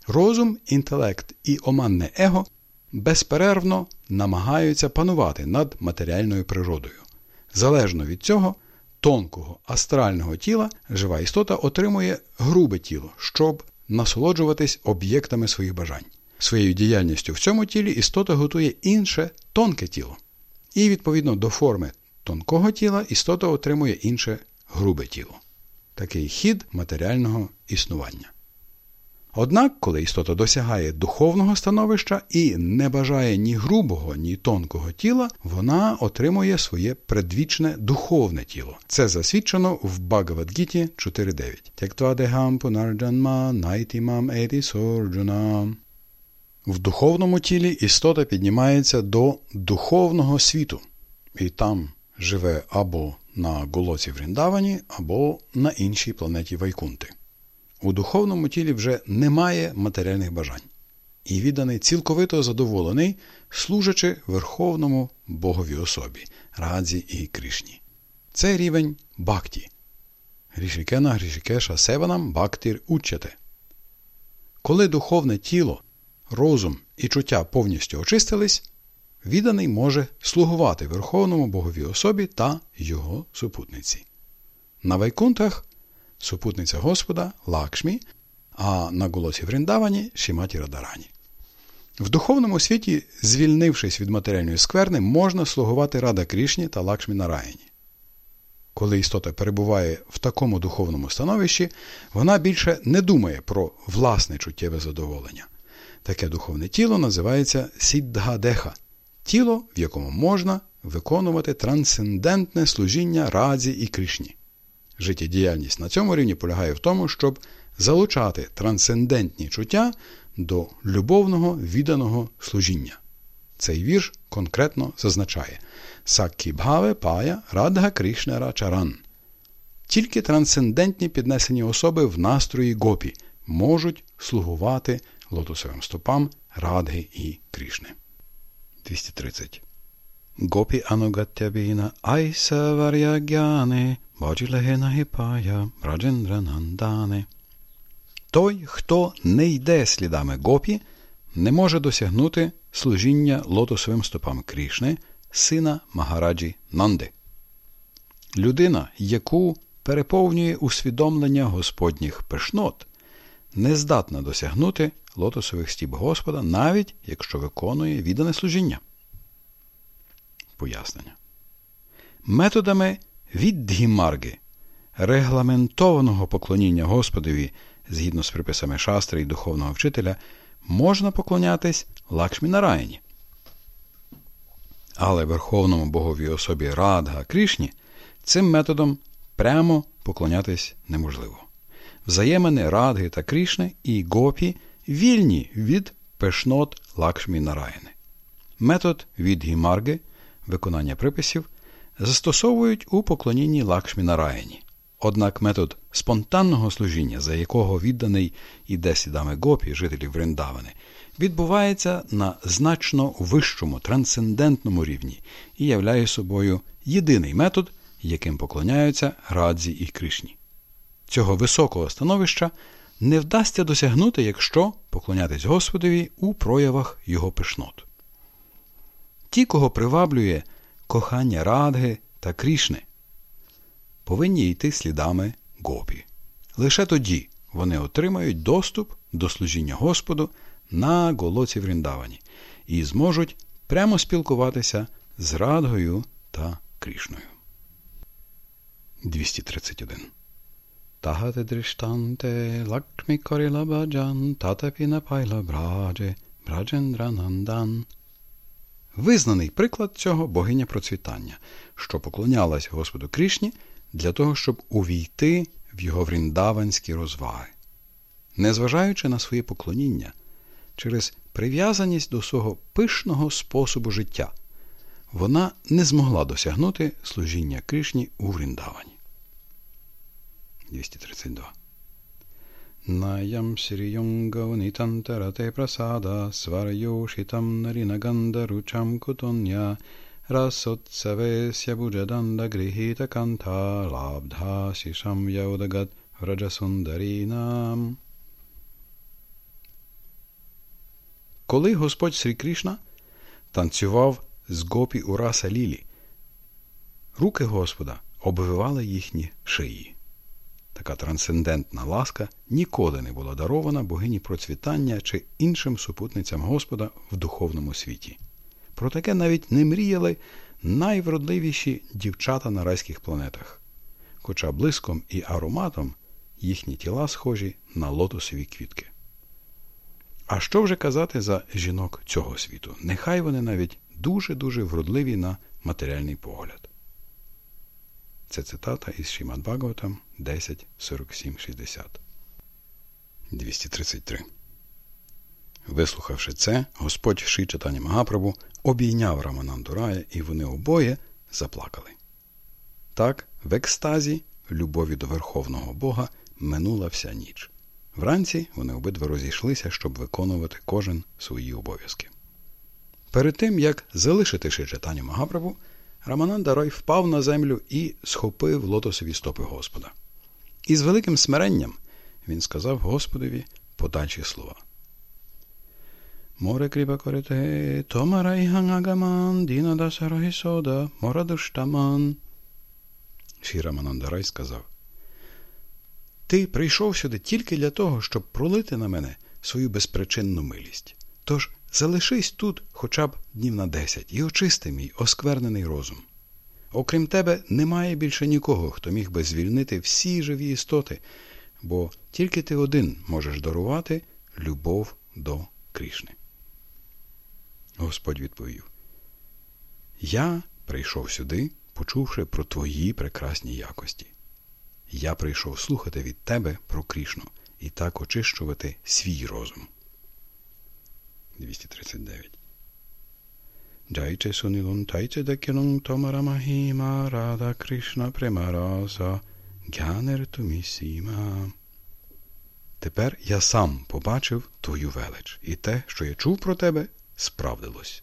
[SPEAKER 2] Розум, інтелект і оманне его безперервно намагаються панувати над матеріальною природою. Залежно від цього, тонкого астрального тіла жива істота отримує грубе тіло, щоб насолоджуватись об'єктами своїх бажань. Своєю діяльністю в цьому тілі істота готує інше тонке тіло. І, відповідно до форми тонкого тіла, істота отримує інше грубе тіло. Такий хід матеріального існування. Однак, коли істота досягає духовного становища і не бажає ні грубого, ні тонкого тіла, вона отримує своє предвічне духовне тіло. Це засвідчено в Багавадгіті 4.9. Тектвадегам пунарджанма найтімам еті сорджуна. В духовному тілі істота піднімається до духовного світу, і там живе або на голоці Вріндавані, або на іншій планеті Вайкунти. У духовному тілі вже немає матеріальних бажань. і відданий цілковито задоволений, служачи Верховному Богові особі, Радзі і Кришні. Це рівень бакті. Грішікена Грішікеша Севанам Бактір учете. Коли духовне тіло, розум і чуття повністю очистились, відданий може слугувати Верховному Боговій особі та його супутниці. На Вайкунтах супутниця Господа Лакшмі, а на голосі Вріндавані Шіматі Радарані. В духовному світі, звільнившись від матеріальної скверни, можна слугувати Рада Крішні та Лакшмі Нараїні. Коли істота перебуває в такому духовному становищі, вона більше не думає про власне чуттєве задоволення. Таке духовне тіло називається сіддгадеха тіло, в якому можна виконувати трансцендентне служіння Радзі і Кришні. Життєдіяльність на цьому рівні полягає в тому, щоб залучати трансцендентні чуття до любовного відданого служіння. Цей вірш конкретно зазначає Саккібгаве пая Радга Кришнера Чаран. Тільки трансцендентні піднесені особи в настрої гопі можуть слугувати лотосовим стопам Радги і Кришни. 230. Гопі анугаттябіна айса варягяне Той, хто не йде слідами гопі, не може досягнути служіння лотосовим стопам Крішни, сина Магараджі Нанди. Людина, яку переповнює усвідомлення Господніх пишнот, не здатна досягнути лотосових стіп Господа, навіть якщо виконує віддане служіння. Пояснення. Методами віддгімарги, регламентованого поклоніння Господові згідно з приписами шастри і духовного вчителя, можна поклонятись Лакшмі Нараїні. Але Верховному Боговій особі Радга Крішні цим методом прямо поклонятись неможливо. Взаємини Радги та Крішни і Гопі вільні від пешнот Лакшмі Нараїни. Метод від Гімарги, виконання приписів, застосовують у поклонінні Лакшмі Нараїні. Однак метод спонтанного служіння, за якого відданий іде сідами гопі, жителів Вриндавани, відбувається на значно вищому трансцендентному рівні і являє собою єдиний метод, яким поклоняються Радзі і Кришні. Цього високого становища не вдасться досягнути, якщо поклонятись Господові у проявах його пишнот. Ті, кого приваблює кохання Радги та Крішни, повинні йти слідами гопі. Лише тоді вони отримають доступ до служіння Господу на голоці Вріндавані і зможуть прямо спілкуватися з Радгою та Крішною. 231. Тагате дріштанте лакшмі коріла баджан татапіна пайла брадже браджендранандан. Визнаний приклад цього богиня процвітання, що поклонялась Господу Крішні для того, щоб увійти в його вріндаванські розваги. Незважаючи на своє поклоніння, через прив'язаність до свого пишного способу життя, вона не змогла досягнути служіння Кришні у Вріндавані. 232. Прасада сварйошітам нарінагандаручам кутоня расотсавесya bujadanda grihita kanta labdha sisham yaudagat vrajasundarinam. Коли Господь Срі Кришна танцював з гопі у раса Лілі, руки Господа обвивали їхні шиї. Така трансцендентна ласка ніколи не була дарована богині процвітання чи іншим супутницям Господа в духовному світі. Про таке навіть не мріяли найвродливіші дівчата на райських планетах, хоча блиском і ароматом їхні тіла схожі на лотосові квітки. А що вже казати за жінок цього світу? Нехай вони навіть дуже-дуже вродливі на матеріальний погляд. Це цитата із Шімад Бхагаватам 10.47.60. 233. Вислухавши це, Господь Ши Чатані Магапрабу обійняв Рамананду Рая, і вони обоє заплакали. Так, в екстазі, любові до Верховного Бога, минула вся ніч.
[SPEAKER 1] Вранці вони обидва розійшлися, щоб виконувати кожен свої обов'язки. Перед тим, як залишити читання Магапрабу, Рамананда Рой впав на землю і схопив лотосові стопи Господа. І з великим смиренням він сказав Господові подальші слова. Море кріпа корите, томара іганагаман, діна дасарогісода, мора душтаман. Ші Рамананда Рай сказав ти прийшов сюди тільки для того, щоб пролити на мене свою безпричинну милість. Тож залишись тут хоча б днів на десять і очисти мій осквернений розум. Окрім тебе, немає більше нікого, хто міг би звільнити всі живі істоти, бо тільки ти один можеш дарувати любов до Крішни. Господь відповів: Я прийшов сюди, почувши про твої прекрасні якості. Я прийшов слухати від тебе про Крішну і так очищувати свій розум. 239. Джайче декінун томара махіма рада Кришна премараза гянер тумісіма. Тепер я сам побачив твою велич, і те, що я чув про тебе, справдилось.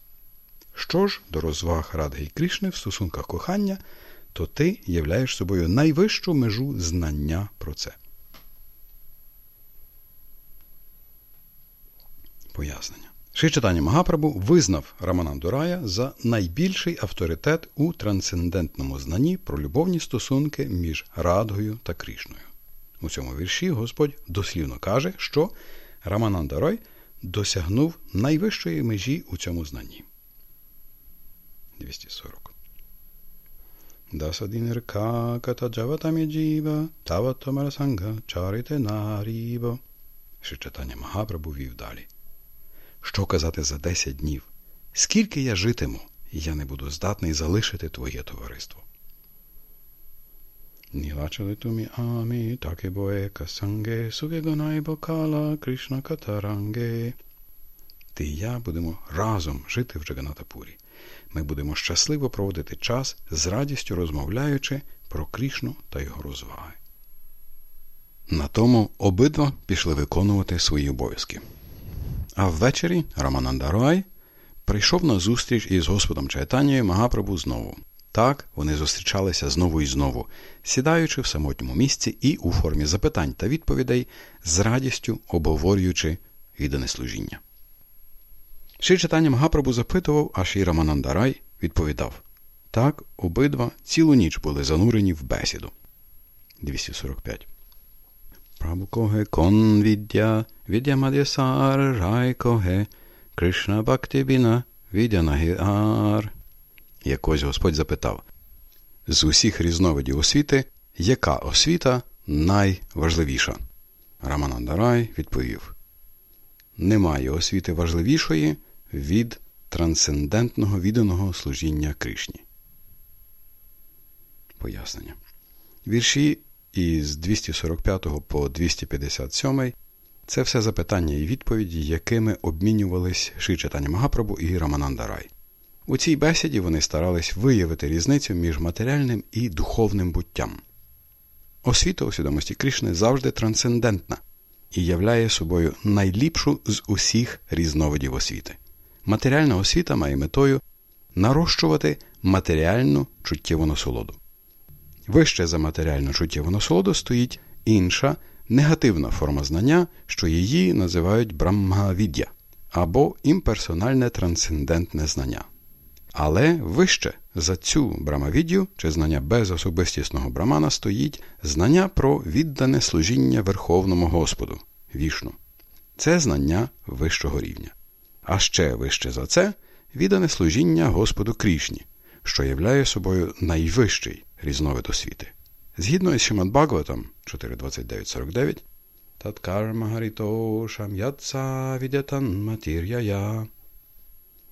[SPEAKER 1] Що ж до розваг Радги і Крішни в стосунках кохання – то ти являєш собою найвищу межу знання про це. Пояснення. Шичатані Магапрабу визнав Рамананду Рая за найбільший авторитет у трансцендентному знанні про любовні стосунки між Радгою та Крішною. У цьому вірші Господь дослівно каже, що Рамананда Рой досягнув найвищої межі у цьому знанні. 240 Дасадінерка ката джаватамі джіва, таватамара санга чарите нарібо. Ще читання Магапрабу вів далі. Що казати за десять днів? Скільки я житиму, я не буду здатний залишити твоє товариство. Нілачали тумі амі, таке боє касанге, суге бокала, Кришна катаранге. Ти і я будемо разом жити в Джаганатапурі ми будемо щасливо проводити час з радістю розмовляючи про Крішну та його розваги. На тому обидва пішли виконувати свої обов'язки. А ввечері Рамананда Руай прийшов на зустріч із Господом Чайтанією Магапрабу знову. Так вони зустрічалися знову і знову, сідаючи в самотньому місці і у формі запитань та відповідей, з радістю обговорюючи віддане служіння. Ще читання Магапрабу запитував, а Ші Раманандарай відповідав так, обидва цілу ніч були занурені в бесіду. 245. Прабукоге кон віддя, віддя мадясар, райкоге, Кришна Бактибіна, віддя нагіар. Якось Господь запитав з усіх різновидів освіти, яка освіта найважливіша? Раманандарай відповів Немає освіти важливішої, від трансцендентного відданого служіння Кришні. Пояснення. Вірші із 245 по 257 це все запитання і відповіді, якими обмінювались Шичатані Магапрабу і Рамананда Рай. У цій бесіді вони старались виявити різницю між матеріальним і духовним буттям. Освіта у свідомості Кришни завжди трансцендентна і являє собою найліпшу з усіх різновидів освіти. Матеріальна освіта має метою нарощувати матеріальну чуттєву насолоду. Вище за матеріальну чуттєву насолоду стоїть інша негативна форма знання, що її називають брамгавіддя або імперсональне трансцендентне знання. Але вище за цю брамавіддю чи знання безособистісного брамана стоїть знання про віддане служіння Верховному Господу вішну. Це знання вищого рівня а ще вище за це віддане служіння Господу Крішні, що являє собою найвищий різновид освіти. Згідно із Шимат Бхагаватам 4.29.49 Таткармагарітошам ятса відятан матір'я.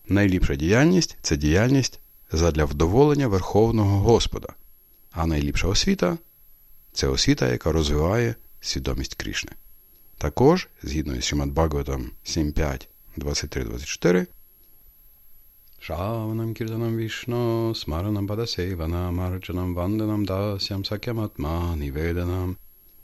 [SPEAKER 1] Найліпша діяльність це діяльність задля вдоволення Верховного Господа, а найліпша освіта це освіта, яка розвиває свідомість Крішни. Також, згідно із Шимат Бхагаватам 7.5 23-24. Шаванам кіртанам вішно, смаранам падасейванам, арчанам ванданам дасям сакяматма ніведанам,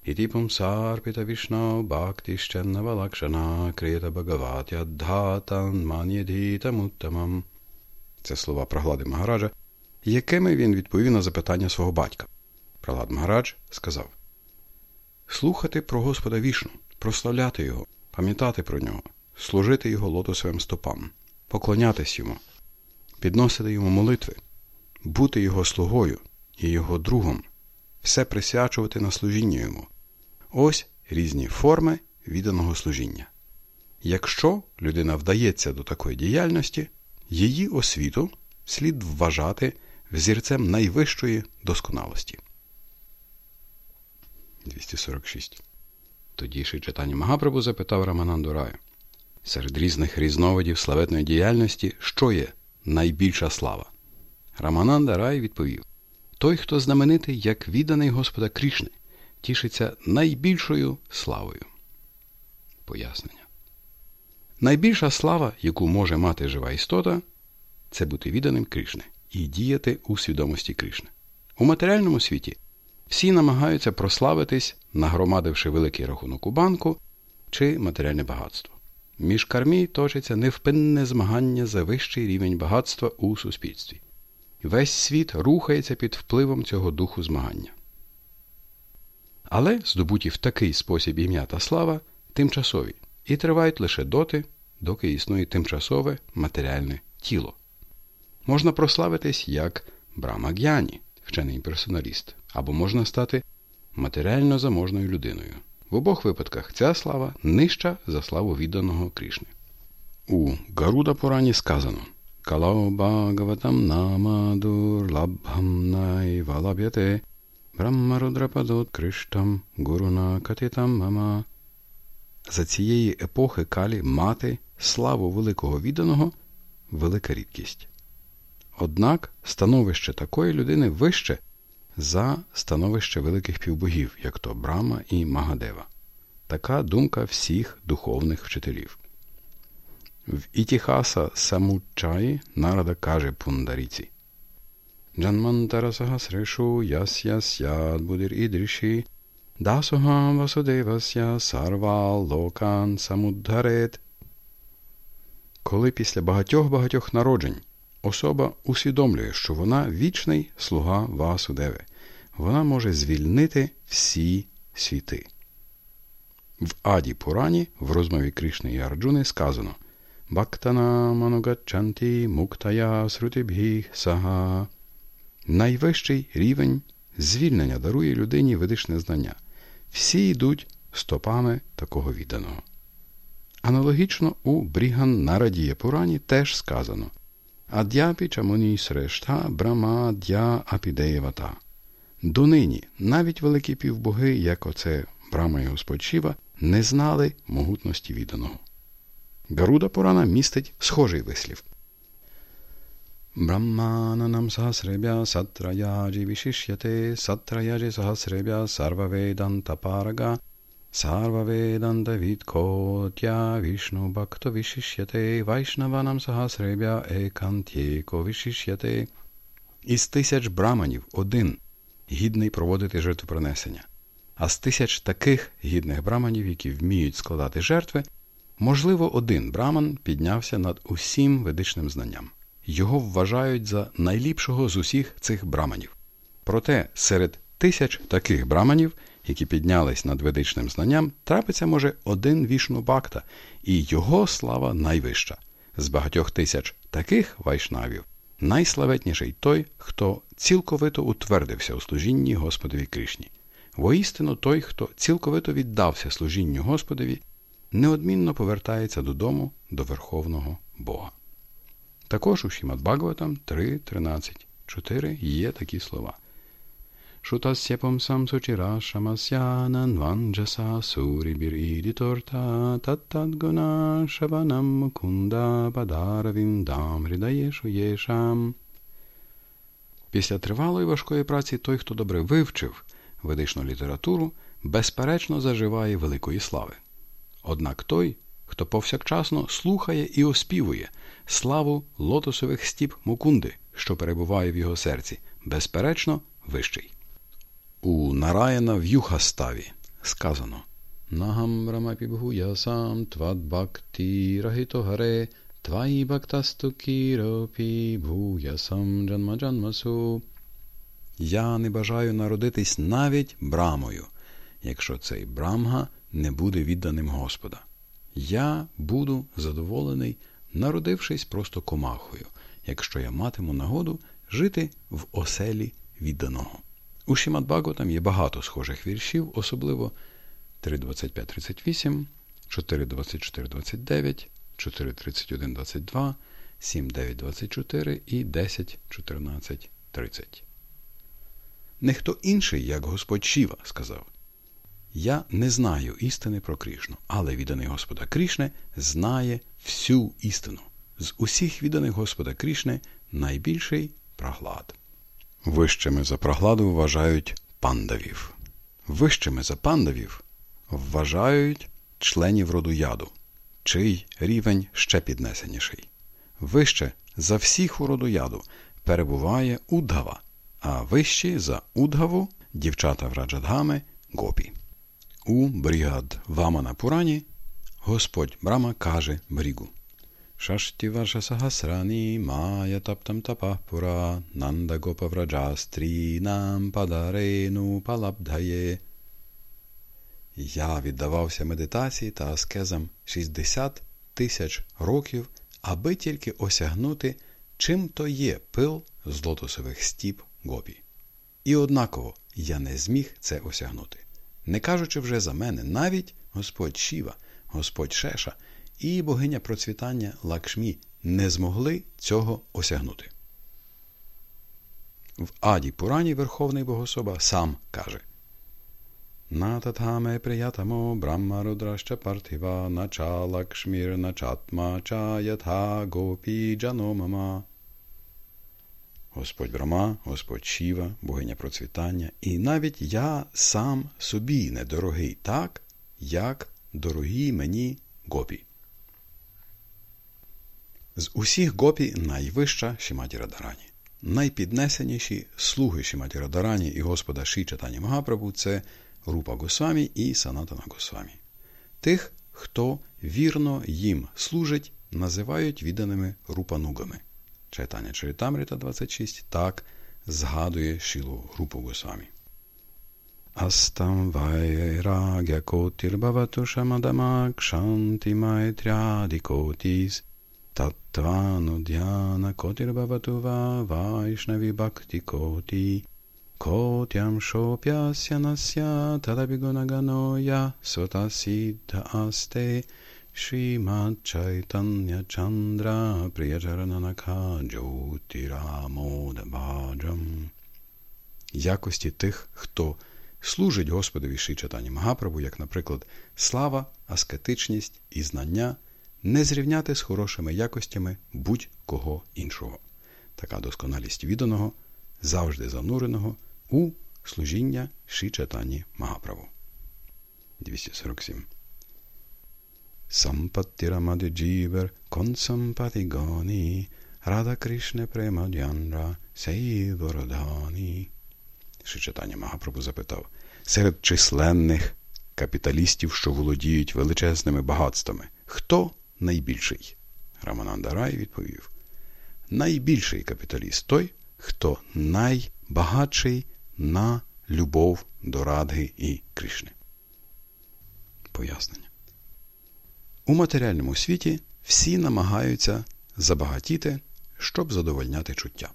[SPEAKER 1] Іті пумсарпіта вішнау бхактищеннава лакшана кріта бхагаватя дхатан манєдітамуттамам. Це слова Праглади Магараджа, якими він відповів на запитання свого батька. Пралад Магарадж сказав слухати про Господа вішну, прославляти Його, пам'ятати про нього, служити Його лотосовим стопам, поклонятись йому, підносити йому молитви, бути Його слугою і Його другом, все присвячувати на служіння йому. Ось різні форми відданого служіння. Якщо людина вдається до такої діяльності, її освіту слід вважати взірцем найвищої досконалості. 246. Тоді ще читання Магапрабу запитав Рамананду Раю. Серед різних різновидів славетної діяльності, що є найбільша слава? Рамананда Рай відповів Той, хто знаменитий, як відданий Господа Крішни, тішиться найбільшою славою. Пояснення. Найбільша слава, яку може мати жива істота, це бути відданим Кришни і діяти у свідомості Кришни. У матеріальному світі всі намагаються прославитись, нагромадивши великий рахунок у банку чи матеріальне багатство. Між кармі точиться невпинне змагання за вищий рівень багатства у суспільстві. Весь світ рухається під впливом цього духу змагання. Але здобуті в такий спосіб ім'я та слава тимчасові і тривають лише доти, доки існує тимчасове матеріальне тіло. Можна прославитись як Брама Г'яні, вчений імперсоналіст, або можна стати матеріально заможною людиною. В обох випадках ця слава нижча за славу відданого Крішни. У Гаруда Пурані сказано Калау Бхагаватам Намадур Лабхам Найвалаб'яте Брахмарудрападот Криштам Гуруна Катитам Мама. За цієї епохи Калі мати славу великого відданого велика рідкість. Однак становище такої людини вище за становище великих півбогів, як то Брама і Магадева. Така думка всіх духовних вчителів. В Ітіхаса Самучаї нарада каже Пундаріці Джанмантара Сахасрешу ясya сяд будир ідріші Дасоха Васудевася Сарва Локан Самуддарет. Коли після багатьох-багатьох народжень особа усвідомлює, що вона вічний слуга Васудеви, вона може звільнити всі світи. В Аді Пурані в розмові Кришни і Арджуни сказано Бактана манугачанті муктая срутибхіх сага. Найвищий рівень звільнення дарує людині ведичне знання. Всі йдуть стопами такого відданого. Аналогічно у Бріган Нарадія Пурані теж сказано Ад'япі чамуні срешта брама дя апідеєвата. Донині навіть великі півбоги, як оце Брама і Господь Шіва, не знали могутності відданого. Гаруда Пурана містить схожий вислів. Brahmananam sahasrebhya satrayaji vishishyate satrayaji sahasrebhya sarvavedanta sarvavedanta vidkotya vishnu bhakta vishishyate vaishnavanam sahasrebhya ekantyeko vishishyate Із тисяч браманів один гідний проводити жертвопринесення. А з тисяч таких гідних браманів, які вміють складати жертви, можливо, один браман піднявся над усім ведичним знанням. Його вважають за найліпшого з усіх цих браманів. Проте серед тисяч таких браманів, які піднялись над ведичним знанням, трапиться може один вішну бакта, і його слава найвища. З багатьох тисяч таких вайшнавів найславетніший той, хто цілковито утвердився у служінні Господові Кришні. Воістину той, хто цілковито віддався служінню Господові, неодмінно повертається додому до Верховного Бога. Також у Шімат Бхагаватам 3.13.4 є такі слова. Шутасya пумсам сучира шамасянан ванджаса сурібір ідіторта таттадгуна шаванам мукунда падаравіндам грідаєшу єшам. Після тривалої важкої праці той, хто добре вивчив ведичну літературу, безперечно заживає великої слави. Однак той, хто повсякчасно слухає і оспівує славу лотосових стіп Мукунди, що перебуває в його серці, безперечно, вищий. У Нараяна в Юхаставі сказано Нагам брамапібгуясам твадбакті рахито гаре тваї бактасту кіропі бхуясам джанмаджанмасу. Я не бажаю народитись навіть брамою, якщо цей брамга не буде відданим Господа. Я буду задоволений, народившись просто комахою, якщо я матиму нагоду жити в оселі відданого. У Шімат Баготам є багато схожих віршів, особливо 3.25.38, 4.24.29, 4.31.22, 7.9.24 і 10.14.30. Не хто інший, як Господь Шіва, сказав. Я не знаю істини про Крішну, але відданий Господа Крішне знає всю істину. З усіх відданих Господа Крішне найбільший праглад. Вищими за прагладу вважають пандавів. Вищими за пандавів вважають членів роду яду, чий рівень ще піднесеніший. Вище за всіх у роду яду перебуває Удгава, а вищі за Удгаву дівчата в Раджадгами гопі. У брігад Вамана Пурані Господь Брама каже Брігу Тапапура нанда гопа враджастрі нам падарену палабдає. Я віддавався медитації та аскезам 60 тисяч років, аби тільки осягнути, чим то є пил з лотосових стіп гопі. І однаково я не зміг це осягнути не кажучи вже за мене, навіть Господь Шіва, Господь Шеша і богиня процвітання Лакшмі не змогли цього осягнути. В Аді Пурані Верховний Богособа сам каже Нататхаме приятамо Брахма Рудраща Партива Нача Лакшмір Начатма Чаятха Гопі Джаномама Господь Брама, Господь Шіва, богиня процвітання, і навіть я сам собі недорогий так, як дорогі мені гопі. З усіх гопі найвища Шіматі Радарані. Найпіднесеніші слуги Шіматі Радарані і Господа Ші Чатані Магапрабу це Рупа Госвамі і Санатана Госвамі. Тих, хто вірно їм служить, називають відданими рупанугами. Читання Чаритамрита 26 так згадує Шілу групу Госвамі. Астам вайрагя котірбавату шамадама кшанти майтряди котіс Tatvanu dhyana kotirbhavatuva vaishnavi bhakti koti kotyam shopyasya nasya tadabhigunaganoya sotasiddha aste Шімат Чайтання Чандра Прияджарананака Джоутірамодабаджам. Якості тих, хто служить Господові Ші Чатані Магапрабу, як, наприклад, слава, аскетичність і знання, не зрівняти з хорошими якостями будь-кого іншого. Така досконалість відданого, завжди зануреного у служіння Ші Чатані Магаправу. 247 Sampattiramadi Jiver Konsampati Goni Рада Кришне Премадянра Сейвородгані. Шичатання Магапрабу запитав серед численних капіталістів, що володіють величезними багатствами, хто найбільший? Рамананда Рай відповів: Найбільший капіталіст той, хто найбагатший на любов до Радги і Кришни. Пояснення. У матеріальному світі всі намагаються забагатіти, щоб задовольняти чуття.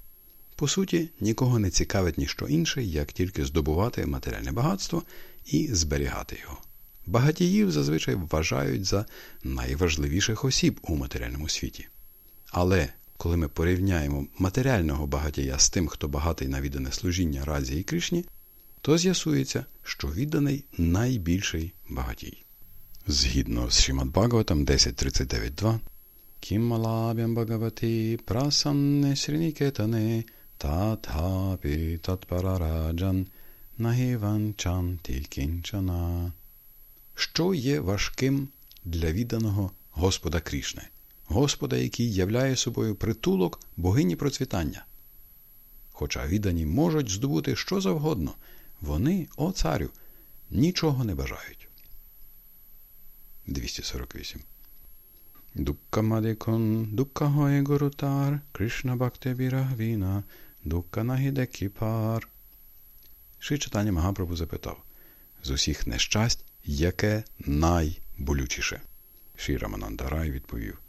[SPEAKER 1] По суті, нікого не цікавить ніщо інше, як тільки здобувати матеріальне багатство і зберігати його. Багатіїв зазвичай вважають за найважливіших осіб у матеріальному світі. Але коли ми порівняємо матеріального багатія з тим, хто багатий на віддане служіння Разі і Кришні, то з'ясується, що відданий найбільший багатій. Згідно з Шимат Бхагаватам 10.39.2 Кімалабям Бхагавати прасанне Срінікетане татхапі татпарараджан нагіванчанті кінчана. Що є важким для відданого Господа Крішне, Господа, який являє собою притулок богині процвітання? Хоча віддані можуть здобути що завгодно, вони, о царю,
[SPEAKER 2] нічого не бажають. 248. Дуккамадикон, дуккахой гурутар, Кришна бхакте вірагвіна, дукканагідекі пар. Ши читання Магапрабу запитав з усіх нещасть, яке найболючіше? Ші Раманандарай відповів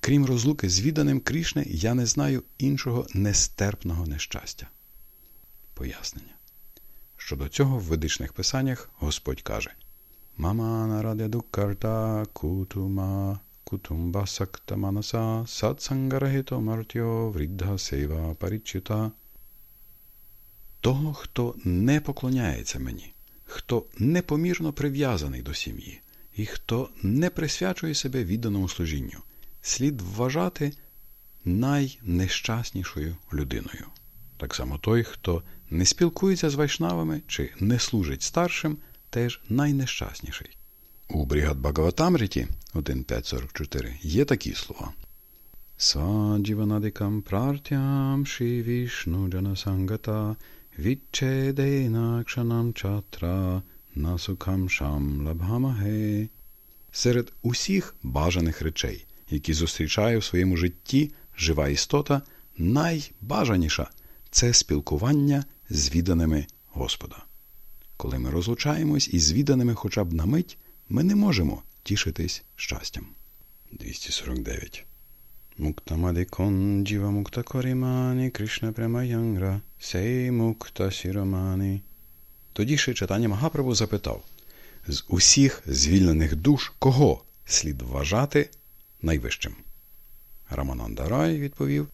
[SPEAKER 2] Крім розлуки з відданим Крішне, я не знаю іншого нестерпного нещастя. Пояснення. Щодо цього в ведичних писаннях Господь каже Мама нараде дуккарта кутума кутумба сакта манаса сатсангарахито мартьо врідда сейва паріччюта. Того, хто не поклоняється мені, хто непомірно прив'язаний до сім'ї, і хто не присвячує себе відданому служінню слід вважати найнещаснішою людиною. Так само той, хто не спілкується з вайшнавами чи не служить старшим, теж найнещасніший. У бригад Багаватамріті 1.5.44 є такі слова. Сваджіванадикам прартям ші джанасангата відчедейна кшанам чатра насукам шам лабхамаге. Серед усіх бажаних речей, які зустрічає в своєму житті жива істота, найбажаніша це спілкування з відданими Господа. Коли ми розлучаємось із відданими хоча б на мить, ми не можемо тішитись щастям. 249. Муктамадикон джіва мукта корімані Кришна прямаянгра сей мукта сіромані. Тоді ще читання Магапрабу запитав з усіх звільнених душ кого слід вважати найвищим. Раманандарай відповів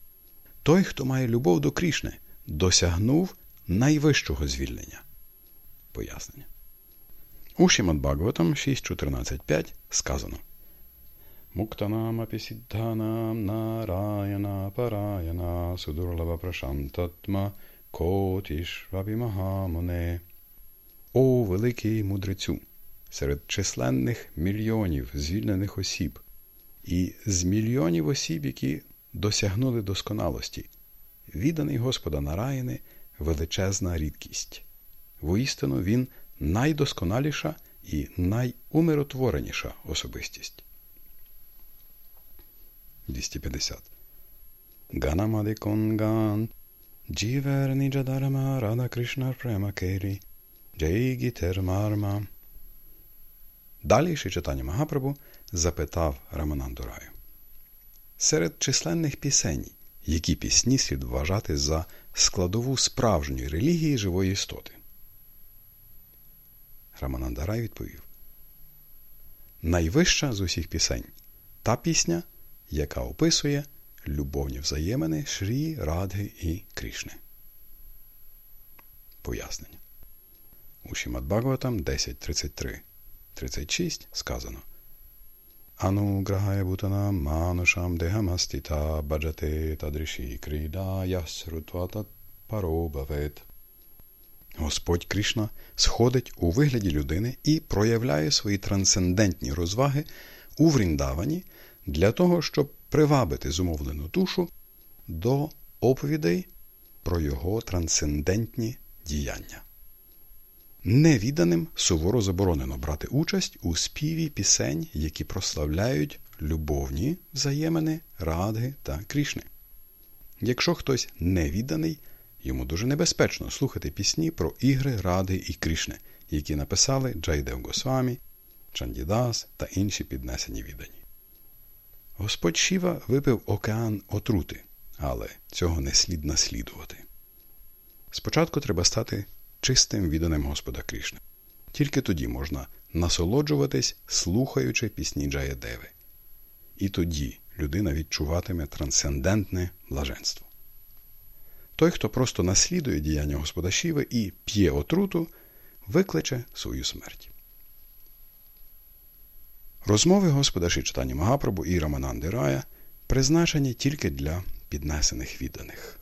[SPEAKER 2] Той, хто має любов до Крішни, досягнув найвищого звільнення. Пояснення. У Шімад Бхагаватам 6.14.5 сказано Нараяна параяна судурлава прашантатма котішвабімагамоне. О великий мудрецю! Серед численних мільйонів звільнених осіб, і з мільйонів осіб, які досягнули досконалості, відданий Господа Нараїни величезна рідкість. Воістину він найдосконаліша і найумиротвореніша особистість. 250. Ганамадиконган Джіверні Джадарама Рада Кришна Према Кері Джейгітер Марма Далі ще читання Магапрабу запитав Рамананду Раю. Серед численних пісень, які пісні слід вважати за складову справжньої релігії живої істоти. Раманандарай відповів Найвища з усіх пісень та пісня, яка описує любовні взаємини Шрі, Радги і Крішни. Пояснення. У Шімад Бхагаватам 10.33 36 сказано Ануграхая бутана манушам дехамастіта баджате тадриші кріда ясрутватат паробавет. Господь Кришна сходить у вигляді людини і проявляє свої трансцендентні розваги у Вріндавані для того, щоб привабити зумовлену душу до оповідей про його трансцендентні діяння. Невіданим суворо заборонено брати участь у співі пісень, які прославляють любовні взаємини, радги та крішни. Якщо хтось невіданий, йому дуже небезпечно слухати пісні про ігри, ради і крішни, які написали Джайдев Госвамі, Чандідас та інші піднесені віддані. Господь Шіва випив океан отрути, але цього не слід наслідувати. Спочатку треба стати чистим відданим Господа Крішни. Тільки тоді можна насолоджуватись, слухаючи пісні Джаядеви. І тоді людина відчуватиме трансцендентне блаженство. Той, хто просто наслідує діяння Господа Шіви і п'є отруту, викличе свою смерть. Розмови Господа Шичтані Магапрабу і Рамананди Рая призначені тільки для піднесених відданих.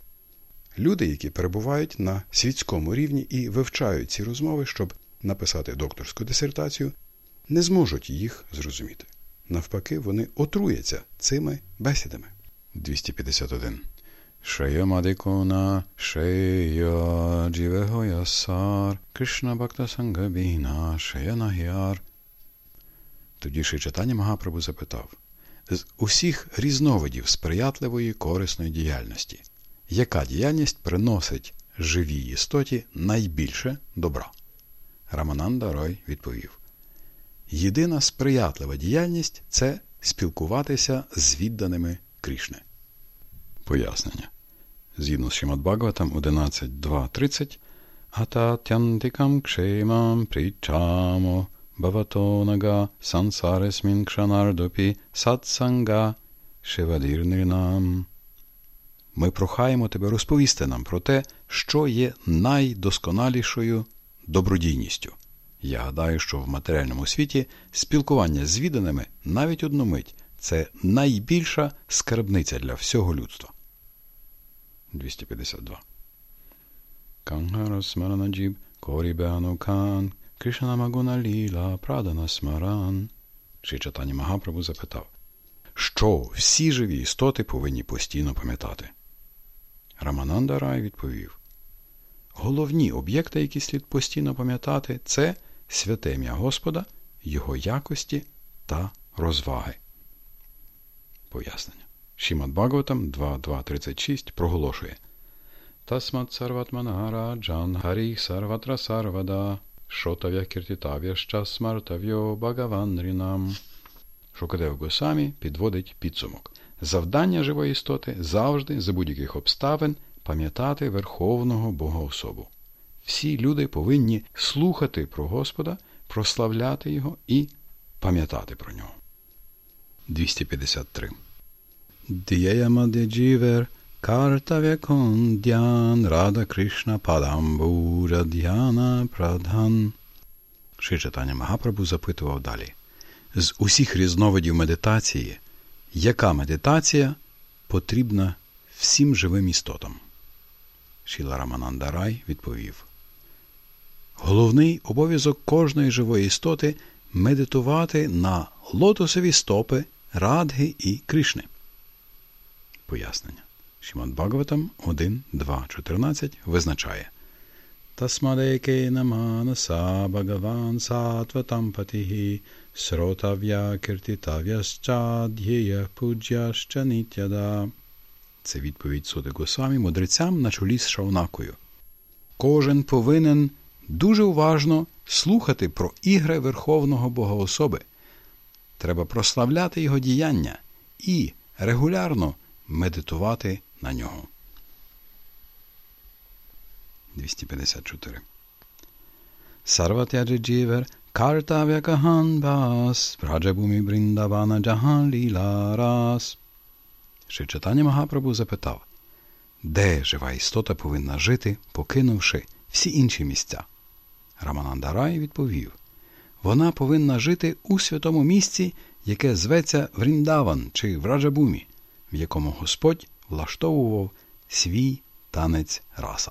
[SPEAKER 2] Люди, які перебувають на світському рівні і вивчають ці розмови, щоб написати докторську дисертацію, не зможуть їх зрозуміти. Навпаки, вони отруяться цими бесідами. 251. Шреямадикуна Шрея Джівегоясар Кришна Бхакта Сангабіна Шреянагіар. Тоді ще читання Магапрабу запитав з усіх різновидів сприятливої корисної діяльності, яка діяльність приносить живій істоті найбільше добра? Рамананда Рой відповів Єдина сприятлива діяльність це спілкуватися з відданими Крішни. Пояснення. Згідно з Шимат Бхагаватам 11.2.30 Ататянтикам кшемам причамо бхаватонага сансаресмін кшанардопі сатсанга шивадірнирнам. Ми прохаємо тебе розповісти нам про те, що є найдосконалішою добродійністю. Я гадаю, що в матеріальному світі спілкування з відданими навіть одну мить це найбільша скарбниця для всього людства. 252. Кангара смаранаджіб Кришна Магуна Ліла Прадана Смаран. Ши читання Магапрабу запитав, що всі живі істоти повинні постійно пам'ятати. Рамананда Рай відповів Головні об'єкти, які слід постійно пам'ятати, це святе ім'я Господа, Його якості та розваги. Пояснення. Шімат Бхагаватам 2.2.36 проголошує Тасмат сарватманара джан гаріх сарватра сарвада шотав'я кіртітав'яща смартав'йо багаванрінам. Шукадев Госамі підводить підсумок. Завдання живої істоти завжди, за будь-яких обставин, пам'ятати Верховного Богоособу. Всі люди повинні слухати про Господа, прославляти Його і пам'ятати про нього. 253. Дг'єя-мадг'є дживера картавя кон дг'яна Радга-Крішна-падамбуджа дг'яна прадгана. Шрі Чайтання Магапрабу запитував далі. З усіх різновидів медитації, яка медитація потрібна всім живим істотам? Шіла Раманандарай відповів. Головний обов'язок кожної живої істоти медитувати на лотосові стопи Радги і Кришни. Пояснення. Шімат Бхагаватам 1, 2, 14 визначає Тасмадеке наманаса Бхагаван сатватам патихі сротав'я киртитав'яща д'єя пуджяща нітяда. Це відповідь Суди Госвамі мудрецям на чолі з Шаунакою. Кожен повинен дуже уважно слухати про ігри Верховного Бога-особи. Треба прославляти його діяння і регулярно медитувати на нього. 254. Сарва тяджи джівера картавя кахан баса Враджабумі Вріндавана джахан ліла. Шрі Чайтання Магапрабу запитав, де жива істота повинна жити, покинувши всі інші місця. Раманандарай відповів вона повинна жити у святому місці, яке зветься Вріндаван чи Враджабумі, в якому Господь влаштовував свій танець раса.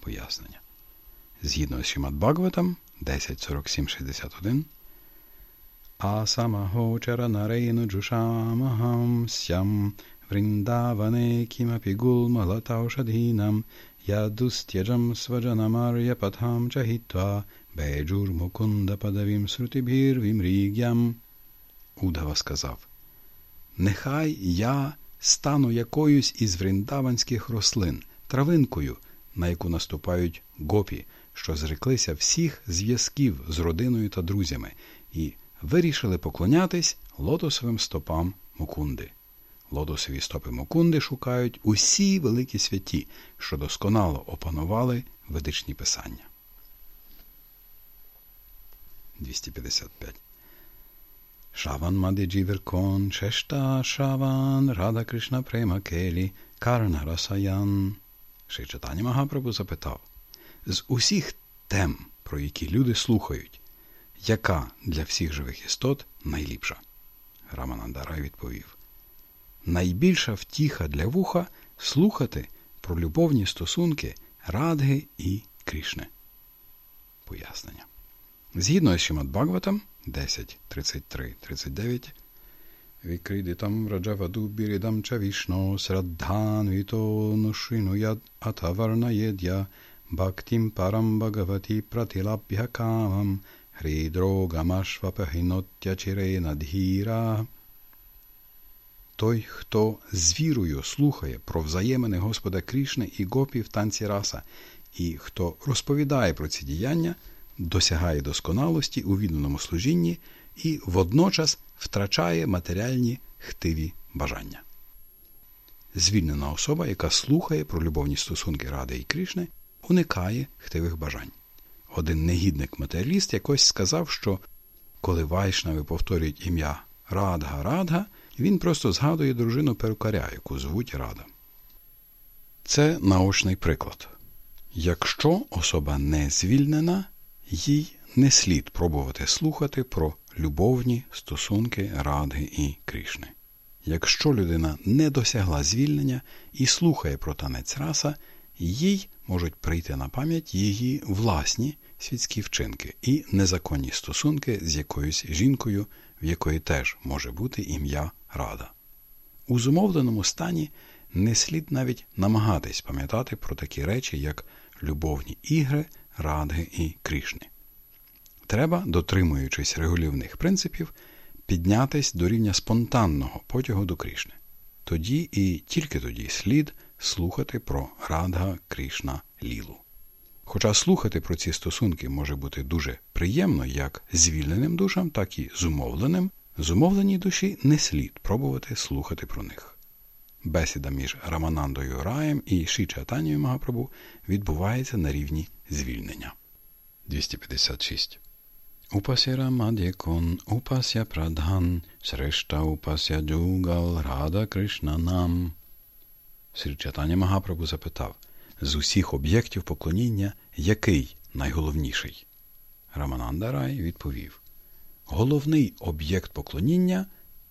[SPEAKER 2] Пояснення. Згідно з Шимат Бхагаватам 10.47.61 Асамахо чаранарейну джушамахам сям вріндаване кімапі гулмалатаушадхінам ядустяджам сваджанамар'япатхам чахітва беджурмукунда падавім срутибір вімріг'ям. Удава сказав Нехай я стану якоюсь із вріндаванських рослин, травинкою, на яку наступають гопі, що зреклися всіх зв'язків з родиною та друзями, і вирішили поклонятись лотосовим стопам Мукунди. Лотосові стопи Мукунди шукають усі великі святі, що досконало опанували ведичні писання. 255 Шаван Мадиджіверкон, Шешта Шаван, Рада Кришна Према Келі, Карна Расаян. Шичатані Магапрабу запитав з усіх тем, про які люди слухають, яка для всіх живих істот найліпша? Раманандарай відповів Найбільша втіха для вуха слухати про любовні стосунки Радги і Крішни. Пояснення. Згідно з Шимат Бхагаватам 10, 33, 39, Викридитам раджавадубірідам ча вішно сраддханвіто нушинуяд атаварнаєдя бхактим парам бхагавати пратилабhya камам хрідрогамашвапагіноття чирена дхіра. Той, хто з вірою слухає про взаємини Господа Крішни і гопі в танці раса, і хто розповідає про ці діяння, досягає досконалості у відданому служінні і водночас втрачає матеріальні хтиві бажання. Звільнена особа, яка слухає про любовні стосунки Ради і Крішни, уникає хтивих бажань. Один негідник матеріаліст якось сказав, що коли вайшнави повторюють ім'я Радга Радга, він просто згадує дружину перукаря, яку звуть Рада. Це наочний приклад. Якщо особа не звільнена, їй не слід пробувати слухати про любовні стосунки Радги і Крішни. Якщо людина не досягла звільнення і слухає про танець раса, їй можуть прийти на пам'ять її власні світські вчинки і незаконні стосунки з якоюсь жінкою, в якої теж може бути ім'я Рада. У зумовленому стані не слід навіть намагатись пам'ятати про такі речі, як любовні ігри, радги і крішни. Треба, дотримуючись регулівних принципів, піднятись до рівня спонтанного потягу до Крішни. Тоді і тільки тоді слід слухати про Радга Крішна Лілу. Хоча слухати про ці стосунки може бути дуже приємно як звільненим душам, так і зумовленим, зумовленій душі не слід пробувати слухати про них. Бесіда між Раманандою Раєм і Шичатанією Магапрабу відбувається на рівні звільнення. 256 Упасya Ramadhyakon, Упасya Pradhan, Срешта Упасya Джугал, Рада Кришна Нам. Срі Чатаня Магапрабу запитав з усіх об'єктів поклоніння який найголовніший? Рамананда Рай відповів: Головний об'єкт поклоніння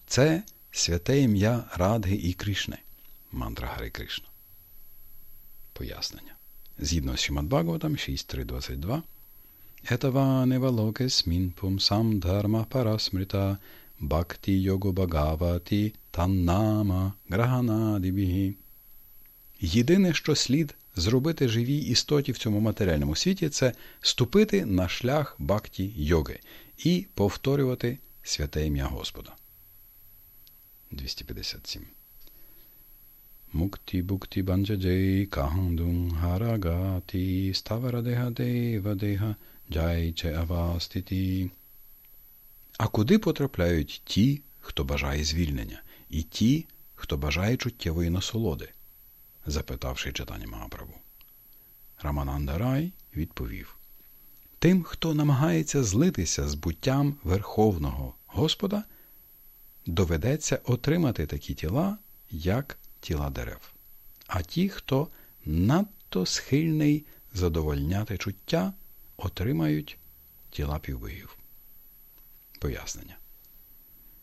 [SPEAKER 2] це святе ім'я Радги і Кришни. Мантра Гари Кришна. Пояснення. Згідно з Шимад Бхагаватам 6.3.22 Етаваневалокесмін пумсам дharma парасмрита бхакти його багавати таннама граганадибігі. Єдине, що слід зробити живій істоті в цьому матеріальному світі, це ступити на шлях бхакті йоги і повторювати святе ім'я Господа. 257. Мукті букті банджаджей кахандун харагати ставарадеха дева деха джайче авастіті. А куди потрапляють ті, хто бажає звільнення, і ті, хто бажає чуттєвої насолоди? запитавши читання Магаправу. Рамананда Рай відповів Тим, хто намагається злитися з буттям Верховного Господа, доведеться отримати такі тіла, як тіла дерев. А ті, хто надто схильний задовольняти чуття, отримають тіла півбогів. Пояснення.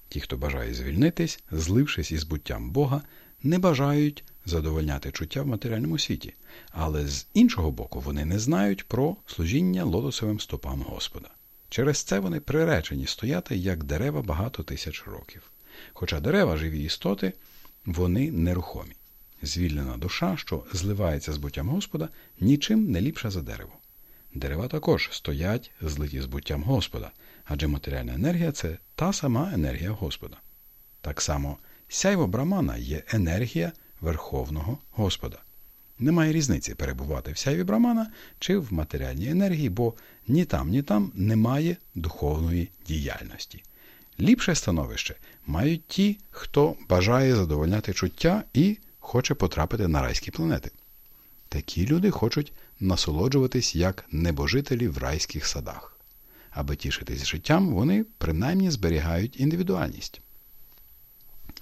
[SPEAKER 2] Ті, хто бажає звільнитись, злившись із буттям Бога, не бажають задовольняти чуття в матеріальному світі, але з іншого боку вони не знають про служіння лотосовим стопам Господа. Через це вони приречені стояти як дерева багато тисяч років. Хоча дерева живі істоти, вони нерухомі. Звільнена душа, що зливається з буттям Господа, нічим не ліпша за дерево. Дерева також стоять злиті з буттям Господа, адже матеріальна енергія це та сама енергія Господа. Так само сяйво брамана є енергія Верховного Господа. Немає різниці перебувати в сяйві брамана чи в матеріальній енергії, бо ні там, ні там немає духовної діяльності. Ліпше становище мають ті, хто бажає задовольняти чуття і хоче потрапити на райські планети. Такі люди хочуть насолоджуватись як небожителі в райських садах. Аби тішитись життям, вони принаймні зберігають індивідуальність.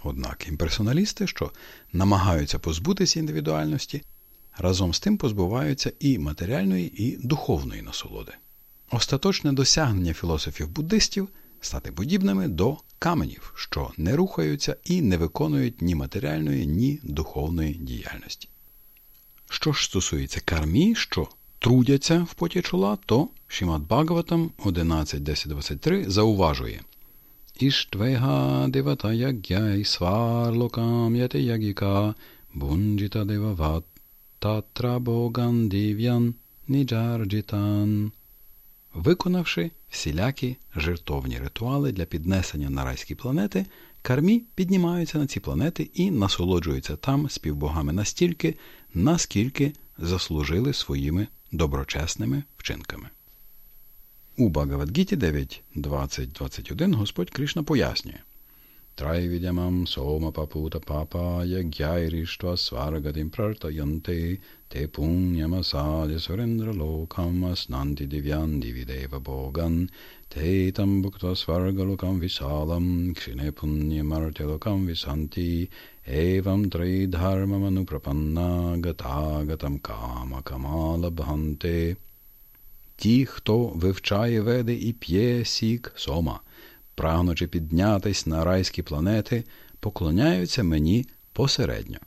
[SPEAKER 2] Однак імперсоналісти, що намагаються позбутися індивідуальності, разом з тим позбуваються і матеріальної, і духовної насолоди. Остаточне досягнення філософів-буддистів стати подібними до каменів, що не рухаються і не виконують ні матеріальної, ні духовної діяльності. Що ж стосується кармі, що трудяться в поті чола, то Шімат Бхагаватам 11.10.23 зауважує
[SPEAKER 1] Іштвега девата ягяй сварлокам яте ягіка бунджіта девават татра боган дів'ян ніджарджітан. Виконавши всілякі жертовні ритуали для піднесення на райські планети, кармі піднімаються на ці планети і насолоджуються там співбогами настільки, наскільки заслужили своїми доброчесними вчинками. У Багавадгіті 9.20.21 Господь Кришна пояснює Трайвідямам сома папута папа ягяйріштва сваргадим прартаянте те пунямасаді сурендра локам аснанти див'ян дивідева боган те там буктва сваргалокам вісалам кшине пунямартелокам вісанти евам тридхармаманупрапанна гатагатам кама камала бханте Ті, хто вивчає веди і п'є сік сома, прагнучи піднятись на райські планети, поклоняються мені посередньо.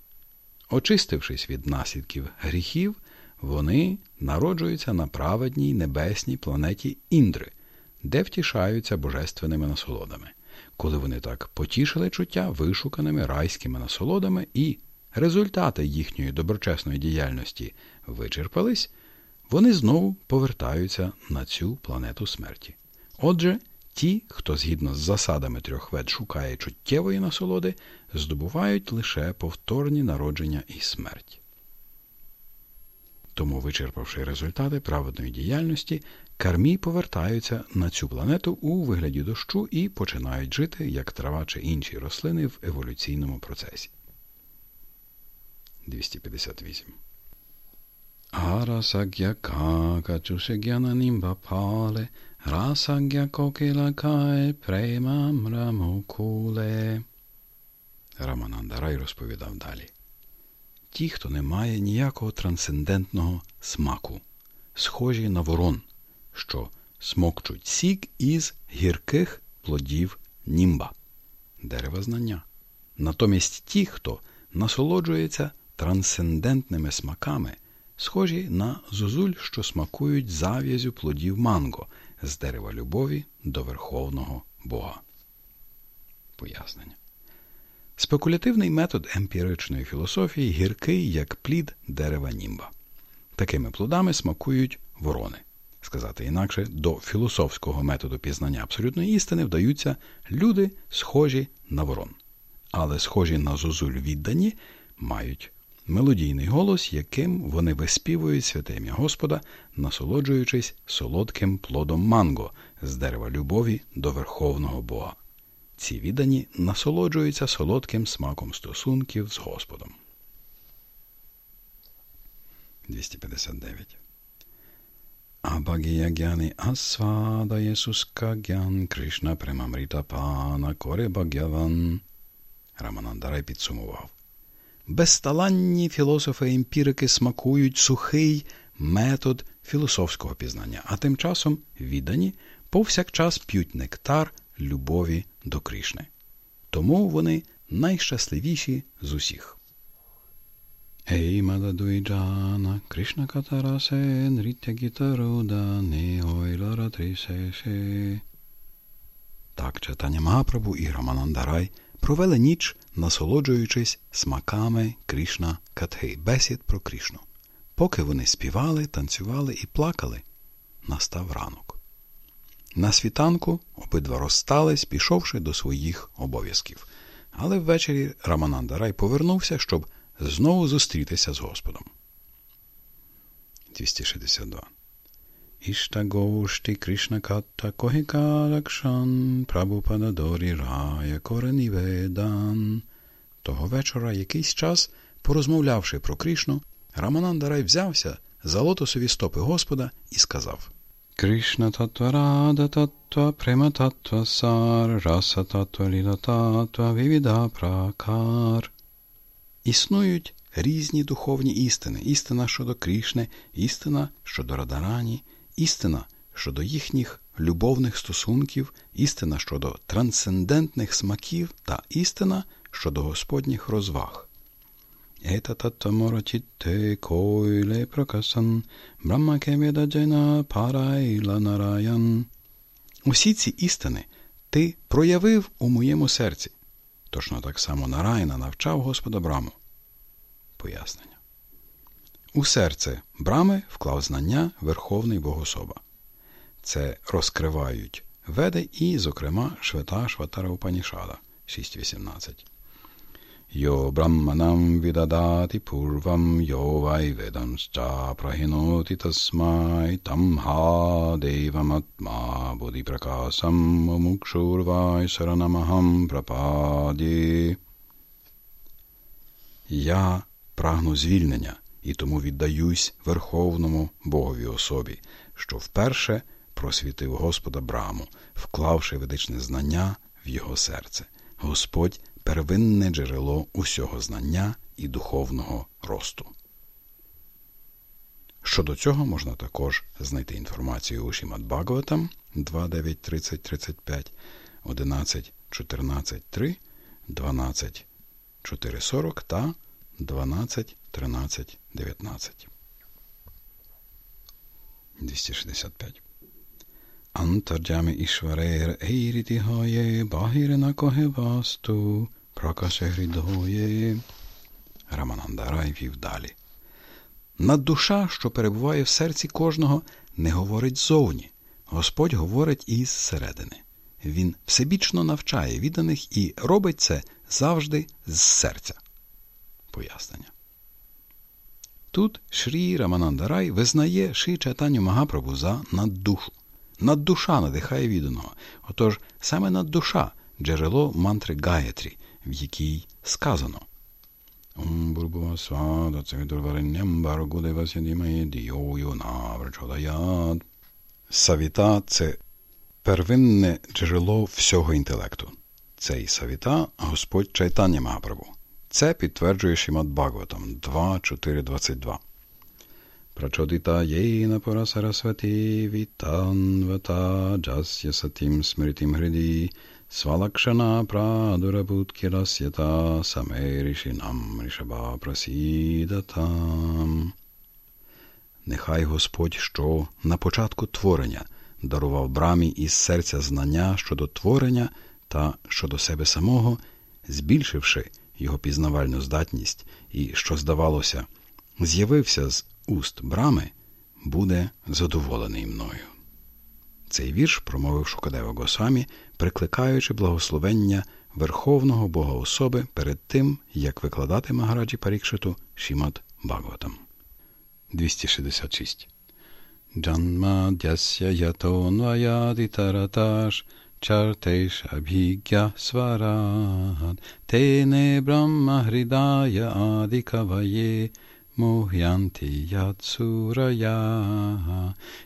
[SPEAKER 1] Очистившись від наслідків гріхів, вони народжуються на праведній небесній планеті Індри, де втішаються божественними насолодами. Коли вони так потішили чуття вишуканими райськими насолодами і результати їхньої доброчесної діяльності вичерпались вони знову повертаються на цю планету смерті. Отже, ті, хто згідно з засадами трьох вед шукає чуттєвої насолоди, здобувають лише повторні народження і смерть. Тому, вичерпавши результати праведної діяльності, кармі повертаються на цю планету у вигляді дощу і починають жити як трава чи інші рослини в еволюційному процесі. 258 Arasagya kaka chusegyana nimba pale, rasagya kokila кае премам рамокуле. Раманандарай розповідав далі. Ті, хто не має ніякого трансцендентного смаку, схожі на ворон, що смокчуть сік із гірких плодів німба, дерева знання. Натомість ті, хто насолоджується трансцендентними смаками, схожі на зозуль, що смакують зав'язю плодів манго з дерева любові до Верховного Бога. Пояснення. Спекулятивний метод емпіричної філософії гіркий, як плід дерева німба. Такими плодами смакують ворони. Сказати інакше, до філософського методу пізнання абсолютної істини вдаються люди, схожі на ворон. Але схожі на зозуль віддані мають мелодійний голос, яким вони виспівують святе ім'я Господа, насолоджуючись солодким плодом манго з дерева любові до Верховного Бога. Ці віддані насолоджуються солодким смаком стосунків з Господом. 259. Абагія гяни асвада Єсуска гян Кришна премамріта пана коре багяван. Раманандарай підсумував. Безталанні філософи-емпірики смакують сухий метод філософського пізнання, а тим часом віддані повсякчас п'ють нектар любові до Кришни. Тому вони найщасливіші з усіх. Ей маладуйджана, Кришна катарасе, нрітя гітаруда, не ойлара. Так читання Магапрабу і Раманандарай провели ніч насолоджуючись смаками Крішна Катхи, бесід про Крішну. Поки вони співали, танцювали і плакали, настав ранок. На світанку обидва розстались, пішовши до своїх обов'язків. Але ввечері Рамананда Рай повернувся, щоб знову зустрітися з Господом. 262 Іштагошти Кришна Катта Когікалакшан Прабхупада Дорі Рая Кореніведан. Того вечора якийсь час, порозмовлявши про Кришну, Раманандарай взявся за лотосові стопи Господа і сказав Кришна татва рада татва према татва сар, раса татва ліла татва вівіда пракар. Існують різні духовні істини, істина щодо Кришни, істина щодо Радарані, істина щодо їхніх любовних стосунків, істина щодо трансцендентних смаків та істина щодо Господніх розваг. Ета таттаморочітте койле пракасан, брамакемедаджена парайла нараян. Усі ці істини ти проявив у моєму серці. Точно так само Нарайна навчав Господа Браму. Пояснення. У серце Брами вклав знання Верховний Богособа. Це розкривають веди і, зокрема, Швета Шватара Упанішада 6.18. Йо Брахманам відадати пурвам йо вайведамща прагіноти тасмай тамха деваматма бодіпракасам мукшурвай саранамахам прападі. Я прагну звільнення і тому віддаюсь Верховному Богові особі, що вперше просвітив Господа Браму, вклавши ведичне знання в його серце. Господь первинне джерело усього знання і духовного росту. Щодо цього можна також знайти інформацію у Шімат Бхагаватам 2, 9, 30, 35, 11, 3, 12, 4, 40 та 12, 13, 19. 265. Антарджами Ішварер Ейрітігає Багірена Когевасту Пракаше Грідгоє. Раманандарай вів далі. Наддуша, що перебуває в серці кожного, не говорить зовні. Господь говорить із середини. Він всебічно навчає відданих і робить це завжди з серця. Пояснення. Тут Шрі Раманандарай визнає Ши Чайтаню Магапрабу за наддушу. Наддуша надихає відданого. Отож, саме наддуша джерело мантри Гаєтрі, в якій сказано. Савіта це первинне джерело всього інтелекту. Цей савіта Господь Чайтання Магапрабу. Це підтверджує Шімат Бхагаватам 2.4.22. Прачодита єна пара сарасвати вітанвата джасya сатім смритим гриді свалакшана прадурабуткірасята самерішінам рішаба прасідатам. Нехай Господь, що на початку творення дарував брамі із серця знання щодо творення та щодо себе самого, збільшивши його пізнавальну здатність і, що здавалося, з'явився з уст брами, буде задоволений мною. Цей вірш промовив Шукадева Госамі, прикликаючи благословення Верховного Бога особи перед тим, як викладати Магараджі Парікшиту Шімат Бхагаватам. 266. Джанма дясya тараташ чартеш абхігя сварад тене брахма Mohyanti yatsuraya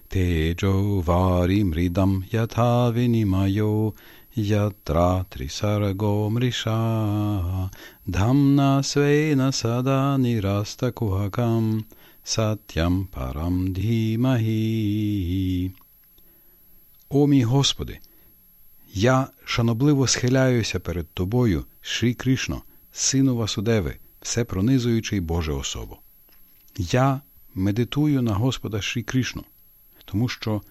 [SPEAKER 1] tejo varim ridam yatha vinimayo yatra trisargo mrisha dhamna svena sada nirasta kuhakam satyam param dhimahi. О мій Господи, я шанобливо схиляюся перед Тобою, Шрі Кришно, Сину Васудеви, всепронизуючий Боже особу. Я медитую на Господа Шрі Кришну, тому що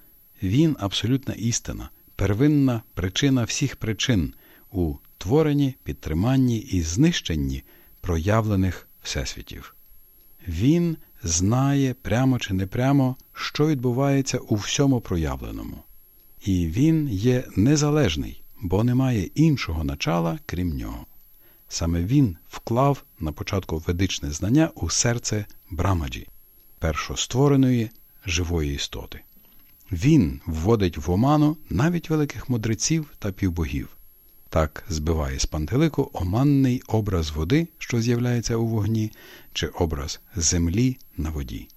[SPEAKER 1] Він абсолютна істина, первинна причина всіх причин у творенні, підтриманні і знищенні проявлених всесвітів. Він знає прямо чи непрямо, що відбувається у всьому проявленому. І він є незалежний, бо немає іншого начала, крім нього. Саме він вклав на початку ведичне знання у серце Брамаджі, першоствореної живої істоти. Він вводить в оману навіть великих мудреців та півбогів. Так збиває з пантелику оманний образ води, що з'являється у вогні, чи образ землі на воді.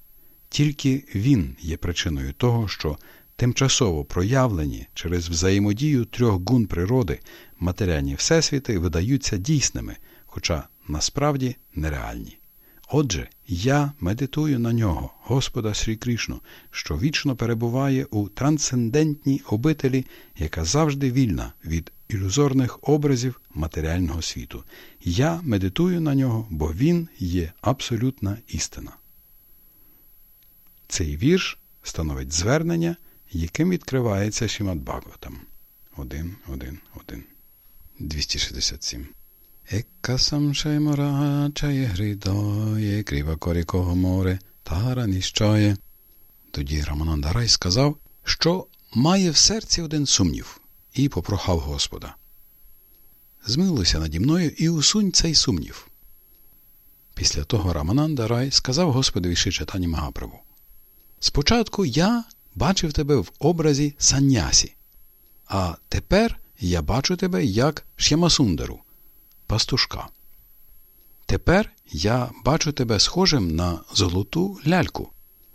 [SPEAKER 1] Тільки він є причиною того, що тимчасово проявлені через взаємодію трьох гун природи матеріальні всесвіти видаються дійсними, хоча насправді нереальні. Отже, я медитую на нього, Господа Срі Кришну, що вічно перебуває у трансцендентній обителі, яка завжди вільна від ілюзорних образів матеріального світу. Я медитую на нього, бо він є абсолютна істина. Цей вірш становить звернення, яким відкривається Шімат Бхагаватам.
[SPEAKER 2] 1, 1, 1. 267. Еккасам шаймора чає гридоє, крива корікого море, тара ніщає. Тоді Раманандарай сказав, що має в серці один сумнів, і попрохав Господа. Змилуйся наді мною і усунь цей сумнів. Після того Рамананда Рай сказав Господові Шичатані Магаправу Спочатку я бачив тебе в образі саннясі, а тепер я бачу тебе як Ш'ямасундару, пастушка. Тепер я бачу тебе схожим на золоту ляльку,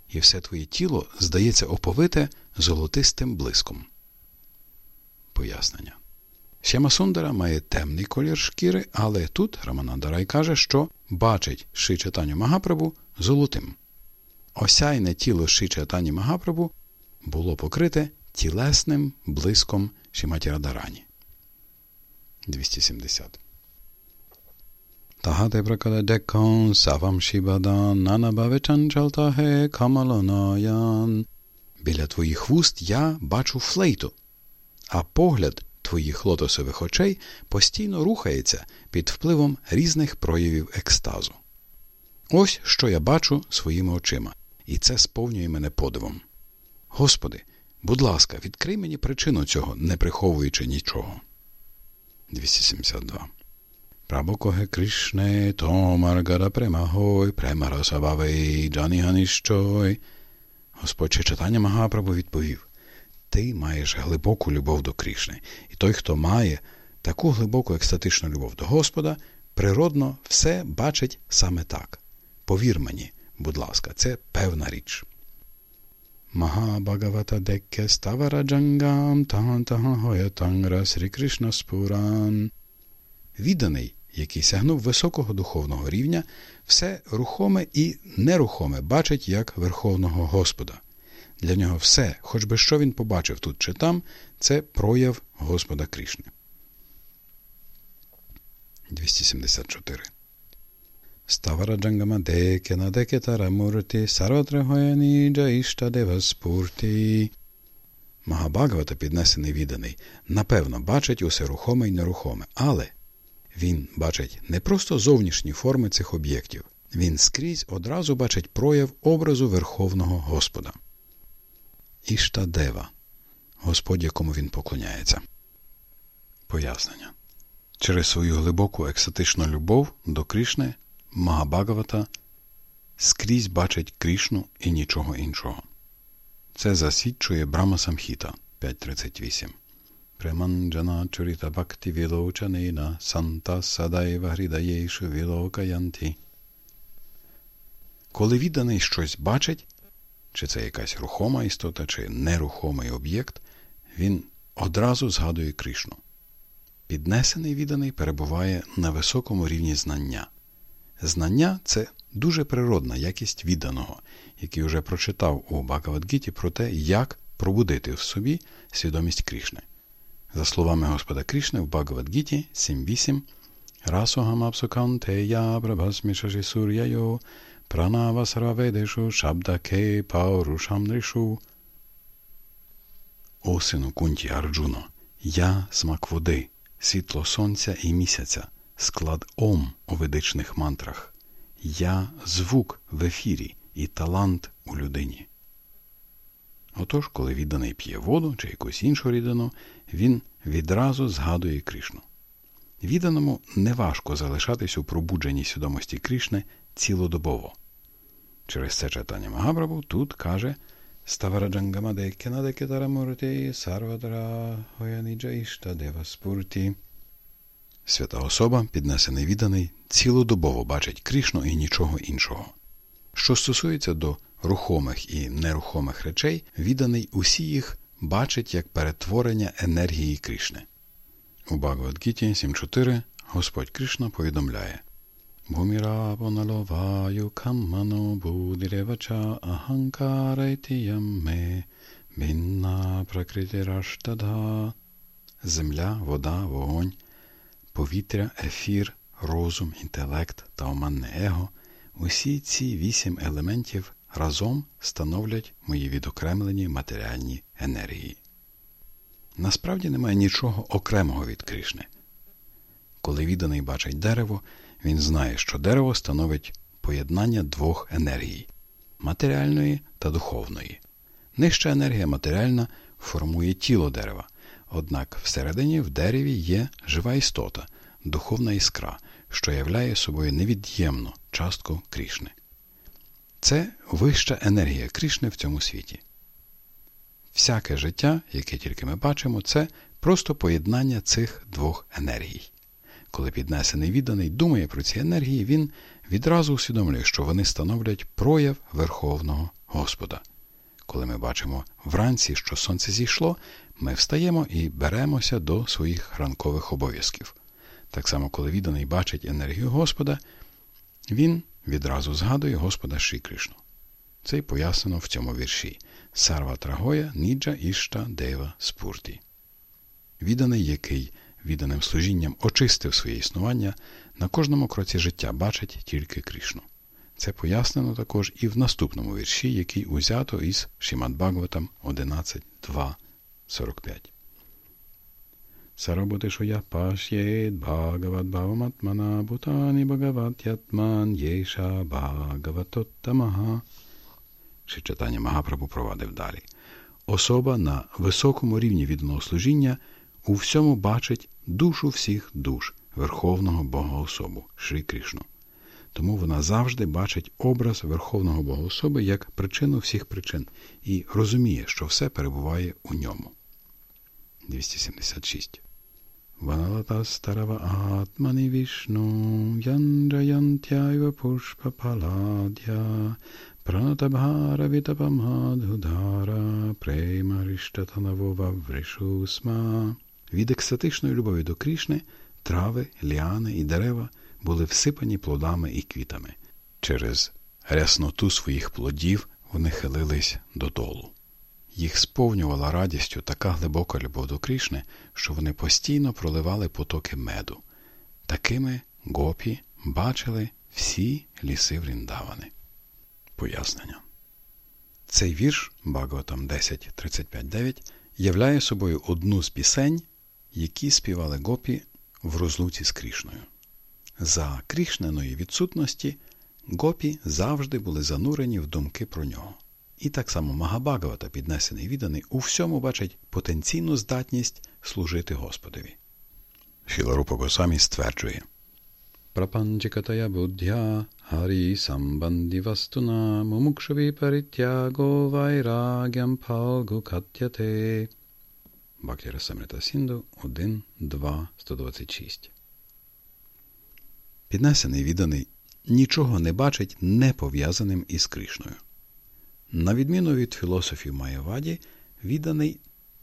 [SPEAKER 2] і все твоє тіло здається оповите золотистим блиском. Пояснення. Шямасундара має темний колір шкіри, але тут Раманандарай каже, що бачить Ши Чатаню Магапрабу золотим. Осяйне тіло Ши Чатані Магапрабу було покрите тілесним блиском Шіматі Радарані. 270. Тагате пракаде декон савам шібадан нанабаве чанчалтахе камалонаян. Біля твоїх вуст я бачу флейту, а погляд твоїх лотосових очей постійно рухається під впливом різних проявів екстазу. Ось що я бачу своїми очима, і це сповнює мене подивом. Господи, будь ласка, відкрий мені причину цього, не приховуючи нічого. 272. Прабокоге Кришне, Томар Премагой, Премарасававей, Джаніганищой. Господь читання Магапрабу відповів ти маєш глибоку любов до Крішни. І той, хто має таку глибоку екстатичну любов до Господа, природно все бачить саме так. Повір мені, будь ласка, це певна річ. Магабагавата Декке Ставараджангам Тантагоятангра Срі Кришна Спуран. Відданий, який сягнув високого духовного рівня, все рухоме і нерухоме бачить як Верховного Господа. Для нього все, хоч би що він побачив тут чи там, це прояв Господа Крішни. 274. Ставара Джангама деке на деке тарамурти сарватрагояні джаішта деваспурти. Магабагавата, піднесений відданий, напевно, бачить усе рухоме і нерухоме, але він бачить не просто зовнішні форми цих об'єктів, він скрізь одразу бачить прояв образу Верховного Господа. Іштадева, Господь, якому він поклоняється. Пояснення. Через свою глибоку екстатичну любов до Крішни Магабагавата скрізь бачить Крішну і нічого іншого. Це засвідчує Брама Самхіта 5.38. Преманджана чуріта бхакти вілочанина санта садайва грідаєйшу вілокаянті. Коли відданий щось бачить, чи це якась рухома істота, чи нерухомий об'єкт, він одразу згадує Кришну. Піднесений відданий перебуває на високому рівні знання. Знання це дуже природна якість відданого, який вже прочитав у Бхагавадгіті про те, як пробудити в собі свідомість Кришни. За словами Господа Кришни в Бхагавадгіті 7.8 Расогамапсукантея прабхасмішаші сур'яйо Pranava Sarvavedeshu Shabdake Paurушам Ришу. О сину кунті Арджуно, я смак води, світло сонця і місяця, склад ом у ведичних мантрах. Я звук в ефірі і талант у людині. Отож, коли відданий п'є воду чи якусь іншу рідину, він відразу згадує Кришну. Відданому неважко залишатись у пробудженій свідомості Кришни цілодобово. Через це читання Магабрабу тут каже Ставараджангамадекенадекетарамурти сарвадра деваспурті. Свята особа, піднесений відданий, цілодобово бачить Крішну і нічого іншого. Що стосується до рухомих і нерухомих речей, відданий усі їх бачить як перетворення енергії Крішни. У Багавадгіті 7.4 Господь Кришна повідомляє ahankaрайтiyam me minna prakritiраштадha Земля, вода, вогонь, повітря, ефір, розум, інтелект та оманне его усі ці вісім елементів разом становлять мої відокремлені матеріальні енергії. насправді немає нічого окремого від Кришни. Коли відданий бачить дерево, він знає, що дерево становить поєднання двох енергій матеріальної та духовної. Нижча енергія матеріальна формує тіло дерева, однак всередині в дереві є жива істота, духовна іскра, що являє собою невід'ємну частку Крішни. Це вища енергія Крішни в цьому світі. Всяке життя, яке тільки ми бачимо, це просто поєднання цих двох енергій. Коли піднесений відданий думає про ці енергії, він відразу усвідомлює, що вони становлять прояв Верховного Господа. Коли ми бачимо вранці, що сонце зійшло, ми встаємо і беремося до своїх ранкових обов'язків. Так само, коли відданий бачить енергію Господа, він відразу згадує Господа Ші Це й пояснено в цьому вірші Сарва Трагоя, Ніджа Ішта Дева Спурті. Відданий, який відданим служінням очистив своє існування, на кожному кроці життя бачить тільки Кришну. Це пояснено також і в наступному вірші, який узято із Шімад Багватам 11.2. 45. Сарабутишуя пашьет Бхагават Бхаваматмана Бутани Бхагават Ятман Єша Бхагаватоттамага. Ще читання Магапрабу провадив далі. Особа на високому рівні відданого служіння у всьому бачить душу всіх душ Верховного Бога особу Шри Кришну. Тому вона завжди бачить образ Верховного Бога особи як причину всіх причин і розуміє, що все перебуває у ньому. 276. Ваналатастарава атмани вітапамадгудара преймаріштатанавова вришусма. Від екстатичної любові до Крішни трави, ліани і дерева були всипані плодами і квітами. Через рясноту своїх плодів вони хилились додолу. Їх сповнювала радістю така глибока любов до Крішни, що вони постійно проливали потоки меду. Такими гопі бачили всі ліси Вріндавани. Пояснення. Цей вірш Багаватам 10.35.9 являє собою одну з пісень, які співали гопі в розлуці з Крішною. За Крішненої відсутності гопі завжди були занурені в думки про нього. І так само Магабагавата, піднесений відданий, у всьому бачить потенційну здатність служити Господові. Шіларупа Госамі стверджує Прапанчикатая буддя Харі самбанді вастуна мумукшаві паритяго вайрагям палгу катяте. Бактіра Самрита Сінду 1, 2, 126 Піднесений відданий нічого не бачить не пов'язаним із Кришною. На відміну від філософів Майяваді, відданий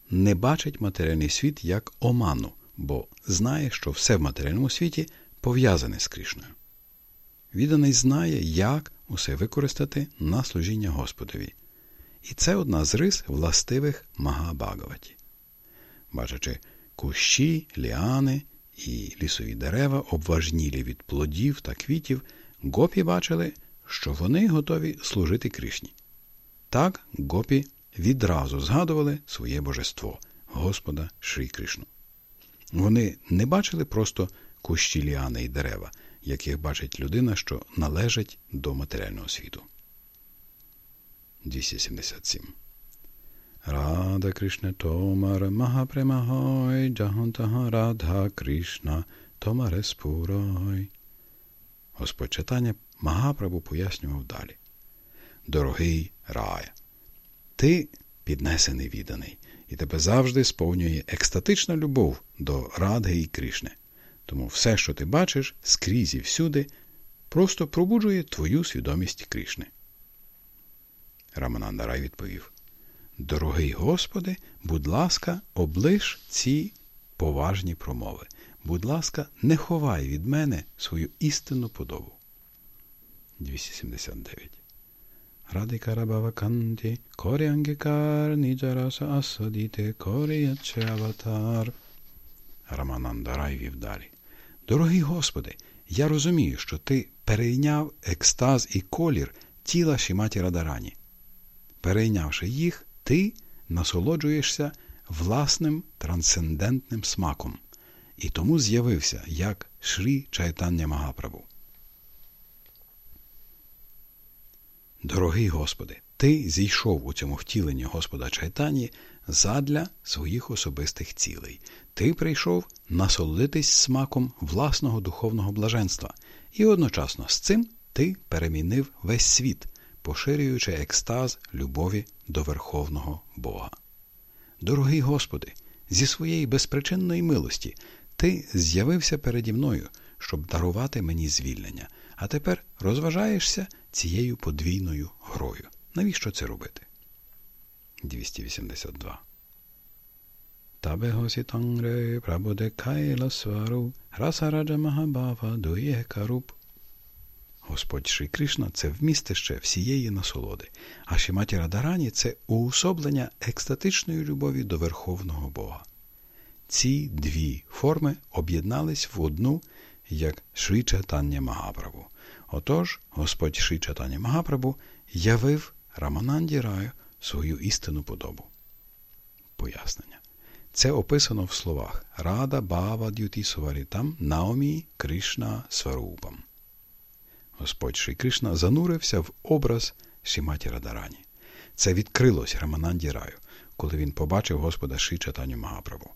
[SPEAKER 2] не бачить матеріальний світ як оману, бо знає, що все в матеріальному світі пов'язане з Кришною. Відданий знає, як усе використати на служіння Господові. І це одна з рис властивих Магабагаваті. Бачачи кущі, ліани і лісові дерева, обважнілі від плодів та квітів, гопі бачили, що вони готові служити Кришні. Так гопі відразу згадували своє божество, Господа Шрі Кришну. Вони не бачили просто кущі ліани і дерева, яких бачить людина, що належить до матеріального світу. 277. Рада Кришна Томар Махапремахой Джахантага Радха Кришна Томаре Спурой. Господь читання Магапрабу пояснював далі. Дорогий рая, ти піднесений відданий, і тебе завжди сповнює екстатична любов до Радги і Кришни. Тому все, що ти бачиш, скрізь і всюди, просто пробуджує твою свідомість Кришни. Рамананда Рай відповів Дорогий Господи, будь ласка, облиш ці поважні промови. Будь ласка, не ховай від мене свою істинну подобу. 279. Радикарабава канті, коріангікар, ніджараса асадіте, коріяче аватар. Рамананда Рай далі. Дорогий Господи, я розумію, що ти перейняв екстаз і колір тіла Шіматі Радарані. Перейнявши їх, ти насолоджуєшся власним трансцендентним смаком і тому з'явився як Шрі Чайтання Магапрабу. Дорогий Господи, Ти зійшов у цьому втіленні Господа Чайтані задля своїх особистих цілей. Ти прийшов насолодитись смаком власного духовного блаженства, і одночасно з цим ти перемінив весь світ, поширюючи екстаз любові до Верховного Бога. Дорогий Господи, зі своєї безпричинної милості ти з'явився переді мною, щоб дарувати мені звільнення, а тепер розважаєшся цією подвійною грою. Навіщо це робити? 282. Табе госітангре прабуде кайла свару, расараджа Махабава дує каруб. Господь Шрі Кришна це вмістище всієї насолоди, а Шіматі Радарані це уособлення екстатичної любові до Верховного Бога. Ці дві форми об'єднались в одну як Шрі Чайтання Магапрабу. Отож, Господь Шрі Чайтання Магапрабу явив Рамананді Раю свою істинну подобу. Пояснення. Це описано в словах Рада Бава Дюті Суварітам Наомі Кришна Сварупам. Господь Шрі Кришна занурився в образ Шіматі Радарані. Це відкрилось Рамананді Раю, коли він побачив Господа Шрі Чатаню Магаправу.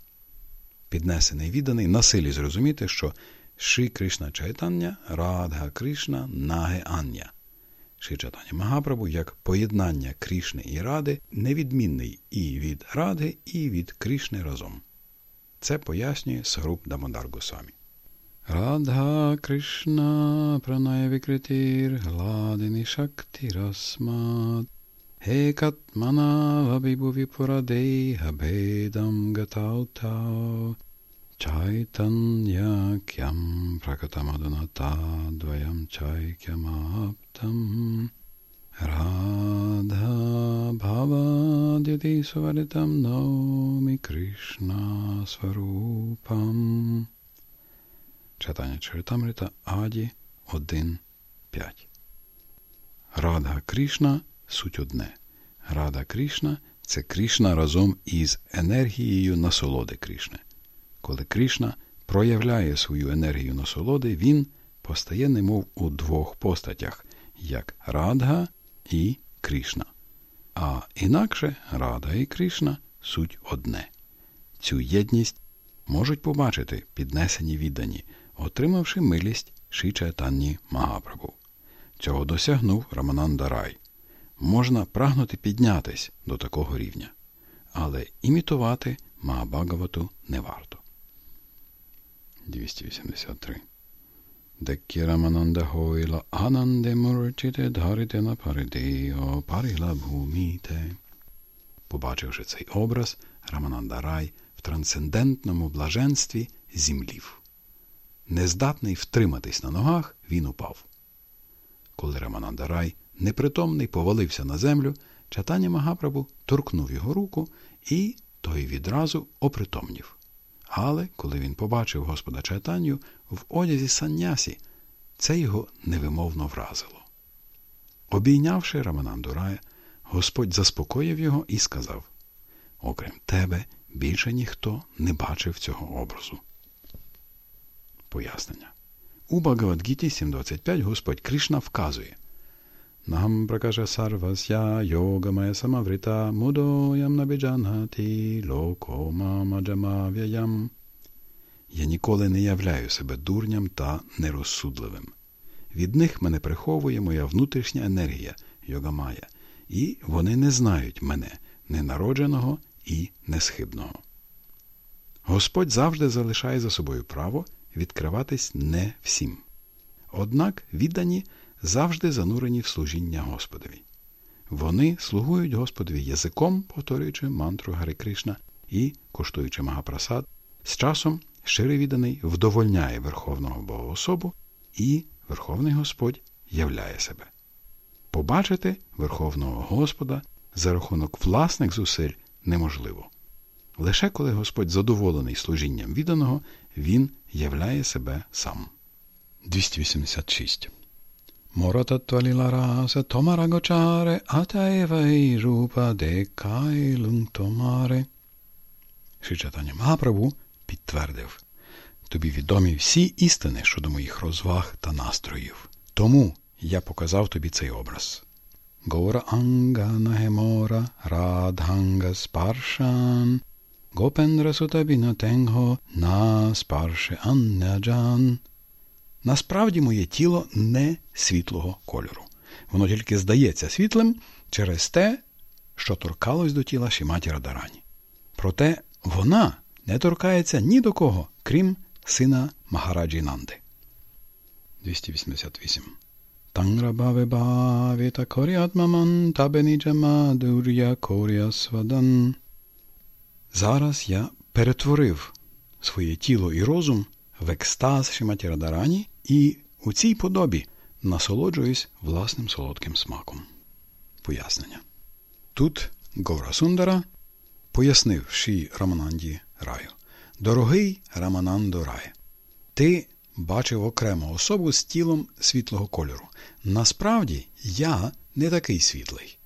[SPEAKER 2] Піднесений відданий на силі зрозуміти, що Шрі Кришна Чайтання, Радга Кришна, Наге Ання. Шрі Чайтання Магапрабу як поєднання Кришни і Ради невідмінний і від Радги, і від Кришни разом. Це пояснює Саруп Дамодар Госамі. Радha Krishna Pranaya Vikritir Hladini Shakti Rasmat Hekatmana Vabhibu Vipuradeha Bedam Gatautau Chaitanya Kyam Prakatamadunata Dvayam Chaikyamaptam Radha Bhavadyati Svaritam Naumi Krishna Svarupam Читання Чаритамрита Аді 1.5. Радга Крішна суть одне. Рада Крішна це Крішна разом із енергією насолоди Крішни. Коли Крішна проявляє свою енергію насолоди, він постає немов у двох постатях, як Радга і Крішна. А інакше Рада і Крішна суть одне. Цю єдність можуть побачити піднесені віддані отримавши милість Шичайтанні Магапрабу. Цього досягнув Рамананда Рай. Можна прагнути піднятись до такого рівня, але імітувати Магабагавату не варто. 283. Деккі Рамананда Гойла Ананде Мурчите Дгарите на Паридео Парила Бхуміте. Побачивши цей образ, Рамананда Рай в трансцендентному блаженстві зімлів. Нездатний втриматись на ногах, він упав. Коли Раманандарай, непритомний, повалився на землю, чатання Магапрабу торкнув його руку, і той відразу опритомнів. Але коли він побачив Господа Чайтаню в одязі саннясі, це його невимовно вразило. Обійнявши Раманандурая, Господь заспокоїв його і сказав Окрім тебе, більше ніхто не бачив цього образу пояснення. У Багавадгіті 7.25 Господь Кришна вказує Нагам пракаша сарвасya йогамая самаврита мудоям набіджанхати локо мамаджамав'ям. Я ніколи не являю себе дурням та нерозсудливим. Від них мене приховує моя внутрішня енергія йогамая, і вони не знають мене, ненародженого і несхибного. Господь завжди залишає за собою право відкриватись не всім. Однак віддані завжди занурені в служіння Господові. Вони слугують Господові язиком, повторюючи мантру Гари Кришна і, коштуючи Магапрасад, з часом щирий відданий вдовольняє Верховного Богоособу, і Верховний Господь являє себе. Побачити Верховного Господа за рахунок власних зусиль неможливо. Лише коли Господь задоволений служінням відданого, Він являє себе сам. 286. Морататвалілараса томарагочаре атаевай рупа декай лунтомаре. Шичатаня Магапрабу підтвердив Тобі відомі всі істини щодо моїх розваг та настроїв. Тому я показав тобі цей образ. Гора Анга Нагемора Радганга Спаршан Гопендра Сутабіна Тенго на Спарше. Насправді моє тіло не світлого кольору. Воно тільки здається світлим через те, що торкалось до тіла Шіматі Радарані. Проте вона не торкається ні до кого, крім сина Магараджі Нанди. 288. Тангра баве бавіта коріатмаман табеніджама дур'я корія свадан. Зараз я перетворив своє тіло і розум в екстаз Шиматі Радарані і у цій подобі насолоджуюсь власним солодким смаком. Пояснення. Тут Гора Сундара пояснив Ші Рамананді Раю. Дорогий Раманандо Рай, ти бачив окрему особу з тілом світлого кольору. Насправді я не такий світлий.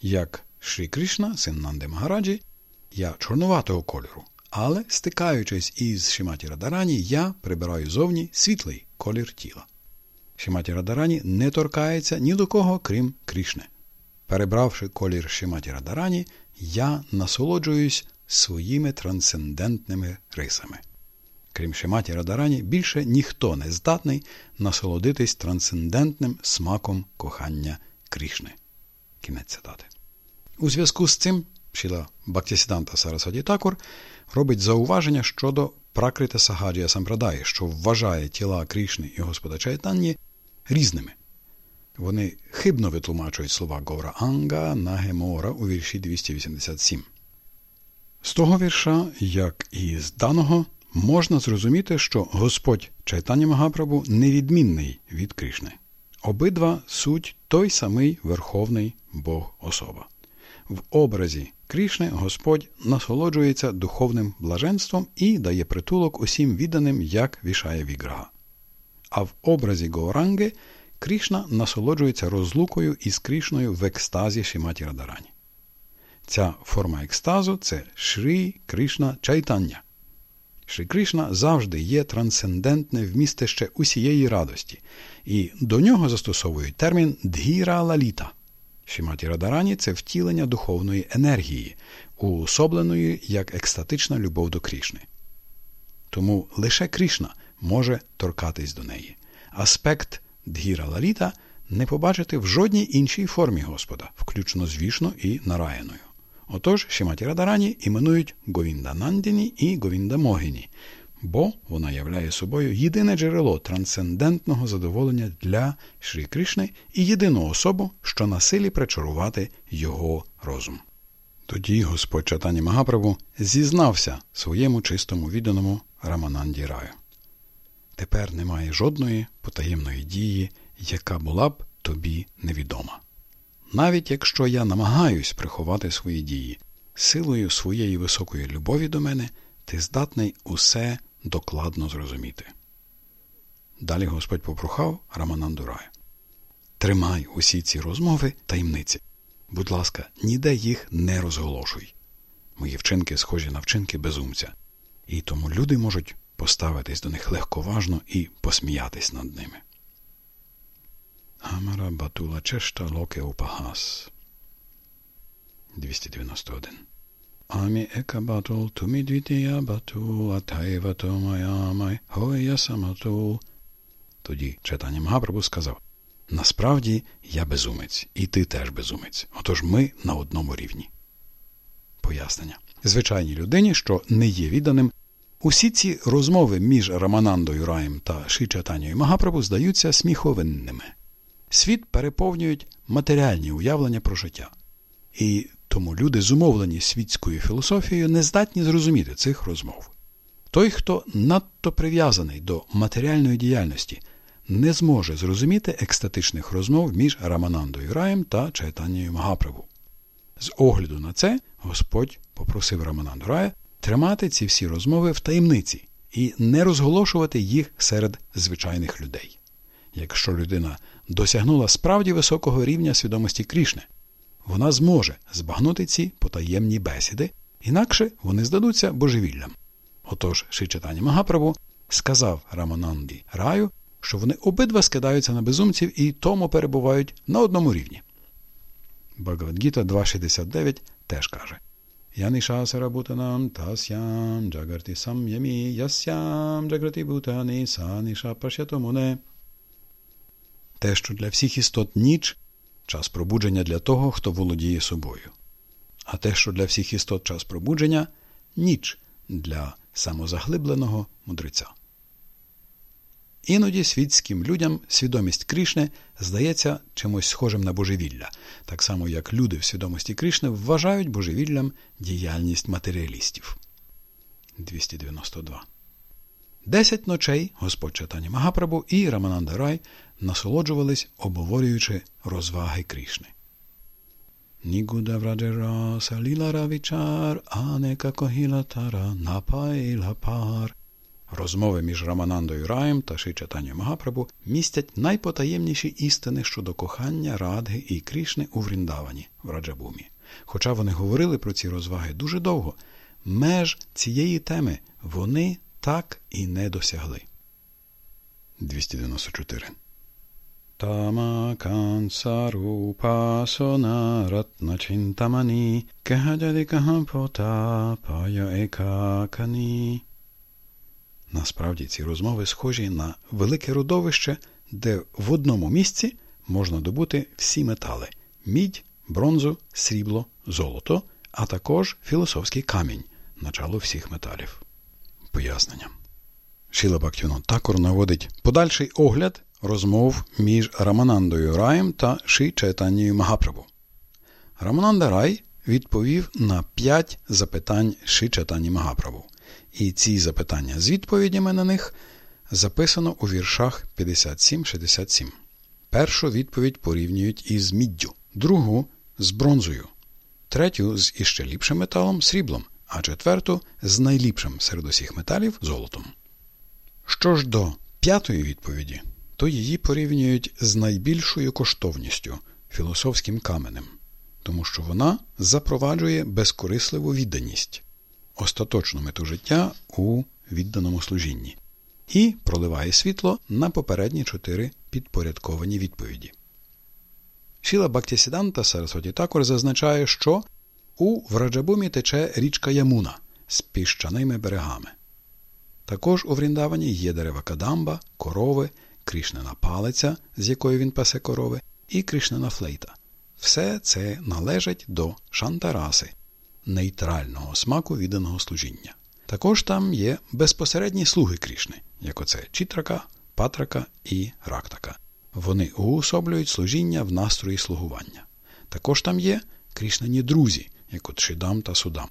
[SPEAKER 2] Як Шрі Кришна, син Нанди Магараджі, я чорнуватого кольору, але, стикаючись із Шиматі Радарані, я прибираю зовні світлий колір тіла. Шиматі Радарані не торкається ні до кого, крім Крішни. Перебравши колір Шиматі Радарані, я насолоджуюсь своїми трансцендентними рисами. Крім Шиматі Радарані, більше ніхто не здатний насолодитись трансцендентним смаком кохання Крішни. Кінець цитати. У зв'язку з цим Шіла Бактісіданта Сарасваді Такур робить зауваження щодо Пракрита Сагаджія Сампрадаї, що вважає тіла Крішни і Господа Чайтанні різними. Вони хибно витлумачують слова Гора Анга Нагемора у вірші 287. З того вірша, як і з даного, можна зрозуміти, що Господь Чайтані Магапрабу невідмінний від Кришни. Обидва суть той самий Верховний Бог особа. В образі Крішни Господь насолоджується духовним блаженством і дає притулок усім відданим, як вішає віграга. А в образі Гоуранги Крішна насолоджується розлукою із Крішною в екстазі Шиматі Радарані. Ця форма екстазу це Шрі Кришна Чайтання. Шрі Кришна завжди є трансцендентне вмістище усієї радості, і до нього застосовують термін Дгіра Лаліта. Шіматі Радарані це втілення духовної енергії, уособленої як екстатична любов до Крішни. Тому лише Крішна може торкатись до неї. Аспект Дгіра Лаліта не побачити в жодній іншій формі Господа, включно з Вішну і Нараяною. Отож, Шиматі Радарані іменують Говінда Нандіні і Говінда Могіні, бо вона являє собою єдине джерело трансцендентного задоволення для Шрі Кришни і єдину особу, що на силі причарувати його розум. Тоді Господь Чатані Магаправу зізнався своєму чистому відданому Рамананді Раю. Тепер немає жодної потаємної дії, яка була б тобі невідома. Навіть якщо я намагаюсь приховати свої дії, силою своєї високої любові до мене ти здатний усе докладно зрозуміти. Далі Господь попрохав Раманандурая. Тримай усі ці розмови в таємниці. Будь ласка, ніде їх не розголошуй. Мої вчинки схожі на вчинки безумця, і тому люди можуть поставитись до них легковажно і посміятись над ними. Амара Батула Чешта Локе упагаса 291 Тумі двітія батула атаева томая амая хоя саматула. Тоді читання Магапрабу сказав Насправді я безумець, і ти теж безумець. Отож ми на одному рівні. Пояснення. Звичайній людині, що не є відданим, усі ці розмови між Раманандою Раєм та Шичатанію Магапрабу здаються сміховинними. Світ переповнюють матеріальні уявлення про життя. І тому люди, зумовлені світською філософією, не здатні зрозуміти цих розмов. Той, хто надто прив'язаний до матеріальної діяльності, не зможе зрозуміти екстатичних розмов між Раманандою Раєм та Чайтанією Магаправу. З огляду на це Господь попросив Рамананду Рая тримати ці всі розмови в таємниці і не розголошувати їх серед звичайних людей. Якщо людина досягнула справді високого рівня свідомості Крішни, вона зможе збагнути ці потаємні бесіди Інакше вони здадуться божевіллям. Отож, Шичатані Магапрабу сказав Рамананді Раю, що вони обидва скидаються на безумців і тому перебувають на одному рівні. Багавадгіта 2.69 теж каже Янишасара Бутанам Тасям Джагарти Сам'ямі Ясям Джаграти Бутани Саниша Пашятомуне. Те, що для всіх істот ніч час пробудження для того, хто володіє собою. А те, що для всіх істот час пробудження ніч для самозаглибленого мудреця. Іноді світським людям свідомість Кришни здається чимось схожим на божевілля, так само як люди в свідомості Кришни вважають божевіллям діяльність матеріалістів. 292. Десять ночей Господь Чатані Магапрабу і Рамананда Рай насолоджувались, обговорюючи розваги Кришни. Нігуда враджераса лілара вічар, анека когіла тара, напайла пар. Розмови між Раманандою Раєм та Шичатанію Магапрабу містять найпотаємніші істини щодо кохання, радги і Крішни у Вріндавані в Раджабумі. Хоча вони говорили про ці розваги дуже довго, меж цієї теми вони так і не досягли. 294 Тамакансарупасона ратначинтамані кехаджадикахампота пая екакані Насправді ці розмови схожі на велике родовище, де в одному місці можна добути всі метали мідь, бронзу, срібло, золото, а також філософський камінь, начало всіх металів. Пояснення. Шіла Бактюно також наводить подальший огляд розмов між Раманандою Раєм та Ши Чайтанією Магапрабу. Рамананда Рай відповів на п'ять запитань Ши Чайтані Магапрабу. І ці запитання з відповідями на них записано у віршах 57-67. Першу відповідь порівнюють із міддю, другу з бронзою, третю з іще ліпшим металом сріблом, а четверту з найліпшим серед усіх металів золотом. Що ж до п'ятої відповіді, то її порівнюють з найбільшою коштовністю філософським каменем, тому що вона запроваджує безкорисливу відданість остаточну мету життя у відданому служінні і проливає світло на попередні чотири підпорядковані відповіді. Шіла Бактісіданта Сарасваті також зазначає, що у Враджабумі тече річка Ямуна з піщаними берегами. Також у Вріндавані є дерева Кадамба, корови, крішнена палиця, з якої він пасе корови, і крішнена флейта. Все це належить до Шантараси, нейтрального смаку відданого служіння. Також там є безпосередні слуги Крішни, як оце Чітрака, Патрака і Рактака. Вони уособлюють служіння в настрої слугування. Також там є крішнені друзі, як от Шидам та Судам,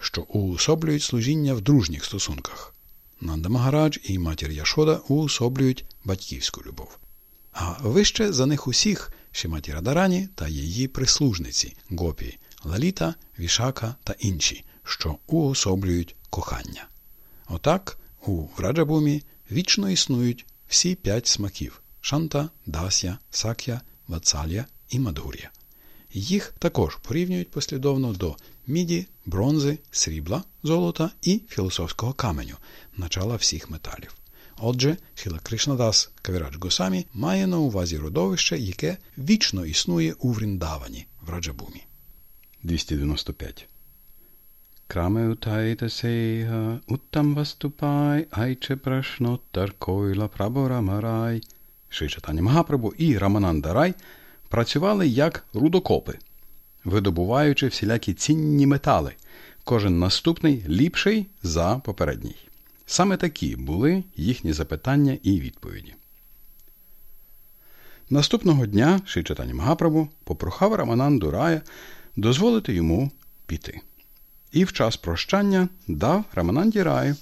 [SPEAKER 2] що уособлюють служіння в дружніх стосунках. Нанда Магарадж і матір Яшода уособлюють батьківську любов. А вище за них усіх Шиматі Радарані та її прислужниці Гопі, Лаліта, Вішака та інші, що уособлюють кохання. Отак у Раджабумі вічно існують всі п'ять смаків шанта, дася, сакя, вацалія і мадгур'я. Їх також порівнюють послідовно до міді, бронзи, срібла, золота і філософського каменю, начала всіх металів. Отже, Шіла Кришнадас Кавірадж Госамі має на увазі родовище, яке вічно існує у Вріндавані в Раджабумі.
[SPEAKER 1] 295. Краме уттам ваступай, айче прашноттар койла праборамарай. Шичатані Магапрабу і Рамананда Рай працювали як рудокопи, видобуваючи всілякі цінні метали, кожен наступний ліпший за попередній. Саме такі були їхні запитання і відповіді. Наступного дня Шичатані Магапрабу попрохав Рамананду Рая дозволити йому піти. І в час прощання дав Рамананді Раю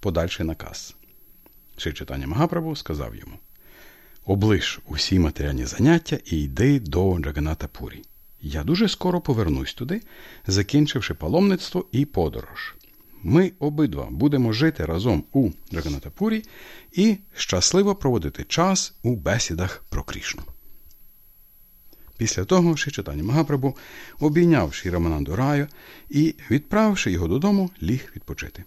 [SPEAKER 1] подальший наказ. Шичатані Магапрабу сказав йому Облиш усі матеріальні заняття і йди до Джаганата Пурі. Я дуже скоро повернусь туди, закінчивши паломництво і подорож. Ми обидва будемо жити разом у Джаганатапурі і щасливо проводити час у бесідах про Крішну. Після того Шичатані Магапрабу обійняв Шірамананду Раю і, відправивши його додому, ліг відпочити.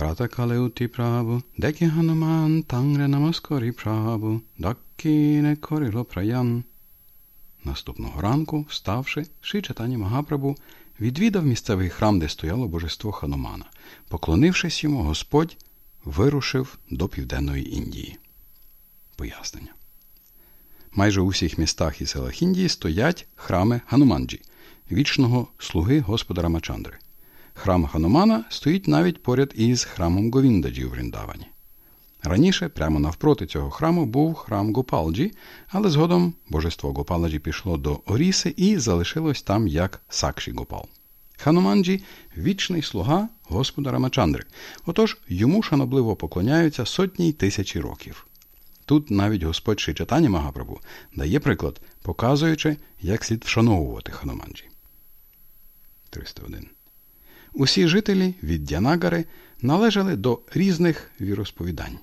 [SPEAKER 1] Пратакале уті праву, декі гануман, тангре намаскорі праву, даккіне коріло праян. Наступного ранку, вставши, Шичатані Магапрабу відвідав місцевий храм, де стояло божество Ханумана. Поклонившись йому, Господь вирушив до Південної Індії. Пояснення. Майже у всіх містах і селах Індії стоять храми Гануманджі, вічного слуги Господа Рамачандри. Храм Ханумана стоїть навіть поряд із храмом Говіндаджі у Вріндавані. Раніше, прямо навпроти цього храму, був храм Гопалджі, але згодом божество Гопаладжі пішло до Оріси і залишилось там як Сакші Гопал. Хануманджі вічний слуга Господа Рамачандри, отож йому шанобливо поклоняються сотні й тисячі років. Тут навіть Господь Шрі Чайтання Магапрабу дає приклад, показуючи, як слід вшановувати Хануманджі. 301. Усі жителі Відьянагари належали до різних віросповідань.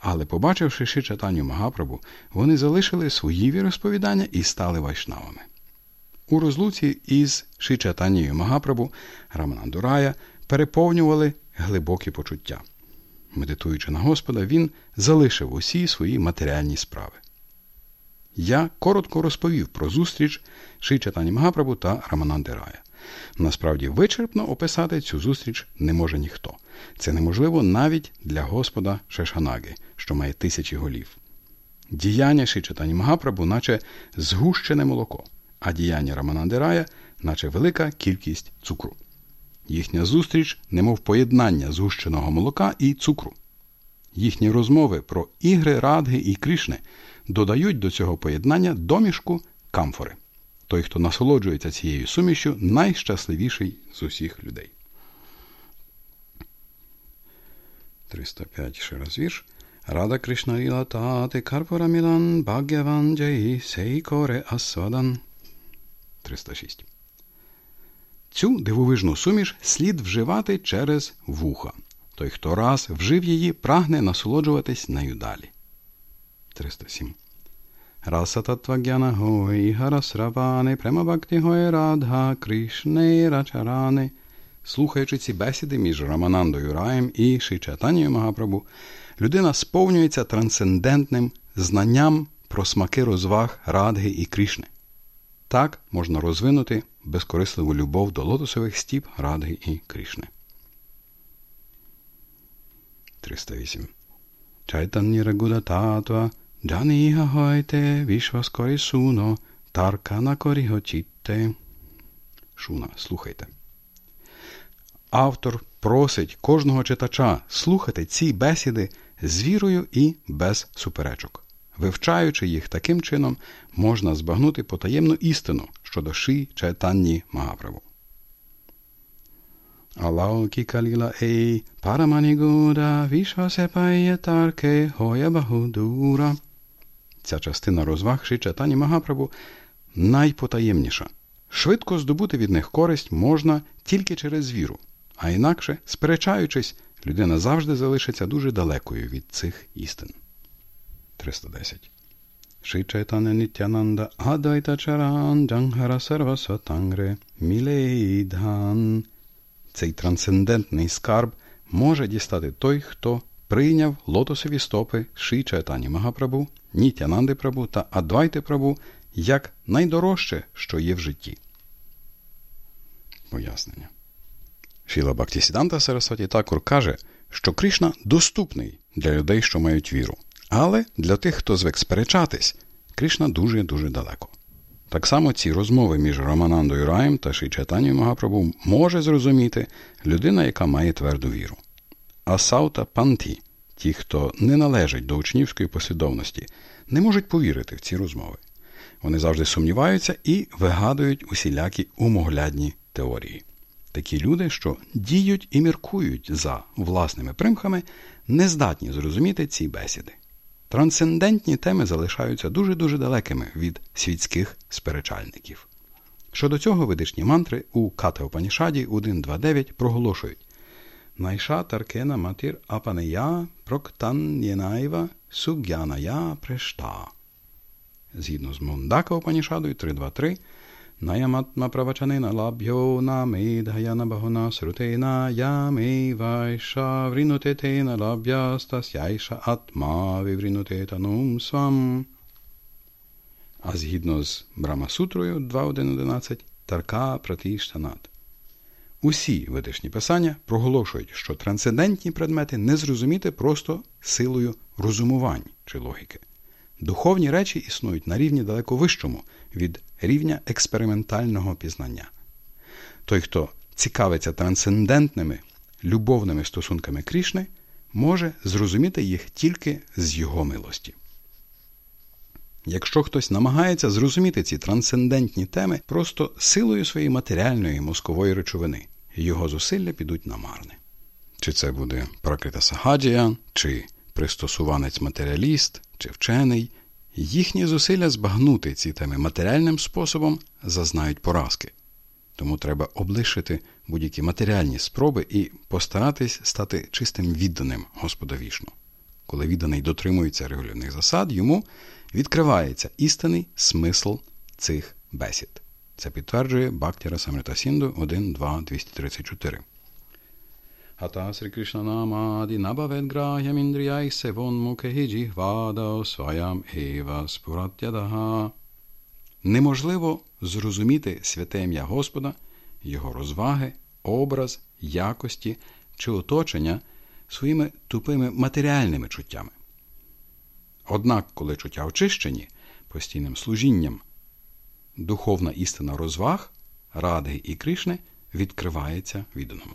[SPEAKER 1] Але, побачивши Шрі Чайтанью Магапрабу, вони залишили свої віросповідання і стали вайшнавами. У розлуці із Шичатанією Магапрабу Раманандурая переповнювали глибокі почуття. Медитуючи на Господа, він залишив усі свої матеріальні справи. Я коротко розповів про зустріч Шичатані Магапрабу та Раманандирая. Насправді, вичерпно описати цю зустріч не може ніхто. Це неможливо навіть для Господа Шешанаги, що має тисячі голів. Діяння Шичатані Магапрабу, наче згущене молоко, а діяння Раманандирая, наче велика кількість цукру. Їхня зустріч, немов поєднання згущеного молока і цукру. Їхні розмови про ігри, радги і крішни додають до цього поєднання домішку камфори. Той, хто насолоджується цією сумішю, найщасливіший з усіх людей. 305 ще раз вірш. Рада Кришна Ліла Тати Карпора Мілан Бхагяван Джей Сейкоре Асвадан. 306. Цю дивовижну суміш слід вживати через вуха. Той, хто раз вжив її, прагне насолоджуватись нею далі. 307. Rasa tattva gyana hoy harasravane, према бхакти hoy радха Кришне рачаране. Слухаючи ці бесіди між Раманандою Раєм і Шичатанією Магапрабу, людина сповнюється трансцендентним знанням про смаки розваг Радги і Крішни. Так можна розвинути безкорисливу любов до лотосових стіп Радги і Крішни. 308. Чайтанні Рагуда Татва Хойте вішваскорі суно, таркана коріго. Шуна, слухайте. Автор просить кожного читача слухати ці бесіди з вірою і без суперечок. Вивчаючи їх таким чином, можна збагнути потаємну істину щодо Ши Чайтанні Магаправу. Алауки каліла ей, параманігуда, вішвасепає тарке, хоя бахудура. Ця частина розваг Ши Чайтанні Магапрабу найпотаємніша. Швидко здобути від них користь можна тільки через віру. А інакше, сперечаючись, людина завжди залишиться дуже далекою від цих істин. 310. Ши Чайтане Нітянанда Адвайта Чаран Джангара Сарвасватангре Мілейдхан. Цей трансцендентний скарб може дістати той, хто прийняв лотосові стопи Ши Чайтані Магапрабу, Нітянанди Прабу та Адвайти Прабу як найдорожче, що є в житті. Пояснення. Шіла Бактісіданта Сарасваті Такур каже, що Кришна доступний для людей, що мають віру. Але для тих, хто звик сперечатись, Кришна дуже-дуже далеко. Так само ці розмови між Романандою Раєм та Шичатанією Магапрабу може зрозуміти людина, яка має тверду віру. А Саута Панті, ті, хто не належать до учнівської послідовності, не можуть повірити в ці розмови. Вони завжди сумніваються і вигадують усілякі умоглядні теорії. Такі люди, що діють і міркують за власними примхами, не здатні зрозуміти ці бесіди. Трансцендентні теми залишаються дуже-дуже далекими від світських сперечальників. Щодо цього ведичні мантри у Катеопанішаді 1.2.9 проголошують Таркена Матір Апанея Проктан Єнаєва Сугяная Прешта. згідно з Мундака Опанішадою 3.2.3, Наяматма правачанина лабьо намидгаяна багона срутена ями вайша врінутетена лаб'ястасяйша атма виврінутетанум свам. А згідно з Брамасутрою 2.1.11 Тарка Пратіштанат. Усі ведичні писання проголошують, що трансцендентні предмети не зрозуміти просто силою розумувань чи логіки. Духовні речі існують на рівні далеко вищому від рівня експериментального пізнання. Той, хто цікавиться трансцендентними любовними стосунками Крішни, може зрозуміти їх тільки з його милості. Якщо хтось намагається зрозуміти ці трансцендентні теми просто силою своєї матеріальної мозкової речовини, його зусилля підуть на марне. Чи це буде пракрита сагаджія, чи пристосуванець матеріаліст, чи вчений, їхні зусилля збагнути ці теми матеріальним способом зазнають поразки. Тому треба облишити будь-які матеріальні спроби і постаратись стати чистим відданим Господа вішну. Коли відданий дотримується регулярних засад, йому відкривається істинний смисл цих бесід. Це підтверджує Бактіра Самрита Сінду 1.2.234. Ата Срі Кришна Намаді Набавет Граям Індріяй Севон Мукехіджі Гвада Своям Ева Спуратядаха. Неможливо зрозуміти святе ім'я Господа, його розваги, образ, якості чи оточення своїми тупими матеріальними чуттями. Однак, коли чуття очищені постійним служінням, духовна істина розваг, Радги і Кришни відкривається відданому.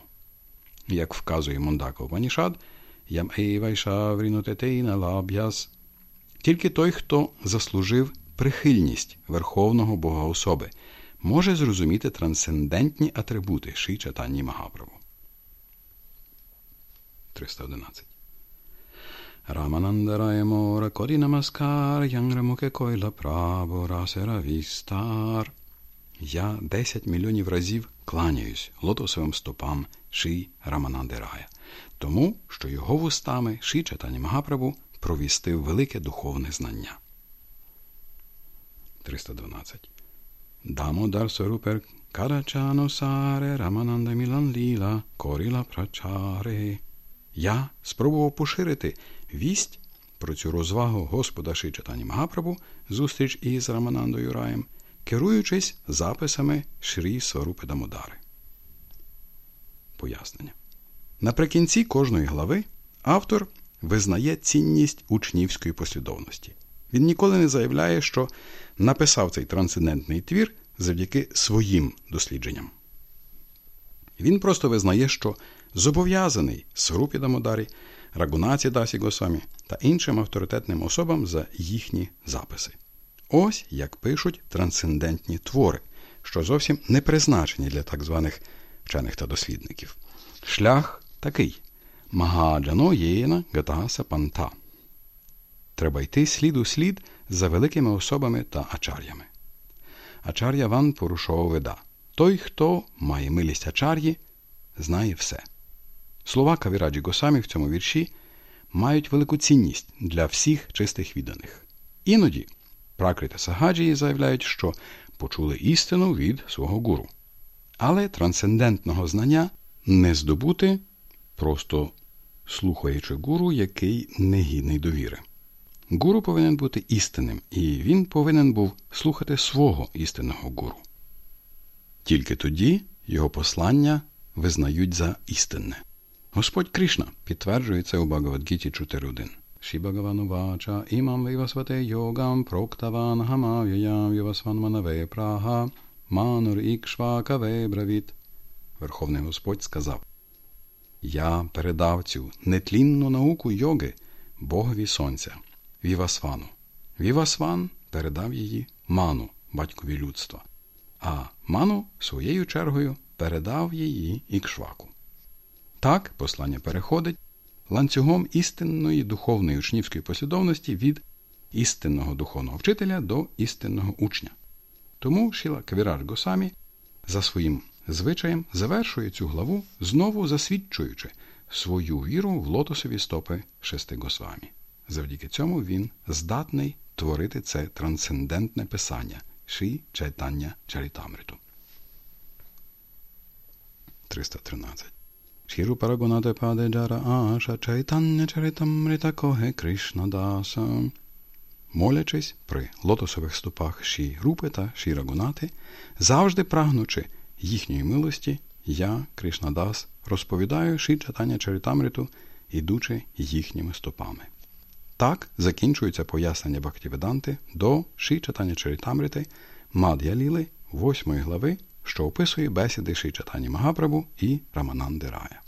[SPEAKER 1] Як вказує Мундака Панішад, ям лаб'яс. Тільки той, хто заслужив прихильність Верховного Бога особи, може зрозуміти трансцендентні атрибути Ши Чатанні Магаправу. 311 Раманандараймора Коді Намаскар Янграмуке Койла Право Расера Вістар. Я десять мільйонів разів кланяюсь лотосовим стопам Ши Раманандерая, тому що його вустами Ши Чатані Магапрабу провістив велике духовне знання. 312. Дамодар Сорупер Карачано Саре Рамананда Мілан Ліла Коріла Прачаре. Я спробував поширити вість про цю розвагу Господа Шичатані Магапрабу, зустріч із Раманандою Раєм, керуючись записами Шрі Сварупи Дамодари. Пояснення. Наприкінці кожної глави автор визнає цінність учнівської послідовності. Він ніколи не заявляє, що написав цей трансцендентний твір завдяки своїм дослідженням. Він просто визнає, що зобов'язаний Сварупі Дамодарі Рагунаці Дасі Госамі та іншим авторитетним особам за їхні записи. Ось як пишуть трансцендентні твори, що зовсім не призначені для так званих вчених та дослідників. Шлях такий Магаджано єна гатаса панта. Треба йти слід у слід за великими особами та ачар'ями. Ачар'я Ван Пурушова веда. Той, хто має милість ачар'ї, знає все. Слова Кавіраджі Госамі в цьому вірші мають велику цінність для всіх чистих відданих. Іноді пракрита Сагаджії заявляють, що почули істину від свого гуру. Але трансцендентного знання не здобути, просто слухаючи гуру, який не гідний довіри. Гуру повинен бути істинним, і він повинен був слухати свого істинного гуру. Тільки тоді його послання визнають за істинне. Господь Кришна підтверджує це у Багавадгіті 4.1. Шібагавану вача імам вивасвате йогам проктаван хамав'ям ювасван манаве прага манур ікшвакаве бравіт. Верховний Господь сказав Я передав цю нетлінну науку йоги Богові Сонця, Вівасвану. Вівасван передав її ману, батькові людства, а ману своєю чергою передав її ікшваку. Так, послання переходить ланцюгом істинної духовної учнівської послідовності від істинного духовного вчителя до істинного учня. Тому Шіла Кавіраж Госамі за своїм звичаєм завершує цю главу, знову засвідчуючи свою віру в лотосові стопи шести Госвамі. Завдяки цьому він здатний творити це трансцендентне писання Ші Чайтання Чарітамриту. 313. Шіру Парагонате Паде Джара Аша Чайтання Чарітамрита Коге Кришна Даса. Молячись при лотосових стопах Ші Рупи та Ші Рагунати, завжди прагнучи їхньої милості, я, Кришнадас, розповідаю Ші Чайтання Чарітамриту, ідучи їхніми стопами. Так закінчується пояснення Бхактіведанти до Ші Чайтання Чарітамрити Мад'я Ліли, 8 глави, що описує бесіди Шичатані Магапрабу і Рамананди Рая.